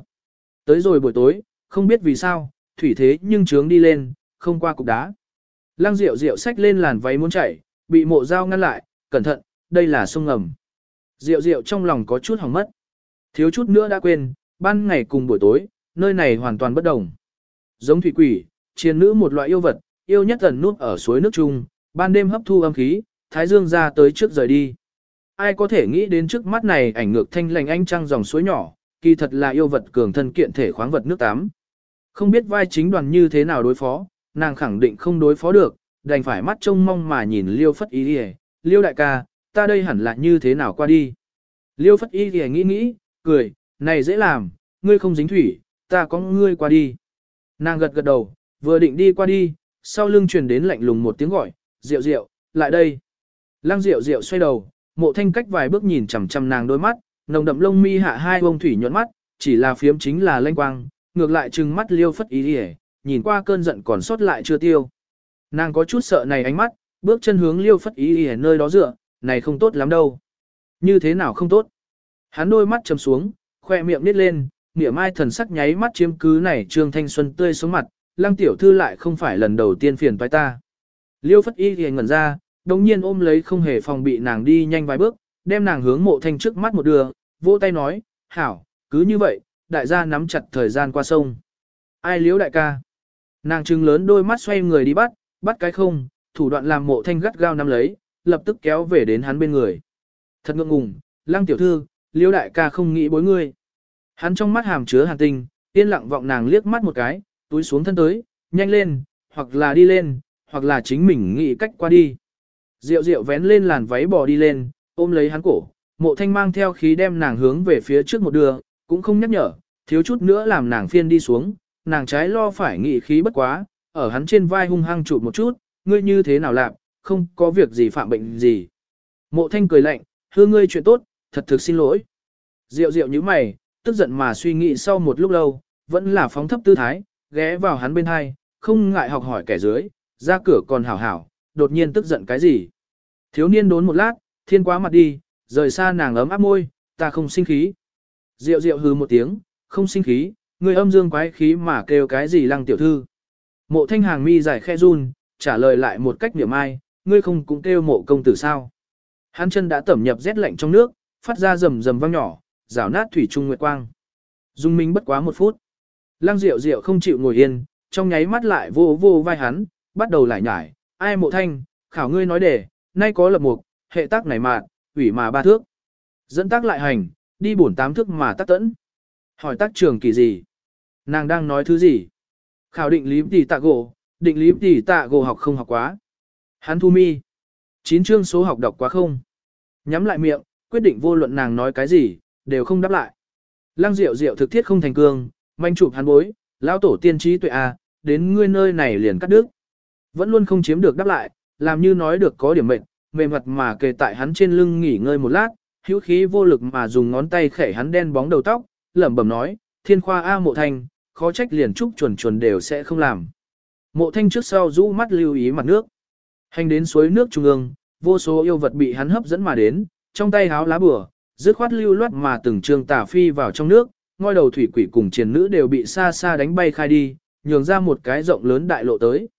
Tới rồi buổi tối, không biết vì sao, thủy thế nhưng trướng đi lên, không qua cục đá. Lăng Diệu Diệu xách lên làn váy muốn chạy, bị mộ dao ngăn lại, cẩn thận, đây là sông ngầm. Diệu Diệu trong lòng có chút hỏng mất. Thiếu chút nữa đã quên, ban ngày cùng buổi tối, nơi này hoàn toàn bất đồng. Giống thủy quỷ, chiền nữ một loại yêu vật, yêu nhất ẩn nút ở suối nước chung, ban đêm hấp thu âm khí, thái dương ra tới trước rời đi. Ai có thể nghĩ đến trước mắt này ảnh ngược thanh lành anh trăng dòng suối nhỏ, kỳ thật là yêu vật cường thân kiện thể khoáng vật nước tắm. Không biết vai chính đoàn như thế nào đối phó, nàng khẳng định không đối phó được, đành phải mắt trông mong mà nhìn liêu phất ý đi liêu đại ca, ta đây hẳn là như thế nào qua đi. Liêu phất ý đi nghĩ nghĩ, cười, này dễ làm, ngươi không dính thủy, ta có ngươi qua đi. Nàng gật gật đầu, vừa định đi qua đi, sau lưng truyền đến lạnh lùng một tiếng gọi, rượu rượu, lại đây. Lăng rượu rượu xoay đầu, mộ thanh cách vài bước nhìn chằm chằm nàng đôi mắt, nồng đậm lông mi hạ hai bông thủy nhuận mắt, chỉ là phiếm chính là lanh quang, ngược lại trừng mắt liêu phất ý đi nhìn qua cơn giận còn sót lại chưa tiêu. Nàng có chút sợ này ánh mắt, bước chân hướng liêu phất ý đi nơi đó dựa, này không tốt lắm đâu. Như thế nào không tốt? Hắn đôi mắt chầm xuống, khoe miệng nít lên, nghĩa mai thần sắc nháy mắt chiếm cứ này trương thanh xuân tươi xuống mặt, lăng tiểu thư lại không phải lần đầu tiên phiền toái ta. Liêu phất y thì ngẩn ra, đồng nhiên ôm lấy không hề phòng bị nàng đi nhanh vài bước, đem nàng hướng mộ thanh trước mắt một đường, vỗ tay nói, hảo, cứ như vậy, đại gia nắm chặt thời gian qua sông. Ai liếu đại ca? Nàng trừng lớn đôi mắt xoay người đi bắt, bắt cái không, thủ đoạn làm mộ thanh gắt gao nắm lấy, lập tức kéo về đến hắn bên người. Thật ngượng ngùng, lăng tiểu thư, liếu đại ca không nghĩ bối ngươi. Hắn trong mắt hàm chứa hàn tinh, yên lặng vọng nàng liếc mắt một cái, túi xuống thân tới, nhanh lên, hoặc là đi lên, hoặc là chính mình nghĩ cách qua đi. Diệu diệu vén lên làn váy bò đi lên, ôm lấy hắn cổ, mộ thanh mang theo khí đem nàng hướng về phía trước một đường, cũng không nhắc nhở, thiếu chút nữa làm nàng phiên đi xuống, nàng trái lo phải nghĩ khí bất quá, ở hắn trên vai hung hăng chụp một chút, ngươi như thế nào làm, không có việc gì phạm bệnh gì. Mộ thanh cười lạnh, hư ngươi chuyện tốt, thật thực xin lỗi. Diệu diệu như mày, tức giận mà suy nghĩ sau một lúc lâu, vẫn là phóng thấp tư thái, ghé vào hắn bên hai, không ngại học hỏi kẻ dưới, ra cửa còn hảo hảo, đột nhiên tức giận cái gì. Thiếu niên đốn một lát, thiên quá mặt đi, rời xa nàng ấm áp môi, ta không sinh khí. Diệu diệu hừ một tiếng, không sinh khí, người âm dương quái khí mà kêu cái gì lăng tiểu thư. Mộ thanh hàng mi dài khe run, trả lời lại một cách niệm ai, ngươi không cũng kêu mộ công tử sao. Hắn chân đã tẩm nhập rét lạnh trong nước, phát ra rầm rầm vang nhỏ, rào nát thủy trung nguyệt quang. Dung minh bất quá một phút. Lăng Diệu Diệu không chịu ngồi yên, trong nháy mắt lại vô vô vai hắn, bắt đầu lại nhải, ai mộ thanh, khảo ngươi nói để, nay có lập mục, hệ tác này mà, ủy mà ba thước. Dẫn tác lại hành, đi bổn tám thước mà tác tẫn. Hỏi tác trường kỳ gì? Nàng đang nói thứ gì? Khảo định lý tỷ tạ gỗ, định lý tỷ tạ gỗ học không học quá. Hắn thu mi. Chín chương số học đọc quá không? Nhắm lại miệng, quyết định vô luận nàng nói cái gì, đều không đáp lại. Lăng Diệu Diệu thực thiết không thành cương, manh chụp hắn bối, lão tổ tiên trí tuệ a, à, đến ngươi nơi này liền cắt đứt. Vẫn luôn không chiếm được đáp lại, làm như nói được có điểm mệnh, mềm mặt mà kề tại hắn trên lưng nghỉ ngơi một lát, hữu khí vô lực mà dùng ngón tay khẽ hắn đen bóng đầu tóc, lẩm bẩm nói, thiên khoa A mộ thanh, khó trách liền trúc chuẩn chuẩn đều sẽ không làm. Mộ thanh trước sau rũ mắt lưu ý mặt nước. Hành đến suối nước trung ương, vô số yêu vật bị hắn hấp dẫn mà đến, trong tay háo lá bừa, dứt khoát lưu loát mà từng trường tả phi vào trong nước, ngôi đầu thủy quỷ cùng triền nữ đều bị xa xa đánh bay khai đi, nhường ra một cái rộng lớn đại lộ tới.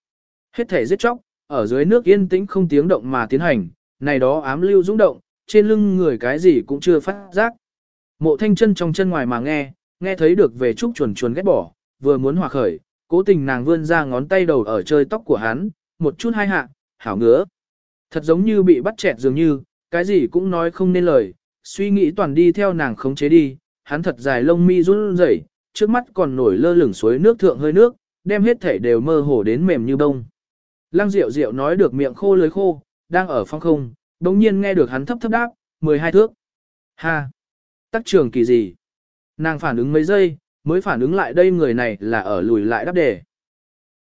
Hết thể giết chóc, ở dưới nước yên tĩnh không tiếng động mà tiến hành, này đó ám lưu dũng động, trên lưng người cái gì cũng chưa phát giác. Mộ thanh chân trong chân ngoài mà nghe, nghe thấy được về trúc chuồn chuồn ghét bỏ, vừa muốn hòa khởi, cố tình nàng vươn ra ngón tay đầu ở chơi tóc của hắn, một chút hai hạ, hảo ngứa. Thật giống như bị bắt chẹt dường như, cái gì cũng nói không nên lời, suy nghĩ toàn đi theo nàng khống chế đi, hắn thật dài lông mi run rẩy, trước mắt còn nổi lơ lửng suối nước thượng hơi nước, đem hết thể đều mơ hồ đến mềm như bông. Lăng Diệu Diệu nói được miệng khô lưới khô, đang ở phong không, bỗng nhiên nghe được hắn thấp thấp đáp, 12 thước. Ha! Tắc trường kỳ gì? Nàng phản ứng mấy giây, mới phản ứng lại đây người này là ở lùi lại đáp đề.